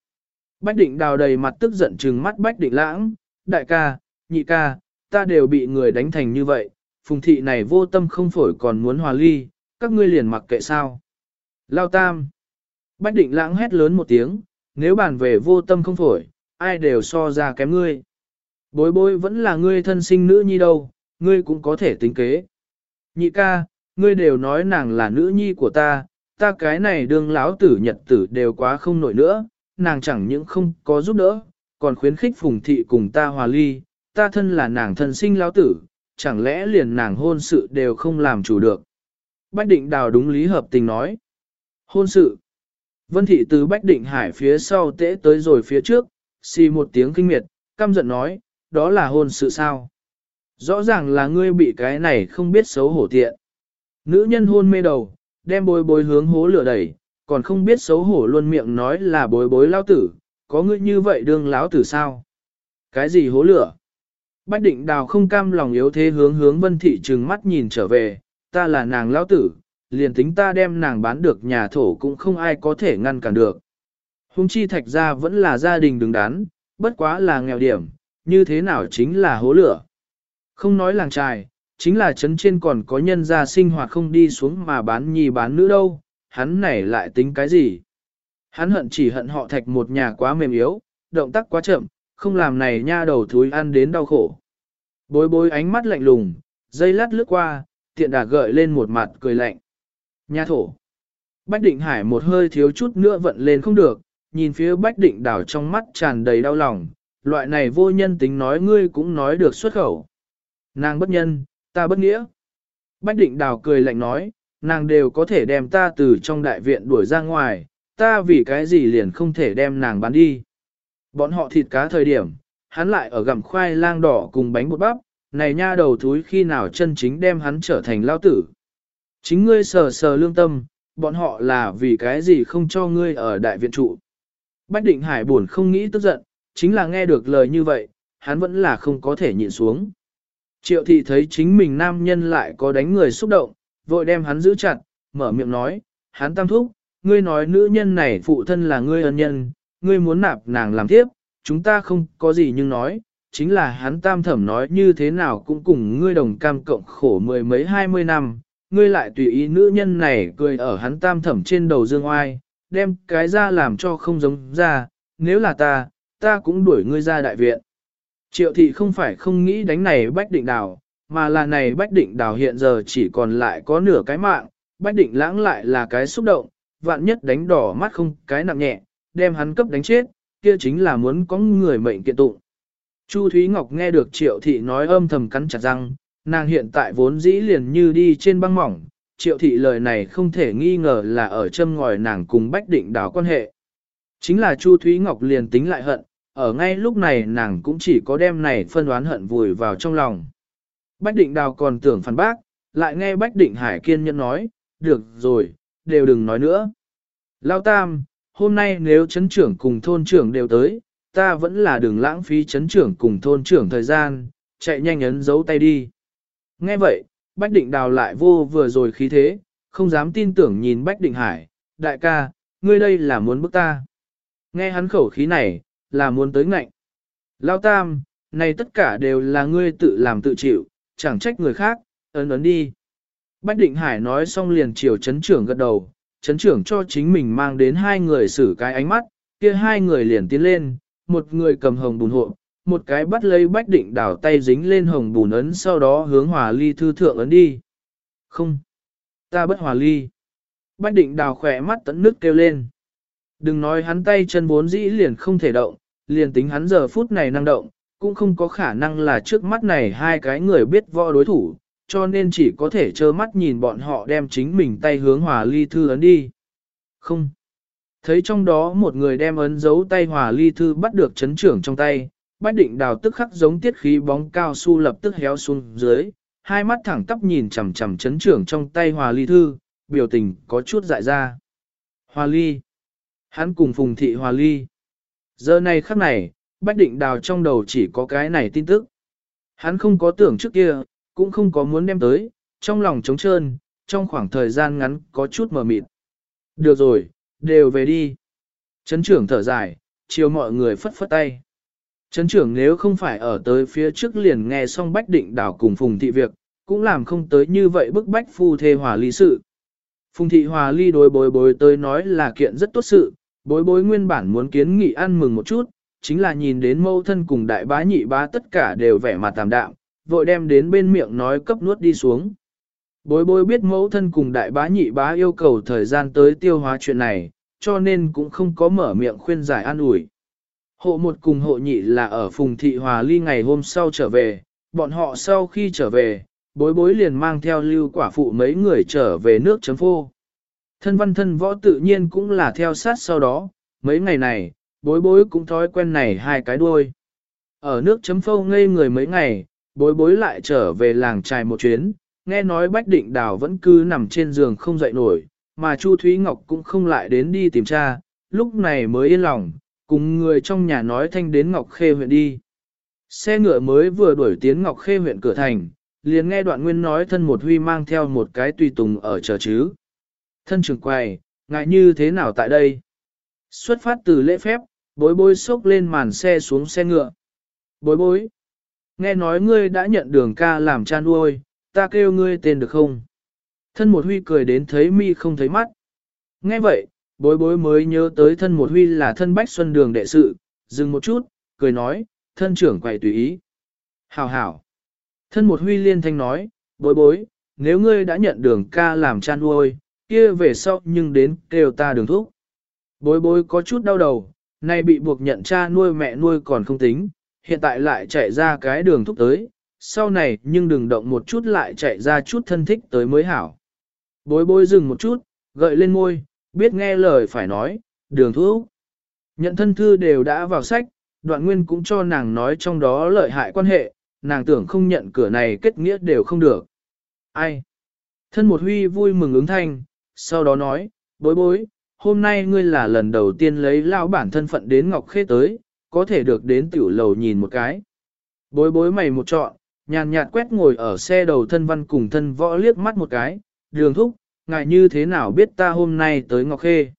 Bách định đào đầy mặt tức giận trừng mắt bách định lãng, đại ca, nhị ca, ta đều bị người đánh thành như vậy, phùng thị này vô tâm không phổi còn muốn hòa ly, các ngươi liền mặc kệ sao. Lao tam. Bách định lãng hét lớn một tiếng, nếu bàn về vô tâm không phổi, ai đều so ra kém ngươi. Bối bối vẫn là ngươi thân sinh nữ nhi đâu, ngươi cũng có thể tính kế. Nhị ca, ngươi đều nói nàng là nữ nhi của ta, ta cái này đương lão tử nhật tử đều quá không nổi nữa, nàng chẳng những không có giúp đỡ, còn khuyến khích phùng thị cùng ta hòa ly, ta thân là nàng thân sinh lão tử, chẳng lẽ liền nàng hôn sự đều không làm chủ được. Bách định đào đúng lý hợp tình nói. Hôn sự. Vân thị từ Bách định hải phía sau tễ tới rồi phía trước, xì một tiếng kinh miệt, căm giận nói, đó là hôn sự sao. Rõ ràng là ngươi bị cái này không biết xấu hổ tiện. Nữ nhân hôn mê đầu, đem bối bối hướng hố lửa đẩy, còn không biết xấu hổ luôn miệng nói là bối bối lao tử, có ngươi như vậy đương lão tử sao? Cái gì hố lửa? Bách định đào không cam lòng yếu thế hướng hướng vân thị trừng mắt nhìn trở về, ta là nàng lão tử, liền tính ta đem nàng bán được nhà thổ cũng không ai có thể ngăn cản được. Hùng chi thạch ra vẫn là gia đình đứng đắn, bất quá là nghèo điểm, như thế nào chính là hố lửa. Không nói làng trài, chính là chấn trên còn có nhân gia sinh hoạt không đi xuống mà bán nhì bán nữ đâu, hắn này lại tính cái gì? Hắn hận chỉ hận họ thạch một nhà quá mềm yếu, động tác quá chậm, không làm này nha đầu thúi ăn đến đau khổ. Bối bối ánh mắt lạnh lùng, dây lát lướt qua, tiện đà gợi lên một mặt cười lạnh. Nha thổ. Bách định hải một hơi thiếu chút nữa vận lên không được, nhìn phía bách định đảo trong mắt tràn đầy đau lòng, loại này vô nhân tính nói ngươi cũng nói được xuất khẩu. Nàng bất nhân, ta bất nghĩa. Bách định đào cười lạnh nói, nàng đều có thể đem ta từ trong đại viện đuổi ra ngoài, ta vì cái gì liền không thể đem nàng bán đi. Bọn họ thịt cá thời điểm, hắn lại ở gặm khoai lang đỏ cùng bánh bột bắp, này nha đầu thúi khi nào chân chính đem hắn trở thành lao tử. Chính ngươi sờ sờ lương tâm, bọn họ là vì cái gì không cho ngươi ở đại viện trụ. Bách định hải buồn không nghĩ tức giận, chính là nghe được lời như vậy, hắn vẫn là không có thể nhịn xuống. Triệu thị thấy chính mình nam nhân lại có đánh người xúc động, vội đem hắn giữ chặt, mở miệng nói, hắn tam thúc, ngươi nói nữ nhân này phụ thân là ngươi ân nhân, ngươi muốn nạp nàng làm tiếp, chúng ta không có gì nhưng nói, chính là hắn tam thẩm nói như thế nào cũng cùng ngươi đồng cam cộng khổ mười mấy hai mươi năm, ngươi lại tùy ý nữ nhân này cười ở hắn tam thẩm trên đầu dương oai, đem cái ra làm cho không giống ra, nếu là ta, ta cũng đuổi ngươi ra đại viện. Triệu thị không phải không nghĩ đánh này bách định đào, mà là này bách định đào hiện giờ chỉ còn lại có nửa cái mạng, bách định lãng lại là cái xúc động, vạn nhất đánh đỏ mắt không cái nặng nhẹ, đem hắn cấp đánh chết, kia chính là muốn có người mệnh kiện tụng. Chu Thúy Ngọc nghe được triệu thị nói âm thầm cắn chặt răng, nàng hiện tại vốn dĩ liền như đi trên băng mỏng, triệu thị lời này không thể nghi ngờ là ở châm ngòi nàng cùng bách định đào quan hệ. Chính là Chu Thúy Ngọc liền tính lại hận, ở ngay lúc này nàng cũng chỉ có đem này phân đoán hận vùi vào trong lòng. Bách định đào còn tưởng phản bác, lại nghe Bách định hải kiên nhẫn nói, được rồi, đều đừng nói nữa. Lao Tam, hôm nay nếu chấn trưởng cùng thôn trưởng đều tới, ta vẫn là đừng lãng phí chấn trưởng cùng thôn trưởng thời gian, chạy nhanh ấn giấu tay đi. Nghe vậy, Bách Định Đào lại vô vừa rồi khí thế, không dám tin tưởng nhìn Bách Định Hải, đại ca, ngươi đây là muốn bức ta. Nghe hắn khẩu khí này, là muốn tới ngạnh. Lao Tam, này tất cả đều là ngươi tự làm tự chịu, chẳng trách người khác, ấn ấn đi. Bách Định Hải nói xong liền chiều chấn trưởng gật đầu, chấn trưởng cho chính mình mang đến hai người xử cái ánh mắt, kia hai người liền tiến lên, một người cầm hồng bùn hộ, một cái bắt lấy bách định đảo tay dính lên hồng bùn ấn sau đó hướng hòa ly thư thượng ấn đi. Không, ta bất hòa ly. Bách định đào khỏe mắt tận nước kêu lên. Đừng nói hắn tay chân bốn dĩ liền không thể động, liền tính hắn giờ phút này năng động, cũng không có khả năng là trước mắt này hai cái người biết võ đối thủ, cho nên chỉ có thể trơ mắt nhìn bọn họ đem chính mình tay hướng hòa ly thư ấn đi. Không. Thấy trong đó một người đem ấn dấu tay hòa ly thư bắt được chấn trưởng trong tay, bách định đào tức khắc giống tiết khí bóng cao su lập tức héo xuống dưới, hai mắt thẳng tắp nhìn chằm chằm chấn trưởng trong tay hòa ly thư, biểu tình có chút dại ra. Hòa ly. Hắn cùng phùng thị hòa ly. Giờ này khắc này, bách định đào trong đầu chỉ có cái này tin tức. Hắn không có tưởng trước kia, cũng không có muốn đem tới, trong lòng trống trơn, trong khoảng thời gian ngắn có chút mờ mịt. Được rồi, đều về đi. Trấn trưởng thở dài, chiều mọi người phất phất tay. Trấn trưởng nếu không phải ở tới phía trước liền nghe xong bách định đảo cùng phùng thị việc, cũng làm không tới như vậy bức bách phu thê hòa ly sự. Phùng thị hòa ly đối bối bối tới nói là kiện rất tốt sự, bối bối nguyên bản muốn kiến nghị ăn mừng một chút, chính là nhìn đến mâu thân cùng đại bá nhị bá tất cả đều vẻ mặt tạm đạm, vội đem đến bên miệng nói cấp nuốt đi xuống. Bối bối biết mẫu thân cùng đại bá nhị bá yêu cầu thời gian tới tiêu hóa chuyện này, cho nên cũng không có mở miệng khuyên giải an ủi. Hộ một cùng hộ nhị là ở phùng thị hòa ly ngày hôm sau trở về, bọn họ sau khi trở về, bối bối liền mang theo lưu quả phụ mấy người trở về nước chấm phô. Thân văn thân võ tự nhiên cũng là theo sát sau đó, mấy ngày này, bối bối cũng thói quen này hai cái đuôi. Ở nước chấm phâu ngây người mấy ngày, bối bối lại trở về làng trài một chuyến, nghe nói Bách Định Đào vẫn cứ nằm trên giường không dậy nổi, mà Chu Thúy Ngọc cũng không lại đến đi tìm cha, lúc này mới yên lòng, cùng người trong nhà nói thanh đến Ngọc Khê huyện đi. Xe ngựa mới vừa đuổi tiến Ngọc Khê huyện cửa thành, liền nghe đoạn nguyên nói thân một huy mang theo một cái tùy tùng ở chờ chứ. Thân trưởng quầy, ngại như thế nào tại đây? Xuất phát từ lễ phép, bối bối xốc lên màn xe xuống xe ngựa. Bối bối, nghe nói ngươi đã nhận đường ca làm cha nuôi, ta kêu ngươi tên được không? Thân một huy cười đến thấy mi không thấy mắt. Nghe vậy, bối bối mới nhớ tới thân một huy là thân bách xuân đường đệ sự, dừng một chút, cười nói, thân trưởng quầy tùy ý. Hảo hảo. Thân một huy liên thanh nói, bối bối, nếu ngươi đã nhận đường ca làm cha nuôi, kia về sau nhưng đến kêu ta đường thúc. Bối bối có chút đau đầu, nay bị buộc nhận cha nuôi mẹ nuôi còn không tính, hiện tại lại chạy ra cái đường thúc tới, sau này nhưng đừng động một chút lại chạy ra chút thân thích tới mới hảo. Bối bối dừng một chút, gợi lên môi, biết nghe lời phải nói, đường thúc. Nhận thân thư đều đã vào sách, đoạn nguyên cũng cho nàng nói trong đó lợi hại quan hệ, nàng tưởng không nhận cửa này kết nghĩa đều không được. Ai? Thân một huy vui mừng ứng thanh, sau đó nói, bối bối, hôm nay ngươi là lần đầu tiên lấy lao bản thân phận đến Ngọc Khê tới, có thể được đến tiểu lầu nhìn một cái. Bối bối mày một trọn, nhàn nhạt quét ngồi ở xe đầu thân văn cùng thân võ liếc mắt một cái, đường thúc, ngài như thế nào biết ta hôm nay tới Ngọc Khê.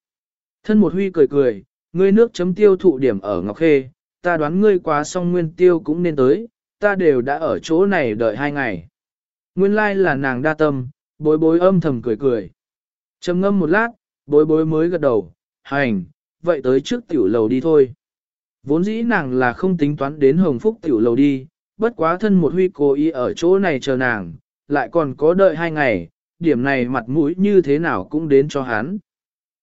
Thân một huy cười cười, ngươi nước chấm tiêu thụ điểm ở Ngọc Khê, ta đoán ngươi quá xong nguyên tiêu cũng nên tới, ta đều đã ở chỗ này đợi hai ngày. Nguyên lai like là nàng đa tâm, bối bối âm thầm cười cười trầm ngâm một lát, bối bối mới gật đầu, hành, vậy tới trước tiểu lầu đi thôi. Vốn dĩ nàng là không tính toán đến hồng phúc tiểu lầu đi, bất quá thân một huy cố ý ở chỗ này chờ nàng, lại còn có đợi hai ngày, điểm này mặt mũi như thế nào cũng đến cho hắn.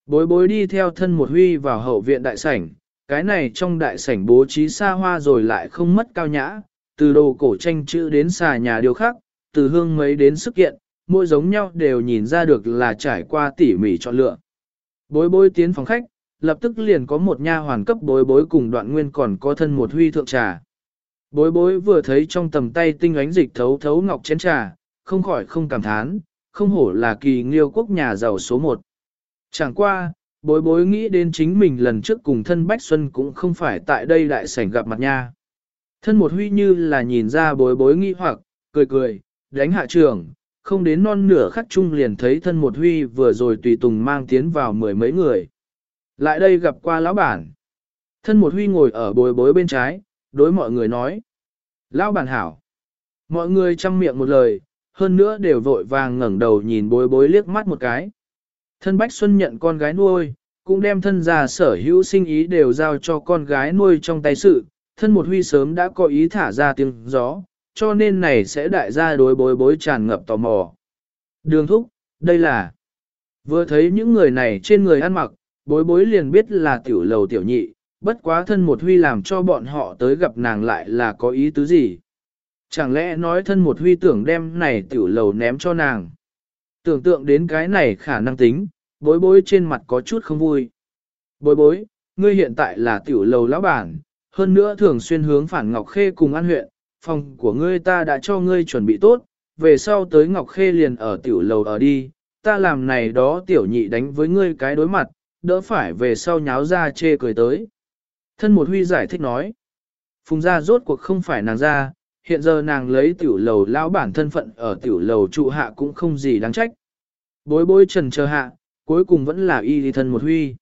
Bối bối đi theo thân một huy vào hậu viện đại sảnh, cái này trong đại sảnh bố trí xa hoa rồi lại không mất cao nhã, từ đồ cổ tranh chữ đến xà nhà điều khác, từ hương mấy đến sức kiện, mỗi giống nhau đều nhìn ra được là trải qua tỉ mỉ chọn lựa. Bối bối tiến phòng khách, lập tức liền có một nha hoàn cấp bối bối cùng đoạn nguyên còn có thân một huy thượng trà. Bối bối vừa thấy trong tầm tay tinh ánh dịch thấu thấu ngọc chén trà, không khỏi không cảm thán, không hổ là kỳ nghiêu quốc nhà giàu số một. Chẳng qua, bối bối nghĩ đến chính mình lần trước cùng thân Bách Xuân cũng không phải tại đây đại sảnh gặp mặt nha. Thân một huy như là nhìn ra bối bối nghi hoặc, cười cười, đánh hạ trưởng không đến non nửa khắc chung liền thấy thân một huy vừa rồi tùy tùng mang tiến vào mười mấy người. Lại đây gặp qua lão bản. Thân một huy ngồi ở bồi bối bên trái, đối mọi người nói. Lão bản hảo. Mọi người chăm miệng một lời, hơn nữa đều vội vàng ngẩng đầu nhìn bối bối liếc mắt một cái. Thân Bách Xuân nhận con gái nuôi, cũng đem thân già sở hữu sinh ý đều giao cho con gái nuôi trong tay sự, thân một huy sớm đã có ý thả ra tiếng gió, cho nên này sẽ đại gia đối bối bối tràn ngập tò mò. Đường thúc, đây là... Vừa thấy những người này trên người ăn mặc, bối bối liền biết là tiểu lầu tiểu nhị, bất quá thân một huy làm cho bọn họ tới gặp nàng lại là có ý tứ gì. Chẳng lẽ nói thân một huy tưởng đem này tiểu lầu ném cho nàng. Tưởng tượng đến cái này khả năng tính, bối bối trên mặt có chút không vui. Bối bối, ngươi hiện tại là tiểu lầu lão bản, hơn nữa thường xuyên hướng phản Ngọc Khê cùng an huyện, phòng của ngươi ta đã cho ngươi chuẩn bị tốt, về sau tới Ngọc Khê liền ở tiểu lầu ở đi, ta làm này đó tiểu nhị đánh với ngươi cái đối mặt, đỡ phải về sau nháo ra chê cười tới. Thân một huy giải thích nói, phùng gia rốt cuộc không phải nàng ra, hiện giờ nàng lấy tiểu lầu lão bản thân phận ở tiểu lầu trụ hạ cũng không gì đáng trách. Bối bối trần chờ hạ, cuối cùng vẫn là y đi thân một huy.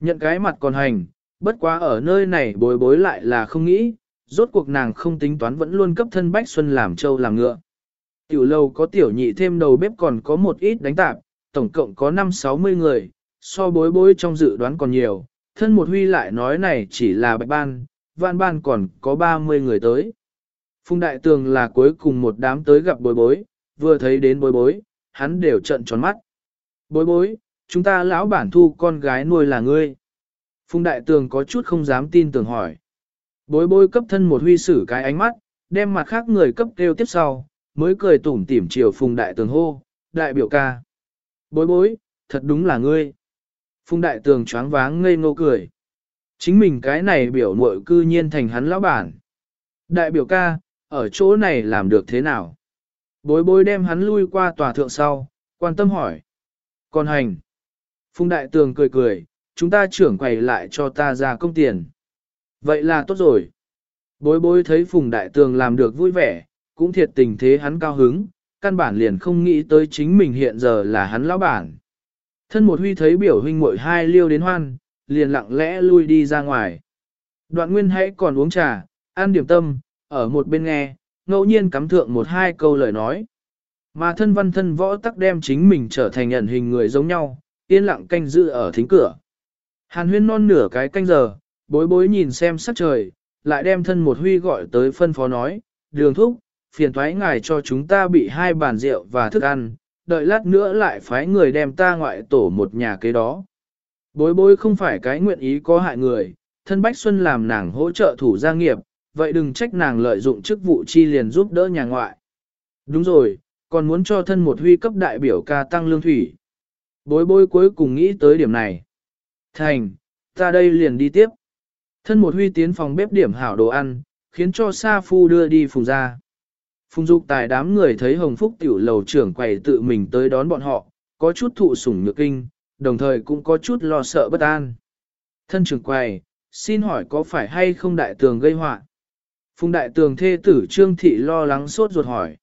Nhận cái mặt còn hành, bất quá ở nơi này bối bối lại là không nghĩ, rốt cuộc nàng không tính toán vẫn luôn cấp thân Bách Xuân làm trâu làm ngựa. Tiểu lâu có tiểu nhị thêm đầu bếp còn có một ít đánh tạp, tổng cộng có 5-60 người, so bối bối trong dự đoán còn nhiều, thân một huy lại nói này chỉ là bạch ban, vạn ban còn có 30 người tới. Phùng đại tường là cuối cùng một đám tới gặp bối bối, vừa thấy đến bối bối, hắn đều trận tròn mắt. Bối bối, chúng ta lão bản thu con gái nuôi là ngươi. Phùng đại tường có chút không dám tin tưởng hỏi. Bối bối cấp thân một huy sử cái ánh mắt, đem mặt khác người cấp kêu tiếp sau, mới cười tủm tỉm chiều phùng đại tường hô, đại biểu ca. Bối bối, thật đúng là ngươi. Phùng đại tường choáng váng ngây ngô cười. Chính mình cái này biểu muội cư nhiên thành hắn lão bản. Đại biểu ca, ở chỗ này làm được thế nào? Bối bối đem hắn lui qua tòa thượng sau, quan tâm hỏi. Còn hành. Phùng đại tường cười cười, chúng ta trưởng quầy lại cho ta ra công tiền. Vậy là tốt rồi. Bối bối thấy Phùng đại tường làm được vui vẻ, cũng thiệt tình thế hắn cao hứng, căn bản liền không nghĩ tới chính mình hiện giờ là hắn lão bản. Thân một huy thấy biểu huynh muội hai liêu đến hoan, liền lặng lẽ lui đi ra ngoài. Đoạn nguyên hãy còn uống trà, ăn điểm tâm, ở một bên nghe, ngẫu nhiên cắm thượng một hai câu lời nói. Mà thân văn thân võ tắc đem chính mình trở thành nhận hình người giống nhau, yên lặng canh giữ ở thính cửa. Hàn huyên non nửa cái canh giờ, bối bối nhìn xem sắc trời, lại đem thân một huy gọi tới phân phó nói, đường thúc, phiền thoái ngài cho chúng ta bị hai bàn rượu và thức ăn, đợi lát nữa lại phái người đem ta ngoại tổ một nhà kế đó. Bối bối không phải cái nguyện ý có hại người, thân Bách Xuân làm nàng hỗ trợ thủ gia nghiệp, vậy đừng trách nàng lợi dụng chức vụ chi liền giúp đỡ nhà ngoại. Đúng rồi, còn muốn cho thân một huy cấp đại biểu ca tăng lương thủy. Bối bối cuối cùng nghĩ tới điểm này. Thành, ta đây liền đi tiếp. Thân một huy tiến phòng bếp điểm hảo đồ ăn, khiến cho Sa Phu đưa đi phùng ra. Phùng dục tài đám người thấy Hồng Phúc tiểu lầu trưởng quầy tự mình tới đón bọn họ, có chút thụ sủng nhược kinh, đồng thời cũng có chút lo sợ bất an. Thân trưởng quầy, xin hỏi có phải hay không đại tường gây họa? Phùng đại tường thê tử Trương Thị lo lắng sốt ruột hỏi.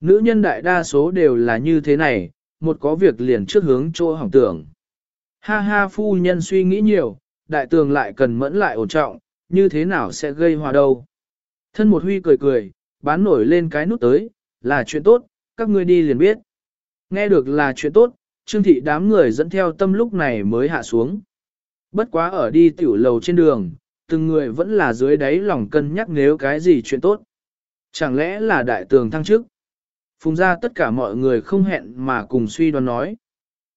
Nữ nhân đại đa số đều là như thế này, một có việc liền trước hướng chỗ hỏng tưởng. Ha ha phu nhân suy nghĩ nhiều, đại tường lại cần mẫn lại ổn trọng, như thế nào sẽ gây hòa đâu. Thân một huy cười cười, bán nổi lên cái nút tới, là chuyện tốt, các ngươi đi liền biết. Nghe được là chuyện tốt, trương thị đám người dẫn theo tâm lúc này mới hạ xuống. Bất quá ở đi tiểu lầu trên đường, từng người vẫn là dưới đáy lòng cân nhắc nếu cái gì chuyện tốt. Chẳng lẽ là đại tường thăng chức? Phùng ra tất cả mọi người không hẹn mà cùng suy đoán nói.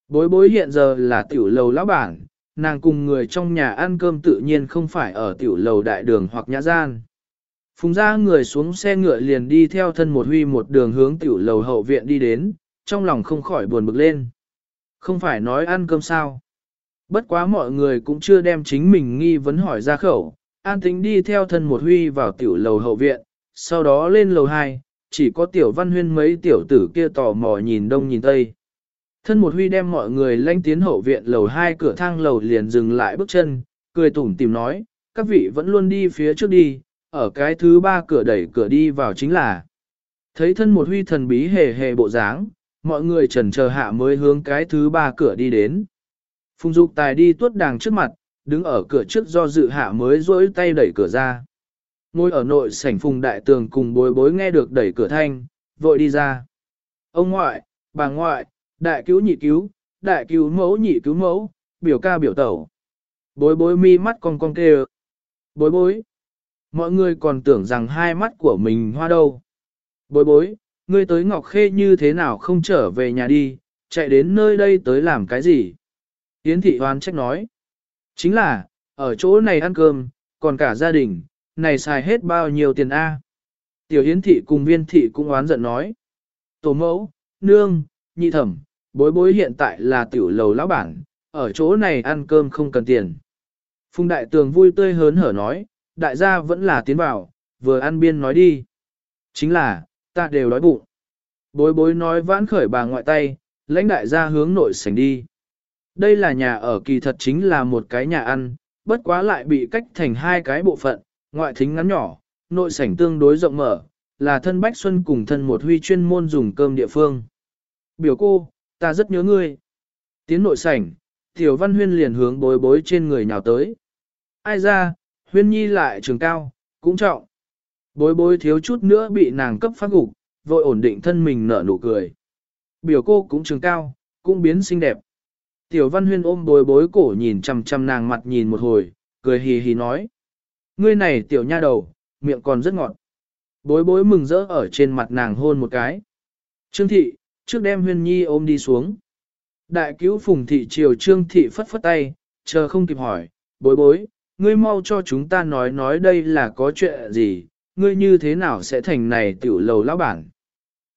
Bối bối hiện giờ là tiểu lầu lão bản, nàng cùng người trong nhà ăn cơm tự nhiên không phải ở tiểu lầu đại đường hoặc nhã gian. Phùng ra người xuống xe ngựa liền đi theo thân một huy một đường hướng tiểu lầu hậu viện đi đến, trong lòng không khỏi buồn bực lên. Không phải nói ăn cơm sao. Bất quá mọi người cũng chưa đem chính mình nghi vấn hỏi ra khẩu, an tính đi theo thân một huy vào tiểu lầu hậu viện, sau đó lên lầu 2, chỉ có tiểu văn huyên mấy tiểu tử kia tò mò nhìn đông nhìn tây. Thân một huy đem mọi người lanh tiến hậu viện lầu hai cửa thang lầu liền dừng lại bước chân, cười tủm tìm nói, các vị vẫn luôn đi phía trước đi, ở cái thứ ba cửa đẩy cửa đi vào chính là. Thấy thân một huy thần bí hề hề bộ dáng, mọi người trần chờ hạ mới hướng cái thứ ba cửa đi đến. Phùng Dục Tài đi tuốt đàng trước mặt, đứng ở cửa trước do dự hạ mới rỗi tay đẩy cửa ra. Ngồi ở nội sảnh Phùng Đại Tường cùng bối bối nghe được đẩy cửa thanh, vội đi ra. Ông ngoại, bà ngoại, đại cứu nhị cứu, đại cứu mẫu nhị cứu mẫu, biểu ca biểu tẩu. Bối bối mi mắt con con kêu. Bối bối. mọi người còn tưởng rằng hai mắt của mình hoa đâu. Bối bối, ngươi tới Ngọc Khê như thế nào không trở về nhà đi, chạy đến nơi đây tới làm cái gì? Yến thị hoan trách nói. Chính là, ở chỗ này ăn cơm, còn cả gia đình, này xài hết bao nhiêu tiền A. Tiểu Yến thị cùng viên thị cũng oán giận nói. Tổ mẫu, nương, nhị thẩm, bối bối hiện tại là tiểu lầu lão bản, ở chỗ này ăn cơm không cần tiền. Phùng đại tường vui tươi hớn hở nói, đại gia vẫn là tiến vào, vừa ăn biên nói đi. Chính là, ta đều đói bụng. Bối bối nói vãn khởi bà ngoại tay, lãnh đại gia hướng nội sảnh đi. Đây là nhà ở kỳ thật chính là một cái nhà ăn, bất quá lại bị cách thành hai cái bộ phận, ngoại thính ngắn nhỏ, nội sảnh tương đối rộng mở, là thân Bách Xuân cùng thân một huy chuyên môn dùng cơm địa phương. Biểu cô, ta rất nhớ ngươi. Tiến nội sảnh, Tiểu Văn Huyên liền hướng bối bối trên người nhào tới. Ai ra, Huyên Nhi lại trường cao, cũng trọng. Bối bối thiếu chút nữa bị nàng cấp phát gục, vội ổn định thân mình nở nụ cười. Biểu cô cũng trường cao, cũng biến xinh đẹp. Tiểu Văn Huyên ôm bối bối cổ nhìn chằm chằm nàng mặt nhìn một hồi, cười hì hì nói. Ngươi này tiểu nha đầu, miệng còn rất ngọt. Bối bối mừng rỡ ở trên mặt nàng hôn một cái. Trương thị, trước đem Huyên Nhi ôm đi xuống. Đại cứu phùng thị triều Trương thị phất phất tay, chờ không kịp hỏi, bối bối, ngươi mau cho chúng ta nói nói đây là có chuyện gì, ngươi như thế nào sẽ thành này tiểu lầu lão bản.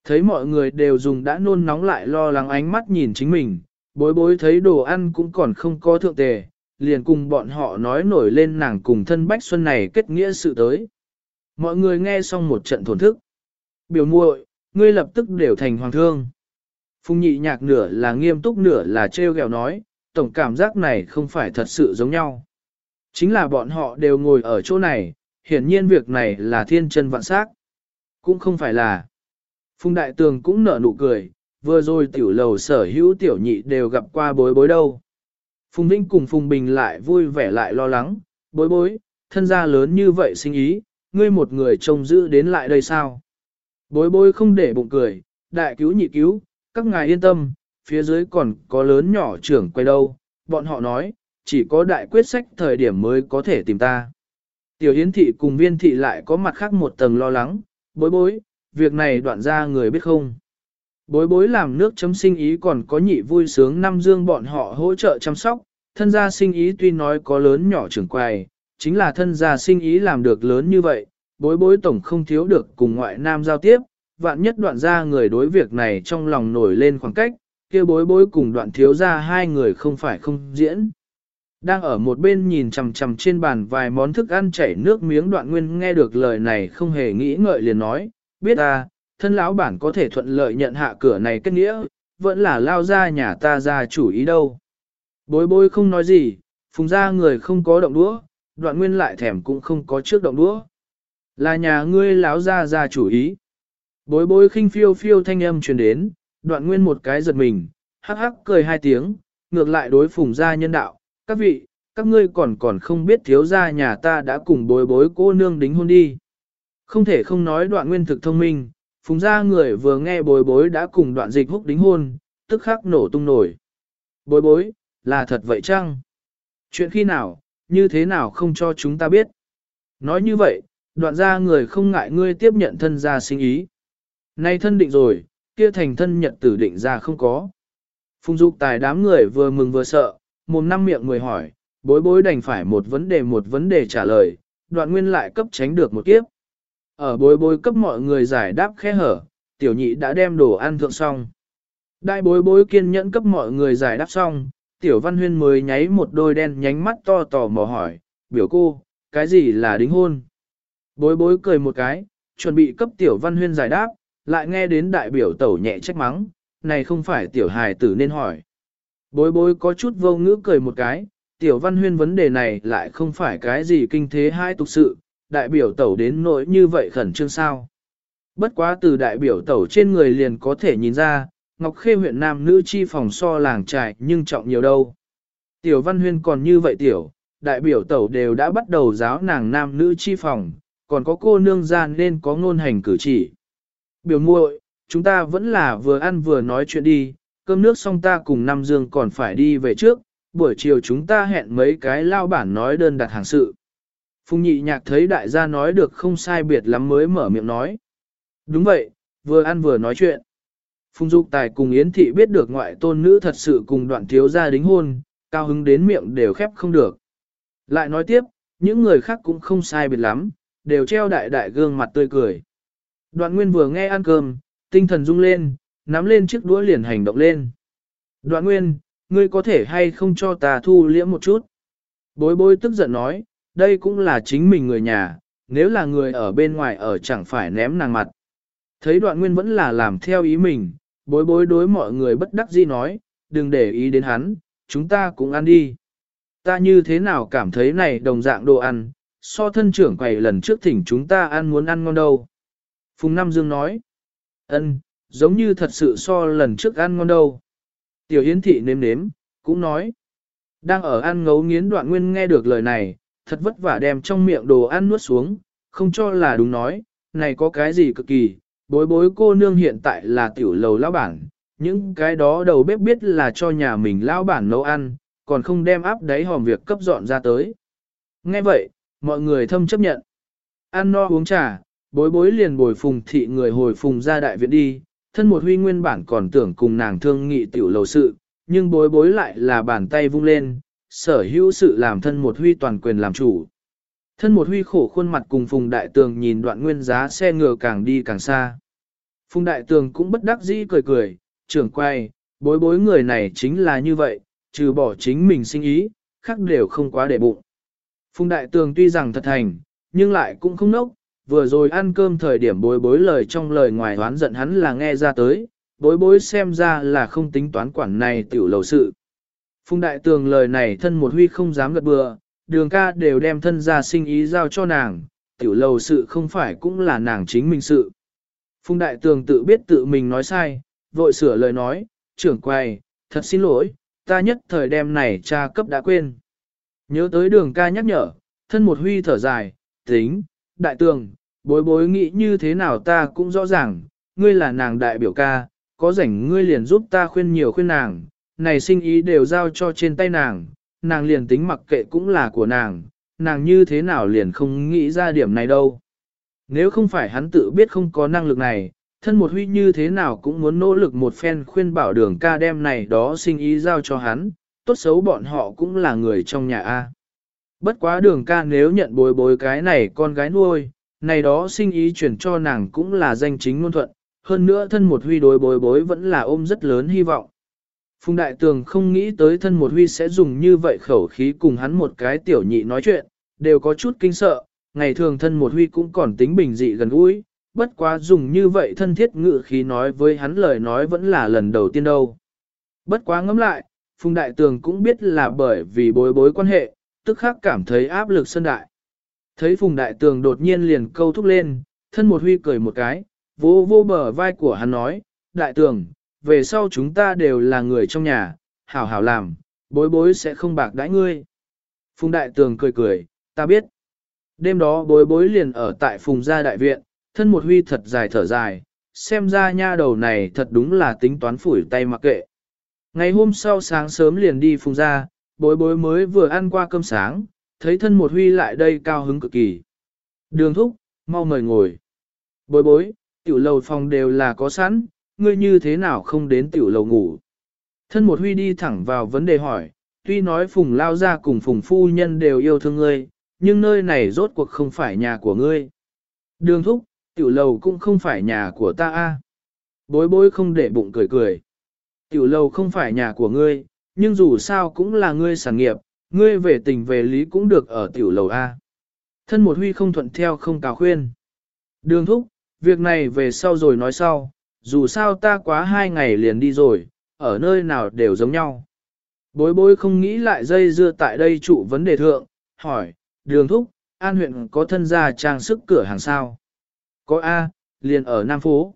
Thấy mọi người đều dùng đã nôn nóng lại lo lắng ánh mắt nhìn chính mình, bối bối thấy đồ ăn cũng còn không có thượng tề, liền cùng bọn họ nói nổi lên nàng cùng thân Bách Xuân này kết nghĩa sự tới. Mọi người nghe xong một trận thổn thức. Biểu muội, ngươi lập tức đều thành hoàng thương. Phùng nhị nhạc nửa là nghiêm túc nửa là trêu ghẹo nói, tổng cảm giác này không phải thật sự giống nhau. Chính là bọn họ đều ngồi ở chỗ này, hiển nhiên việc này là thiên chân vạn sắc. Cũng không phải là. Phùng đại tường cũng nở nụ cười, vừa rồi tiểu lầu sở hữu tiểu nhị đều gặp qua bối bối đâu. Phùng Vinh cùng Phùng Bình lại vui vẻ lại lo lắng, bối bối, thân gia lớn như vậy sinh ý, ngươi một người trông giữ đến lại đây sao? Bối bối không để bụng cười, đại cứu nhị cứu, các ngài yên tâm, phía dưới còn có lớn nhỏ trưởng quay đâu, bọn họ nói, chỉ có đại quyết sách thời điểm mới có thể tìm ta. Tiểu Hiến thị cùng viên thị lại có mặt khác một tầng lo lắng, bối bối, việc này đoạn ra người biết không. Bối bối làm nước chấm sinh ý còn có nhị vui sướng năm dương bọn họ hỗ trợ chăm sóc, thân gia sinh ý tuy nói có lớn nhỏ trưởng quầy, chính là thân gia sinh ý làm được lớn như vậy, bối bối tổng không thiếu được cùng ngoại nam giao tiếp, vạn nhất đoạn ra người đối việc này trong lòng nổi lên khoảng cách, kia bối bối cùng đoạn thiếu ra hai người không phải không diễn. Đang ở một bên nhìn chằm chằm trên bàn vài món thức ăn chảy nước miếng đoạn nguyên nghe được lời này không hề nghĩ ngợi liền nói, biết à, thân lão bản có thể thuận lợi nhận hạ cửa này kết nghĩa, vẫn là lao ra nhà ta ra chủ ý đâu. Bối bối không nói gì, phùng ra người không có động đũa, đoạn nguyên lại thèm cũng không có trước động đũa. Là nhà ngươi lão ra ra chủ ý. Bối bối khinh phiêu phiêu thanh âm truyền đến, đoạn nguyên một cái giật mình, hắc hắc cười hai tiếng, ngược lại đối phùng gia nhân đạo, các vị, các ngươi còn còn không biết thiếu gia nhà ta đã cùng bối bối cô nương đính hôn đi. Không thể không nói đoạn nguyên thực thông minh, phùng gia người vừa nghe bối bối đã cùng đoạn dịch húc đính hôn, tức khắc nổ tung nổi. Bối bối, là thật vậy chăng? Chuyện khi nào, như thế nào không cho chúng ta biết? Nói như vậy, đoạn gia người không ngại ngươi tiếp nhận thân gia sinh ý. Nay thân định rồi, kia thành thân nhật tử định ra không có. Phùng dục tài đám người vừa mừng vừa sợ, mồm năm miệng người hỏi, bối bối đành phải một vấn đề một vấn đề trả lời, đoạn nguyên lại cấp tránh được một kiếp. Ở bối bối cấp mọi người giải đáp khe hở, tiểu nhị đã đem đồ ăn thượng xong. Đại bối bối kiên nhẫn cấp mọi người giải đáp xong, tiểu văn huyên mới nháy một đôi đen nhánh mắt to tò mò hỏi, biểu cô, cái gì là đính hôn? Bối bối cười một cái, chuẩn bị cấp tiểu văn huyên giải đáp, lại nghe đến đại biểu tẩu nhẹ trách mắng, này không phải tiểu hài tử nên hỏi. Bối bối có chút vô ngữ cười một cái, tiểu văn huyên vấn đề này lại không phải cái gì kinh thế hai tục sự, đại biểu tẩu đến nỗi như vậy khẩn trương sao. Bất quá từ đại biểu tẩu trên người liền có thể nhìn ra, Ngọc Khê huyện nam nữ chi phòng so làng trại nhưng trọng nhiều đâu. Tiểu văn huyên còn như vậy tiểu, đại biểu tẩu đều đã bắt đầu giáo nàng nam nữ chi phòng, còn có cô nương gian nên có ngôn hành cử chỉ. Biểu muội, chúng ta vẫn là vừa ăn vừa nói chuyện đi, cơm nước xong ta cùng Nam Dương còn phải đi về trước, buổi chiều chúng ta hẹn mấy cái lao bản nói đơn đặt hàng sự. Phùng nhị nhạc thấy đại gia nói được không sai biệt lắm mới mở miệng nói. Đúng vậy, vừa ăn vừa nói chuyện. Phùng Dục Tài cùng Yến Thị biết được ngoại tôn nữ thật sự cùng đoạn thiếu gia đính hôn, cao hứng đến miệng đều khép không được. Lại nói tiếp, những người khác cũng không sai biệt lắm, đều treo đại đại gương mặt tươi cười. Đoạn Nguyên vừa nghe ăn cơm, tinh thần rung lên, nắm lên chiếc đũa liền hành động lên. Đoạn Nguyên, ngươi có thể hay không cho ta thu liễm một chút? Bối bối tức giận nói, đây cũng là chính mình người nhà, nếu là người ở bên ngoài ở chẳng phải ném nàng mặt. Thấy đoạn nguyên vẫn là làm theo ý mình, bối bối đối mọi người bất đắc dĩ nói, đừng để ý đến hắn, chúng ta cũng ăn đi. Ta như thế nào cảm thấy này đồng dạng đồ ăn, so thân trưởng quầy lần trước thỉnh chúng ta ăn muốn ăn ngon đâu. Phùng Nam Dương nói, ân, giống như thật sự so lần trước ăn ngon đâu. Tiểu Hiến Thị nếm nếm, cũng nói, đang ở ăn ngấu nghiến đoạn nguyên nghe được lời này, thật vất vả đem trong miệng đồ ăn nuốt xuống, không cho là đúng nói, này có cái gì cực kỳ, bối bối cô nương hiện tại là tiểu lầu lão bản, những cái đó đầu bếp biết là cho nhà mình lão bản nấu ăn, còn không đem áp đáy hòm việc cấp dọn ra tới. Nghe vậy, mọi người thâm chấp nhận. Ăn no uống trà, bối bối liền bồi phùng thị người hồi phùng ra đại viện đi, thân một huy nguyên bản còn tưởng cùng nàng thương nghị tiểu lầu sự, nhưng bối bối lại là bàn tay vung lên, sở hữu sự làm thân một huy toàn quyền làm chủ. Thân một huy khổ khuôn mặt cùng Phùng Đại Tường nhìn đoạn nguyên giá xe ngựa càng đi càng xa. Phùng Đại Tường cũng bất đắc dĩ cười cười, trưởng quay, bối bối người này chính là như vậy, trừ bỏ chính mình sinh ý, khác đều không quá để bụng. Phùng Đại Tường tuy rằng thật thành, nhưng lại cũng không nốc, vừa rồi ăn cơm thời điểm bối bối lời trong lời ngoài đoán giận hắn là nghe ra tới, bối bối xem ra là không tính toán quản này tiểu lầu sự. Phùng Đại Tường lời này thân một huy không dám gật bừa, đường ca đều đem thân ra sinh ý giao cho nàng, tiểu lầu sự không phải cũng là nàng chính mình sự. Phùng Đại Tường tự biết tự mình nói sai, vội sửa lời nói, trưởng quay, thật xin lỗi, ta nhất thời đem này cha cấp đã quên. Nhớ tới đường ca nhắc nhở, thân một huy thở dài, tính, đại tường, bối bối nghĩ như thế nào ta cũng rõ ràng, ngươi là nàng đại biểu ca, có rảnh ngươi liền giúp ta khuyên nhiều khuyên nàng, này sinh ý đều giao cho trên tay nàng, nàng liền tính mặc kệ cũng là của nàng, nàng như thế nào liền không nghĩ ra điểm này đâu. Nếu không phải hắn tự biết không có năng lực này, thân một huy như thế nào cũng muốn nỗ lực một phen khuyên bảo đường ca đem này đó sinh ý giao cho hắn, tốt xấu bọn họ cũng là người trong nhà A. Bất quá đường ca nếu nhận bối bối cái này con gái nuôi, này đó sinh ý chuyển cho nàng cũng là danh chính ngôn thuận, hơn nữa thân một huy đối bối bối vẫn là ôm rất lớn hy vọng. Phùng Đại Tường không nghĩ tới thân một huy sẽ dùng như vậy khẩu khí cùng hắn một cái tiểu nhị nói chuyện, đều có chút kinh sợ, ngày thường thân một huy cũng còn tính bình dị gần gũi, bất quá dùng như vậy thân thiết ngự khí nói với hắn lời nói vẫn là lần đầu tiên đâu. Bất quá ngẫm lại, Phùng Đại Tường cũng biết là bởi vì bối bối quan hệ, tức khắc cảm thấy áp lực sân đại. Thấy Phùng Đại Tường đột nhiên liền câu thúc lên, thân một huy cười một cái, vô vô bờ vai của hắn nói, Đại Tường, về sau chúng ta đều là người trong nhà, hảo hảo làm, bối bối sẽ không bạc đãi ngươi. Phùng Đại Tường cười cười, ta biết. Đêm đó bối bối liền ở tại Phùng gia đại viện, thân một huy thật dài thở dài, xem ra nha đầu này thật đúng là tính toán phủi tay mặc kệ. Ngày hôm sau sáng sớm liền đi Phùng gia, bối bối mới vừa ăn qua cơm sáng, thấy thân một huy lại đây cao hứng cực kỳ. Đường thúc, mau mời ngồi. Bối bối, tiểu lầu phòng đều là có sẵn, ngươi như thế nào không đến tiểu lầu ngủ. Thân một huy đi thẳng vào vấn đề hỏi, tuy nói phùng lao ra cùng phùng phu nhân đều yêu thương ngươi, nhưng nơi này rốt cuộc không phải nhà của ngươi. Đường thúc, tiểu lầu cũng không phải nhà của ta a. Bối bối không để bụng cười cười. Tiểu lầu không phải nhà của ngươi, nhưng dù sao cũng là ngươi sản nghiệp, ngươi về tình về lý cũng được ở tiểu lầu A. Thân một huy không thuận theo không cào khuyên. Đường thúc, việc này về sau rồi nói sau, dù sao ta quá hai ngày liền đi rồi, ở nơi nào đều giống nhau. Bối bối không nghĩ lại dây dưa tại đây trụ vấn đề thượng, hỏi, đường thúc, an huyện có thân gia trang sức cửa hàng sao? Có A, liền ở Nam Phố.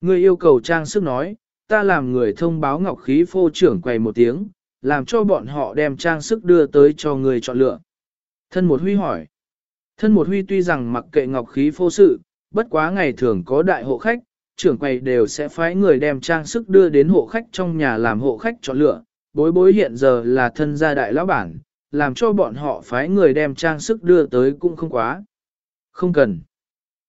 Người yêu cầu trang sức nói, ta làm người thông báo ngọc khí phô trưởng quầy một tiếng, làm cho bọn họ đem trang sức đưa tới cho người chọn lựa. Thân một huy hỏi. Thân một huy tuy rằng mặc kệ ngọc khí phô sự, bất quá ngày thường có đại hộ khách, trưởng quầy đều sẽ phái người đem trang sức đưa đến hộ khách trong nhà làm hộ khách chọn lựa. Bối bối hiện giờ là thân gia đại lão bản, làm cho bọn họ phái người đem trang sức đưa tới cũng không quá. Không cần.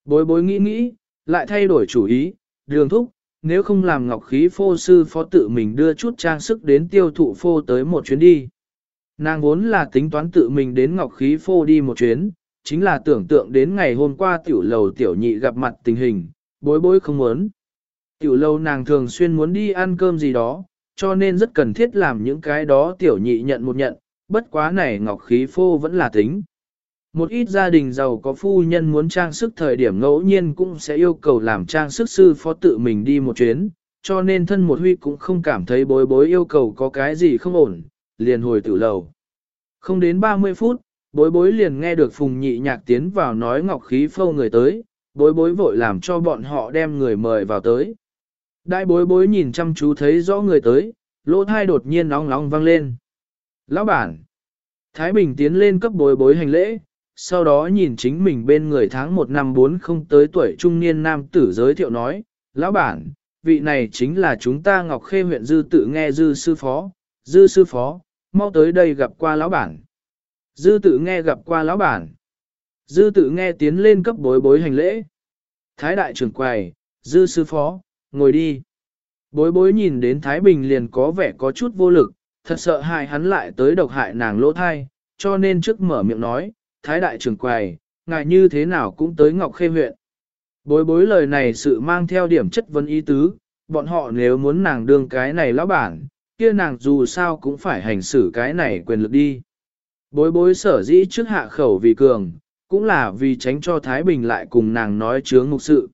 Bối bối nghĩ nghĩ, lại thay đổi chủ ý, đường thúc, nếu không làm ngọc khí phô sư phó tự mình đưa chút trang sức đến tiêu thụ phô tới một chuyến đi. Nàng vốn là tính toán tự mình đến ngọc khí phô đi một chuyến, chính là tưởng tượng đến ngày hôm qua tiểu lầu tiểu nhị gặp mặt tình hình, bối bối không muốn. Tiểu lâu nàng thường xuyên muốn đi ăn cơm gì đó, cho nên rất cần thiết làm những cái đó tiểu nhị nhận một nhận, bất quá này ngọc khí phô vẫn là tính. Một ít gia đình giàu có phu nhân muốn trang sức thời điểm ngẫu nhiên cũng sẽ yêu cầu làm trang sức sư phó tự mình đi một chuyến, cho nên thân một huy cũng không cảm thấy bối bối yêu cầu có cái gì không ổn, liền hồi tử lầu. Không đến 30 phút, bối bối liền nghe được phùng nhị nhạc tiến vào nói ngọc khí phâu người tới, bối bối vội làm cho bọn họ đem người mời vào tới. Đại bối bối nhìn chăm chú thấy rõ người tới, lỗ thai đột nhiên nóng nóng vang lên. Lão bản! Thái Bình tiến lên cấp bối bối hành lễ, sau đó nhìn chính mình bên người tháng 1 năm 4 không tới tuổi trung niên nam tử giới thiệu nói, Lão bản, vị này chính là chúng ta Ngọc Khê huyện Dư tự nghe Dư sư phó, Dư sư phó, mau tới đây gặp qua Lão bản. Dư tự nghe gặp qua Lão bản. Dư tự nghe tiến lên cấp bối bối hành lễ. Thái đại trưởng quầy, Dư sư phó, ngồi đi. Bối bối nhìn đến Thái Bình liền có vẻ có chút vô lực, thật sợ hại hắn lại tới độc hại nàng lỗ thai, cho nên trước mở miệng nói, Thái đại trưởng quầy, ngài như thế nào cũng tới Ngọc Khê huyện. Bối bối lời này sự mang theo điểm chất vấn ý tứ, bọn họ nếu muốn nàng đương cái này lão bản, kia nàng dù sao cũng phải hành xử cái này quyền lực đi. Bối bối sở dĩ trước hạ khẩu vì cường, cũng là vì tránh cho Thái Bình lại cùng nàng nói chướng mục sự.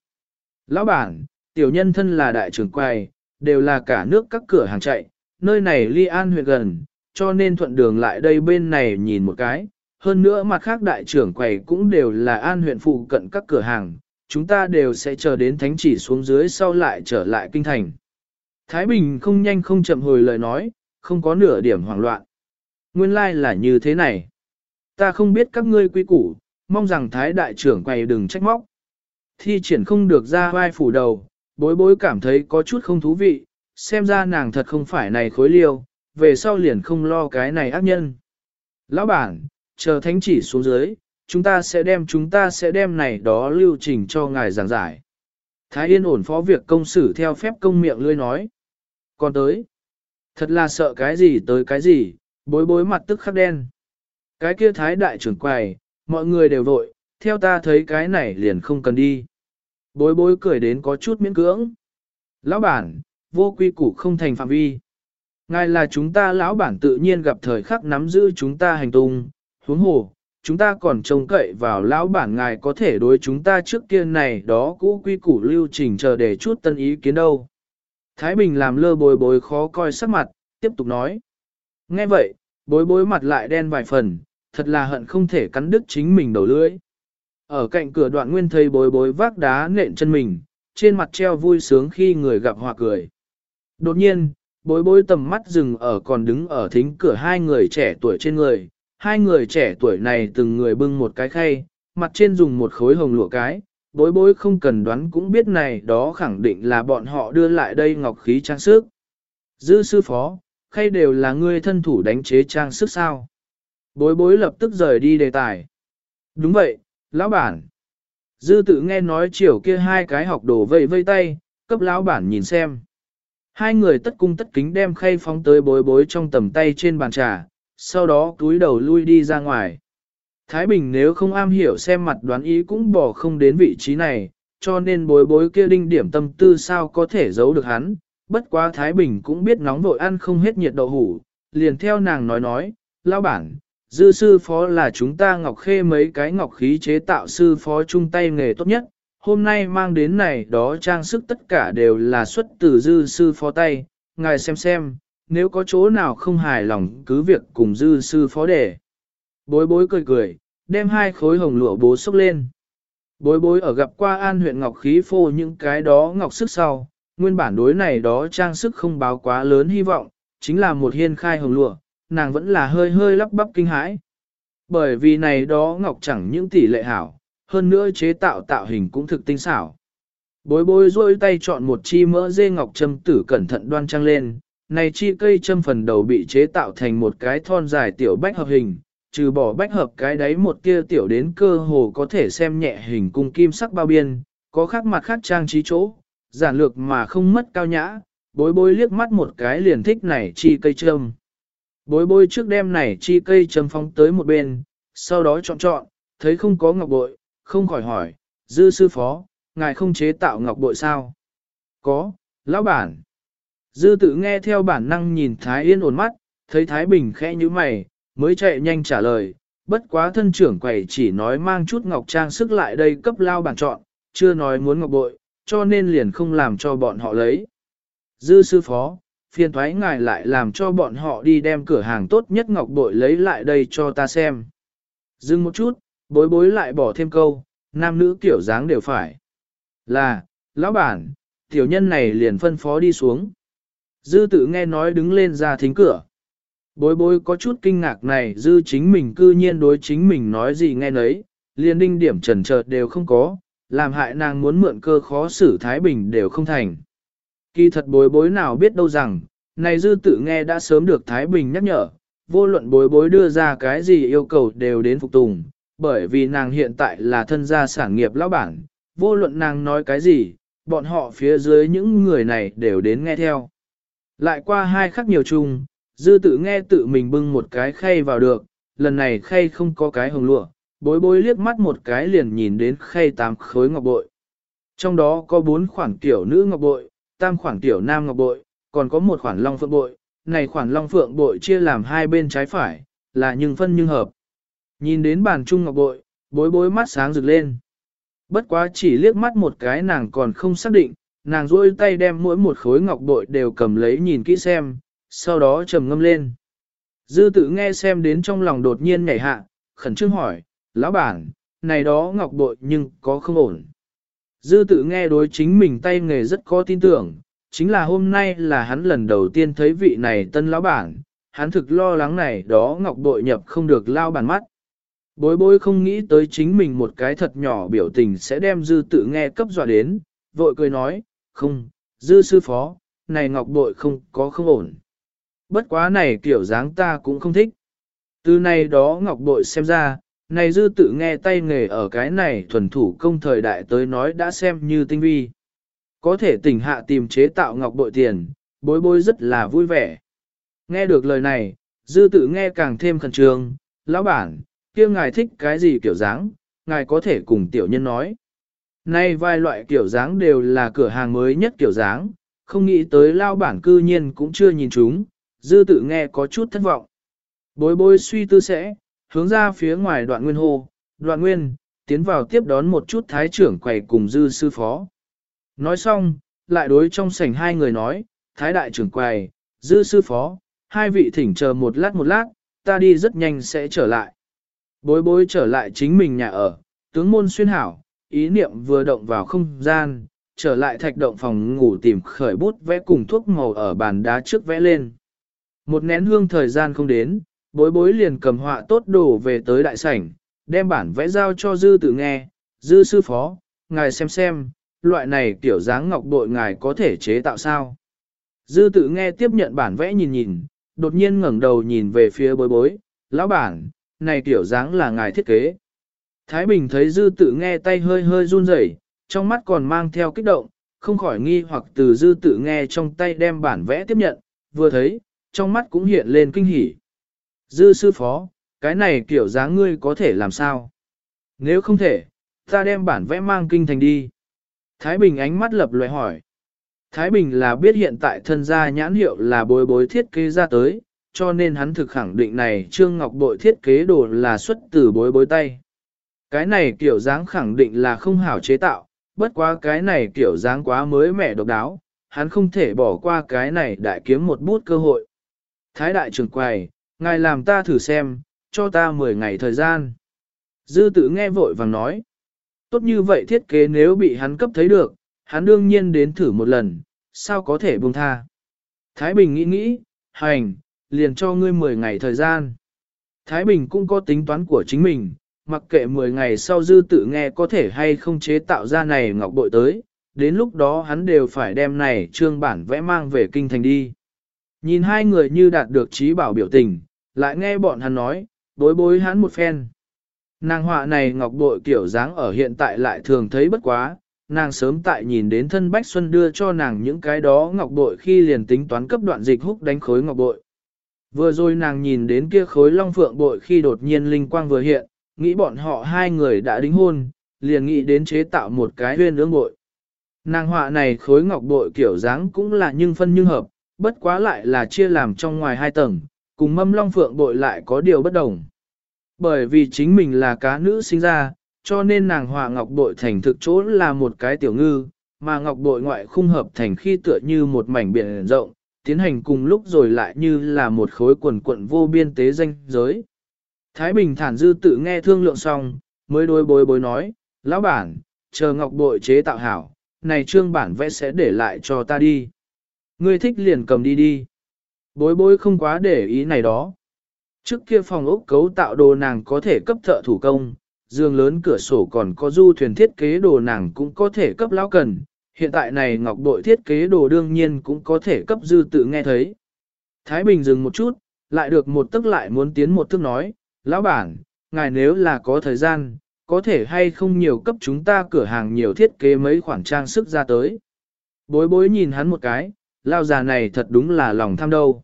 Lão bản, tiểu nhân thân là đại trưởng quầy, đều là cả nước các cửa hàng chạy, nơi này ly an huyện gần, cho nên thuận đường lại đây bên này nhìn một cái. Hơn nữa mặt khác đại trưởng quầy cũng đều là an huyện phụ cận các cửa hàng, chúng ta đều sẽ chờ đến thánh chỉ xuống dưới sau lại trở lại kinh thành. Thái Bình không nhanh không chậm hồi lời nói, không có nửa điểm hoảng loạn. Nguyên lai like là như thế này. Ta không biết các ngươi quy củ, mong rằng Thái đại trưởng quầy đừng trách móc. Thi triển không được ra vai phủ đầu, bối bối cảm thấy có chút không thú vị, xem ra nàng thật không phải này khối liêu, về sau liền không lo cái này ác nhân. Lão bản, chờ thánh chỉ xuống dưới, chúng ta sẽ đem chúng ta sẽ đem này đó lưu trình cho ngài giảng giải. Thái Yên ổn phó việc công xử theo phép công miệng lươi nói. Còn tới, thật là sợ cái gì tới cái gì, bối bối mặt tức khắc đen. Cái kia thái đại trưởng quầy, mọi người đều vội, theo ta thấy cái này liền không cần đi. Bối bối cười đến có chút miễn cưỡng. Lão bản, vô quy củ không thành phạm vi. Ngài là chúng ta lão bản tự nhiên gặp thời khắc nắm giữ chúng ta hành tung, huống hồ, chúng ta còn trông cậy vào lão bản ngài có thể đối chúng ta trước kia này đó cũ quy củ lưu trình chờ để chút tân ý kiến đâu. Thái Bình làm lơ bối bối khó coi sắc mặt, tiếp tục nói. Nghe vậy, bối bối mặt lại đen vài phần, thật là hận không thể cắn đứt chính mình đầu lưỡi. Ở cạnh cửa đoạn nguyên thầy bối bối vác đá nện chân mình, trên mặt treo vui sướng khi người gặp hòa cười. Đột nhiên, bối bối tầm mắt dừng ở còn đứng ở thính cửa hai người trẻ tuổi trên người. Hai người trẻ tuổi này từng người bưng một cái khay, mặt trên dùng một khối hồng lụa cái. Bối bối không cần đoán cũng biết này đó khẳng định là bọn họ đưa lại đây ngọc khí trang sức. Dư sư phó, khay đều là ngươi thân thủ đánh chế trang sức sao. Bối bối lập tức rời đi đề tài. Đúng vậy, lão bản. Dư tự nghe nói chiều kia hai cái học đồ vây vây tay, cấp lão bản nhìn xem. Hai người tất cung tất kính đem khay phóng tới bối bối trong tầm tay trên bàn trà, sau đó túi đầu lui đi ra ngoài. Thái Bình nếu không am hiểu xem mặt đoán ý cũng bỏ không đến vị trí này, cho nên bối bối kia đinh điểm tâm tư sao có thể giấu được hắn. Bất quá Thái Bình cũng biết nóng vội ăn không hết nhiệt đậu hủ, liền theo nàng nói nói, lao bản, Dư sư phó là chúng ta ngọc khê mấy cái ngọc khí chế tạo sư phó chung tay nghề tốt nhất, hôm nay mang đến này đó trang sức tất cả đều là xuất từ dư sư phó tay, ngài xem xem, nếu có chỗ nào không hài lòng cứ việc cùng dư sư phó để. Bối bối cười cười, đem hai khối hồng lụa bố xúc lên. Bối bối ở gặp qua an huyện ngọc khí phô những cái đó ngọc sức sau, nguyên bản đối này đó trang sức không báo quá lớn hy vọng, chính là một hiên khai hồng lụa, nàng vẫn là hơi hơi lắp bắp kinh hãi. Bởi vì này đó ngọc chẳng những tỷ lệ hảo, hơn nữa chế tạo tạo hình cũng thực tinh xảo. Bối bối rôi tay chọn một chi mỡ dê ngọc châm tử cẩn thận đoan trang lên, này chi cây châm phần đầu bị chế tạo thành một cái thon dài tiểu bách hợp hình, trừ bỏ bách hợp cái đáy một kia tiểu đến cơ hồ có thể xem nhẹ hình cung kim sắc bao biên, có khác mặt khác trang trí chỗ, giản lược mà không mất cao nhã, bối bối liếc mắt một cái liền thích này chi cây châm. Bối bối trước đêm này chi cây châm phong tới một bên, sau đó chọn chọn, thấy không có ngọc bội, không khỏi hỏi, dư sư phó, ngài không chế tạo ngọc bội sao? Có, lão bản. Dư tự nghe theo bản năng nhìn Thái Yên ổn mắt, thấy Thái Bình khẽ như mày, mới chạy nhanh trả lời, bất quá thân trưởng quầy chỉ nói mang chút ngọc trang sức lại đây cấp lao bản chọn, chưa nói muốn ngọc bội, cho nên liền không làm cho bọn họ lấy. Dư sư phó, phiền thoái ngài lại làm cho bọn họ đi đem cửa hàng tốt nhất ngọc bội lấy lại đây cho ta xem. Dừng một chút, bối bối lại bỏ thêm câu, nam nữ kiểu dáng đều phải. Là, lão bản, tiểu nhân này liền phân phó đi xuống. Dư tự nghe nói đứng lên ra thính cửa. Bối bối có chút kinh ngạc này dư chính mình cư nhiên đối chính mình nói gì nghe nấy, liền đinh điểm trần chợt đều không có, làm hại nàng muốn mượn cơ khó xử Thái Bình đều không thành. Kỳ thật bối bối nào biết đâu rằng, này dư tự nghe đã sớm được Thái Bình nhắc nhở, vô luận bối bối đưa ra cái gì yêu cầu đều đến phục tùng, bởi vì nàng hiện tại là thân gia sản nghiệp lão bản, vô luận nàng nói cái gì, bọn họ phía dưới những người này đều đến nghe theo. Lại qua hai khắc nhiều chung, dư tự nghe tự mình bưng một cái khay vào được, lần này khay không có cái hồng lụa, bối bối liếc mắt một cái liền nhìn đến khay tám khối ngọc bội. Trong đó có bốn khoản tiểu nữ ngọc bội, tam khoản tiểu nam ngọc bội, còn có một khoản long phượng bội, này khoản long phượng bội chia làm hai bên trái phải, là nhưng phân nhưng hợp. Nhìn đến bàn trung ngọc bội, bối bối mắt sáng rực lên. Bất quá chỉ liếc mắt một cái nàng còn không xác định, nàng duỗi tay đem mỗi một khối ngọc bội đều cầm lấy nhìn kỹ xem, sau đó trầm ngâm lên. Dư tự nghe xem đến trong lòng đột nhiên nhảy hạ, khẩn trương hỏi, lão bản, này đó ngọc bội nhưng có không ổn. Dư tự nghe đối chính mình tay nghề rất có tin tưởng, chính là hôm nay là hắn lần đầu tiên thấy vị này tân lão bản, hắn thực lo lắng này đó ngọc bội nhập không được lao bản mắt. Bối bối không nghĩ tới chính mình một cái thật nhỏ biểu tình sẽ đem dư tự nghe cấp dọa đến, vội cười nói, không, dư sư phó, này ngọc bội không có không ổn. Bất quá này kiểu dáng ta cũng không thích. Từ này đó ngọc bội xem ra, này dư tự nghe tay nghề ở cái này thuần thủ công thời đại tới nói đã xem như tinh vi. Có thể tỉnh hạ tìm chế tạo ngọc bội tiền, bối bối rất là vui vẻ. Nghe được lời này, dư tự nghe càng thêm khẩn trương, lão bản, kia ngài thích cái gì kiểu dáng, ngài có thể cùng tiểu nhân nói. Nay vài loại kiểu dáng đều là cửa hàng mới nhất kiểu dáng, không nghĩ tới lao bản cư nhiên cũng chưa nhìn chúng, dư tự nghe có chút thất vọng. Bối bối suy tư sẽ, hướng ra phía ngoài đoạn nguyên hồ, đoạn nguyên, tiến vào tiếp đón một chút thái trưởng quầy cùng dư sư phó. Nói xong, lại đối trong sảnh hai người nói, thái đại trưởng quầy, dư sư phó, hai vị thỉnh chờ một lát một lát, ta đi rất nhanh sẽ trở lại. Bối bối trở lại chính mình nhà ở, tướng môn xuyên hảo, ý niệm vừa động vào không gian, trở lại thạch động phòng ngủ tìm khởi bút vẽ cùng thuốc màu ở bàn đá trước vẽ lên. Một nén hương thời gian không đến, bối bối liền cầm họa tốt đồ về tới đại sảnh, đem bản vẽ giao cho dư tự nghe, dư sư phó, ngài xem xem, loại này kiểu dáng ngọc bội ngài có thể chế tạo sao. Dư tự nghe tiếp nhận bản vẽ nhìn nhìn, đột nhiên ngẩng đầu nhìn về phía bối bối, lão bản, này kiểu dáng là ngài thiết kế. Thái Bình thấy dư tự nghe tay hơi hơi run rẩy, trong mắt còn mang theo kích động, không khỏi nghi hoặc từ dư tự nghe trong tay đem bản vẽ tiếp nhận, vừa thấy, trong mắt cũng hiện lên kinh hỉ. Dư sư phó, cái này kiểu dáng ngươi có thể làm sao? Nếu không thể, ta đem bản vẽ mang kinh thành đi. Thái Bình ánh mắt lập loại hỏi. Thái Bình là biết hiện tại thân gia nhãn hiệu là bối bối thiết kế ra tới, cho nên hắn thực khẳng định này Trương Ngọc Bội thiết kế đồ là xuất từ bối bối tay. Cái này kiểu dáng khẳng định là không hảo chế tạo, bất quá cái này kiểu dáng quá mới mẻ độc đáo, hắn không thể bỏ qua cái này đại kiếm một bút cơ hội. Thái đại trưởng quầy, ngài làm ta thử xem, cho ta 10 ngày thời gian. Dư tử nghe vội vàng nói. Tốt như vậy thiết kế nếu bị hắn cấp thấy được, hắn đương nhiên đến thử một lần, sao có thể buông tha. Thái Bình nghĩ nghĩ, hành, liền cho ngươi 10 ngày thời gian. Thái Bình cũng có tính toán của chính mình, mặc kệ 10 ngày sau dư tự nghe có thể hay không chế tạo ra này ngọc bội tới, đến lúc đó hắn đều phải đem này trương bản vẽ mang về kinh thành đi. Nhìn hai người như đạt được trí bảo biểu tình, lại nghe bọn hắn nói, bối bối hắn một phen. Nàng họa này ngọc bội kiểu dáng ở hiện tại lại thường thấy bất quá, nàng sớm tại nhìn đến thân Bách Xuân đưa cho nàng những cái đó ngọc bội khi liền tính toán cấp đoạn dịch húc đánh khối ngọc bội. Vừa rồi nàng nhìn đến kia khối long phượng bội khi đột nhiên linh quang vừa hiện, nghĩ bọn họ hai người đã đính hôn, liền nghĩ đến chế tạo một cái huyên ương bội. Nàng họa này khối ngọc bội kiểu dáng cũng là nhưng phân nhưng hợp, bất quá lại là chia làm trong ngoài hai tầng, cùng mâm long phượng bội lại có điều bất đồng. Bởi vì chính mình là cá nữ sinh ra, cho nên nàng họa ngọc bội thành thực chỗ là một cái tiểu ngư, mà ngọc bội ngoại khung hợp thành khi tựa như một mảnh biển rộng, tiến hành cùng lúc rồi lại như là một khối quần quận vô biên tế danh giới. Thái Bình thản dư tự nghe thương lượng xong, mới đối bối bối nói, lão bản, chờ ngọc bội chế tạo hảo, này trương bản vẽ sẽ để lại cho ta đi. Ngươi thích liền cầm đi đi. Bối bối không quá để ý này đó. Trước kia phòng ốc cấu tạo đồ nàng có thể cấp thợ thủ công, giường lớn cửa sổ còn có du thuyền thiết kế đồ nàng cũng có thể cấp lão cần. Hiện tại này ngọc bội thiết kế đồ đương nhiên cũng có thể cấp dư tự nghe thấy. Thái Bình dừng một chút, lại được một tức lại muốn tiến một tức nói, lão bản, ngài nếu là có thời gian, có thể hay không nhiều cấp chúng ta cửa hàng nhiều thiết kế mấy khoản trang sức ra tới. Bối bối nhìn hắn một cái, lao già này thật đúng là lòng tham đâu.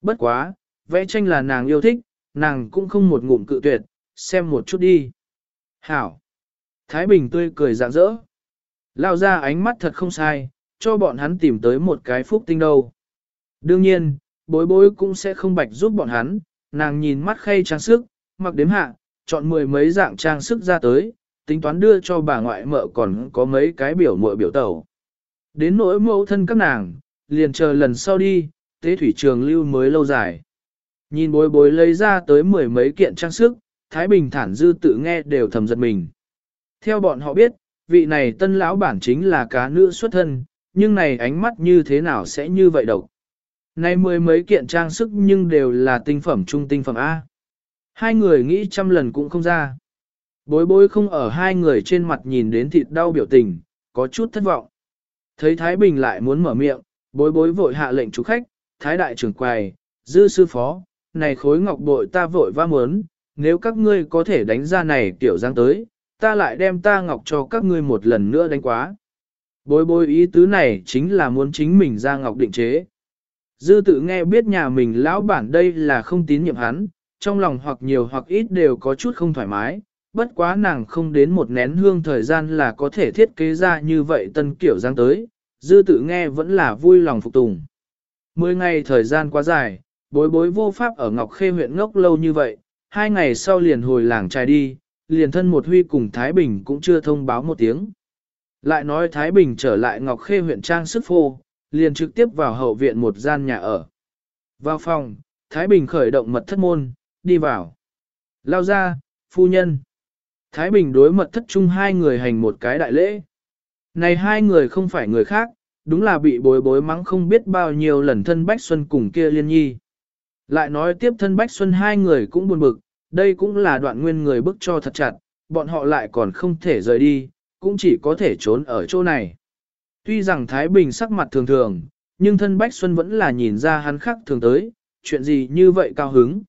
Bất quá, vẽ tranh là nàng yêu thích, nàng cũng không một ngụm cự tuyệt, xem một chút đi. Hảo! Thái Bình tươi cười rạng rỡ. Lao ra ánh mắt thật không sai, cho bọn hắn tìm tới một cái phúc tinh đâu. Đương nhiên, bối bối cũng sẽ không bạch giúp bọn hắn, nàng nhìn mắt khay trang sức, mặc đếm hạ, chọn mười mấy dạng trang sức ra tới, tính toán đưa cho bà ngoại mợ còn có mấy cái biểu muội biểu tẩu. Đến nỗi mẫu thân các nàng, liền chờ lần sau đi, tế thủy trường lưu mới lâu dài. Nhìn bối bối lấy ra tới mười mấy kiện trang sức, Thái Bình thản dư tự nghe đều thầm giật mình. Theo bọn họ biết, vị này tân lão bản chính là cá nữ xuất thân, nhưng này ánh mắt như thế nào sẽ như vậy độc. Này mười mấy kiện trang sức nhưng đều là tinh phẩm trung tinh phẩm A. Hai người nghĩ trăm lần cũng không ra. Bối bối không ở hai người trên mặt nhìn đến thịt đau biểu tình, có chút thất vọng. Thấy Thái Bình lại muốn mở miệng, bối bối vội hạ lệnh chủ khách, Thái Đại trưởng quầy, dư sư phó, này khối ngọc bội ta vội va muốn, nếu các ngươi có thể đánh ra này tiểu giang tới, ta lại đem ta ngọc cho các ngươi một lần nữa đánh quá. Bối bối ý tứ này chính là muốn chính mình ra ngọc định chế. Dư tự nghe biết nhà mình lão bản đây là không tín nhiệm hắn, trong lòng hoặc nhiều hoặc ít đều có chút không thoải mái, bất quá nàng không đến một nén hương thời gian là có thể thiết kế ra như vậy tân kiểu giang tới, dư tự nghe vẫn là vui lòng phục tùng. Mười ngày thời gian quá dài, bối bối vô pháp ở Ngọc Khê huyện ngốc lâu như vậy, hai ngày sau liền hồi làng trai đi, liền thân một huy cùng Thái Bình cũng chưa thông báo một tiếng. Lại nói Thái Bình trở lại Ngọc Khê huyện trang sức phô, liền trực tiếp vào hậu viện một gian nhà ở. Vào phòng, Thái Bình khởi động mật thất môn, đi vào. Lao ra, phu nhân. Thái Bình đối mật thất chung hai người hành một cái đại lễ. Này hai người không phải người khác, đúng là bị bối bối mắng không biết bao nhiêu lần thân Bách Xuân cùng kia liên nhi. Lại nói tiếp thân Bách Xuân hai người cũng buồn bực, đây cũng là đoạn nguyên người bức cho thật chặt, bọn họ lại còn không thể rời đi, cũng chỉ có thể trốn ở chỗ này. Tuy rằng Thái Bình sắc mặt thường thường, nhưng thân Bách Xuân vẫn là nhìn ra hắn khác thường tới, chuyện gì như vậy cao hứng.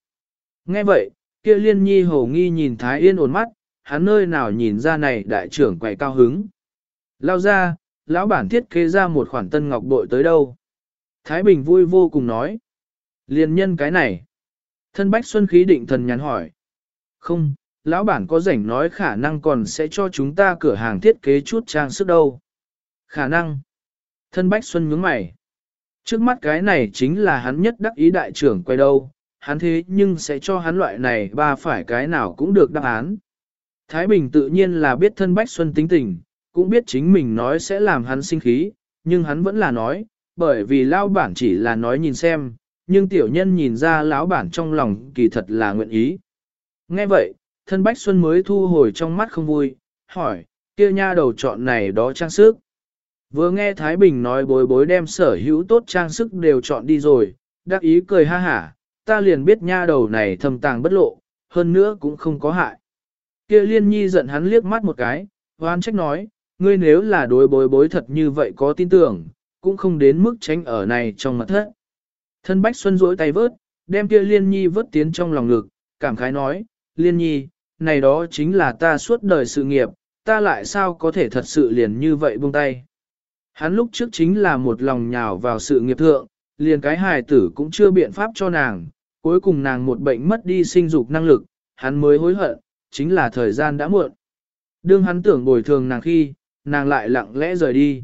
Nghe vậy, kia liên nhi hổ nghi nhìn Thái Yên ổn mắt, hắn nơi nào nhìn ra này đại trưởng quầy cao hứng. Lao ra, lão bản thiết kế ra một khoản tân ngọc bội tới đâu. Thái Bình vui vô cùng nói. Liên nhân cái này. Thân Bách Xuân khí định thần nhắn hỏi. Không, lão bản có rảnh nói khả năng còn sẽ cho chúng ta cửa hàng thiết kế chút trang sức đâu. Khả năng. Thân Bách Xuân nhướng mày. Trước mắt cái này chính là hắn nhất đắc ý đại trưởng quay đâu, hắn thế nhưng sẽ cho hắn loại này ba phải cái nào cũng được đáp án. Thái Bình tự nhiên là biết thân Bách Xuân tính tình, cũng biết chính mình nói sẽ làm hắn sinh khí, nhưng hắn vẫn là nói, bởi vì lao bản chỉ là nói nhìn xem, nhưng tiểu nhân nhìn ra lão bản trong lòng kỳ thật là nguyện ý. Nghe vậy, thân Bách Xuân mới thu hồi trong mắt không vui, hỏi, kia nha đầu chọn này đó trang sức. Vừa nghe Thái Bình nói bối bối đem sở hữu tốt trang sức đều chọn đi rồi, đắc ý cười ha hả, ta liền biết nha đầu này thầm tàng bất lộ, hơn nữa cũng không có hại. Kia liên nhi giận hắn liếc mắt một cái, hoan trách nói, ngươi nếu là đối bối bối thật như vậy có tin tưởng, cũng không đến mức tránh ở này trong mặt thất. Thân Bách Xuân duỗi tay vớt, đem kia Liên Nhi vớt tiến trong lòng ngực, cảm khái nói, Liên Nhi, này đó chính là ta suốt đời sự nghiệp, ta lại sao có thể thật sự liền như vậy buông tay. Hắn lúc trước chính là một lòng nhào vào sự nghiệp thượng, liền cái hài tử cũng chưa biện pháp cho nàng, cuối cùng nàng một bệnh mất đi sinh dục năng lực, hắn mới hối hận, chính là thời gian đã muộn. Đương hắn tưởng bồi thường nàng khi, nàng lại lặng lẽ rời đi.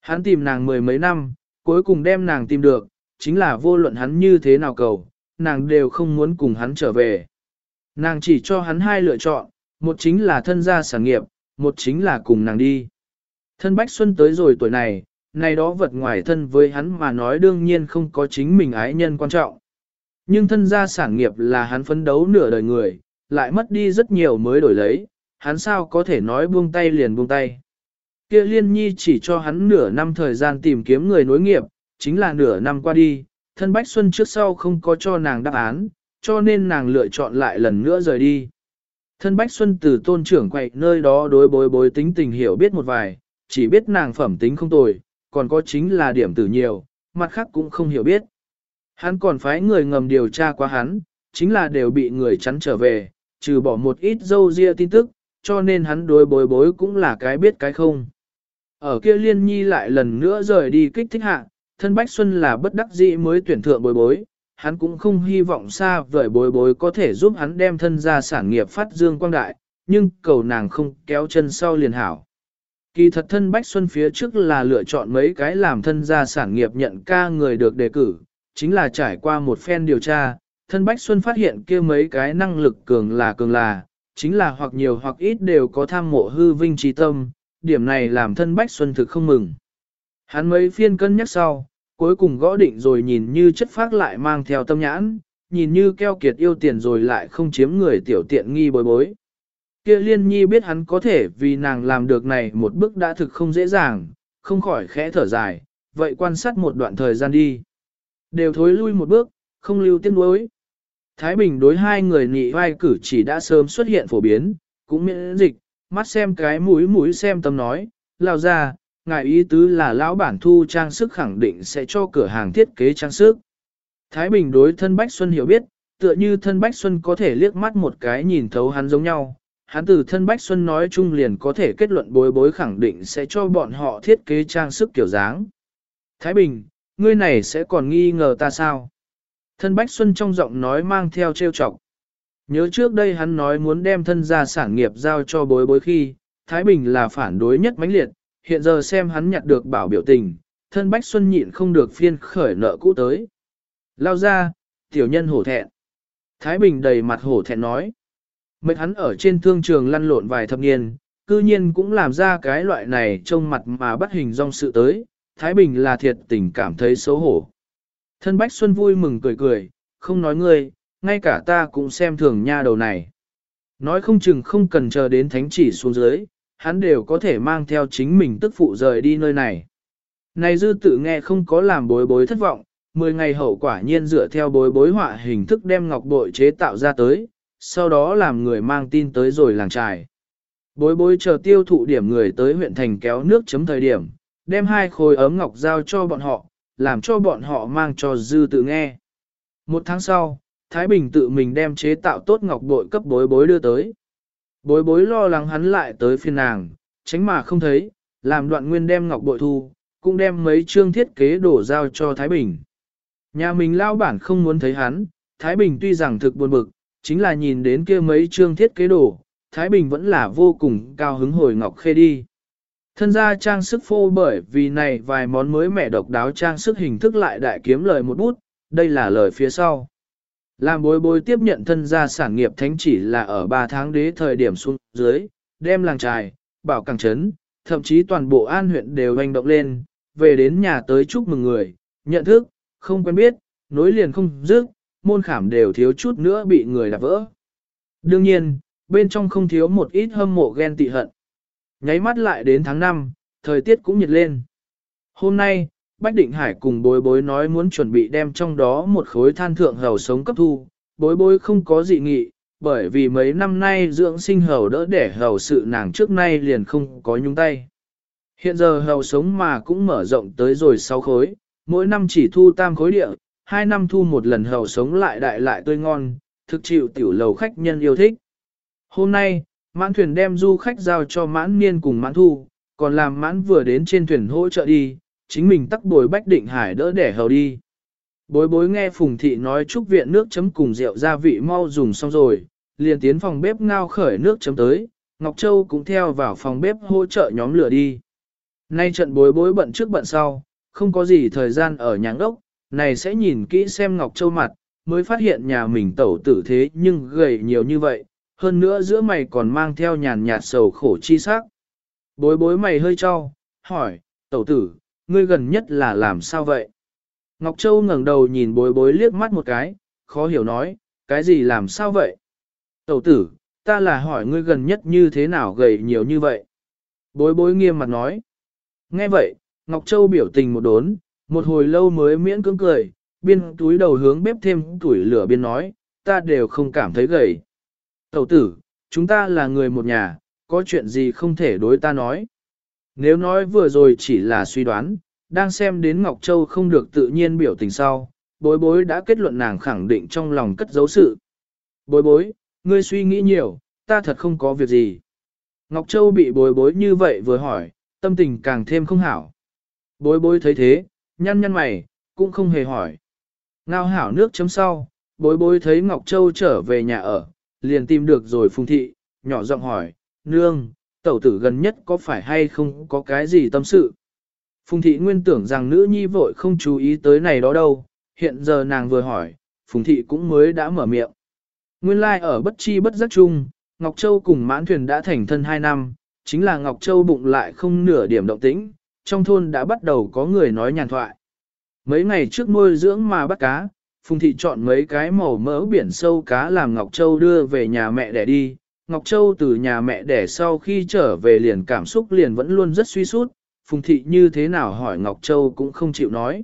Hắn tìm nàng mười mấy năm, cuối cùng đem nàng tìm được, chính là vô luận hắn như thế nào cầu, nàng đều không muốn cùng hắn trở về. Nàng chỉ cho hắn hai lựa chọn, một chính là thân gia sản nghiệp, một chính là cùng nàng đi. Thân Bách Xuân tới rồi tuổi này, này đó vật ngoài thân với hắn mà nói đương nhiên không có chính mình ái nhân quan trọng. Nhưng thân gia sản nghiệp là hắn phấn đấu nửa đời người, lại mất đi rất nhiều mới đổi lấy, hắn sao có thể nói buông tay liền buông tay. Kia liên nhi chỉ cho hắn nửa năm thời gian tìm kiếm người nối nghiệp, chính là nửa năm qua đi, thân Bách Xuân trước sau không có cho nàng đáp án, cho nên nàng lựa chọn lại lần nữa rời đi. Thân Bách Xuân từ tôn trưởng quậy nơi đó đối bối bối tính tình hiểu biết một vài, chỉ biết nàng phẩm tính không tồi, còn có chính là điểm tử nhiều, mặt khác cũng không hiểu biết. Hắn còn phái người ngầm điều tra qua hắn, chính là đều bị người chắn trở về, trừ bỏ một ít dâu ria tin tức, cho nên hắn đối bối bối cũng là cái biết cái không. Ở kia liên nhi lại lần nữa rời đi kích thích hạ, thân Bách Xuân là bất đắc dĩ mới tuyển thượng bối bối, hắn cũng không hy vọng xa vời bối bối có thể giúp hắn đem thân ra sản nghiệp phát dương quang đại, nhưng cầu nàng không kéo chân sau liền hảo. Kỳ thật thân Bách Xuân phía trước là lựa chọn mấy cái làm thân gia sản nghiệp nhận ca người được đề cử, chính là trải qua một phen điều tra, thân Bách Xuân phát hiện kia mấy cái năng lực cường là cường là, chính là hoặc nhiều hoặc ít đều có tham mộ hư vinh trí tâm, điểm này làm thân Bách Xuân thực không mừng. Hắn mấy phiên cân nhắc sau, cuối cùng gõ định rồi nhìn như chất phác lại mang theo tâm nhãn, nhìn như keo kiệt yêu tiền rồi lại không chiếm người tiểu tiện nghi bối bối. Kia liên nhi biết hắn có thể vì nàng làm được này một bước đã thực không dễ dàng, không khỏi khẽ thở dài, vậy quan sát một đoạn thời gian đi. Đều thối lui một bước, không lưu tiếc nuối. Thái Bình đối hai người nhị vai cử chỉ đã sớm xuất hiện phổ biến, cũng miễn dịch, mắt xem cái mũi mũi xem tâm nói, lao ra, ngài ý tứ là lão bản thu trang sức khẳng định sẽ cho cửa hàng thiết kế trang sức. Thái Bình đối thân Bách Xuân hiểu biết, tựa như thân Bách Xuân có thể liếc mắt một cái nhìn thấu hắn giống nhau, hắn từ thân Bách Xuân nói chung liền có thể kết luận bối bối khẳng định sẽ cho bọn họ thiết kế trang sức kiểu dáng. Thái Bình, ngươi này sẽ còn nghi ngờ ta sao? Thân Bách Xuân trong giọng nói mang theo trêu chọc. Nhớ trước đây hắn nói muốn đem thân gia sản nghiệp giao cho bối bối khi, Thái Bình là phản đối nhất mãnh liệt, hiện giờ xem hắn nhặt được bảo biểu tình, thân Bách Xuân nhịn không được phiên khởi nợ cũ tới. Lao ra, tiểu nhân hổ thẹn. Thái Bình đầy mặt hổ thẹn nói. Mệt hắn ở trên thương trường lăn lộn vài thập niên, cư nhiên cũng làm ra cái loại này trông mặt mà bắt hình dong sự tới, Thái Bình là thiệt tình cảm thấy xấu hổ. Thân Bách Xuân vui mừng cười cười, không nói ngươi, ngay cả ta cũng xem thường nha đầu này. Nói không chừng không cần chờ đến thánh chỉ xuống dưới, hắn đều có thể mang theo chính mình tức phụ rời đi nơi này. Này dư tự nghe không có làm bối bối thất vọng, 10 ngày hậu quả nhiên dựa theo bối bối họa hình thức đem ngọc bội chế tạo ra tới, sau đó làm người mang tin tới rồi làng trài. Bối bối chờ tiêu thụ điểm người tới huyện thành kéo nước chấm thời điểm, đem hai khối ấm ngọc giao cho bọn họ, làm cho bọn họ mang cho dư tự nghe. Một tháng sau, Thái Bình tự mình đem chế tạo tốt ngọc bội cấp bối bối đưa tới. Bối bối lo lắng hắn lại tới phiên nàng, tránh mà không thấy, làm đoạn nguyên đem ngọc bội thu, cũng đem mấy chương thiết kế đổ giao cho Thái Bình. Nhà mình lao bản không muốn thấy hắn, Thái Bình tuy rằng thực buồn bực, chính là nhìn đến kia mấy chương thiết kế đồ Thái Bình vẫn là vô cùng cao hứng hồi ngọc khê đi. Thân gia trang sức phô bởi vì này vài món mới mẻ độc đáo trang sức hình thức lại đại kiếm lời một bút, đây là lời phía sau. Làm bối bối tiếp nhận thân gia sản nghiệp thánh chỉ là ở 3 tháng đế thời điểm xuống dưới, đem làng trài, bảo càng trấn, thậm chí toàn bộ an huyện đều hành động lên, về đến nhà tới chúc mừng người, nhận thức, không quen biết, nối liền không dứt, môn khảm đều thiếu chút nữa bị người đạp vỡ. Đương nhiên, bên trong không thiếu một ít hâm mộ ghen tị hận. Nháy mắt lại đến tháng 5, thời tiết cũng nhiệt lên. Hôm nay, Bách Định Hải cùng bối bối nói muốn chuẩn bị đem trong đó một khối than thượng hầu sống cấp thu, bối bối không có dị nghị, bởi vì mấy năm nay dưỡng sinh hầu đỡ để hầu sự nàng trước nay liền không có nhúng tay. Hiện giờ hầu sống mà cũng mở rộng tới rồi 6 khối, mỗi năm chỉ thu tam khối địa, hai năm thu một lần hậu sống lại đại lại tươi ngon, thực chịu tiểu lầu khách nhân yêu thích. Hôm nay, mãn thuyền đem du khách giao cho mãn niên cùng mãn thu, còn làm mãn vừa đến trên thuyền hỗ trợ đi, chính mình tắc bồi bách định hải đỡ để hầu đi. Bối bối nghe Phùng Thị nói chúc viện nước chấm cùng rượu gia vị mau dùng xong rồi, liền tiến phòng bếp ngao khởi nước chấm tới, Ngọc Châu cũng theo vào phòng bếp hỗ trợ nhóm lửa đi. Nay trận bối bối bận trước bận sau, không có gì thời gian ở nhà ốc, này sẽ nhìn kỹ xem Ngọc Châu mặt, mới phát hiện nhà mình tẩu tử thế nhưng gầy nhiều như vậy, hơn nữa giữa mày còn mang theo nhàn nhạt sầu khổ chi sắc. Bối bối mày hơi cho, hỏi, tẩu tử, ngươi gần nhất là làm sao vậy? Ngọc Châu ngẩng đầu nhìn bối bối liếc mắt một cái, khó hiểu nói, cái gì làm sao vậy? Tẩu tử, ta là hỏi ngươi gần nhất như thế nào gầy nhiều như vậy? Bối bối nghiêm mặt nói. Nghe vậy, Ngọc Châu biểu tình một đốn, một hồi lâu mới miễn cưỡng cười, biên túi đầu hướng bếp thêm tuổi lửa biên nói, ta đều không cảm thấy gầy. Tẩu tử, chúng ta là người một nhà, có chuyện gì không thể đối ta nói. Nếu nói vừa rồi chỉ là suy đoán, đang xem đến Ngọc Châu không được tự nhiên biểu tình sau, bối bối đã kết luận nàng khẳng định trong lòng cất giấu sự. Bối bối, ngươi suy nghĩ nhiều, ta thật không có việc gì. Ngọc Châu bị bối bối như vậy vừa hỏi, tâm tình càng thêm không hảo. Bối bối thấy thế, nhăn nhăn mày, cũng không hề hỏi. Ngao hảo nước chấm sau, bối bối thấy Ngọc Châu trở về nhà ở, liền tìm được rồi phùng thị, nhỏ giọng hỏi, nương, tẩu tử gần nhất có phải hay không có cái gì tâm sự. Phùng thị nguyên tưởng rằng nữ nhi vội không chú ý tới này đó đâu, hiện giờ nàng vừa hỏi, phùng thị cũng mới đã mở miệng. Nguyên lai like ở bất chi bất giác chung, Ngọc Châu cùng mãn thuyền đã thành thân 2 năm, chính là Ngọc Châu bụng lại không nửa điểm động tĩnh, trong thôn đã bắt đầu có người nói nhàn thoại. Mấy ngày trước nuôi dưỡng mà bắt cá, Phùng Thị chọn mấy cái màu mỡ biển sâu cá làm Ngọc Châu đưa về nhà mẹ để đi. Ngọc Châu từ nhà mẹ đẻ sau khi trở về liền cảm xúc liền vẫn luôn rất suy sút, Phùng Thị như thế nào hỏi Ngọc Châu cũng không chịu nói.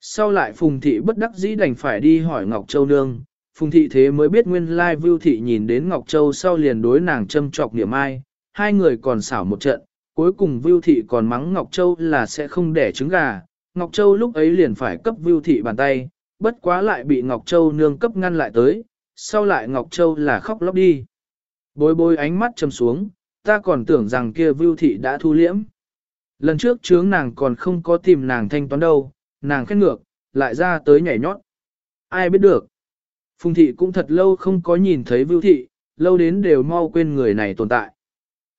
Sau lại Phùng Thị bất đắc dĩ đành phải đi hỏi Ngọc Châu nương, Phùng Thị thế mới biết nguyên lai Vưu Thị nhìn đến Ngọc Châu sau liền đối nàng châm trọc niệm ai, hai người còn xảo một trận, cuối cùng Vưu Thị còn mắng Ngọc Châu là sẽ không đẻ trứng gà, Ngọc Châu lúc ấy liền phải cấp Vưu Thị bàn tay, bất quá lại bị Ngọc Châu nương cấp ngăn lại tới, sau lại Ngọc Châu là khóc lóc đi. Bối bối ánh mắt châm xuống, ta còn tưởng rằng kia Vưu Thị đã thu liễm. Lần trước chướng nàng còn không có tìm nàng thanh toán đâu, nàng khét ngược, lại ra tới nhảy nhót. Ai biết được. Phùng Thị cũng thật lâu không có nhìn thấy Vưu Thị, lâu đến đều mau quên người này tồn tại.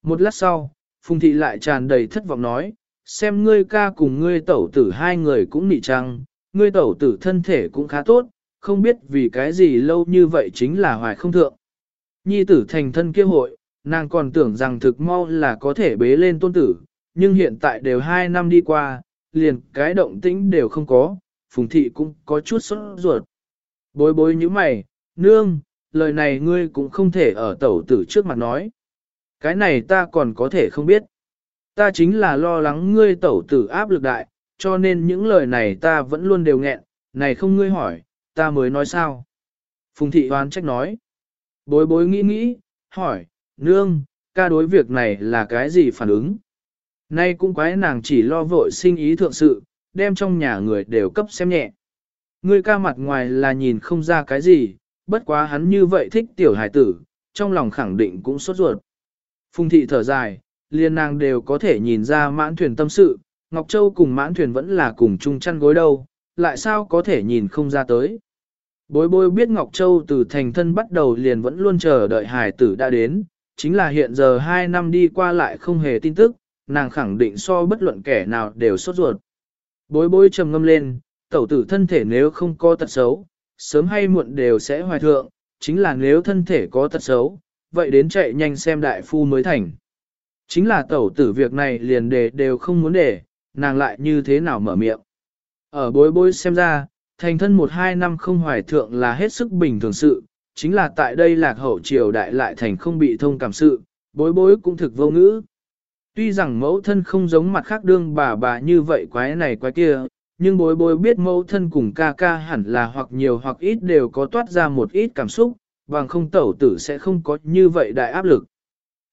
Một lát sau, Phùng Thị lại tràn đầy thất vọng nói, xem ngươi ca cùng ngươi tẩu tử hai người cũng nị trăng, ngươi tẩu tử thân thể cũng khá tốt, không biết vì cái gì lâu như vậy chính là hoài không thượng. Nhi tử thành thân kia hội, nàng còn tưởng rằng thực mau là có thể bế lên tôn tử, nhưng hiện tại đều hai năm đi qua, liền cái động tĩnh đều không có, phùng thị cũng có chút sốt ruột. Bối bối như mày, nương, lời này ngươi cũng không thể ở tẩu tử trước mặt nói. Cái này ta còn có thể không biết. Ta chính là lo lắng ngươi tẩu tử áp lực đại, cho nên những lời này ta vẫn luôn đều nghẹn, này không ngươi hỏi, ta mới nói sao. Phùng thị oán trách nói. Bối bối nghĩ nghĩ, hỏi, nương, ca đối việc này là cái gì phản ứng? Nay cũng quái nàng chỉ lo vội sinh ý thượng sự, đem trong nhà người đều cấp xem nhẹ. Ngươi ca mặt ngoài là nhìn không ra cái gì, bất quá hắn như vậy thích tiểu hải tử, trong lòng khẳng định cũng sốt ruột. Phùng thị thở dài, liên nàng đều có thể nhìn ra mãn thuyền tâm sự, Ngọc Châu cùng mãn thuyền vẫn là cùng chung chăn gối đâu, lại sao có thể nhìn không ra tới. Bối bối biết Ngọc Châu từ thành thân bắt đầu liền vẫn luôn chờ đợi hải tử đã đến, chính là hiện giờ hai năm đi qua lại không hề tin tức, nàng khẳng định so bất luận kẻ nào đều sốt ruột. Bối bối trầm ngâm lên, tẩu tử thân thể nếu không có tật xấu, sớm hay muộn đều sẽ hoài thượng, chính là nếu thân thể có tật xấu, vậy đến chạy nhanh xem đại phu mới thành. Chính là tẩu tử việc này liền đề đều không muốn để, nàng lại như thế nào mở miệng. Ở bối bối xem ra, thành thân một hai năm không hoài thượng là hết sức bình thường sự, chính là tại đây lạc hậu triều đại lại thành không bị thông cảm sự, bối bối cũng thực vô ngữ. Tuy rằng mẫu thân không giống mặt khác đương bà bà như vậy quái này quái kia, nhưng bối bối biết mẫu thân cùng ca ca hẳn là hoặc nhiều hoặc ít đều có toát ra một ít cảm xúc, bằng không tẩu tử sẽ không có như vậy đại áp lực.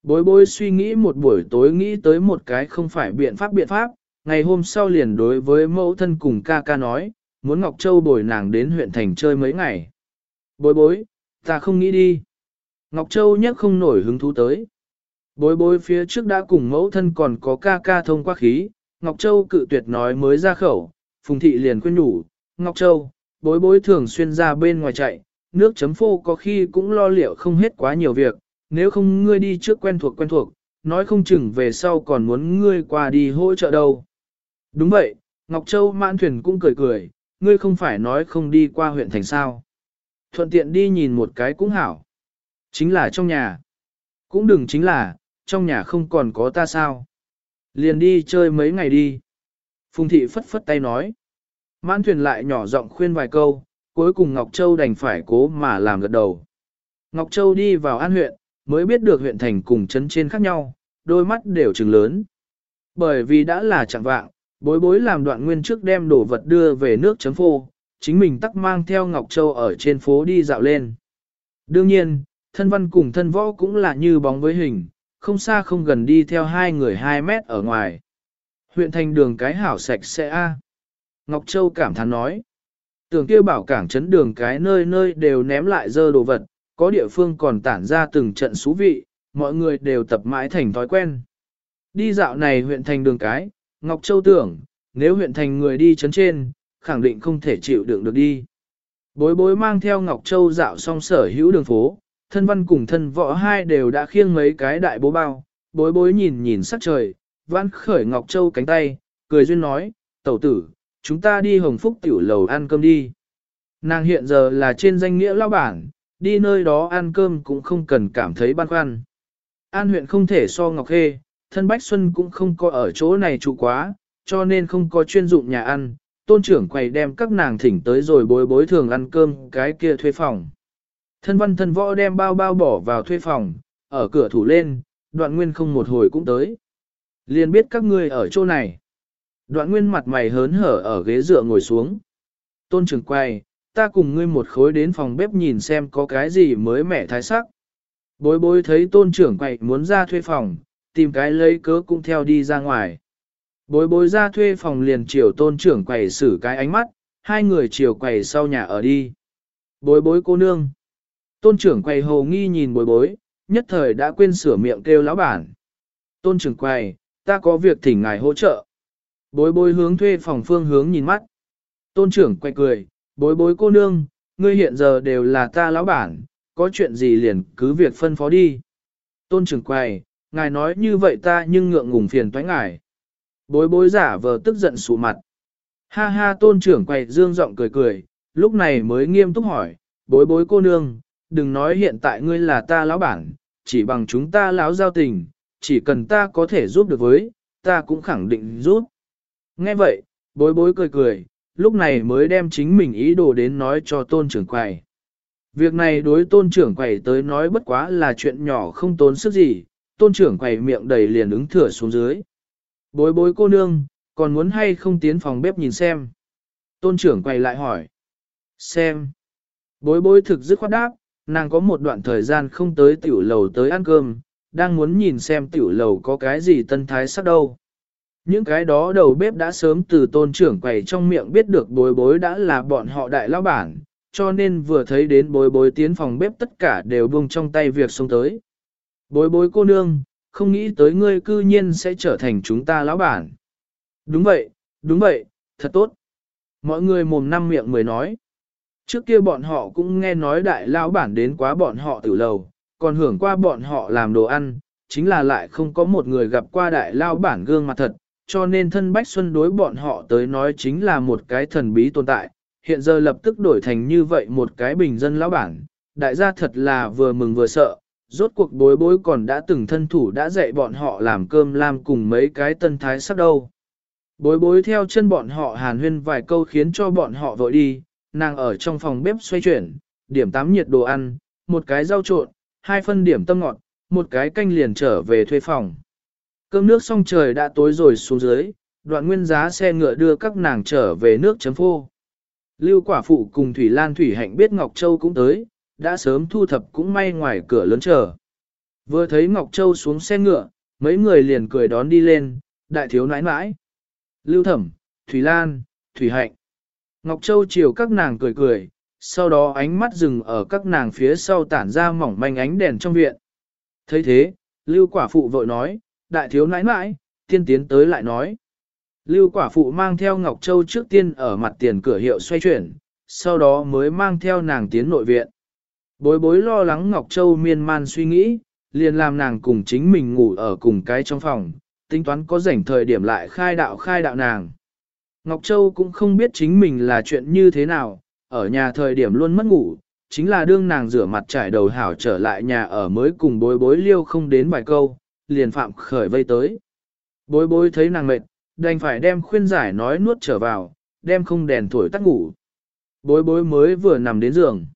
Bối bối suy nghĩ một buổi tối nghĩ tới một cái không phải biện pháp biện pháp, ngày hôm sau liền đối với mẫu thân cùng ca ca nói, muốn Ngọc Châu bồi nàng đến huyện thành chơi mấy ngày. Bối bối, ta không nghĩ đi. Ngọc Châu nhất không nổi hứng thú tới. Bối bối phía trước đã cùng mẫu thân còn có ca ca thông qua khí, Ngọc Châu cự tuyệt nói mới ra khẩu, Phùng Thị liền khuyên nhủ, Ngọc Châu, bối bối thường xuyên ra bên ngoài chạy, nước chấm phô có khi cũng lo liệu không hết quá nhiều việc, nếu không ngươi đi trước quen thuộc quen thuộc, nói không chừng về sau còn muốn ngươi qua đi hỗ trợ đâu. Đúng vậy, Ngọc Châu mãn thuyền cũng cười cười, ngươi không phải nói không đi qua huyện thành sao. Thuận tiện đi nhìn một cái cũng hảo. Chính là trong nhà. Cũng đừng chính là, trong nhà không còn có ta sao. Liền đi chơi mấy ngày đi. Phùng thị phất phất tay nói. Mãn thuyền lại nhỏ giọng khuyên vài câu, cuối cùng Ngọc Châu đành phải cố mà làm gật đầu. Ngọc Châu đi vào an huyện, mới biết được huyện thành cùng chấn trên khác nhau, đôi mắt đều trừng lớn. Bởi vì đã là chẳng vạng, bối bối làm đoạn nguyên trước đem đồ vật đưa về nước chấm phô, chính mình tắc mang theo Ngọc Châu ở trên phố đi dạo lên. Đương nhiên, thân văn cùng thân võ cũng là như bóng với hình, không xa không gần đi theo hai người 2 mét ở ngoài. Huyện thành đường cái hảo sạch sẽ a. Ngọc Châu cảm thán nói. Tưởng kia bảo cảng chấn đường cái nơi nơi đều ném lại dơ đồ vật, có địa phương còn tản ra từng trận xú vị, mọi người đều tập mãi thành thói quen. Đi dạo này huyện thành đường cái, Ngọc Châu tưởng, nếu huyện thành người đi chấn trên, khẳng định không thể chịu đựng được đi. Bối bối mang theo Ngọc Châu dạo xong sở hữu đường phố, thân văn cùng thân võ hai đều đã khiêng mấy cái đại bố bao, bối bối nhìn nhìn sắc trời, vãn khởi Ngọc Châu cánh tay, cười duyên nói, tẩu tử, chúng ta đi hồng phúc tiểu lầu ăn cơm đi. Nàng hiện giờ là trên danh nghĩa lao bản, đi nơi đó ăn cơm cũng không cần cảm thấy băn khoăn. An huyện không thể so Ngọc Khê, thân Bách Xuân cũng không có ở chỗ này trụ quá, cho nên không có chuyên dụng nhà ăn, tôn trưởng quầy đem các nàng thỉnh tới rồi bối bối thường ăn cơm cái kia thuê phòng. Thân văn thân võ đem bao bao bỏ vào thuê phòng, ở cửa thủ lên, đoạn nguyên không một hồi cũng tới. Liền biết các ngươi ở chỗ này. Đoạn nguyên mặt mày hớn hở ở ghế dựa ngồi xuống. Tôn trưởng quay, ta cùng ngươi một khối đến phòng bếp nhìn xem có cái gì mới mẻ thái sắc. Bối bối thấy tôn trưởng quay muốn ra thuê phòng, tìm cái lấy cớ cũng theo đi ra ngoài. Bối bối ra thuê phòng liền chiều tôn trưởng quầy xử cái ánh mắt, hai người chiều quầy sau nhà ở đi. Bối bối cô nương. Tôn trưởng quầy hồ nghi nhìn bối bối, nhất thời đã quên sửa miệng kêu lão bản. Tôn trưởng quầy, ta có việc thỉnh ngài hỗ trợ. Bối bối hướng thuê phòng phương hướng nhìn mắt. Tôn trưởng quay cười, bối bối cô nương, ngươi hiện giờ đều là ta lão bản, có chuyện gì liền cứ việc phân phó đi. Tôn trưởng quay, ngài nói như vậy ta nhưng ngượng ngùng phiền toái ngài. Bối bối giả vờ tức giận sụ mặt. Ha ha tôn trưởng quay dương giọng cười cười, lúc này mới nghiêm túc hỏi, bối bối cô nương, đừng nói hiện tại ngươi là ta lão bản, chỉ bằng chúng ta lão giao tình, chỉ cần ta có thể giúp được với, ta cũng khẳng định giúp. Nghe vậy, bối bối cười cười, lúc này mới đem chính mình ý đồ đến nói cho tôn trưởng quầy. Việc này đối tôn trưởng quầy tới nói bất quá là chuyện nhỏ không tốn sức gì, tôn trưởng quầy miệng đầy liền ứng thừa xuống dưới. Bối bối cô nương, còn muốn hay không tiến phòng bếp nhìn xem. Tôn trưởng quầy lại hỏi. Xem. Bối bối thực dứt khoát đáp, nàng có một đoạn thời gian không tới tiểu lầu tới ăn cơm, đang muốn nhìn xem tiểu lầu có cái gì tân thái sắc đâu. Những cái đó đầu bếp đã sớm từ tôn trưởng quầy trong miệng biết được bối bối đã là bọn họ đại lão bản, cho nên vừa thấy đến bối bối tiến phòng bếp tất cả đều buông trong tay việc xông tới. Bối bối cô nương, không nghĩ tới ngươi cư nhiên sẽ trở thành chúng ta lão bản. Đúng vậy, đúng vậy, thật tốt. Mọi người mồm năm miệng mới nói. Trước kia bọn họ cũng nghe nói đại lão bản đến quá bọn họ tử lầu, còn hưởng qua bọn họ làm đồ ăn, chính là lại không có một người gặp qua đại lão bản gương mặt thật, cho nên thân Bách Xuân đối bọn họ tới nói chính là một cái thần bí tồn tại, hiện giờ lập tức đổi thành như vậy một cái bình dân lão bản, đại gia thật là vừa mừng vừa sợ, rốt cuộc bối bối còn đã từng thân thủ đã dạy bọn họ làm cơm làm cùng mấy cái tân thái sắp đâu. Bối bối theo chân bọn họ hàn huyên vài câu khiến cho bọn họ vội đi, nàng ở trong phòng bếp xoay chuyển, điểm tám nhiệt đồ ăn, một cái rau trộn, hai phân điểm tâm ngọt, một cái canh liền trở về thuê phòng. Cơm nước xong trời đã tối rồi xuống dưới, đoạn nguyên giá xe ngựa đưa các nàng trở về nước chấm phô. Lưu quả phụ cùng Thủy Lan Thủy Hạnh biết Ngọc Châu cũng tới, đã sớm thu thập cũng may ngoài cửa lớn chờ. Vừa thấy Ngọc Châu xuống xe ngựa, mấy người liền cười đón đi lên, đại thiếu nãi nãi. Lưu Thẩm, Thủy Lan, Thủy Hạnh. Ngọc Châu chiều các nàng cười cười, sau đó ánh mắt dừng ở các nàng phía sau tản ra mỏng manh ánh đèn trong viện. thấy thế, lưu quả phụ vội nói, đại thiếu nãi nãi, tiên tiến tới lại nói. Lưu quả phụ mang theo Ngọc Châu trước tiên ở mặt tiền cửa hiệu xoay chuyển, sau đó mới mang theo nàng tiến nội viện. Bối bối lo lắng Ngọc Châu miên man suy nghĩ, liền làm nàng cùng chính mình ngủ ở cùng cái trong phòng, tính toán có rảnh thời điểm lại khai đạo khai đạo nàng. Ngọc Châu cũng không biết chính mình là chuyện như thế nào, ở nhà thời điểm luôn mất ngủ, chính là đương nàng rửa mặt trải đầu hảo trở lại nhà ở mới cùng bối bối liêu không đến vài câu, liền phạm khởi vây tới. Bối bối thấy nàng mệt, đành phải đem khuyên giải nói nuốt trở vào, đem không đèn thổi tắt ngủ. Bối bối mới vừa nằm đến giường.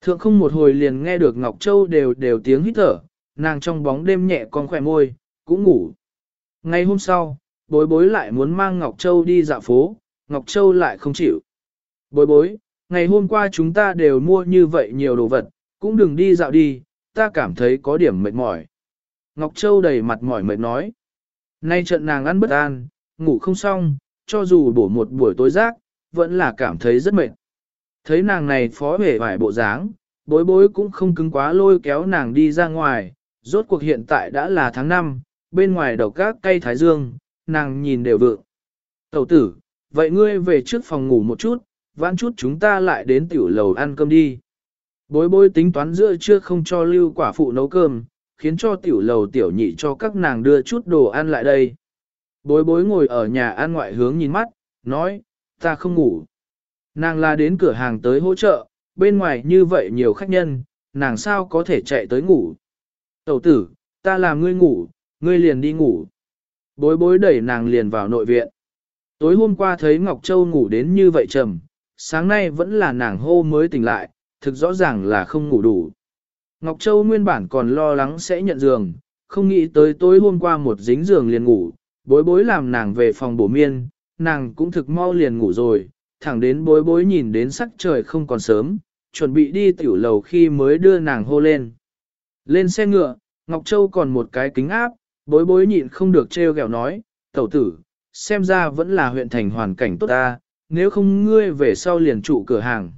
Thượng không một hồi liền nghe được Ngọc Châu đều đều tiếng hít thở, nàng trong bóng đêm nhẹ con khỏe môi, cũng ngủ. Ngày hôm sau, bối bối lại muốn mang Ngọc Châu đi dạo phố, Ngọc Châu lại không chịu. Bối bối, ngày hôm qua chúng ta đều mua như vậy nhiều đồ vật, cũng đừng đi dạo đi, ta cảm thấy có điểm mệt mỏi. Ngọc Châu đầy mặt mỏi mệt nói. Nay trận nàng ăn bất an, ngủ không xong, cho dù bổ một buổi tối rác, vẫn là cảm thấy rất mệt. Thấy nàng này phó hề vải bộ dáng, bối bối cũng không cứng quá lôi kéo nàng đi ra ngoài, rốt cuộc hiện tại đã là tháng 5, bên ngoài đầu các cây thái dương, nàng nhìn đều vượng. Tẩu tử, vậy ngươi về trước phòng ngủ một chút, vãn chút chúng ta lại đến tiểu lầu ăn cơm đi. Bối bối tính toán giữa chưa không cho lưu quả phụ nấu cơm, khiến cho tiểu lầu tiểu nhị cho các nàng đưa chút đồ ăn lại đây. Bối bối ngồi ở nhà ăn ngoại hướng nhìn mắt, nói, ta không ngủ. Nàng là đến cửa hàng tới hỗ trợ, bên ngoài như vậy nhiều khách nhân, nàng sao có thể chạy tới ngủ. Tẩu tử, ta làm ngươi ngủ, ngươi liền đi ngủ. Bối bối đẩy nàng liền vào nội viện. Tối hôm qua thấy Ngọc Châu ngủ đến như vậy trầm, sáng nay vẫn là nàng hô mới tỉnh lại, thực rõ ràng là không ngủ đủ. Ngọc Châu nguyên bản còn lo lắng sẽ nhận giường, không nghĩ tới tối hôm qua một dính giường liền ngủ, bối bối làm nàng về phòng bổ miên, nàng cũng thực mau liền ngủ rồi, thẳng đến bối bối nhìn đến sắc trời không còn sớm, chuẩn bị đi tiểu lầu khi mới đưa nàng hô lên. Lên xe ngựa, Ngọc Châu còn một cái kính áp, bối bối nhịn không được trêu ghẹo nói, tẩu tử, xem ra vẫn là huyện thành hoàn cảnh tốt ta, nếu không ngươi về sau liền trụ cửa hàng.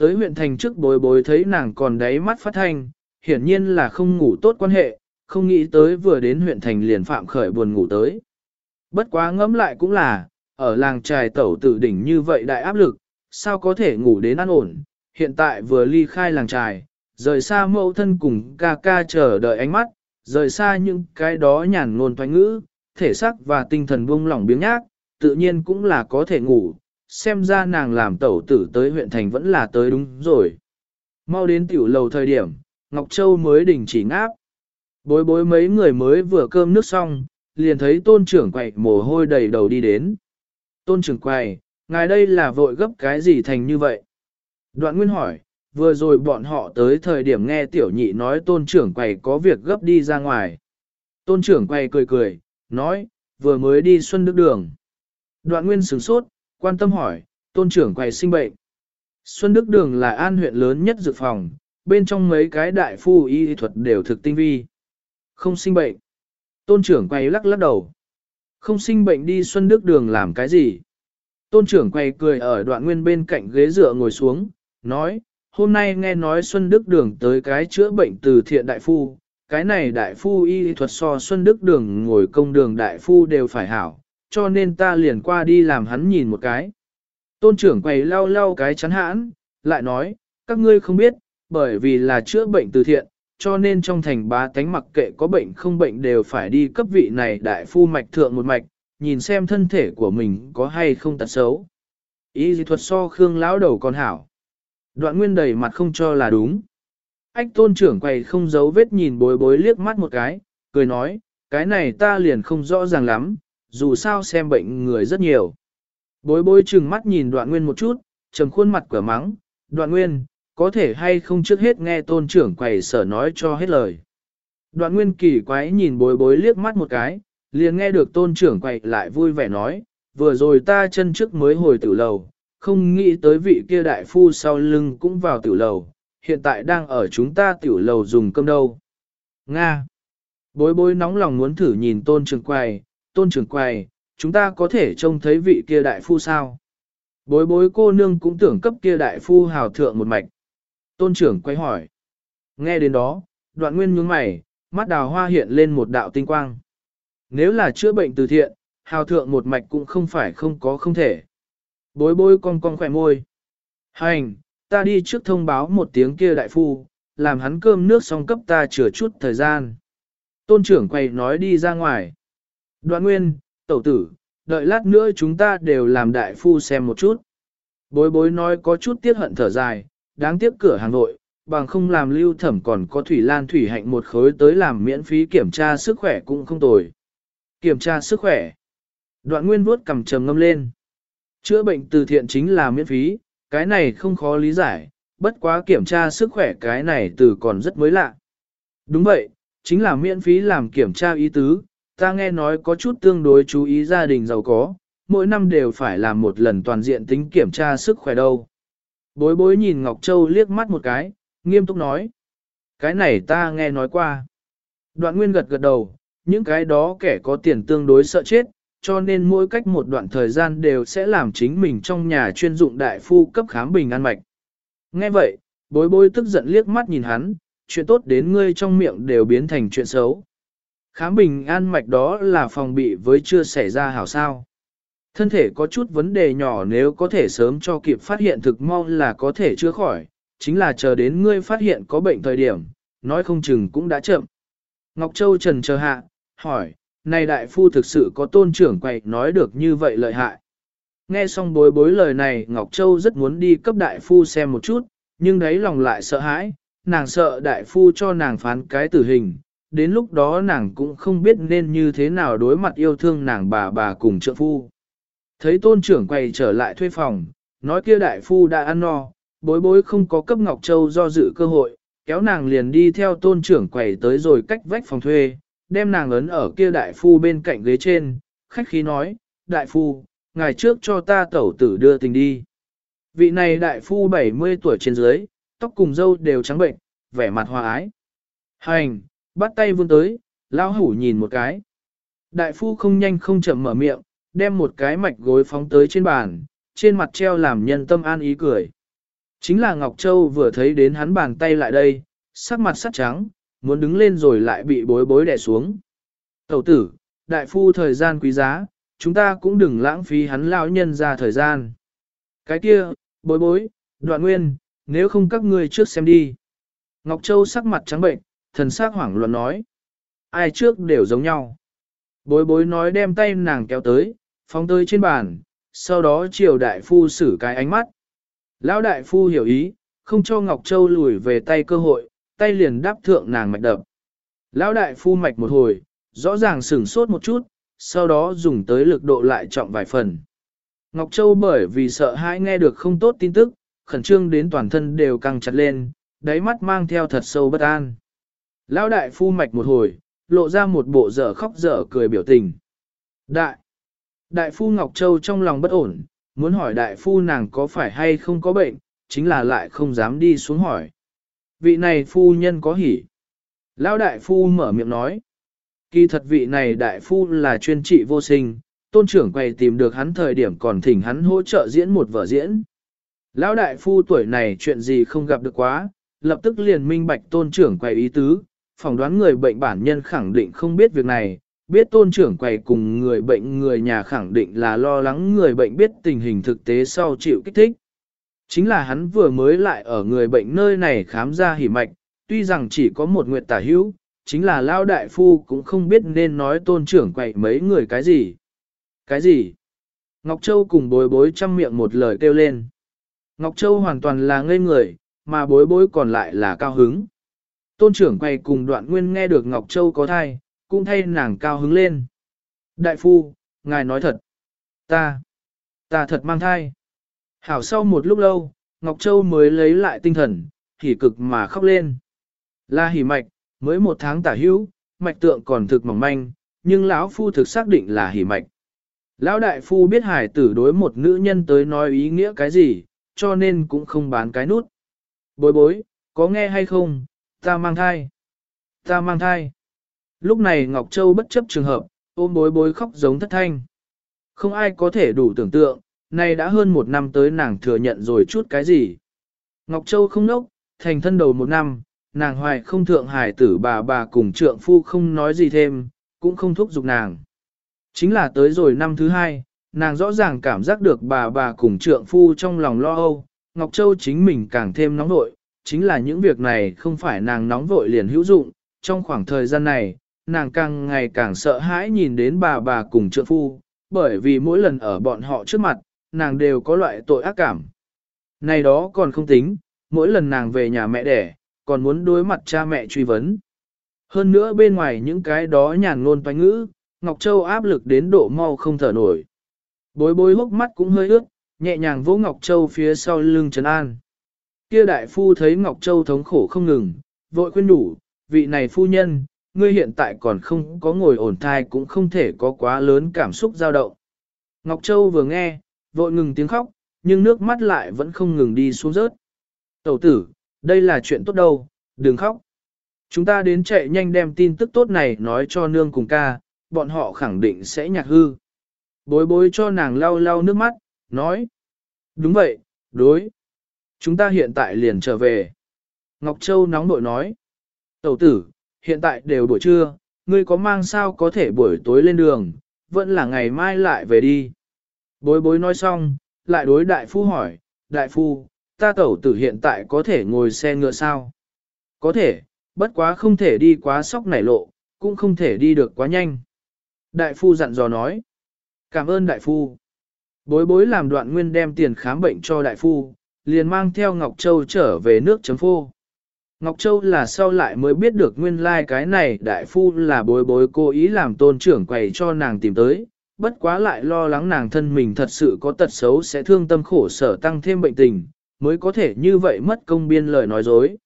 Tới huyện thành trước bối bối thấy nàng còn đáy mắt phát thanh, hiển nhiên là không ngủ tốt quan hệ, không nghĩ tới vừa đến huyện thành liền phạm khởi buồn ngủ tới. Bất quá ngẫm lại cũng là, ở làng trài tẩu tử đỉnh như vậy đại áp lực, sao có thể ngủ đến an ổn, hiện tại vừa ly khai làng trài, rời xa mẫu thân cùng ca ca chờ đợi ánh mắt, rời xa những cái đó nhàn ngôn thoái ngữ, thể xác và tinh thần buông lỏng biếng nhác, tự nhiên cũng là có thể ngủ, xem ra nàng làm tẩu tử tới huyện thành vẫn là tới đúng rồi. Mau đến tiểu lầu thời điểm, Ngọc Châu mới đình chỉ ngáp. Bối bối mấy người mới vừa cơm nước xong, liền thấy tôn trưởng quậy mồ hôi đầy đầu đi đến. Tôn trưởng quầy, ngài đây là vội gấp cái gì thành như vậy? Đoạn nguyên hỏi, vừa rồi bọn họ tới thời điểm nghe tiểu nhị nói tôn trưởng quầy có việc gấp đi ra ngoài. Tôn trưởng quầy cười cười, nói, vừa mới đi xuân đức đường. Đoạn nguyên sửng sốt, quan tâm hỏi, tôn trưởng quầy sinh bệnh. Xuân Đức Đường là an huyện lớn nhất dự phòng, bên trong mấy cái đại phu y thuật đều thực tinh vi. Không sinh bệnh. Tôn trưởng quầy lắc lắc đầu. Không sinh bệnh đi Xuân Đức Đường làm cái gì? Tôn trưởng quầy cười ở đoạn nguyên bên cạnh ghế dựa ngồi xuống, nói, hôm nay nghe nói Xuân Đức Đường tới cái chữa bệnh từ thiện đại phu, cái này đại phu y thuật so Xuân Đức Đường ngồi công đường đại phu đều phải hảo, cho nên ta liền qua đi làm hắn nhìn một cái. Tôn trưởng quầy lau lau cái chắn hãn, lại nói, các ngươi không biết, bởi vì là chữa bệnh từ thiện, cho nên trong thành bá tánh mặc kệ có bệnh không bệnh đều phải đi cấp vị này đại phu mạch thượng một mạch, nhìn xem thân thể của mình có hay không tật xấu. Ý gì thuật so Khương lão đầu còn hảo. Đoạn nguyên đầy mặt không cho là đúng. Ách tôn trưởng quầy không giấu vết nhìn bối bối liếc mắt một cái, cười nói, cái này ta liền không rõ ràng lắm, dù sao xem bệnh người rất nhiều. Bối bối chừng mắt nhìn đoạn nguyên một chút, trầm khuôn mặt cửa mắng, đoạn nguyên, có thể hay không trước hết nghe tôn trưởng quầy sở nói cho hết lời. Đoạn nguyên kỳ quái nhìn bối bối liếc mắt một cái, liền nghe được tôn trưởng quầy lại vui vẻ nói, vừa rồi ta chân trước mới hồi tử lầu, không nghĩ tới vị kia đại phu sau lưng cũng vào tiểu lầu, hiện tại đang ở chúng ta tiểu lầu dùng cơm đâu. Nga. Bối bối nóng lòng muốn thử nhìn tôn trưởng quầy, tôn trưởng quầy, chúng ta có thể trông thấy vị kia đại phu sao? Bối bối cô nương cũng tưởng cấp kia đại phu hào thượng một mạch. Tôn trưởng quay hỏi. Nghe đến đó, đoạn nguyên nhướng mày, mắt đào hoa hiện lên một đạo tinh quang. Nếu là chữa bệnh từ thiện, hào thượng một mạch cũng không phải không có không thể. Bối bối cong cong khỏe môi. Hành, ta đi trước thông báo một tiếng kia đại phu, làm hắn cơm nước xong cấp ta chừa chút thời gian. Tôn trưởng quay nói đi ra ngoài. Đoạn nguyên, tẩu tử, đợi lát nữa chúng ta đều làm đại phu xem một chút. Bối bối nói có chút tiếc hận thở dài, đáng tiếc cửa hàng nội, bằng không làm lưu thẩm còn có thủy lan thủy hạnh một khối tới làm miễn phí kiểm tra sức khỏe cũng không tồi. Kiểm tra sức khỏe. Đoạn nguyên vuốt cầm trầm ngâm lên. Chữa bệnh từ thiện chính là miễn phí, cái này không khó lý giải, bất quá kiểm tra sức khỏe cái này từ còn rất mới lạ. Đúng vậy, chính là miễn phí làm kiểm tra ý tứ, ta nghe nói có chút tương đối chú ý gia đình giàu có, mỗi năm đều phải làm một lần toàn diện tính kiểm tra sức khỏe đâu. Bối bối nhìn Ngọc Châu liếc mắt một cái, nghiêm túc nói. Cái này ta nghe nói qua. Đoạn nguyên gật gật đầu, những cái đó kẻ có tiền tương đối sợ chết, cho nên mỗi cách một đoạn thời gian đều sẽ làm chính mình trong nhà chuyên dụng đại phu cấp khám bình an mạch. Nghe vậy, bối bối tức giận liếc mắt nhìn hắn, chuyện tốt đến ngươi trong miệng đều biến thành chuyện xấu. Khám bình an mạch đó là phòng bị với chưa xảy ra hảo sao. Thân thể có chút vấn đề nhỏ nếu có thể sớm cho kịp phát hiện thực mau là có thể chữa khỏi, chính là chờ đến ngươi phát hiện có bệnh thời điểm, nói không chừng cũng đã chậm. Ngọc Châu trần chờ hạ, hỏi, này đại phu thực sự có tôn trưởng quậy nói được như vậy lợi hại. Nghe xong bối bối lời này Ngọc Châu rất muốn đi cấp đại phu xem một chút, nhưng đấy lòng lại sợ hãi, nàng sợ đại phu cho nàng phán cái tử hình, đến lúc đó nàng cũng không biết nên như thế nào đối mặt yêu thương nàng bà bà cùng trợ phu. Thấy tôn trưởng quay trở lại thuê phòng, nói kia đại phu đã ăn no, bối bối không có cấp Ngọc Châu do dự cơ hội, kéo nàng liền đi theo tôn trưởng quầy tới rồi cách vách phòng thuê, đem nàng ấn ở kia đại phu bên cạnh ghế trên, khách khí nói, đại phu, ngày trước cho ta tẩu tử đưa tình đi. Vị này đại phu 70 tuổi trên dưới, tóc cùng dâu đều trắng bệnh, vẻ mặt hòa ái. Hành, bắt tay vươn tới, lão hủ nhìn một cái. Đại phu không nhanh không chậm mở miệng, đem một cái mạch gối phóng tới trên bàn, trên mặt treo làm nhân tâm an ý cười. Chính là Ngọc Châu vừa thấy đến hắn bàn tay lại đây, sắc mặt sắt trắng, muốn đứng lên rồi lại bị bối bối đè xuống. Tẩu tử, đại phu thời gian quý giá, chúng ta cũng đừng lãng phí hắn lão nhân ra thời gian. Cái kia, bối bối, đoạn nguyên, nếu không các ngươi trước xem đi. Ngọc Châu sắc mặt trắng bệnh, thần sắc hoảng loạn nói. Ai trước đều giống nhau. Bối bối nói đem tay nàng kéo tới, phóng tới trên bàn, sau đó chiều đại phu xử cái ánh mắt. Lão đại phu hiểu ý, không cho Ngọc Châu lùi về tay cơ hội, tay liền đáp thượng nàng mạch đập. Lão đại phu mạch một hồi, rõ ràng sửng sốt một chút, sau đó dùng tới lực độ lại trọng vài phần. Ngọc Châu bởi vì sợ hãi nghe được không tốt tin tức, khẩn trương đến toàn thân đều căng chặt lên, đáy mắt mang theo thật sâu bất an. Lão đại phu mạch một hồi, lộ ra một bộ dở khóc dở cười biểu tình. Đại! Đại phu Ngọc Châu trong lòng bất ổn, muốn hỏi đại phu nàng có phải hay không có bệnh, chính là lại không dám đi xuống hỏi. Vị này phu nhân có hỉ. Lão đại phu mở miệng nói. Kỳ thật vị này đại phu là chuyên trị vô sinh, tôn trưởng quầy tìm được hắn thời điểm còn thỉnh hắn hỗ trợ diễn một vở diễn. Lão đại phu tuổi này chuyện gì không gặp được quá, lập tức liền minh bạch tôn trưởng quầy ý tứ, phỏng đoán người bệnh bản nhân khẳng định không biết việc này, biết tôn trưởng quầy cùng người bệnh người nhà khẳng định là lo lắng người bệnh biết tình hình thực tế sau chịu kích thích. Chính là hắn vừa mới lại ở người bệnh nơi này khám ra hỉ mạch, tuy rằng chỉ có một nguyện tả hữu, chính là lao đại phu cũng không biết nên nói tôn trưởng quậy mấy người cái gì. Cái gì? Ngọc Châu cùng bối bối chăm miệng một lời kêu lên. Ngọc Châu hoàn toàn là ngây người, mà bối bối còn lại là cao hứng. Tôn trưởng quay cùng đoạn nguyên nghe được Ngọc Châu có thai, cũng thay nàng cao hứng lên. Đại phu, ngài nói thật. Ta, ta thật mang thai. Hảo sau một lúc lâu, Ngọc Châu mới lấy lại tinh thần, hỉ cực mà khóc lên. Là hỉ mạch, mới một tháng tả hữu, mạch tượng còn thực mỏng manh, nhưng lão phu thực xác định là hỉ mạch. Lão đại phu biết hải tử đối một nữ nhân tới nói ý nghĩa cái gì, cho nên cũng không bán cái nút. Bối bối, có nghe hay không, ta mang thai. Ta mang thai. Lúc này Ngọc Châu bất chấp trường hợp, ôm bối bối khóc giống thất thanh. Không ai có thể đủ tưởng tượng, nay đã hơn một năm tới nàng thừa nhận rồi chút cái gì. Ngọc Châu không nốc, thành thân đầu một năm, nàng hoài không thượng hài tử bà bà cùng trượng phu không nói gì thêm, cũng không thúc giục nàng. Chính là tới rồi năm thứ hai, nàng rõ ràng cảm giác được bà bà cùng trượng phu trong lòng lo âu, Ngọc Châu chính mình càng thêm nóng nội, chính là những việc này không phải nàng nóng vội liền hữu dụng, trong khoảng thời gian này, nàng càng ngày càng sợ hãi nhìn đến bà bà cùng trượng phu, bởi vì mỗi lần ở bọn họ trước mặt, nàng đều có loại tội ác cảm. Này đó còn không tính, mỗi lần nàng về nhà mẹ đẻ, còn muốn đối mặt cha mẹ truy vấn. Hơn nữa bên ngoài những cái đó nhàn ngôn toanh ngữ, Ngọc Châu áp lực đến độ mau không thở nổi. Bối bối hốc mắt cũng hơi ướt, nhẹ nhàng vỗ Ngọc Châu phía sau lưng Trấn An. Kia đại phu thấy Ngọc Châu thống khổ không ngừng, vội khuyên đủ, vị này phu nhân, ngươi hiện tại còn không có ngồi ổn thai cũng không thể có quá lớn cảm xúc dao động. Ngọc Châu vừa nghe, vội ngừng tiếng khóc, nhưng nước mắt lại vẫn không ngừng đi xuống rớt. Tẩu tử, đây là chuyện tốt đâu, đừng khóc. Chúng ta đến chạy nhanh đem tin tức tốt này nói cho nương cùng ca, bọn họ khẳng định sẽ nhạc hư. Bối bối cho nàng lau lau nước mắt, nói. Đúng vậy, đối. Chúng ta hiện tại liền trở về. Ngọc Châu nóng nội nói. Tẩu tử, hiện tại đều buổi trưa, ngươi có mang sao có thể buổi tối lên đường, vẫn là ngày mai lại về đi. Bối bối nói xong, lại đối đại phu hỏi, đại phu, ta tẩu tử hiện tại có thể ngồi xe ngựa sao? Có thể, bất quá không thể đi quá sóc nảy lộ, cũng không thể đi được quá nhanh. Đại phu dặn dò nói, cảm ơn đại phu. Bối bối làm đoạn nguyên đem tiền khám bệnh cho đại phu, liền mang theo Ngọc Châu trở về nước chấm phô. Ngọc Châu là sau lại mới biết được nguyên lai like cái này đại phu là bối bối cố ý làm tôn trưởng quầy cho nàng tìm tới, bất quá lại lo lắng nàng thân mình thật sự có tật xấu sẽ thương tâm khổ sở tăng thêm bệnh tình, mới có thể như vậy mất công biên lời nói dối.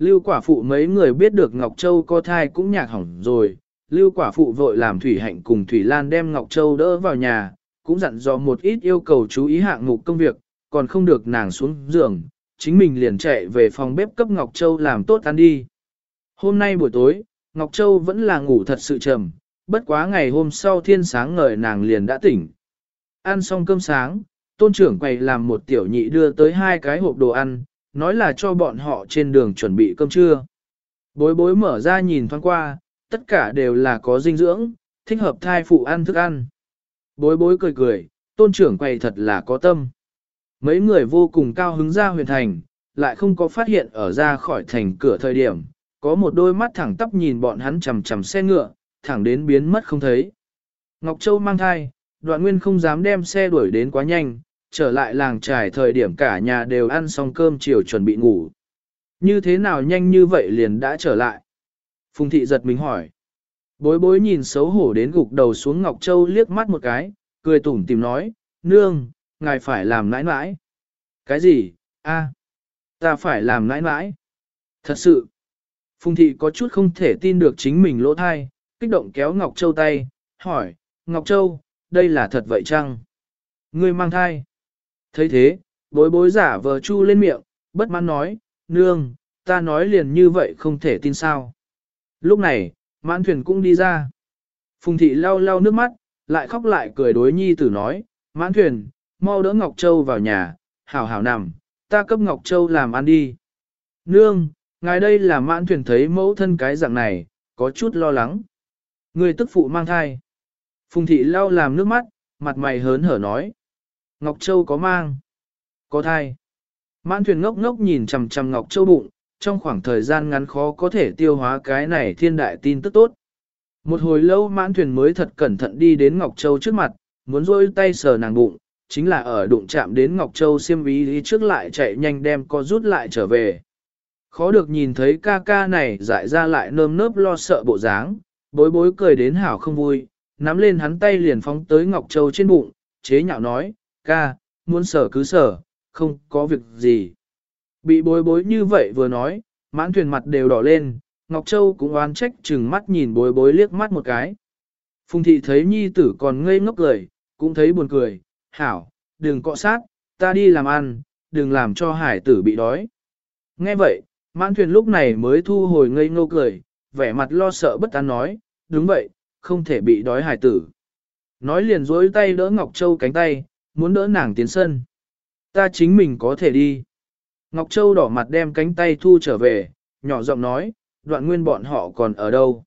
Lưu quả phụ mấy người biết được Ngọc Châu có thai cũng nhạc hỏng rồi, Lưu quả phụ vội làm Thủy Hạnh cùng Thủy Lan đem Ngọc Châu đỡ vào nhà, cũng dặn dò một ít yêu cầu chú ý hạng mục công việc, còn không được nàng xuống giường, chính mình liền chạy về phòng bếp cấp Ngọc Châu làm tốt ăn đi. Hôm nay buổi tối, Ngọc Châu vẫn là ngủ thật sự trầm, bất quá ngày hôm sau thiên sáng ngời nàng liền đã tỉnh. Ăn xong cơm sáng, tôn trưởng quầy làm một tiểu nhị đưa tới hai cái hộp đồ ăn, nói là cho bọn họ trên đường chuẩn bị cơm trưa. Bối bối mở ra nhìn thoáng qua, tất cả đều là có dinh dưỡng, thích hợp thai phụ ăn thức ăn. Bối bối cười cười, tôn trưởng quầy thật là có tâm. Mấy người vô cùng cao hứng ra huyền thành, lại không có phát hiện ở ra khỏi thành cửa thời điểm, có một đôi mắt thẳng tắp nhìn bọn hắn chầm chầm xe ngựa, thẳng đến biến mất không thấy. Ngọc Châu mang thai, đoạn nguyên không dám đem xe đuổi đến quá nhanh, trở lại làng trải thời điểm cả nhà đều ăn xong cơm chiều chuẩn bị ngủ. Như thế nào nhanh như vậy liền đã trở lại? Phùng thị giật mình hỏi. Bối bối nhìn xấu hổ đến gục đầu xuống Ngọc Châu liếc mắt một cái, cười tủm tìm nói, nương, ngài phải làm nãi nãi. Cái gì, a, ta phải làm nãi nãi. Thật sự, Phùng thị có chút không thể tin được chính mình lỗ thai, kích động kéo Ngọc Châu tay, hỏi, Ngọc Châu, đây là thật vậy chăng? Ngươi mang thai. thấy thế, bối bối giả vờ chu lên miệng, bất mãn nói, nương, ta nói liền như vậy không thể tin sao. Lúc này, mãn thuyền cũng đi ra. Phùng thị lau lau nước mắt, lại khóc lại cười đối nhi tử nói, mãn thuyền, mau đỡ Ngọc Châu vào nhà, hảo hảo nằm, ta cấp Ngọc Châu làm ăn đi. Nương, ngài đây là mãn thuyền thấy mẫu thân cái dạng này, có chút lo lắng. Người tức phụ mang thai. Phùng thị lau làm nước mắt, mặt mày hớn hở nói. Ngọc Châu có mang. Có thai. Mãn thuyền ngốc ngốc nhìn chằm chằm Ngọc Châu bụng, trong khoảng thời gian ngắn khó có thể tiêu hóa cái này thiên đại tin tức tốt. Một hồi lâu mãn thuyền mới thật cẩn thận đi đến Ngọc Châu trước mặt, muốn rôi tay sờ nàng bụng, chính là ở đụng chạm đến Ngọc Châu xiêm ý đi trước lại chạy nhanh đem co rút lại trở về. Khó được nhìn thấy ca ca này dại ra lại nơm nớp lo sợ bộ dáng, bối bối cười đến hảo không vui, nắm lên hắn tay liền phóng tới Ngọc Châu trên bụng, chế nhạo nói, ca, muốn sở cứ sở, không có việc gì. Bị bối bối như vậy vừa nói, mãn thuyền mặt đều đỏ lên, Ngọc Châu cũng oán trách chừng mắt nhìn bối bối liếc mắt một cái. Phùng thị thấy nhi tử còn ngây ngốc cười, cũng thấy buồn cười, hảo, đừng cọ sát, ta đi làm ăn, đừng làm cho hải tử bị đói. Nghe vậy, mãn thuyền lúc này mới thu hồi ngây ngô cười, vẻ mặt lo sợ bất an nói, đúng vậy, không thể bị đói hải tử. Nói liền dối tay đỡ Ngọc Châu cánh tay, muốn đỡ nàng tiến sân. Ta chính mình có thể đi. Ngọc Châu đỏ mặt đem cánh tay thu trở về, nhỏ giọng nói, đoạn nguyên bọn họ còn ở đâu.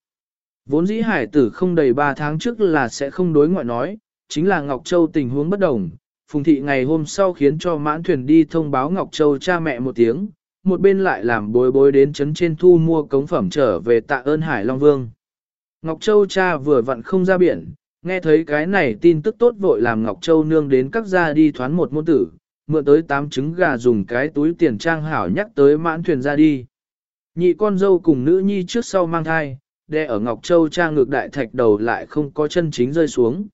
Vốn dĩ hải tử không đầy 3 tháng trước là sẽ không đối ngoại nói, chính là Ngọc Châu tình huống bất đồng. Phùng thị ngày hôm sau khiến cho mãn thuyền đi thông báo Ngọc Châu cha mẹ một tiếng, một bên lại làm bối bối đến chấn trên thu mua cống phẩm trở về tạ ơn Hải Long Vương. Ngọc Châu cha vừa vặn không ra biển, nghe thấy cái này tin tức tốt vội làm Ngọc Châu nương đến các gia đi thoán một môn tử, mượn tới tám trứng gà dùng cái túi tiền trang hảo nhắc tới mãn thuyền ra đi. Nhị con dâu cùng nữ nhi trước sau mang thai, đe ở Ngọc Châu cha ngược đại thạch đầu lại không có chân chính rơi xuống.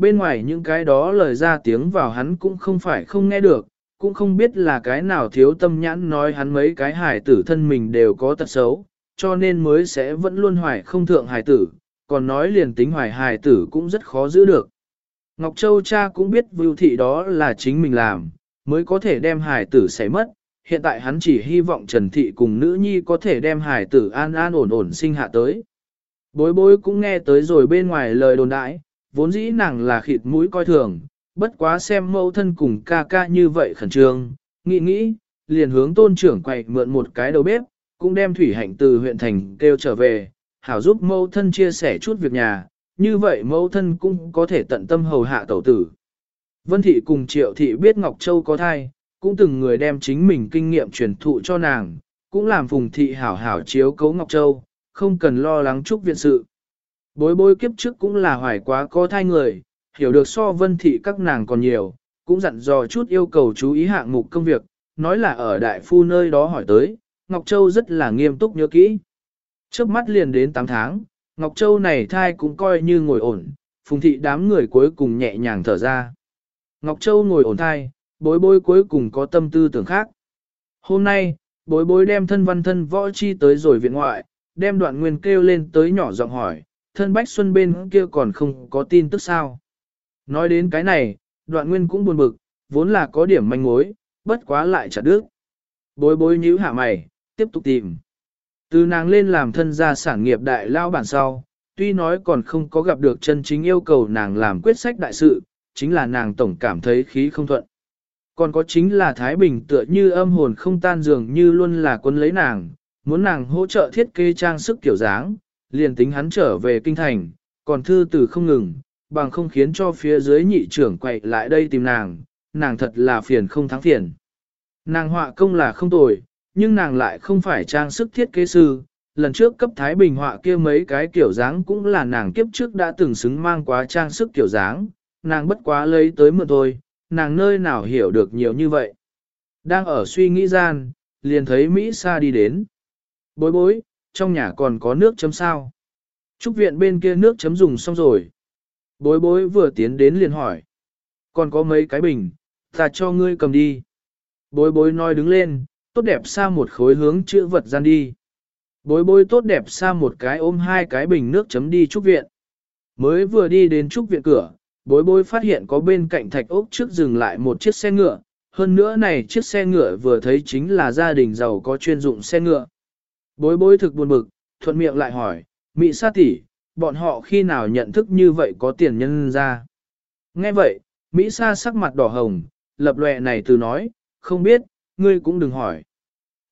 Bên ngoài những cái đó lời ra tiếng vào hắn cũng không phải không nghe được, cũng không biết là cái nào thiếu tâm nhãn nói hắn mấy cái hài tử thân mình đều có tật xấu, cho nên mới sẽ vẫn luôn hoài không thượng hài tử, còn nói liền tính hoài hài tử cũng rất khó giữ được. Ngọc Châu cha cũng biết vưu thị đó là chính mình làm, mới có thể đem hài tử xảy mất, hiện tại hắn chỉ hy vọng Trần Thị cùng nữ nhi có thể đem hài tử an an ổn ổn sinh hạ tới. Bối bối cũng nghe tới rồi bên ngoài lời đồn đãi, vốn dĩ nàng là khịt mũi coi thường, bất quá xem mẫu thân cùng ca ca như vậy khẩn trương, nghĩ nghĩ, liền hướng tôn trưởng quậy mượn một cái đầu bếp, cũng đem thủy hạnh từ huyện thành kêu trở về, hảo giúp mẫu thân chia sẻ chút việc nhà, như vậy mẫu thân cũng có thể tận tâm hầu hạ tẩu tử. Vân thị cùng triệu thị biết Ngọc Châu có thai, cũng từng người đem chính mình kinh nghiệm truyền thụ cho nàng, cũng làm phùng thị hảo hảo chiếu cấu Ngọc Châu, không cần lo lắng chúc viện sự. Bối bối kiếp trước cũng là hoài quá có thai người, hiểu được so vân thị các nàng còn nhiều, cũng dặn dò chút yêu cầu chú ý hạng mục công việc, nói là ở đại phu nơi đó hỏi tới, Ngọc Châu rất là nghiêm túc nhớ kỹ. Trước mắt liền đến 8 tháng, Ngọc Châu này thai cũng coi như ngồi ổn, phùng thị đám người cuối cùng nhẹ nhàng thở ra. Ngọc Châu ngồi ổn thai, bối bối cuối cùng có tâm tư tưởng khác. Hôm nay, bối bối đem thân văn thân võ chi tới rồi viện ngoại, đem đoạn nguyên kêu lên tới nhỏ giọng hỏi, thân Bách Xuân bên kia còn không có tin tức sao. Nói đến cái này, đoạn nguyên cũng buồn bực, vốn là có điểm manh mối, bất quá lại chặt đứt. Bối bối nhíu hạ mày, tiếp tục tìm. Từ nàng lên làm thân gia sản nghiệp đại lao bản sau, tuy nói còn không có gặp được chân chính yêu cầu nàng làm quyết sách đại sự, chính là nàng tổng cảm thấy khí không thuận. Còn có chính là Thái Bình tựa như âm hồn không tan dường như luôn là quân lấy nàng, muốn nàng hỗ trợ thiết kế trang sức kiểu dáng, liền tính hắn trở về kinh thành, còn thư từ không ngừng, bằng không khiến cho phía dưới nhị trưởng quậy lại đây tìm nàng, nàng thật là phiền không thắng phiền. Nàng họa công là không tồi, nhưng nàng lại không phải trang sức thiết kế sư, lần trước cấp Thái Bình họa kia mấy cái kiểu dáng cũng là nàng kiếp trước đã từng xứng mang quá trang sức kiểu dáng, nàng bất quá lấy tới mượn thôi, nàng nơi nào hiểu được nhiều như vậy. Đang ở suy nghĩ gian, liền thấy Mỹ Sa đi đến. Bối bối, trong nhà còn có nước chấm sao. Trúc viện bên kia nước chấm dùng xong rồi. Bối bối vừa tiến đến liền hỏi. Còn có mấy cái bình, ta cho ngươi cầm đi. Bối bối nói đứng lên, tốt đẹp xa một khối hướng chữ vật gian đi. Bối bối tốt đẹp xa một cái ôm hai cái bình nước chấm đi trúc viện. Mới vừa đi đến trúc viện cửa, bối bối phát hiện có bên cạnh thạch ốc trước dừng lại một chiếc xe ngựa. Hơn nữa này chiếc xe ngựa vừa thấy chính là gia đình giàu có chuyên dụng xe ngựa. Bối bối thực buồn bực, thuận miệng lại hỏi, mỹ sa tỷ, bọn họ khi nào nhận thức như vậy có tiền nhân ra. Nghe vậy, Mỹ Sa sắc mặt đỏ hồng, lập lệ này từ nói, không biết, ngươi cũng đừng hỏi.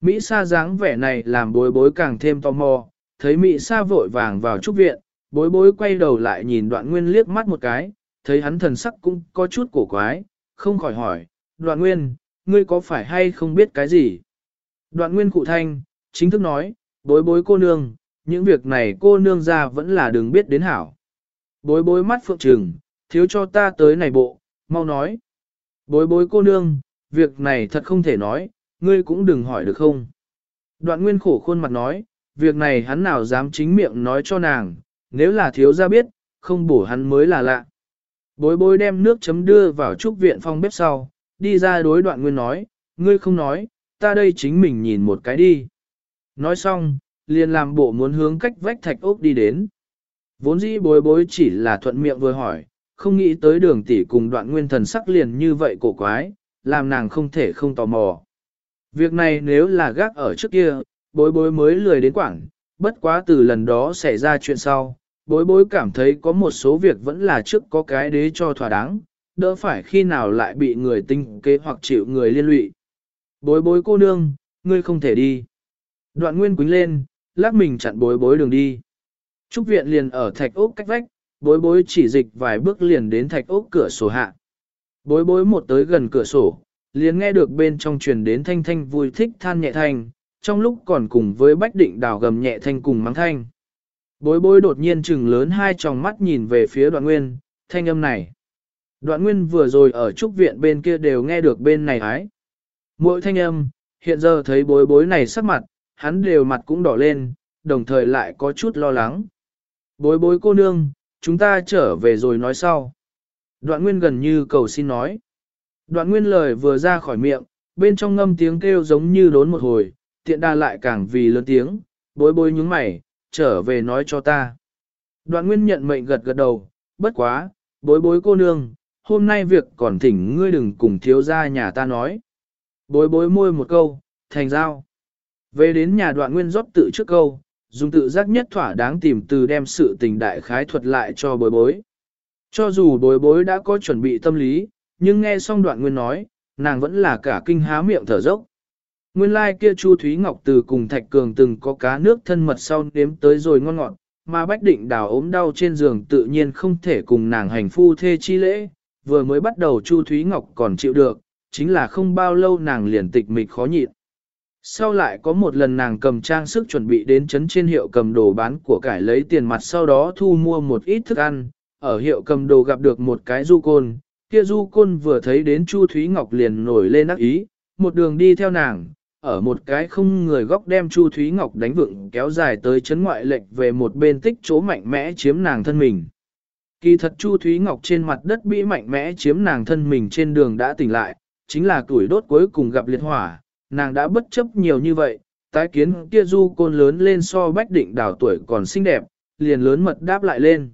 Mỹ Sa dáng vẻ này làm bối bối càng thêm tò mò, thấy Mỹ Sa vội vàng vào trúc viện, bối bối quay đầu lại nhìn đoạn nguyên liếc mắt một cái, thấy hắn thần sắc cũng có chút cổ quái, không khỏi hỏi, đoạn nguyên, ngươi có phải hay không biết cái gì? Đoạn nguyên cụ thanh, chính thức nói, bối bối cô nương, những việc này cô nương ra vẫn là đừng biết đến hảo. Bối bối mắt phượng trừng, thiếu cho ta tới này bộ, mau nói. Bối bối cô nương, việc này thật không thể nói, ngươi cũng đừng hỏi được không. Đoạn nguyên khổ khuôn mặt nói, việc này hắn nào dám chính miệng nói cho nàng, nếu là thiếu ra biết, không bổ hắn mới là lạ. Bối bối đem nước chấm đưa vào trúc viện phong bếp sau, đi ra đối đoạn nguyên nói, ngươi không nói, ta đây chính mình nhìn một cái đi. Nói xong, liền làm bộ muốn hướng cách vách thạch ốc đi đến. Vốn dĩ bối bối chỉ là thuận miệng vừa hỏi, không nghĩ tới đường tỷ cùng đoạn nguyên thần sắc liền như vậy cổ quái, làm nàng không thể không tò mò. Việc này nếu là gác ở trước kia, bối bối mới lười đến quảng, bất quá từ lần đó xảy ra chuyện sau, bối bối cảm thấy có một số việc vẫn là trước có cái đế cho thỏa đáng, đỡ phải khi nào lại bị người tinh kế hoặc chịu người liên lụy. Bối bối cô nương, ngươi không thể đi. Đoạn nguyên quính lên, lắc mình chặn bối bối đường đi. Trúc viện liền ở thạch ốc cách vách, bối bối chỉ dịch vài bước liền đến thạch ốc cửa sổ hạ. Bối bối một tới gần cửa sổ, liền nghe được bên trong truyền đến thanh thanh vui thích than nhẹ thanh, trong lúc còn cùng với bách định đào gầm nhẹ thanh cùng mắng thanh. Bối bối đột nhiên trừng lớn hai tròng mắt nhìn về phía đoạn nguyên, thanh âm này. Đoạn nguyên vừa rồi ở trúc viện bên kia đều nghe được bên này ái. Mỗi thanh âm, hiện giờ thấy bối bối này sắc mặt, hắn đều mặt cũng đỏ lên, đồng thời lại có chút lo lắng. Bối bối cô nương, chúng ta trở về rồi nói sau. Đoạn nguyên gần như cầu xin nói. Đoạn nguyên lời vừa ra khỏi miệng, bên trong ngâm tiếng kêu giống như đốn một hồi, tiện đa lại càng vì lớn tiếng, bối bối nhúng mày, trở về nói cho ta. Đoạn nguyên nhận mệnh gật gật đầu, bất quá, bối bối cô nương, hôm nay việc còn thỉnh ngươi đừng cùng thiếu gia nhà ta nói. Bối bối môi một câu, thành giao. Về đến nhà đoạn nguyên rót tự trước câu, dùng tự giác nhất thỏa đáng tìm từ đem sự tình đại khái thuật lại cho bối bối. Cho dù bối bối đã có chuẩn bị tâm lý, nhưng nghe xong đoạn nguyên nói, nàng vẫn là cả kinh há miệng thở dốc. Nguyên lai like kia Chu Thúy Ngọc từ cùng Thạch Cường từng có cá nước thân mật sau nếm tới rồi ngon ngọt, mà Bách Định đào ốm đau trên giường tự nhiên không thể cùng nàng hành phu thê chi lễ, vừa mới bắt đầu Chu Thúy Ngọc còn chịu được, chính là không bao lâu nàng liền tịch mịch khó nhịn. Sau lại có một lần nàng cầm trang sức chuẩn bị đến chấn trên hiệu cầm đồ bán của cải lấy tiền mặt sau đó thu mua một ít thức ăn, ở hiệu cầm đồ gặp được một cái du côn, kia du côn vừa thấy đến Chu Thúy Ngọc liền nổi lên ác ý, một đường đi theo nàng, ở một cái không người góc đem Chu Thúy Ngọc đánh vựng kéo dài tới chấn ngoại lệch về một bên tích chỗ mạnh mẽ chiếm nàng thân mình. Kỳ thật Chu Thúy Ngọc trên mặt đất bị mạnh mẽ chiếm nàng thân mình trên đường đã tỉnh lại, chính là tuổi đốt cuối cùng gặp liệt hỏa, nàng đã bất chấp nhiều như vậy, tái kiến kia du côn lớn lên so bách định đảo tuổi còn xinh đẹp, liền lớn mật đáp lại lên.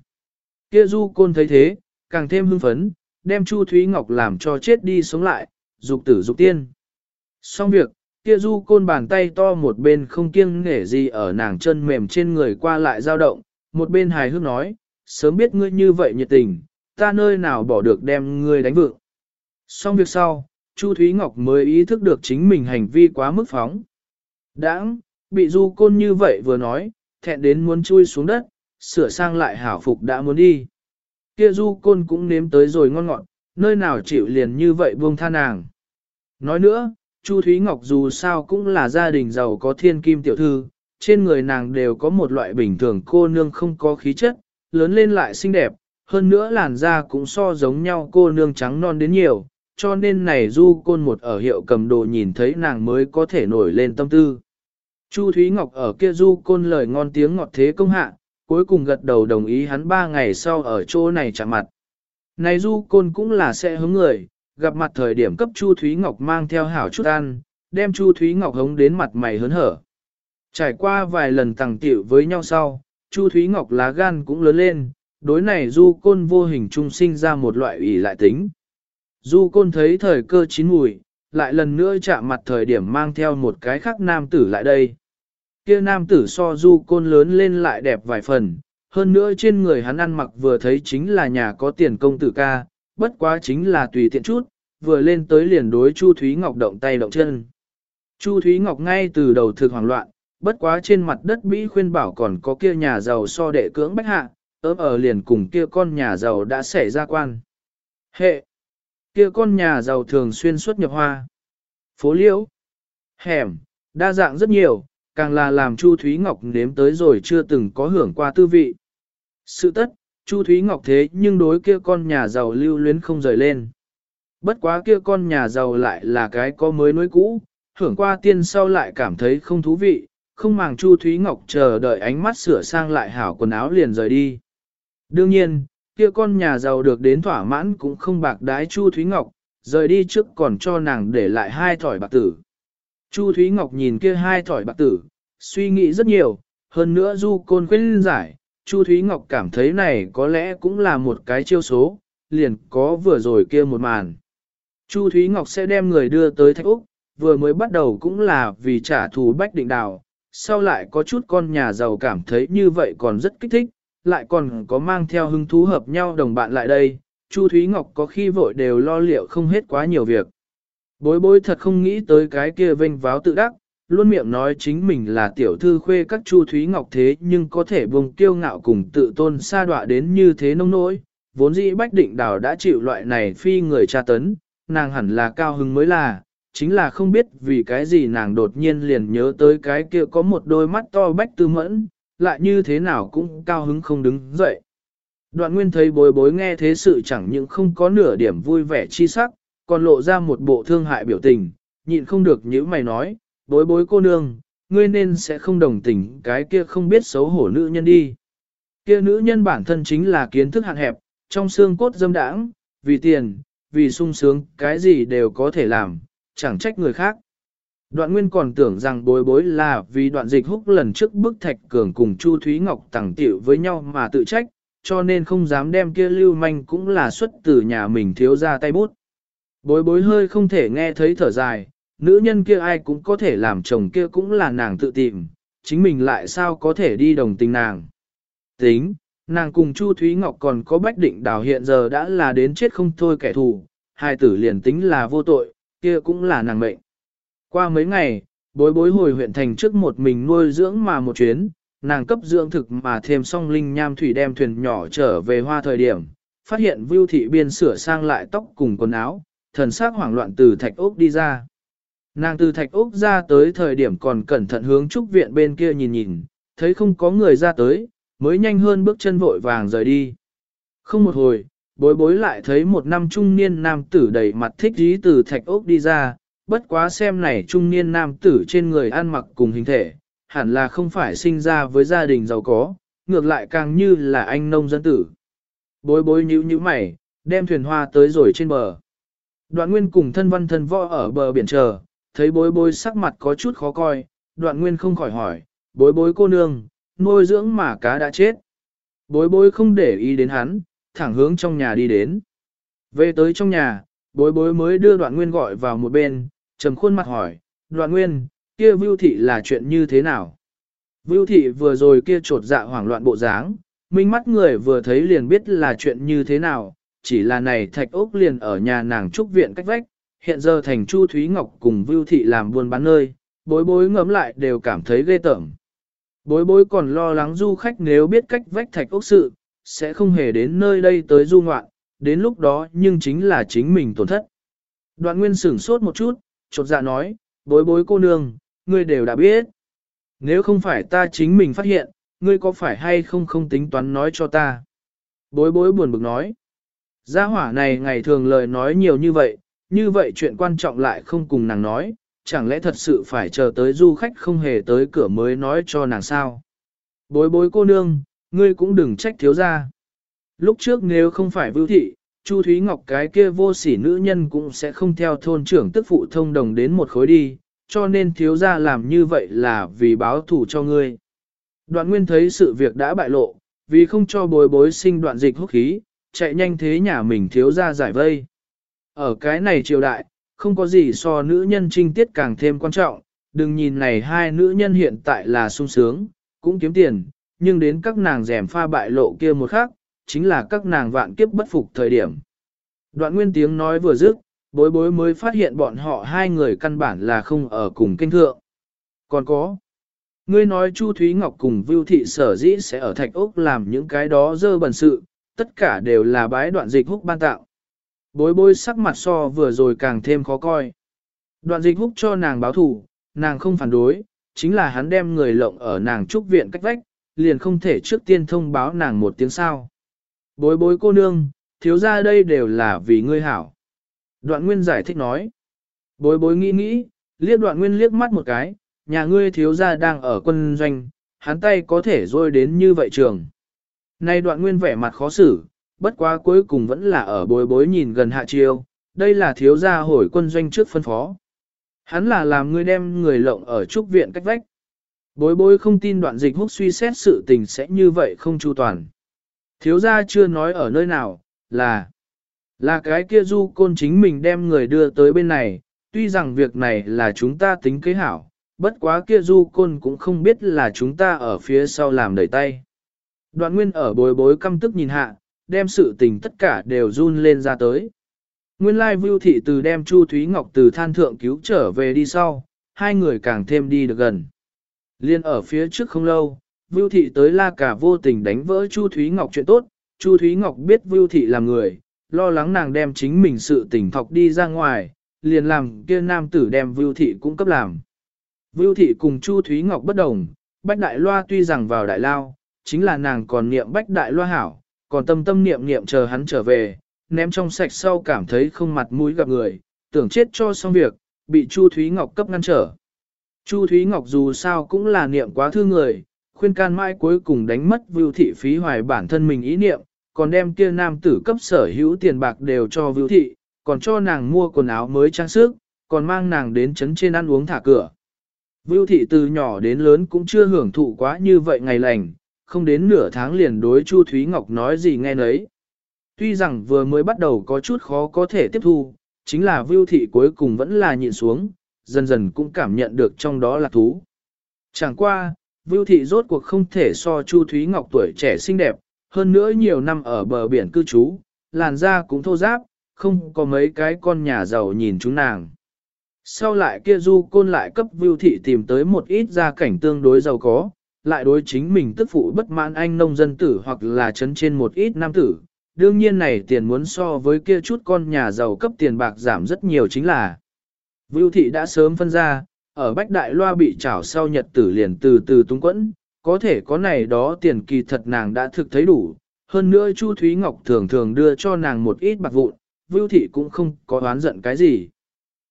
Kia du côn thấy thế, càng thêm hưng phấn, đem Chu Thúy Ngọc làm cho chết đi sống lại, dục tử dục tiên. Xong việc, kia du côn bàn tay to một bên không kiêng nể gì ở nàng chân mềm trên người qua lại dao động, một bên hài hước nói, sớm biết ngươi như vậy nhiệt tình, ta nơi nào bỏ được đem ngươi đánh vượng. Xong việc sau, Chu Thúy Ngọc mới ý thức được chính mình hành vi quá mức phóng. Đãng, bị du côn như vậy vừa nói, thẹn đến muốn chui xuống đất, sửa sang lại hảo phục đã muốn đi. Kia du côn cũng nếm tới rồi ngon ngọt, nơi nào chịu liền như vậy buông tha nàng. Nói nữa, Chu Thúy Ngọc dù sao cũng là gia đình giàu có thiên kim tiểu thư, trên người nàng đều có một loại bình thường cô nương không có khí chất, lớn lên lại xinh đẹp, hơn nữa làn da cũng so giống nhau cô nương trắng non đến nhiều, cho nên này du côn một ở hiệu cầm đồ nhìn thấy nàng mới có thể nổi lên tâm tư. Chu Thúy Ngọc ở kia du côn lời ngon tiếng ngọt thế công hạ, cuối cùng gật đầu đồng ý hắn ba ngày sau ở chỗ này chạm mặt. Này du côn cũng là sẽ hứng người, gặp mặt thời điểm cấp Chu Thúy Ngọc mang theo hảo chút ăn, đem Chu Thúy Ngọc hống đến mặt mày hớn hở. Trải qua vài lần tàng tiểu với nhau sau, Chu Thúy Ngọc lá gan cũng lớn lên, đối này du côn vô hình trung sinh ra một loại ủy lại tính. Du côn thấy thời cơ chín mùi, lại lần nữa chạm mặt thời điểm mang theo một cái khác nam tử lại đây. Kia nam tử so du côn lớn lên lại đẹp vài phần, hơn nữa trên người hắn ăn mặc vừa thấy chính là nhà có tiền công tử ca, bất quá chính là tùy tiện chút, vừa lên tới liền đối Chu Thúy Ngọc động tay động chân. Chu Thúy Ngọc ngay từ đầu thực hoảng loạn, bất quá trên mặt đất Mỹ khuyên bảo còn có kia nhà giàu so đệ cưỡng bách hạ, ớm ở liền cùng kia con nhà giàu đã xảy ra quan. Hệ! Kia con nhà giàu thường xuyên xuất nhập hoa. Phố liễu! Hẻm! Đa dạng rất nhiều, càng là làm Chu Thúy Ngọc nếm tới rồi chưa từng có hưởng qua tư vị. Sự tất, Chu Thúy Ngọc thế nhưng đối kia con nhà giàu lưu luyến không rời lên. Bất quá kia con nhà giàu lại là cái có mới nối cũ, hưởng qua tiên sau lại cảm thấy không thú vị, không màng Chu Thúy Ngọc chờ đợi ánh mắt sửa sang lại hảo quần áo liền rời đi. Đương nhiên, kia con nhà giàu được đến thỏa mãn cũng không bạc đái Chu Thúy Ngọc, rời đi trước còn cho nàng để lại hai thỏi bạc tử. Chu Thúy Ngọc nhìn kia hai thỏi bạc tử, suy nghĩ rất nhiều, hơn nữa du côn khuyên giải, Chu Thúy Ngọc cảm thấy này có lẽ cũng là một cái chiêu số, liền có vừa rồi kia một màn. Chu Thúy Ngọc sẽ đem người đưa tới Thạch Úc, vừa mới bắt đầu cũng là vì trả thù Bách Định Đào, sau lại có chút con nhà giàu cảm thấy như vậy còn rất kích thích, lại còn có mang theo hứng thú hợp nhau đồng bạn lại đây, Chu Thúy Ngọc có khi vội đều lo liệu không hết quá nhiều việc. Bối bối thật không nghĩ tới cái kia vênh váo tự đắc, luôn miệng nói chính mình là tiểu thư khuê các Chu Thúy Ngọc thế nhưng có thể buông kiêu ngạo cùng tự tôn xa đọa đến như thế nông nỗi. Vốn dĩ Bách Định Đào đã chịu loại này phi người tra tấn, nàng hẳn là cao hứng mới là, chính là không biết vì cái gì nàng đột nhiên liền nhớ tới cái kia có một đôi mắt to bách tư mẫn, lại như thế nào cũng cao hứng không đứng dậy. Đoạn nguyên thấy bối bối nghe thế sự chẳng những không có nửa điểm vui vẻ chi sắc, còn lộ ra một bộ thương hại biểu tình, nhịn không được những mày nói, bối bối cô nương, ngươi nên sẽ không đồng tình cái kia không biết xấu hổ nữ nhân đi. Kia nữ nhân bản thân chính là kiến thức hạn hẹp, trong xương cốt dâm đãng, vì tiền, vì sung sướng, cái gì đều có thể làm, chẳng trách người khác. Đoạn nguyên còn tưởng rằng bối bối là vì đoạn dịch húc lần trước bức thạch cường cùng Chu Thúy Ngọc tẳng tiểu với nhau mà tự trách, cho nên không dám đem kia lưu manh cũng là xuất từ nhà mình thiếu ra tay bút. Bối bối hơi không thể nghe thấy thở dài, nữ nhân kia ai cũng có thể làm chồng kia cũng là nàng tự tìm, chính mình lại sao có thể đi đồng tình nàng. Tính, nàng cùng Chu Thúy Ngọc còn có bách định đào hiện giờ đã là đến chết không thôi kẻ thù, hai tử liền tính là vô tội, kia cũng là nàng mệnh. Qua mấy ngày, bối bối hồi huyện thành trước một mình nuôi dưỡng mà một chuyến, nàng cấp dưỡng thực mà thêm song linh nham thủy đem thuyền nhỏ trở về hoa thời điểm, phát hiện Vưu Thị Biên sửa sang lại tóc cùng quần áo, thần sắc hoảng loạn từ thạch ốc đi ra. Nàng từ thạch ốc ra tới thời điểm còn cẩn thận hướng trúc viện bên kia nhìn nhìn, thấy không có người ra tới, mới nhanh hơn bước chân vội vàng rời đi. Không một hồi, bối bối lại thấy một năm trung niên nam tử đầy mặt thích dí từ thạch ốc đi ra, bất quá xem này trung niên nam tử trên người ăn mặc cùng hình thể, hẳn là không phải sinh ra với gia đình giàu có, ngược lại càng như là anh nông dân tử. Bối bối nhíu nhíu mày, đem thuyền hoa tới rồi trên bờ. Đoạn nguyên cùng thân văn thân võ ở bờ biển chờ, thấy bối bối sắc mặt có chút khó coi, đoạn nguyên không khỏi hỏi, bối bối cô nương, nuôi dưỡng mà cá đã chết. Bối bối không để ý đến hắn, thẳng hướng trong nhà đi đến. Về tới trong nhà, bối bối mới đưa đoạn nguyên gọi vào một bên, trầm khuôn mặt hỏi, đoạn nguyên, kia vưu thị là chuyện như thế nào? Vưu thị vừa rồi kia trột dạ hoảng loạn bộ dáng, minh mắt người vừa thấy liền biết là chuyện như thế nào, chỉ là này thạch ốc liền ở nhà nàng trúc viện cách vách, hiện giờ thành Chu Thúy Ngọc cùng Vưu Thị làm buôn bán nơi, bối bối ngấm lại đều cảm thấy ghê tởm. Bối bối còn lo lắng du khách nếu biết cách vách thạch ốc sự, sẽ không hề đến nơi đây tới du ngoạn, đến lúc đó nhưng chính là chính mình tổn thất. Đoạn nguyên sửng sốt một chút, chột dạ nói, bối bối cô nương, ngươi đều đã biết. Nếu không phải ta chính mình phát hiện, ngươi có phải hay không không tính toán nói cho ta. Bối bối buồn bực nói. Gia hỏa này ngày thường lời nói nhiều như vậy, như vậy chuyện quan trọng lại không cùng nàng nói, chẳng lẽ thật sự phải chờ tới du khách không hề tới cửa mới nói cho nàng sao. Bối bối cô nương, ngươi cũng đừng trách thiếu ra. Lúc trước nếu không phải vưu thị, Chu Thúy Ngọc cái kia vô sỉ nữ nhân cũng sẽ không theo thôn trưởng tức phụ thông đồng đến một khối đi, cho nên thiếu ra làm như vậy là vì báo thủ cho ngươi. Đoạn nguyên thấy sự việc đã bại lộ, vì không cho bối bối sinh đoạn dịch hút khí, chạy nhanh thế nhà mình thiếu ra giải vây. Ở cái này triều đại, không có gì so nữ nhân trinh tiết càng thêm quan trọng, đừng nhìn này hai nữ nhân hiện tại là sung sướng, cũng kiếm tiền, nhưng đến các nàng rèm pha bại lộ kia một khắc, chính là các nàng vạn kiếp bất phục thời điểm. Đoạn nguyên tiếng nói vừa dứt, bối bối mới phát hiện bọn họ hai người căn bản là không ở cùng kinh thượng. Còn có, ngươi nói Chu Thúy Ngọc cùng Vưu Thị sở dĩ sẽ ở thạch ốc làm những cái đó dơ bẩn sự, tất cả đều là bái đoạn dịch húc ban tạo. Bối bối sắc mặt so vừa rồi càng thêm khó coi. Đoạn dịch húc cho nàng báo thủ, nàng không phản đối, chính là hắn đem người lộng ở nàng trúc viện cách vách, liền không thể trước tiên thông báo nàng một tiếng sao. Bối bối cô nương, thiếu ra đây đều là vì ngươi hảo. Đoạn nguyên giải thích nói. Bối bối nghĩ nghĩ, liếc đoạn nguyên liếc mắt một cái, nhà ngươi thiếu ra đang ở quân doanh, hắn tay có thể rôi đến như vậy trường. Nay đoạn nguyên vẻ mặt khó xử, bất quá cuối cùng vẫn là ở bối bối nhìn gần hạ chiêu, đây là thiếu gia hồi quân doanh trước phân phó. Hắn là làm ngươi đem người lộng ở trúc viện cách vách. Bối bối không tin đoạn dịch húc suy xét sự tình sẽ như vậy không chu toàn. Thiếu gia chưa nói ở nơi nào, là là cái kia du côn chính mình đem người đưa tới bên này, tuy rằng việc này là chúng ta tính kế hảo, bất quá kia du côn cũng không biết là chúng ta ở phía sau làm đẩy tay. Đoạn nguyên ở bối bối căm tức nhìn hạ, đem sự tình tất cả đều run lên ra tới. Nguyên lai Vưu Thị từ đem Chu Thúy Ngọc từ than thượng cứu trở về đi sau, hai người càng thêm đi được gần. Liên ở phía trước không lâu, Vưu Thị tới la cả vô tình đánh vỡ Chu Thúy Ngọc chuyện tốt, Chu Thúy Ngọc biết Vưu Thị là người, lo lắng nàng đem chính mình sự tình thọc đi ra ngoài, liền làm kia nam tử đem Vưu Thị cũng cấp làm. Vưu Thị cùng Chu Thúy Ngọc bất đồng, Bách Đại Loa tuy rằng vào Đại Lao, chính là nàng còn niệm Bách Đại Loa hảo, còn tâm tâm niệm niệm chờ hắn trở về, ném trong sạch sau cảm thấy không mặt mũi gặp người, tưởng chết cho xong việc, bị Chu Thúy Ngọc cấp ngăn trở. Chu Thúy Ngọc dù sao cũng là niệm quá thương người, khuyên can mãi cuối cùng đánh mất Vưu Thị phí hoài bản thân mình ý niệm, còn đem kia nam tử cấp sở hữu tiền bạc đều cho Vưu Thị, còn cho nàng mua quần áo mới trang sức, còn mang nàng đến chấn trên ăn uống thả cửa. Vưu Thị từ nhỏ đến lớn cũng chưa hưởng thụ quá như vậy ngày lành, không đến nửa tháng liền đối Chu Thúy Ngọc nói gì nghe nấy. Tuy rằng vừa mới bắt đầu có chút khó có thể tiếp thu, chính là Vưu Thị cuối cùng vẫn là nhịn xuống, dần dần cũng cảm nhận được trong đó là thú. Chẳng qua, Vưu Thị rốt cuộc không thể so Chu Thúy Ngọc tuổi trẻ xinh đẹp, hơn nữa nhiều năm ở bờ biển cư trú, làn da cũng thô ráp, không có mấy cái con nhà giàu nhìn chúng nàng. Sau lại kia du côn lại cấp Vưu Thị tìm tới một ít gia cảnh tương đối giàu có, lại đối chính mình tức phụ bất mãn anh nông dân tử hoặc là chấn trên một ít nam tử. Đương nhiên này tiền muốn so với kia chút con nhà giàu cấp tiền bạc giảm rất nhiều chính là Vưu thị đã sớm phân ra, ở Bách Đại Loa bị trảo sau nhật tử liền từ từ tung quẫn, có thể có này đó tiền kỳ thật nàng đã thực thấy đủ. Hơn nữa Chu Thúy Ngọc thường thường đưa cho nàng một ít bạc vụn, Vưu thị cũng không có oán giận cái gì.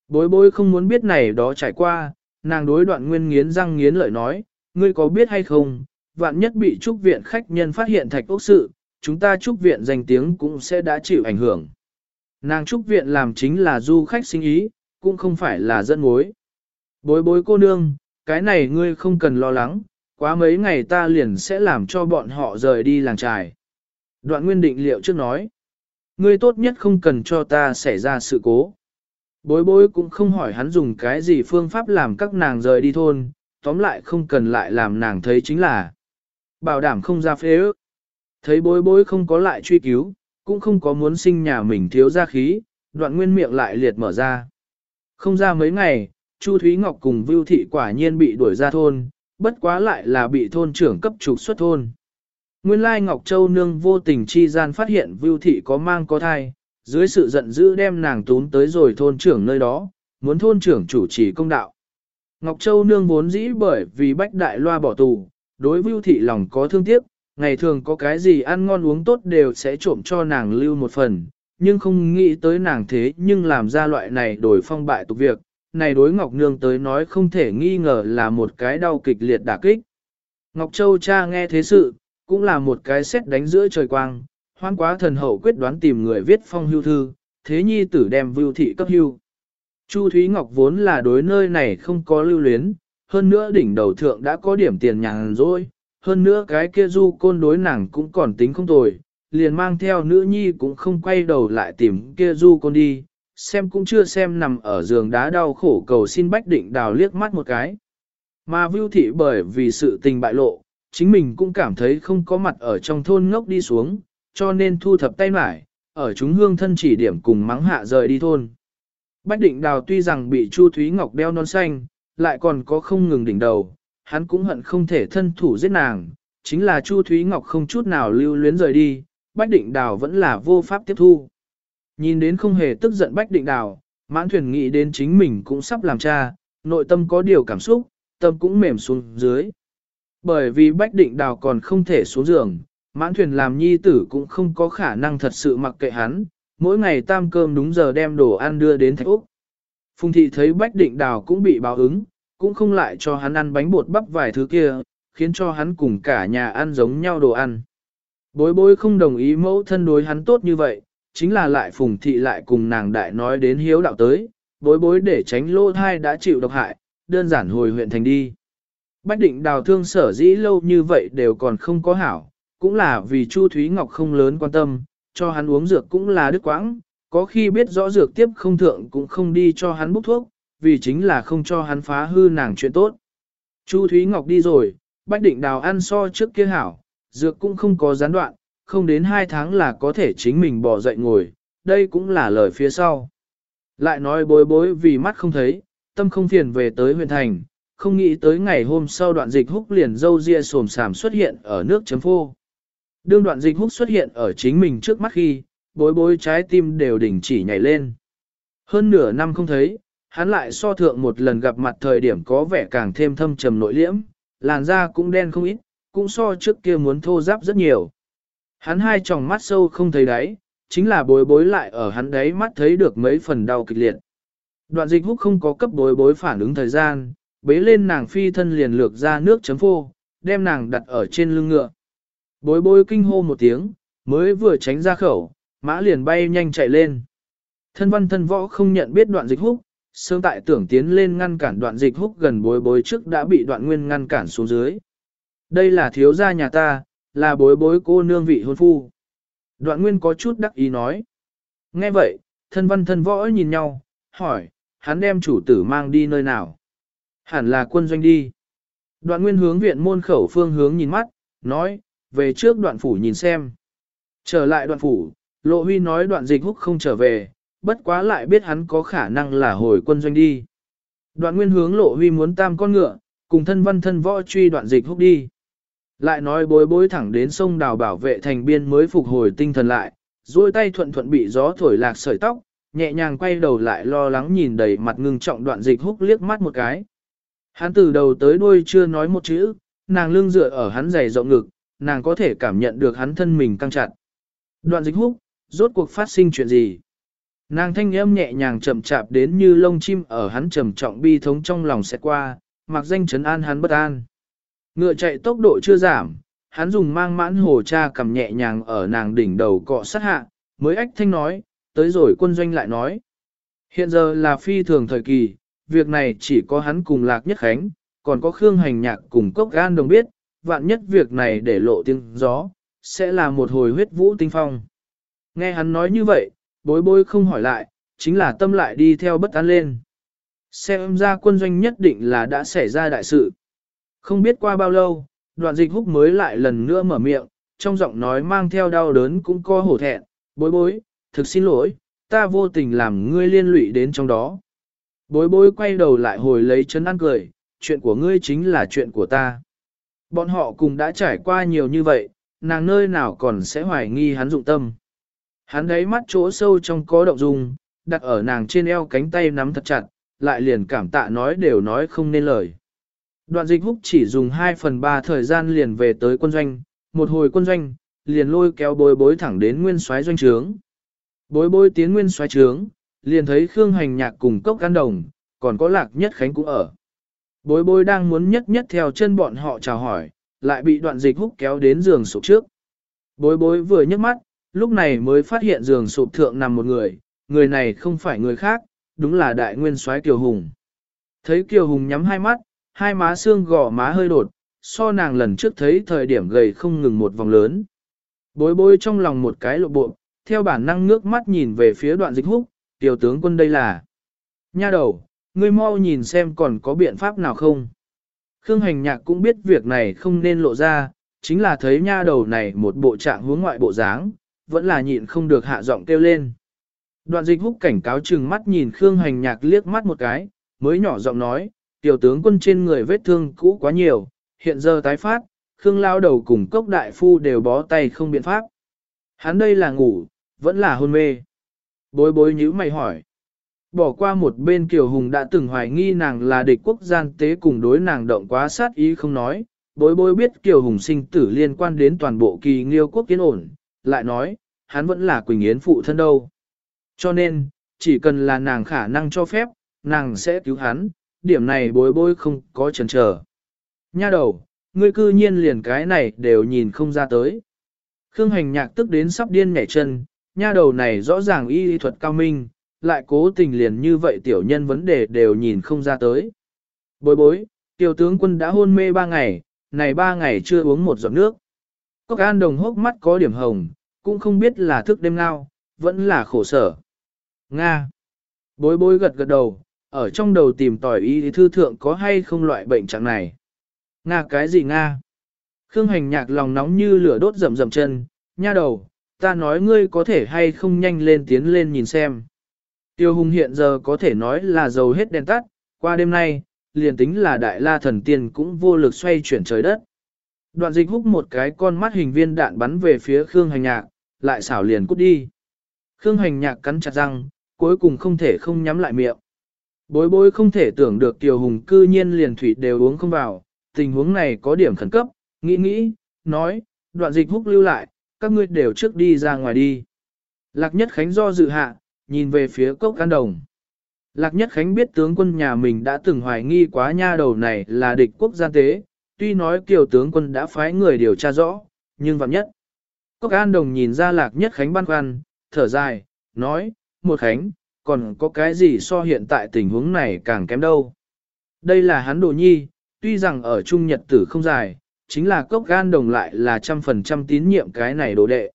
Bối bối không muốn biết này đó trải qua, nàng đối đoạn nguyên nghiến răng nghiến lợi nói, ngươi có biết hay không, vạn nhất bị trúc viện khách nhân phát hiện thạch ốc sự, chúng ta trúc viện danh tiếng cũng sẽ đã chịu ảnh hưởng. Nàng trúc viện làm chính là du khách sinh ý, cũng không phải là dân mối. Bối bối cô nương, cái này ngươi không cần lo lắng, quá mấy ngày ta liền sẽ làm cho bọn họ rời đi làng trài. Đoạn nguyên định liệu trước nói, ngươi tốt nhất không cần cho ta xảy ra sự cố. Bối bối cũng không hỏi hắn dùng cái gì phương pháp làm các nàng rời đi thôn, tóm lại không cần lại làm nàng thấy chính là bảo đảm không ra phế ước. Thấy bối bối không có lại truy cứu, cũng không có muốn sinh nhà mình thiếu ra khí, đoạn nguyên miệng lại liệt mở ra. Không ra mấy ngày, Chu Thúy Ngọc cùng Vưu Thị quả nhiên bị đuổi ra thôn, bất quá lại là bị thôn trưởng cấp trục xuất thôn. Nguyên lai Ngọc Châu Nương vô tình chi gian phát hiện Vưu Thị có mang có thai, dưới sự giận dữ đem nàng tún tới rồi thôn trưởng nơi đó, muốn thôn trưởng chủ trì công đạo. Ngọc Châu Nương vốn dĩ bởi vì bách đại loa bỏ tù, đối Vưu Thị lòng có thương tiếc, ngày thường có cái gì ăn ngon uống tốt đều sẽ trộm cho nàng lưu một phần, nhưng không nghĩ tới nàng thế nhưng làm ra loại này đổi phong bại tục việc, này đối Ngọc Nương tới nói không thể nghi ngờ là một cái đau kịch liệt đả kích. Ngọc Châu cha nghe thế sự, cũng là một cái xét đánh giữa trời quang, hoan quá thần hậu quyết đoán tìm người viết phong hưu thư, thế nhi tử đem vưu thị cấp hưu. Chu Thúy Ngọc vốn là đối nơi này không có lưu luyến, hơn nữa đỉnh đầu thượng đã có điểm tiền nhàn rồi, hơn nữa cái kia du côn đối nàng cũng còn tính không tồi, liền mang theo nữ nhi cũng không quay đầu lại tìm kia du côn đi, xem cũng chưa xem nằm ở giường đá đau khổ cầu xin Bách Định Đào liếc mắt một cái. Mà Vưu Thị bởi vì sự tình bại lộ, chính mình cũng cảm thấy không có mặt ở trong thôn ngốc đi xuống, cho nên thu thập tay mải, ở chúng hương thân chỉ điểm cùng mắng hạ rời đi thôn. Bách Định Đào tuy rằng bị Chu Thúy Ngọc đeo non xanh, lại còn có không ngừng đỉnh đầu, hắn cũng hận không thể thân thủ giết nàng, chính là Chu Thúy Ngọc không chút nào lưu luyến rời đi, Bách Định Đào vẫn là vô pháp tiếp thu. Nhìn đến không hề tức giận Bách Định Đào, mãn thuyền nghĩ đến chính mình cũng sắp làm cha, nội tâm có điều cảm xúc, tâm cũng mềm xuống dưới. Bởi vì Bách Định Đào còn không thể xuống giường, mãn thuyền làm nhi tử cũng không có khả năng thật sự mặc kệ hắn, mỗi ngày tam cơm đúng giờ đem đồ ăn đưa đến Thạch Úc. Phùng thị thấy Bách Định Đào cũng bị báo ứng, cũng không lại cho hắn ăn bánh bột bắp vài thứ kia, khiến cho hắn cùng cả nhà ăn giống nhau đồ ăn. Bối bối không đồng ý mẫu thân đối hắn tốt như vậy, chính là lại phùng thị lại cùng nàng đại nói đến hiếu đạo tới, bối bối để tránh lô thai đã chịu độc hại, đơn giản hồi huyện thành đi. Bách định đào thương sở dĩ lâu như vậy đều còn không có hảo, cũng là vì Chu Thúy Ngọc không lớn quan tâm, cho hắn uống dược cũng là đứt quãng, có khi biết rõ dược tiếp không thượng cũng không đi cho hắn bốc thuốc, vì chính là không cho hắn phá hư nàng chuyện tốt. Chu Thúy Ngọc đi rồi, Bách Định Đào ăn so trước kia hảo, dược cũng không có gián đoạn, không đến hai tháng là có thể chính mình bỏ dậy ngồi, đây cũng là lời phía sau. Lại nói bối bối vì mắt không thấy, tâm không phiền về tới huyện thành, không nghĩ tới ngày hôm sau đoạn dịch húc liền dâu ria sồm sàm xuất hiện ở nước chấm phô. Đương đoạn dịch húc xuất hiện ở chính mình trước mắt khi, bối bối trái tim đều đỉnh chỉ nhảy lên. Hơn nửa năm không thấy, hắn lại so thượng một lần gặp mặt thời điểm có vẻ càng thêm thâm trầm nội liễm, làn da cũng đen không ít, cũng so trước kia muốn thô giáp rất nhiều. Hắn hai tròng mắt sâu không thấy đáy, chính là bối bối lại ở hắn đấy mắt thấy được mấy phần đau kịch liệt. Đoạn dịch húc không có cấp bối bối phản ứng thời gian, bế lên nàng phi thân liền lược ra nước chấm phô, đem nàng đặt ở trên lưng ngựa. Bối bối kinh hô một tiếng, mới vừa tránh ra khẩu, mã liền bay nhanh chạy lên. Thân văn thân võ không nhận biết đoạn dịch húc, sớm tại tưởng tiến lên ngăn cản đoạn dịch húc gần bối bối trước đã bị đoạn nguyên ngăn cản xuống dưới. Đây là thiếu gia nhà ta, là bối bối cô nương vị hôn phu. Đoạn nguyên có chút đắc ý nói. Nghe vậy, thân văn thân võ nhìn nhau, hỏi, hắn đem chủ tử mang đi nơi nào? Hẳn là quân doanh đi. Đoạn nguyên hướng viện môn khẩu phương hướng nhìn mắt, nói, về trước đoạn phủ nhìn xem. Trở lại đoạn phủ, lộ huy nói đoạn dịch húc không trở về, bất quá lại biết hắn có khả năng là hồi quân doanh đi. Đoạn nguyên hướng lộ huy muốn tam con ngựa, cùng thân văn thân võ truy đoạn dịch húc đi. Lại nói bối bối thẳng đến sông đào bảo vệ thành biên mới phục hồi tinh thần lại, duỗi tay thuận thuận bị gió thổi lạc sợi tóc, nhẹ nhàng quay đầu lại lo lắng nhìn đầy mặt ngưng trọng đoạn dịch húc liếc mắt một cái. Hắn từ đầu tới đuôi chưa nói một chữ, nàng lưng dựa ở hắn dày rộng ngực, nàng có thể cảm nhận được hắn thân mình căng chặt. Đoạn dịch húc, rốt cuộc phát sinh chuyện gì? Nàng thanh âm nhẹ nhàng chậm chạp đến như lông chim ở hắn trầm trọng bi thống trong lòng sẽ qua, mặc danh trấn an hắn bất an. Ngựa chạy tốc độ chưa giảm, hắn dùng mang mãn hồ cha cầm nhẹ nhàng ở nàng đỉnh đầu cọ sát hạ, mới ách thanh nói, tới rồi quân doanh lại nói. Hiện giờ là phi thường thời kỳ, việc này chỉ có hắn cùng lạc nhất khánh, còn có Khương Hành Nhạc cùng Cốc Gan đồng biết, vạn nhất việc này để lộ tiếng gió, sẽ là một hồi huyết vũ tinh phong. Nghe hắn nói như vậy, bối bối không hỏi lại, chính là tâm lại đi theo bất an lên. Xem ra quân doanh nhất định là đã xảy ra đại sự. Không biết qua bao lâu, đoạn dịch húc mới lại lần nữa mở miệng, trong giọng nói mang theo đau đớn cũng co hổ thẹn, bối bối, thực xin lỗi, ta vô tình làm ngươi liên lụy đến trong đó. Bối bối quay đầu lại hồi lấy chân ăn cười, chuyện của ngươi chính là chuyện của ta. Bọn họ cùng đã trải qua nhiều như vậy, nàng nơi nào còn sẽ hoài nghi hắn dụng tâm. Hắn đáy mắt chỗ sâu trong có động dung, đặt ở nàng trên eo cánh tay nắm thật chặt, lại liền cảm tạ nói đều nói không nên lời. Đoạn dịch húc chỉ dùng 2 phần 3 thời gian liền về tới quân doanh, một hồi quân doanh, liền lôi kéo bối bối thẳng đến nguyên soái doanh trướng. Bối bối tiến nguyên soái trướng, liền thấy Khương Hành Nhạc cùng cốc can đồng, còn có lạc nhất khánh cũng ở. Bối bối đang muốn nhất nhất theo chân bọn họ chào hỏi, lại bị đoạn dịch húc kéo đến giường sụp trước. Bối bối vừa nhấc mắt, lúc này mới phát hiện giường sụp thượng nằm một người, người này không phải người khác, đúng là đại nguyên soái Kiều Hùng. Thấy Kiều Hùng nhắm hai mắt, hai má xương gò má hơi đột, so nàng lần trước thấy thời điểm gầy không ngừng một vòng lớn. Bối bối trong lòng một cái lộ bộ, theo bản năng ngước mắt nhìn về phía đoạn dịch húc, tiểu tướng quân đây là. Nha đầu, ngươi mau nhìn xem còn có biện pháp nào không. Khương hành nhạc cũng biết việc này không nên lộ ra, chính là thấy nha đầu này một bộ trạng hướng ngoại bộ dáng, vẫn là nhịn không được hạ giọng kêu lên. Đoạn dịch húc cảnh cáo chừng mắt nhìn Khương hành nhạc liếc mắt một cái, mới nhỏ giọng nói, tiểu tướng quân trên người vết thương cũ quá nhiều, hiện giờ tái phát, Khương lao đầu cùng cốc đại phu đều bó tay không biện pháp. Hắn đây là ngủ, vẫn là hôn mê. Bối bối nhíu mày hỏi. Bỏ qua một bên Kiều Hùng đã từng hoài nghi nàng là địch quốc gian tế cùng đối nàng động quá sát ý không nói. Bối bối biết Kiều Hùng sinh tử liên quan đến toàn bộ kỳ nghiêu quốc kiến ổn, lại nói, hắn vẫn là Quỳnh Yến phụ thân đâu. Cho nên, chỉ cần là nàng khả năng cho phép, nàng sẽ cứu hắn, điểm này bối bối không có chần chờ. Nha đầu, ngươi cư nhiên liền cái này đều nhìn không ra tới. Khương hành nhạc tức đến sắp điên nhảy chân, nha đầu này rõ ràng y lý thuật cao minh, lại cố tình liền như vậy tiểu nhân vấn đề đều nhìn không ra tới. Bối bối, tiểu tướng quân đã hôn mê ba ngày, này ba ngày chưa uống một giọt nước. Cốc an đồng hốc mắt có điểm hồng, cũng không biết là thức đêm nào, vẫn là khổ sở. Nga. Bối bối gật gật đầu, ở trong đầu tìm tòi y thư thượng có hay không loại bệnh trạng này. Nga cái gì Nga? Khương hành nhạc lòng nóng như lửa đốt rầm rầm chân, nha đầu, ta nói ngươi có thể hay không nhanh lên tiến lên nhìn xem. Tiêu hùng hiện giờ có thể nói là dầu hết đèn tắt, qua đêm nay, liền tính là đại la thần tiên cũng vô lực xoay chuyển trời đất. Đoạn dịch hút một cái con mắt hình viên đạn bắn về phía Khương Hành Nhạc, lại xảo liền cút đi. Khương Hành Nhạc cắn chặt răng, cuối cùng không thể không nhắm lại miệng. Bối bối không thể tưởng được Tiêu Hùng cư nhiên liền thủy đều uống không vào, tình huống này có điểm khẩn cấp, nghĩ nghĩ, nói, đoạn dịch hút lưu lại, các ngươi đều trước đi ra ngoài đi. Lạc Nhất Khánh do dự hạ, nhìn về phía cốc An đồng. Lạc Nhất Khánh biết tướng quân nhà mình đã từng hoài nghi quá nha đầu này là địch quốc gian tế, tuy nói kiều tướng quân đã phái người điều tra rõ, nhưng vặn nhất. Cốc An Đồng nhìn ra Lạc Nhất Khánh băn khoăn, thở dài, nói, một Khánh, còn có cái gì so hiện tại tình huống này càng kém đâu. Đây là hắn đồ nhi, tuy rằng ở Trung Nhật tử không dài, chính là Cốc gan Đồng lại là trăm phần trăm tín nhiệm cái này đồ đệ.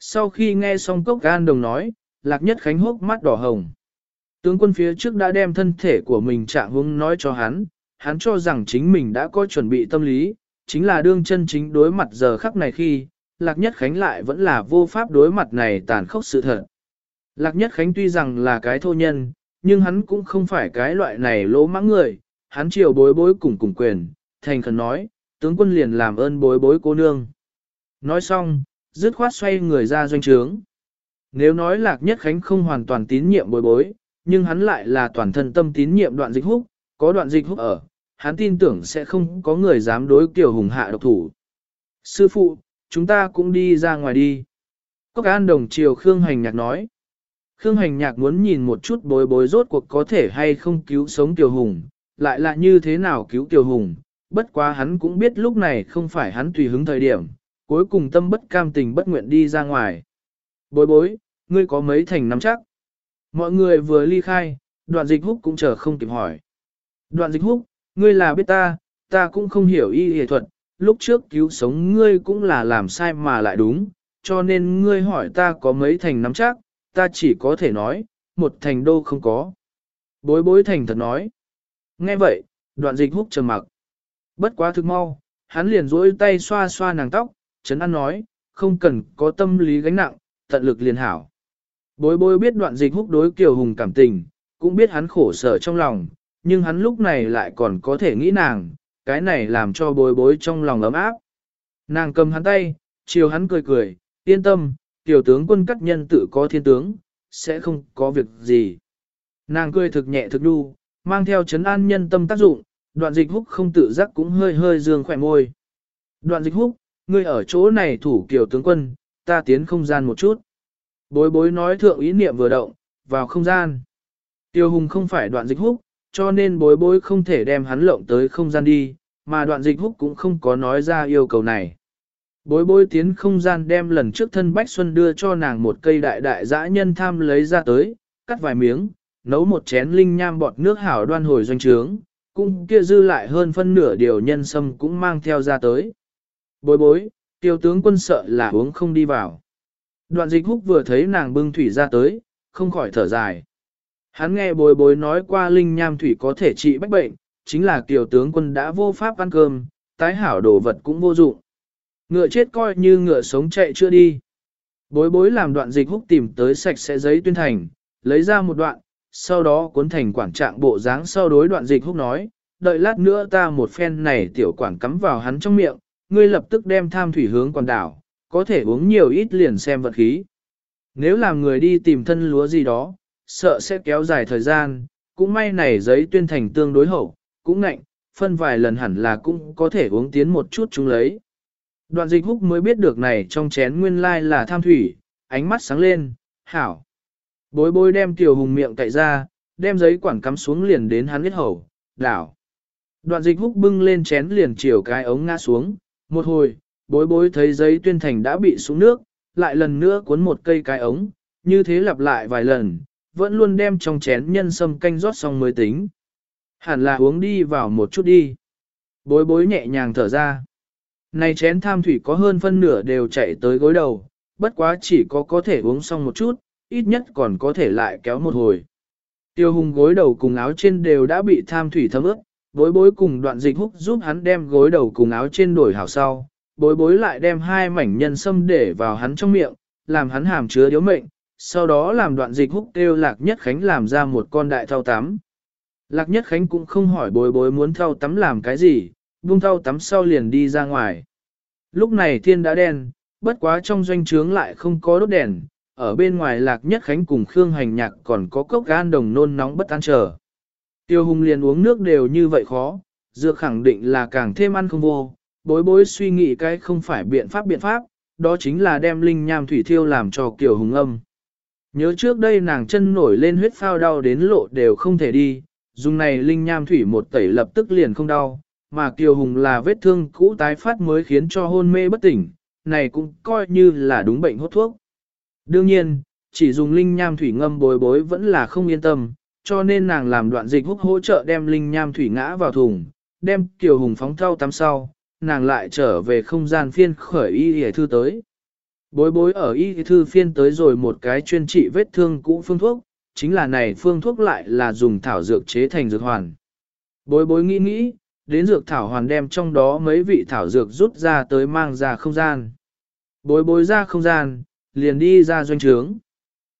Sau khi nghe xong Cốc gan Đồng nói, Lạc Nhất Khánh hốc mắt đỏ hồng. Tướng quân phía trước đã đem thân thể của mình trạng hướng nói cho hắn, hắn cho rằng chính mình đã có chuẩn bị tâm lý, chính là đương chân chính đối mặt giờ khắc này khi, Lạc Nhất Khánh lại vẫn là vô pháp đối mặt này tàn khốc sự thật. Lạc Nhất Khánh tuy rằng là cái thô nhân, nhưng hắn cũng không phải cái loại này lỗ mãng người, hắn chiều bối bối cùng cùng quyền, thành khẩn nói, tướng quân liền làm ơn bối bối cô nương. Nói xong, dứt khoát xoay người ra doanh trướng. Nếu nói Lạc Nhất Khánh không hoàn toàn tín nhiệm bối bối, nhưng hắn lại là toàn thân tâm tín nhiệm đoạn dịch húc, có đoạn dịch húc ở, hắn tin tưởng sẽ không có người dám đối kiểu hùng hạ độc thủ. Sư phụ, chúng ta cũng đi ra ngoài đi. Cốc an đồng triều Khương Hành Nhạc nói. Khương Hành Nhạc muốn nhìn một chút bối bối rốt cuộc có thể hay không cứu sống Tiểu Hùng, lại là như thế nào cứu Tiểu Hùng, bất quá hắn cũng biết lúc này không phải hắn tùy hứng thời điểm, cuối cùng tâm bất cam tình bất nguyện đi ra ngoài. Bối bối, ngươi có mấy thành nắm chắc? Mọi người vừa ly khai, đoạn dịch húc cũng chờ không kịp hỏi. Đoạn dịch húc, ngươi là biết ta, ta cũng không hiểu y y thuật, lúc trước cứu sống ngươi cũng là làm sai mà lại đúng, cho nên ngươi hỏi ta có mấy thành nắm chắc, ta chỉ có thể nói, một thành đô không có. Bối bối thành thật nói. Nghe vậy, đoạn dịch húc trầm mặc. Bất quá thực mau, hắn liền duỗi tay xoa xoa nàng tóc, chấn an nói, không cần có tâm lý gánh nặng, tận lực liền hảo. Bối bối biết đoạn dịch húc đối Kiều Hùng cảm tình, cũng biết hắn khổ sở trong lòng, nhưng hắn lúc này lại còn có thể nghĩ nàng, cái này làm cho bối bối trong lòng ấm áp. Nàng cầm hắn tay, chiều hắn cười cười, yên tâm, tiểu tướng quân cắt nhân tự có thiên tướng, sẽ không có việc gì. Nàng cười thực nhẹ thực đu, mang theo chấn an nhân tâm tác dụng, đoạn dịch húc không tự giác cũng hơi hơi dương khỏe môi. Đoạn dịch húc, ngươi ở chỗ này thủ kiểu tướng quân, ta tiến không gian một chút. Bối bối nói thượng ý niệm vừa động, vào không gian. Tiêu hùng không phải đoạn dịch húc, cho nên bối bối không thể đem hắn lộng tới không gian đi, mà đoạn dịch húc cũng không có nói ra yêu cầu này. Bối bối tiến không gian đem lần trước thân Bách Xuân đưa cho nàng một cây đại đại dã nhân tham lấy ra tới, cắt vài miếng, nấu một chén linh nham bọt nước hảo đoan hồi doanh trướng, cung kia dư lại hơn phân nửa điều nhân sâm cũng mang theo ra tới. Bối bối, tiêu tướng quân sợ là uống không đi vào. Đoạn dịch húc vừa thấy nàng bưng thủy ra tới, không khỏi thở dài. Hắn nghe bối bối nói qua linh nham thủy có thể trị bách bệnh, chính là tiểu tướng quân đã vô pháp ăn cơm, tái hảo đồ vật cũng vô dụng. Ngựa chết coi như ngựa sống chạy chưa đi. Bối bối làm đoạn dịch húc tìm tới sạch sẽ giấy tuyên thành, lấy ra một đoạn, sau đó cuốn thành quản trạng bộ dáng sau đối đoạn dịch húc nói, đợi lát nữa ta một phen này tiểu quản cắm vào hắn trong miệng, ngươi lập tức đem tham thủy hướng quản đảo, có thể uống nhiều ít liền xem vật khí. Nếu làm người đi tìm thân lúa gì đó, sợ sẽ kéo dài thời gian, cũng may này giấy tuyên thành tương đối hậu, cũng ngạnh, phân vài lần hẳn là cũng có thể uống tiến một chút chúng lấy. Đoạn dịch húc mới biết được này trong chén nguyên lai là tham thủy, ánh mắt sáng lên, hảo. Bối bối đem tiểu hùng miệng cậy ra, đem giấy quản cắm xuống liền đến hắn biết hầu, đảo. Đoạn dịch húc bưng lên chén liền chiều cái ống ngã xuống, một hồi, bối bối thấy giấy tuyên thành đã bị xuống nước, lại lần nữa cuốn một cây cái ống, như thế lặp lại vài lần, vẫn luôn đem trong chén nhân sâm canh rót xong mới tính. Hẳn là uống đi vào một chút đi. Bối bối nhẹ nhàng thở ra. Này chén tham thủy có hơn phân nửa đều chạy tới gối đầu, bất quá chỉ có có thể uống xong một chút, ít nhất còn có thể lại kéo một hồi. Tiêu hùng gối đầu cùng áo trên đều đã bị tham thủy thấm ướt, bối bối cùng đoạn dịch húc giúp hắn đem gối đầu cùng áo trên đổi hảo sau, bối bối lại đem hai mảnh nhân sâm để vào hắn trong miệng, làm hắn hàm chứa điếu mệnh, sau đó làm đoạn dịch húc kêu lạc nhất khánh làm ra một con đại thao tắm. Lạc nhất khánh cũng không hỏi bối bối muốn thao tắm làm cái gì, buông thau tắm sau liền đi ra ngoài. Lúc này thiên đã đen, bất quá trong doanh trướng lại không có đốt đèn, ở bên ngoài lạc nhất khánh cùng Khương hành nhạc còn có cốc gan đồng nôn nóng bất an chờ. Tiêu hùng liền uống nước đều như vậy khó, dược khẳng định là càng thêm ăn không vô, bối bối suy nghĩ cái không phải biện pháp biện pháp, đó chính là đem linh nham thủy thiêu làm cho Kiều Hùng âm. Nhớ trước đây nàng chân nổi lên huyết phao đau đến lộ đều không thể đi, dùng này linh nham thủy một tẩy lập tức liền không đau, mà Kiều Hùng là vết thương cũ tái phát mới khiến cho hôn mê bất tỉnh, này cũng coi như là đúng bệnh hốt thuốc. Đương nhiên, chỉ dùng linh nham thủy ngâm bối bối vẫn là không yên tâm, cho nên nàng làm đoạn dịch hút hỗ trợ đem linh nham thủy ngã vào thùng, đem Kiều Hùng phóng thau tắm sau, nàng lại trở về không gian phiên khởi y y thư tới. Bối bối ở y thư phiên tới rồi một cái chuyên trị vết thương cũ phương thuốc, chính là này phương thuốc lại là dùng thảo dược chế thành dược hoàn. Bối bối nghĩ nghĩ, đến dược thảo hoàn đem trong đó mấy vị thảo dược rút ra tới mang ra không gian. Bối bối ra không gian, liền đi ra doanh trướng.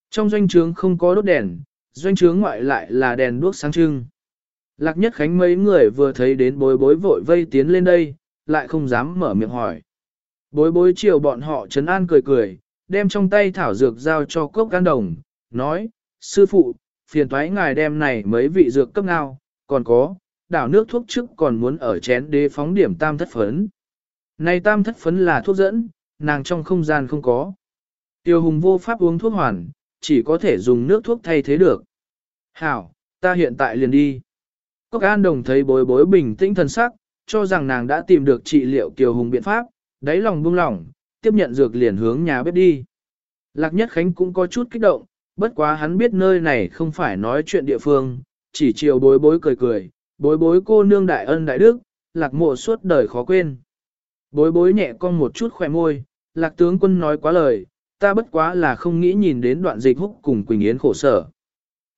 Trong doanh trướng không có đốt đèn, doanh trướng ngoại lại là đèn đuốc sáng trưng. Lạc nhất khánh mấy người vừa thấy đến bối bối vội vây tiến lên đây, lại không dám mở miệng hỏi. Bối bối chiều bọn họ trấn an cười cười, đem trong tay thảo dược giao cho cốc can đồng, nói, sư phụ, phiền thoái ngài đem này mấy vị dược cấp ngao, còn có, đảo nước thuốc trước còn muốn ở chén đế phóng điểm tam thất phấn. Này tam thất phấn là thuốc dẫn, nàng trong không gian không có. Tiêu hùng vô pháp uống thuốc hoàn, chỉ có thể dùng nước thuốc thay thế được. Hảo, ta hiện tại liền đi. Cốc an đồng thấy bối bối bình tĩnh thần sắc, cho rằng nàng đã tìm được trị liệu kiều hùng biện pháp, đáy lòng buông lỏng, tiếp nhận dược liền hướng nhà bếp đi. Lạc Nhất Khánh cũng có chút kích động, bất quá hắn biết nơi này không phải nói chuyện địa phương, chỉ chiều bối bối cười cười, bối bối cô nương đại ân đại đức, lạc mộ suốt đời khó quên. Bối bối nhẹ con một chút khỏe môi, lạc tướng quân nói quá lời, ta bất quá là không nghĩ nhìn đến đoạn dịch húc cùng Quỳnh Yến khổ sở.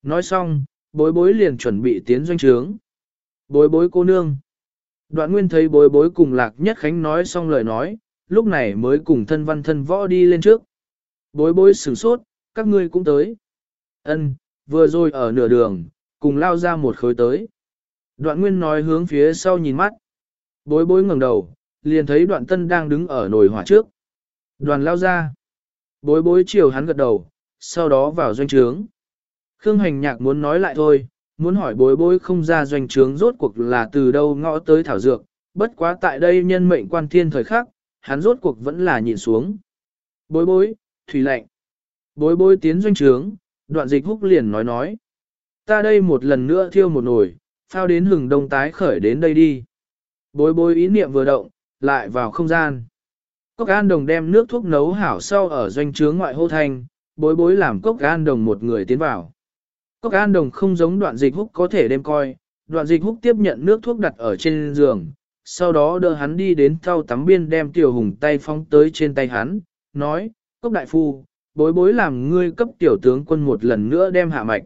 Nói xong, bối bối liền chuẩn bị tiến doanh trướng. Bối bối cô nương. Đoạn nguyên thấy bối bối cùng lạc nhất khánh nói xong lời nói, lúc này mới cùng thân văn thân võ đi lên trước. Bối bối sửng sốt, các ngươi cũng tới. Ân, vừa rồi ở nửa đường, cùng lao ra một khối tới. Đoạn nguyên nói hướng phía sau nhìn mắt. Bối bối ngẩng đầu, liền thấy đoạn tân đang đứng ở nồi hỏa trước. Đoàn lao ra. Bối bối chiều hắn gật đầu, sau đó vào doanh trướng. Khương hành nhạc muốn nói lại thôi, muốn hỏi bối bối không ra doanh trướng rốt cuộc là từ đâu ngõ tới thảo dược, bất quá tại đây nhân mệnh quan thiên thời khắc, hắn rốt cuộc vẫn là nhìn xuống. Bối bối, thủy lạnh. Bối bối tiến doanh trướng, đoạn dịch húc liền nói nói. Ta đây một lần nữa thiêu một nồi, phao đến hừng đông tái khởi đến đây đi. Bối bối ý niệm vừa động, lại vào không gian. Cốc an đồng đem nước thuốc nấu hảo sau ở doanh trướng ngoại hô thành bối bối làm cốc an đồng một người tiến vào. Cốc an đồng không giống đoạn dịch húc có thể đem coi, đoạn dịch húc tiếp nhận nước thuốc đặt ở trên giường, sau đó đỡ hắn đi đến thau tắm biên đem tiểu hùng tay phóng tới trên tay hắn, nói, cốc đại phu, bối bối làm ngươi cấp tiểu tướng quân một lần nữa đem hạ mạch.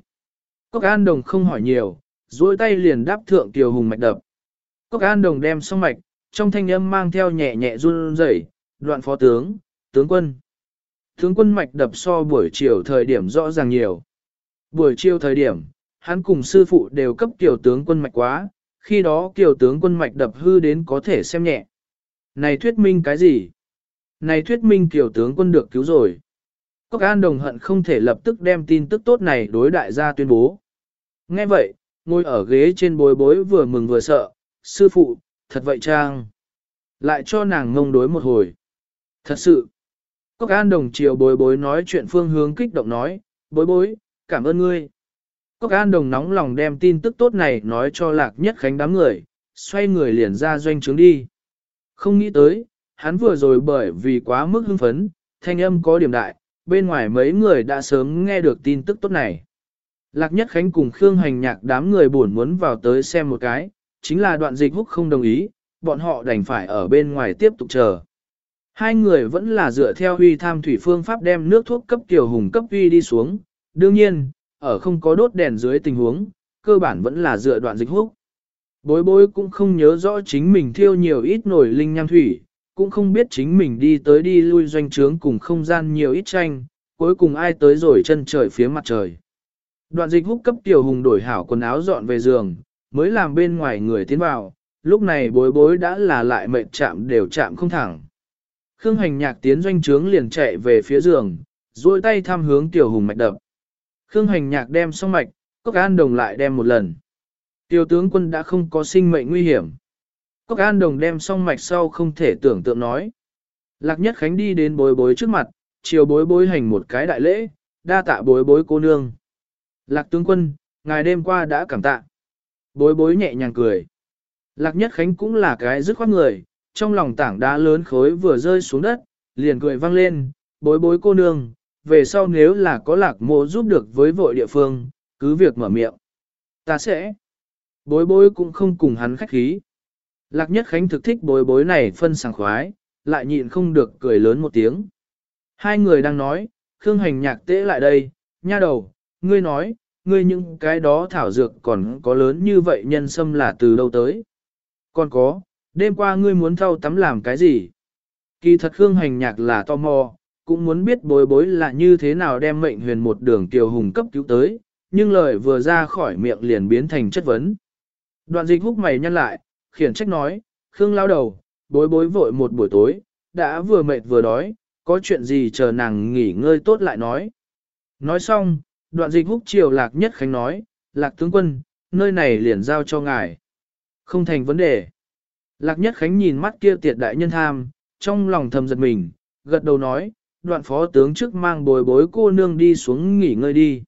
Cốc an đồng không hỏi nhiều, duỗi tay liền đáp thượng tiểu hùng mạch đập. Cốc an đồng đem xong mạch, trong thanh âm mang theo nhẹ nhẹ run rẩy, đoạn phó tướng, tướng quân. Tướng quân mạch đập so buổi chiều thời điểm rõ ràng nhiều. Buổi chiều thời điểm, hắn cùng sư phụ đều cấp tiểu tướng quân mạch quá, khi đó tiểu tướng quân mạch đập hư đến có thể xem nhẹ. Này thuyết minh cái gì? Này thuyết minh tiểu tướng quân được cứu rồi. Cốc An đồng hận không thể lập tức đem tin tức tốt này đối đại gia tuyên bố. Nghe vậy, ngồi ở ghế trên bối bối vừa mừng vừa sợ, sư phụ, thật vậy trang. Lại cho nàng ngông đối một hồi. Thật sự. Cốc An đồng chiều bối bối nói chuyện phương hướng kích động nói, bối bối, cảm ơn ngươi. Cốc An đồng nóng lòng đem tin tức tốt này nói cho lạc nhất khánh đám người, xoay người liền ra doanh trướng đi. Không nghĩ tới, hắn vừa rồi bởi vì quá mức hưng phấn, thanh âm có điểm đại, bên ngoài mấy người đã sớm nghe được tin tức tốt này. Lạc Nhất Khánh cùng Khương Hành Nhạc đám người buồn muốn vào tới xem một cái, chính là đoạn dịch húc không đồng ý, bọn họ đành phải ở bên ngoài tiếp tục chờ. Hai người vẫn là dựa theo huy tham thủy phương pháp đem nước thuốc cấp tiểu hùng cấp huy đi xuống, đương nhiên, ở không có đốt đèn dưới tình huống, cơ bản vẫn là dựa đoạn dịch húc. Bối bối cũng không nhớ rõ chính mình thiêu nhiều ít nổi linh nham thủy, cũng không biết chính mình đi tới đi lui doanh trướng cùng không gian nhiều ít tranh, cuối cùng ai tới rồi chân trời phía mặt trời. Đoạn dịch húc cấp tiểu hùng đổi hảo quần áo dọn về giường, mới làm bên ngoài người tiến vào, lúc này bối bối đã là lại mệt chạm đều chạm không thẳng. Khương hành nhạc tiến doanh trướng liền chạy về phía giường, duỗi tay thăm hướng tiểu hùng mạch đập. Khương hành nhạc đem xong mạch, cốc an đồng lại đem một lần. Tiểu tướng quân đã không có sinh mệnh nguy hiểm. Cốc an đồng đem xong mạch sau không thể tưởng tượng nói. Lạc nhất khánh đi đến bối bối trước mặt, chiều bối bối hành một cái đại lễ, đa tạ bối bối cô nương. Lạc tướng quân, ngài đêm qua đã cảm tạ. Bối bối nhẹ nhàng cười. Lạc nhất khánh cũng là cái dứt khoát người, trong lòng tảng đá lớn khối vừa rơi xuống đất, liền cười vang lên, bối bối cô nương, về sau nếu là có lạc mộ giúp được với vội địa phương, cứ việc mở miệng. Ta sẽ. Bối bối cũng không cùng hắn khách khí. Lạc nhất khánh thực thích bối bối này phân sảng khoái, lại nhịn không được cười lớn một tiếng. Hai người đang nói, Khương Hành nhạc tễ lại đây, nha đầu, ngươi nói, ngươi những cái đó thảo dược còn có lớn như vậy nhân sâm là từ đâu tới. Còn có, đêm qua ngươi muốn thâu tắm làm cái gì? Kỳ thật Khương Hành nhạc là tò mò, cũng muốn biết bối bối là như thế nào đem mệnh huyền một đường tiểu hùng cấp cứu tới, nhưng lời vừa ra khỏi miệng liền biến thành chất vấn. Đoạn dịch húc mày nhăn lại, khiển trách nói, Khương lao đầu, bối bối vội một buổi tối, đã vừa mệt vừa đói, có chuyện gì chờ nàng nghỉ ngơi tốt lại nói. Nói xong, đoạn dịch húc triều lạc nhất khánh nói, lạc tướng quân, nơi này liền giao cho ngài. Không thành vấn đề. Lạc nhất khánh nhìn mắt kia tiệt đại nhân tham, trong lòng thầm giật mình, gật đầu nói, đoạn phó tướng trước mang bồi bối cô nương đi xuống nghỉ ngơi đi.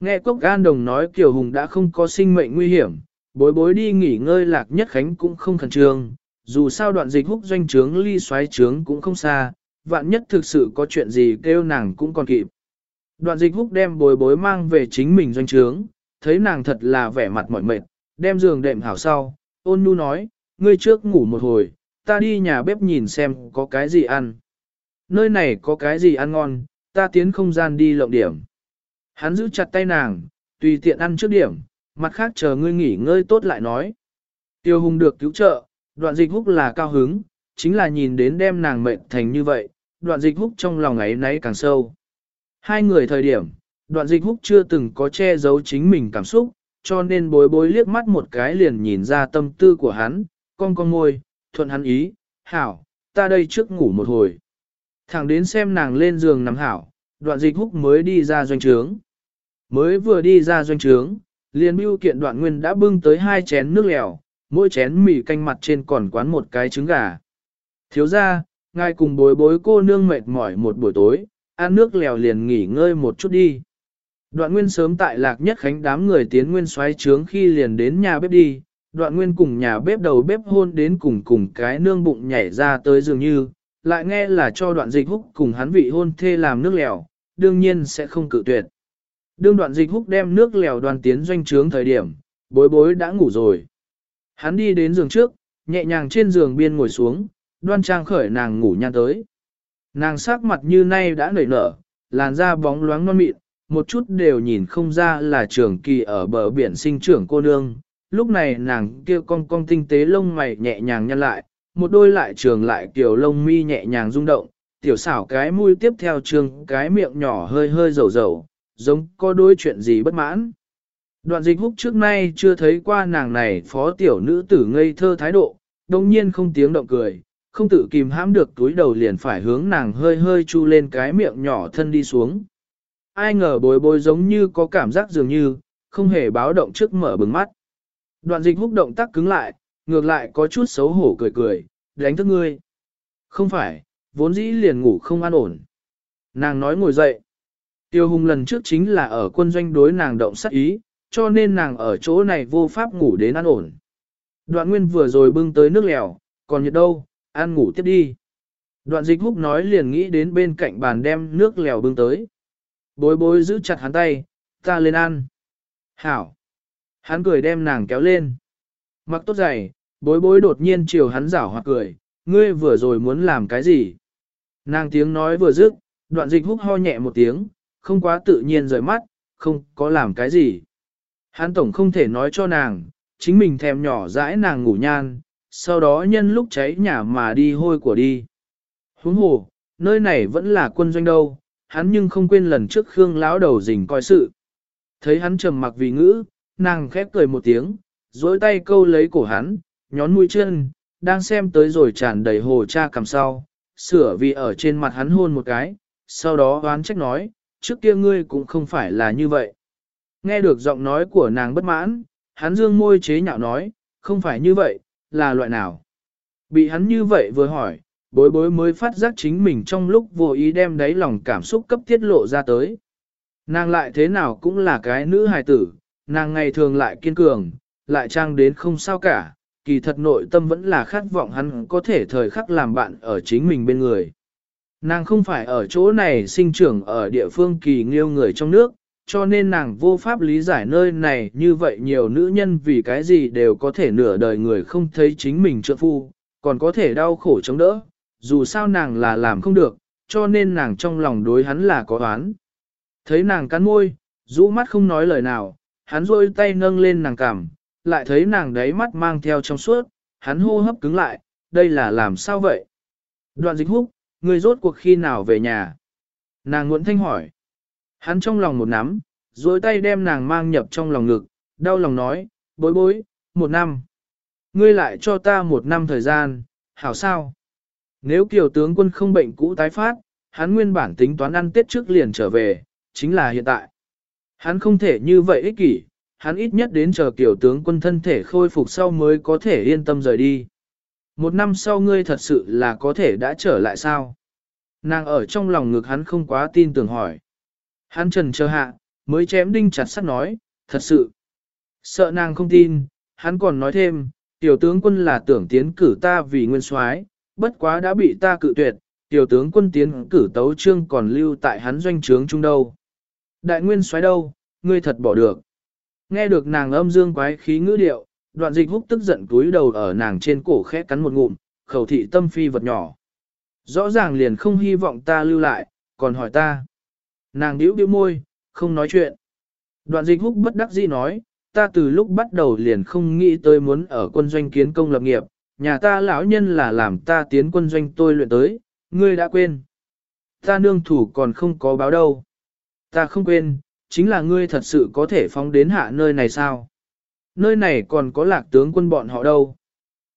Nghe cốc gan đồng nói Kiều Hùng đã không có sinh mệnh nguy hiểm, bối bối đi nghỉ ngơi lạc nhất khánh cũng không khẩn trương, dù sao đoạn dịch húc doanh trướng ly xoáy trướng cũng không xa, vạn nhất thực sự có chuyện gì kêu nàng cũng còn kịp. Đoạn dịch húc đem bối bối mang về chính mình doanh trướng, thấy nàng thật là vẻ mặt mỏi mệt, đem giường đệm hảo sau, ôn nhu nói, ngươi trước ngủ một hồi, ta đi nhà bếp nhìn xem có cái gì ăn. Nơi này có cái gì ăn ngon, ta tiến không gian đi lộng điểm. Hắn giữ chặt tay nàng, tùy tiện ăn trước điểm, mặt khác chờ ngươi nghỉ ngơi tốt lại nói. Tiêu hùng được cứu trợ, đoạn dịch húc là cao hứng, chính là nhìn đến đem nàng mệt thành như vậy, đoạn dịch húc trong lòng ấy nấy càng sâu. Hai người thời điểm, đoạn dịch húc chưa từng có che giấu chính mình cảm xúc, cho nên bối bối liếc mắt một cái liền nhìn ra tâm tư của hắn, con con môi, thuận hắn ý, hảo, ta đây trước ngủ một hồi. Thẳng đến xem nàng lên giường nằm hảo, đoạn dịch húc mới đi ra doanh trướng. Mới vừa đi ra doanh trướng, liền bưu kiện đoạn nguyên đã bưng tới hai chén nước lèo, mỗi chén mì canh mặt trên còn quán một cái trứng gà. Thiếu ra, ngài cùng bối bối cô nương mệt mỏi một buổi tối, ăn nước lèo liền nghỉ ngơi một chút đi. Đoạn nguyên sớm tại lạc nhất khánh đám người tiến nguyên xoáy trướng khi liền đến nhà bếp đi, đoạn nguyên cùng nhà bếp đầu bếp hôn đến cùng cùng cái nương bụng nhảy ra tới dường như, lại nghe là cho đoạn dịch húc cùng hắn vị hôn thê làm nước lèo, đương nhiên sẽ không cự tuyệt. Đương đoạn dịch húc đem nước lèo đoàn tiến doanh trướng thời điểm, bối bối đã ngủ rồi. Hắn đi đến giường trước, nhẹ nhàng trên giường biên ngồi xuống, đoan trang khởi nàng ngủ nhan tới. Nàng sắc mặt như nay đã nảy nở, làn da bóng loáng non mịn, một chút đều nhìn không ra là trưởng kỳ ở bờ biển sinh trưởng cô nương. Lúc này nàng kia cong cong tinh tế lông mày nhẹ nhàng nhăn lại, một đôi lại trường lại kiểu lông mi nhẹ nhàng rung động, tiểu xảo cái mũi tiếp theo trường cái miệng nhỏ hơi hơi dầu dầu, giống có đôi chuyện gì bất mãn. Đoạn dịch húc trước nay chưa thấy qua nàng này phó tiểu nữ tử ngây thơ thái độ, đồng nhiên không tiếng động cười, không tự kìm hãm được túi đầu liền phải hướng nàng hơi hơi chu lên cái miệng nhỏ thân đi xuống. Ai ngờ bối bối giống như có cảm giác dường như, không hề báo động trước mở bừng mắt. Đoạn dịch húc động tác cứng lại, ngược lại có chút xấu hổ cười cười, đánh thức ngươi. Không phải, vốn dĩ liền ngủ không an ổn. Nàng nói ngồi dậy. Tiêu hùng lần trước chính là ở quân doanh đối nàng động sát ý, cho nên nàng ở chỗ này vô pháp ngủ đến an ổn. Đoạn nguyên vừa rồi bưng tới nước lèo, còn nhiệt đâu, ăn ngủ tiếp đi. Đoạn dịch húc nói liền nghĩ đến bên cạnh bàn đem nước lèo bưng tới. Bối bối giữ chặt hắn tay, ta lên ăn. Hảo. Hắn cười đem nàng kéo lên. Mặc tốt giày, bối bối đột nhiên chiều hắn rảo hoặc cười, ngươi vừa rồi muốn làm cái gì? Nàng tiếng nói vừa dứt, đoạn dịch húc ho nhẹ một tiếng, không quá tự nhiên rời mắt, không có làm cái gì. Hắn tổng không thể nói cho nàng, chính mình thèm nhỏ dãi nàng ngủ nhan, sau đó nhân lúc cháy nhà mà đi hôi của đi. Huống hồ, nơi này vẫn là quân doanh đâu, hắn nhưng không quên lần trước Khương lão đầu rình coi sự. Thấy hắn trầm mặc vì ngữ, nàng khép cười một tiếng, dối tay câu lấy cổ hắn, nhón mũi chân, đang xem tới rồi tràn đầy hồ cha cầm sau, sửa vì ở trên mặt hắn hôn một cái, sau đó oán trách nói, trước kia ngươi cũng không phải là như vậy. Nghe được giọng nói của nàng bất mãn, hắn dương môi chế nhạo nói, không phải như vậy, là loại nào. Bị hắn như vậy vừa hỏi, bối bối mới phát giác chính mình trong lúc vô ý đem đáy lòng cảm xúc cấp tiết lộ ra tới. Nàng lại thế nào cũng là cái nữ hài tử, nàng ngày thường lại kiên cường, lại trang đến không sao cả, kỳ thật nội tâm vẫn là khát vọng hắn có thể thời khắc làm bạn ở chính mình bên người. Nàng không phải ở chỗ này sinh trưởng ở địa phương kỳ nghiêu người trong nước, cho nên nàng vô pháp lý giải nơi này như vậy nhiều nữ nhân vì cái gì đều có thể nửa đời người không thấy chính mình trợ phu, còn có thể đau khổ chống đỡ, dù sao nàng là làm không được, cho nên nàng trong lòng đối hắn là có oán. Thấy nàng cắn môi, rũ mắt không nói lời nào, hắn rôi tay nâng lên nàng cằm, lại thấy nàng đáy mắt mang theo trong suốt, hắn hô hấp cứng lại, đây là làm sao vậy? Đoạn dịch húc, người rốt cuộc khi nào về nhà? Nàng Nguyễn Thanh hỏi. Hắn trong lòng một nắm, duỗi tay đem nàng mang nhập trong lòng ngực, đau lòng nói, bối bối, một năm. Ngươi lại cho ta một năm thời gian, hảo sao? Nếu kiều tướng quân không bệnh cũ tái phát, hắn nguyên bản tính toán ăn tết trước liền trở về, chính là hiện tại. Hắn không thể như vậy ích kỷ, hắn ít nhất đến chờ kiểu tướng quân thân thể khôi phục sau mới có thể yên tâm rời đi. Một năm sau ngươi thật sự là có thể đã trở lại sao? Nàng ở trong lòng ngực hắn không quá tin tưởng hỏi. Hắn trần chờ hạ, mới chém đinh chặt sắt nói, thật sự. Sợ nàng không tin, hắn còn nói thêm, tiểu tướng quân là tưởng tiến cử ta vì nguyên soái, bất quá đã bị ta cự tuyệt, tiểu tướng quân tiến cử tấu trương còn lưu tại hắn doanh trướng chung đâu. Đại nguyên soái đâu, ngươi thật bỏ được. Nghe được nàng âm dương quái khí ngữ điệu, đoạn dịch húc tức giận túi đầu ở nàng trên cổ khẽ cắn một ngụm, khẩu thị tâm phi vật nhỏ. Rõ ràng liền không hy vọng ta lưu lại, còn hỏi ta. Nàng điếu điếu môi, không nói chuyện. Đoạn dịch húc bất đắc dĩ nói, ta từ lúc bắt đầu liền không nghĩ tới muốn ở quân doanh kiến công lập nghiệp, nhà ta lão nhân là làm ta tiến quân doanh tôi luyện tới, ngươi đã quên. Ta nương thủ còn không có báo đâu. Ta không quên, chính là ngươi thật sự có thể phóng đến hạ nơi này sao? Nơi này còn có lạc tướng quân bọn họ đâu?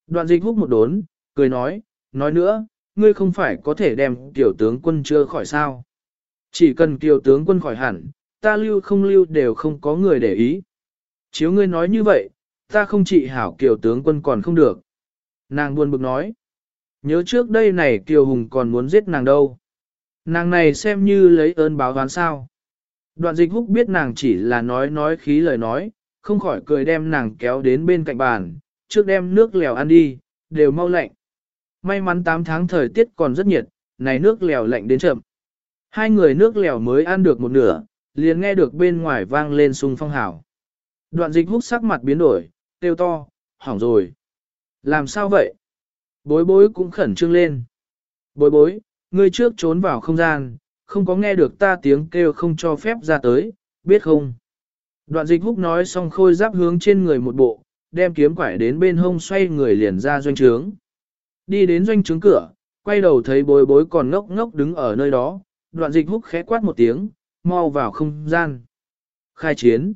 Đoạn dịch Húc một đốn, cười nói, nói nữa, ngươi không phải có thể đem tiểu tướng quân chưa khỏi sao? Chỉ cần kiều tướng quân khỏi hẳn, ta lưu không lưu đều không có người để ý. Chiếu ngươi nói như vậy, ta không trị hảo kiều tướng quân còn không được. Nàng buồn bực nói. Nhớ trước đây này kiều hùng còn muốn giết nàng đâu. Nàng này xem như lấy ơn báo oán sao. Đoạn dịch húc biết nàng chỉ là nói nói khí lời nói, không khỏi cười đem nàng kéo đến bên cạnh bàn, trước đem nước lèo ăn đi, đều mau lạnh. May mắn 8 tháng thời tiết còn rất nhiệt, này nước lèo lạnh đến chậm. Hai người nước lèo mới ăn được một nửa, liền nghe được bên ngoài vang lên sung phong hảo. Đoạn dịch húc sắc mặt biến đổi, tiêu to, hỏng rồi. Làm sao vậy? Bối bối cũng khẩn trương lên. Bối bối, ngươi trước trốn vào không gian, không có nghe được ta tiếng kêu không cho phép ra tới, biết không? Đoạn dịch húc nói xong khôi giáp hướng trên người một bộ, đem kiếm quải đến bên hông xoay người liền ra doanh trướng. Đi đến doanh trướng cửa, quay đầu thấy bối bối còn ngốc ngốc đứng ở nơi đó, đoạn dịch húc khẽ quát một tiếng, mau vào không gian. Khai chiến.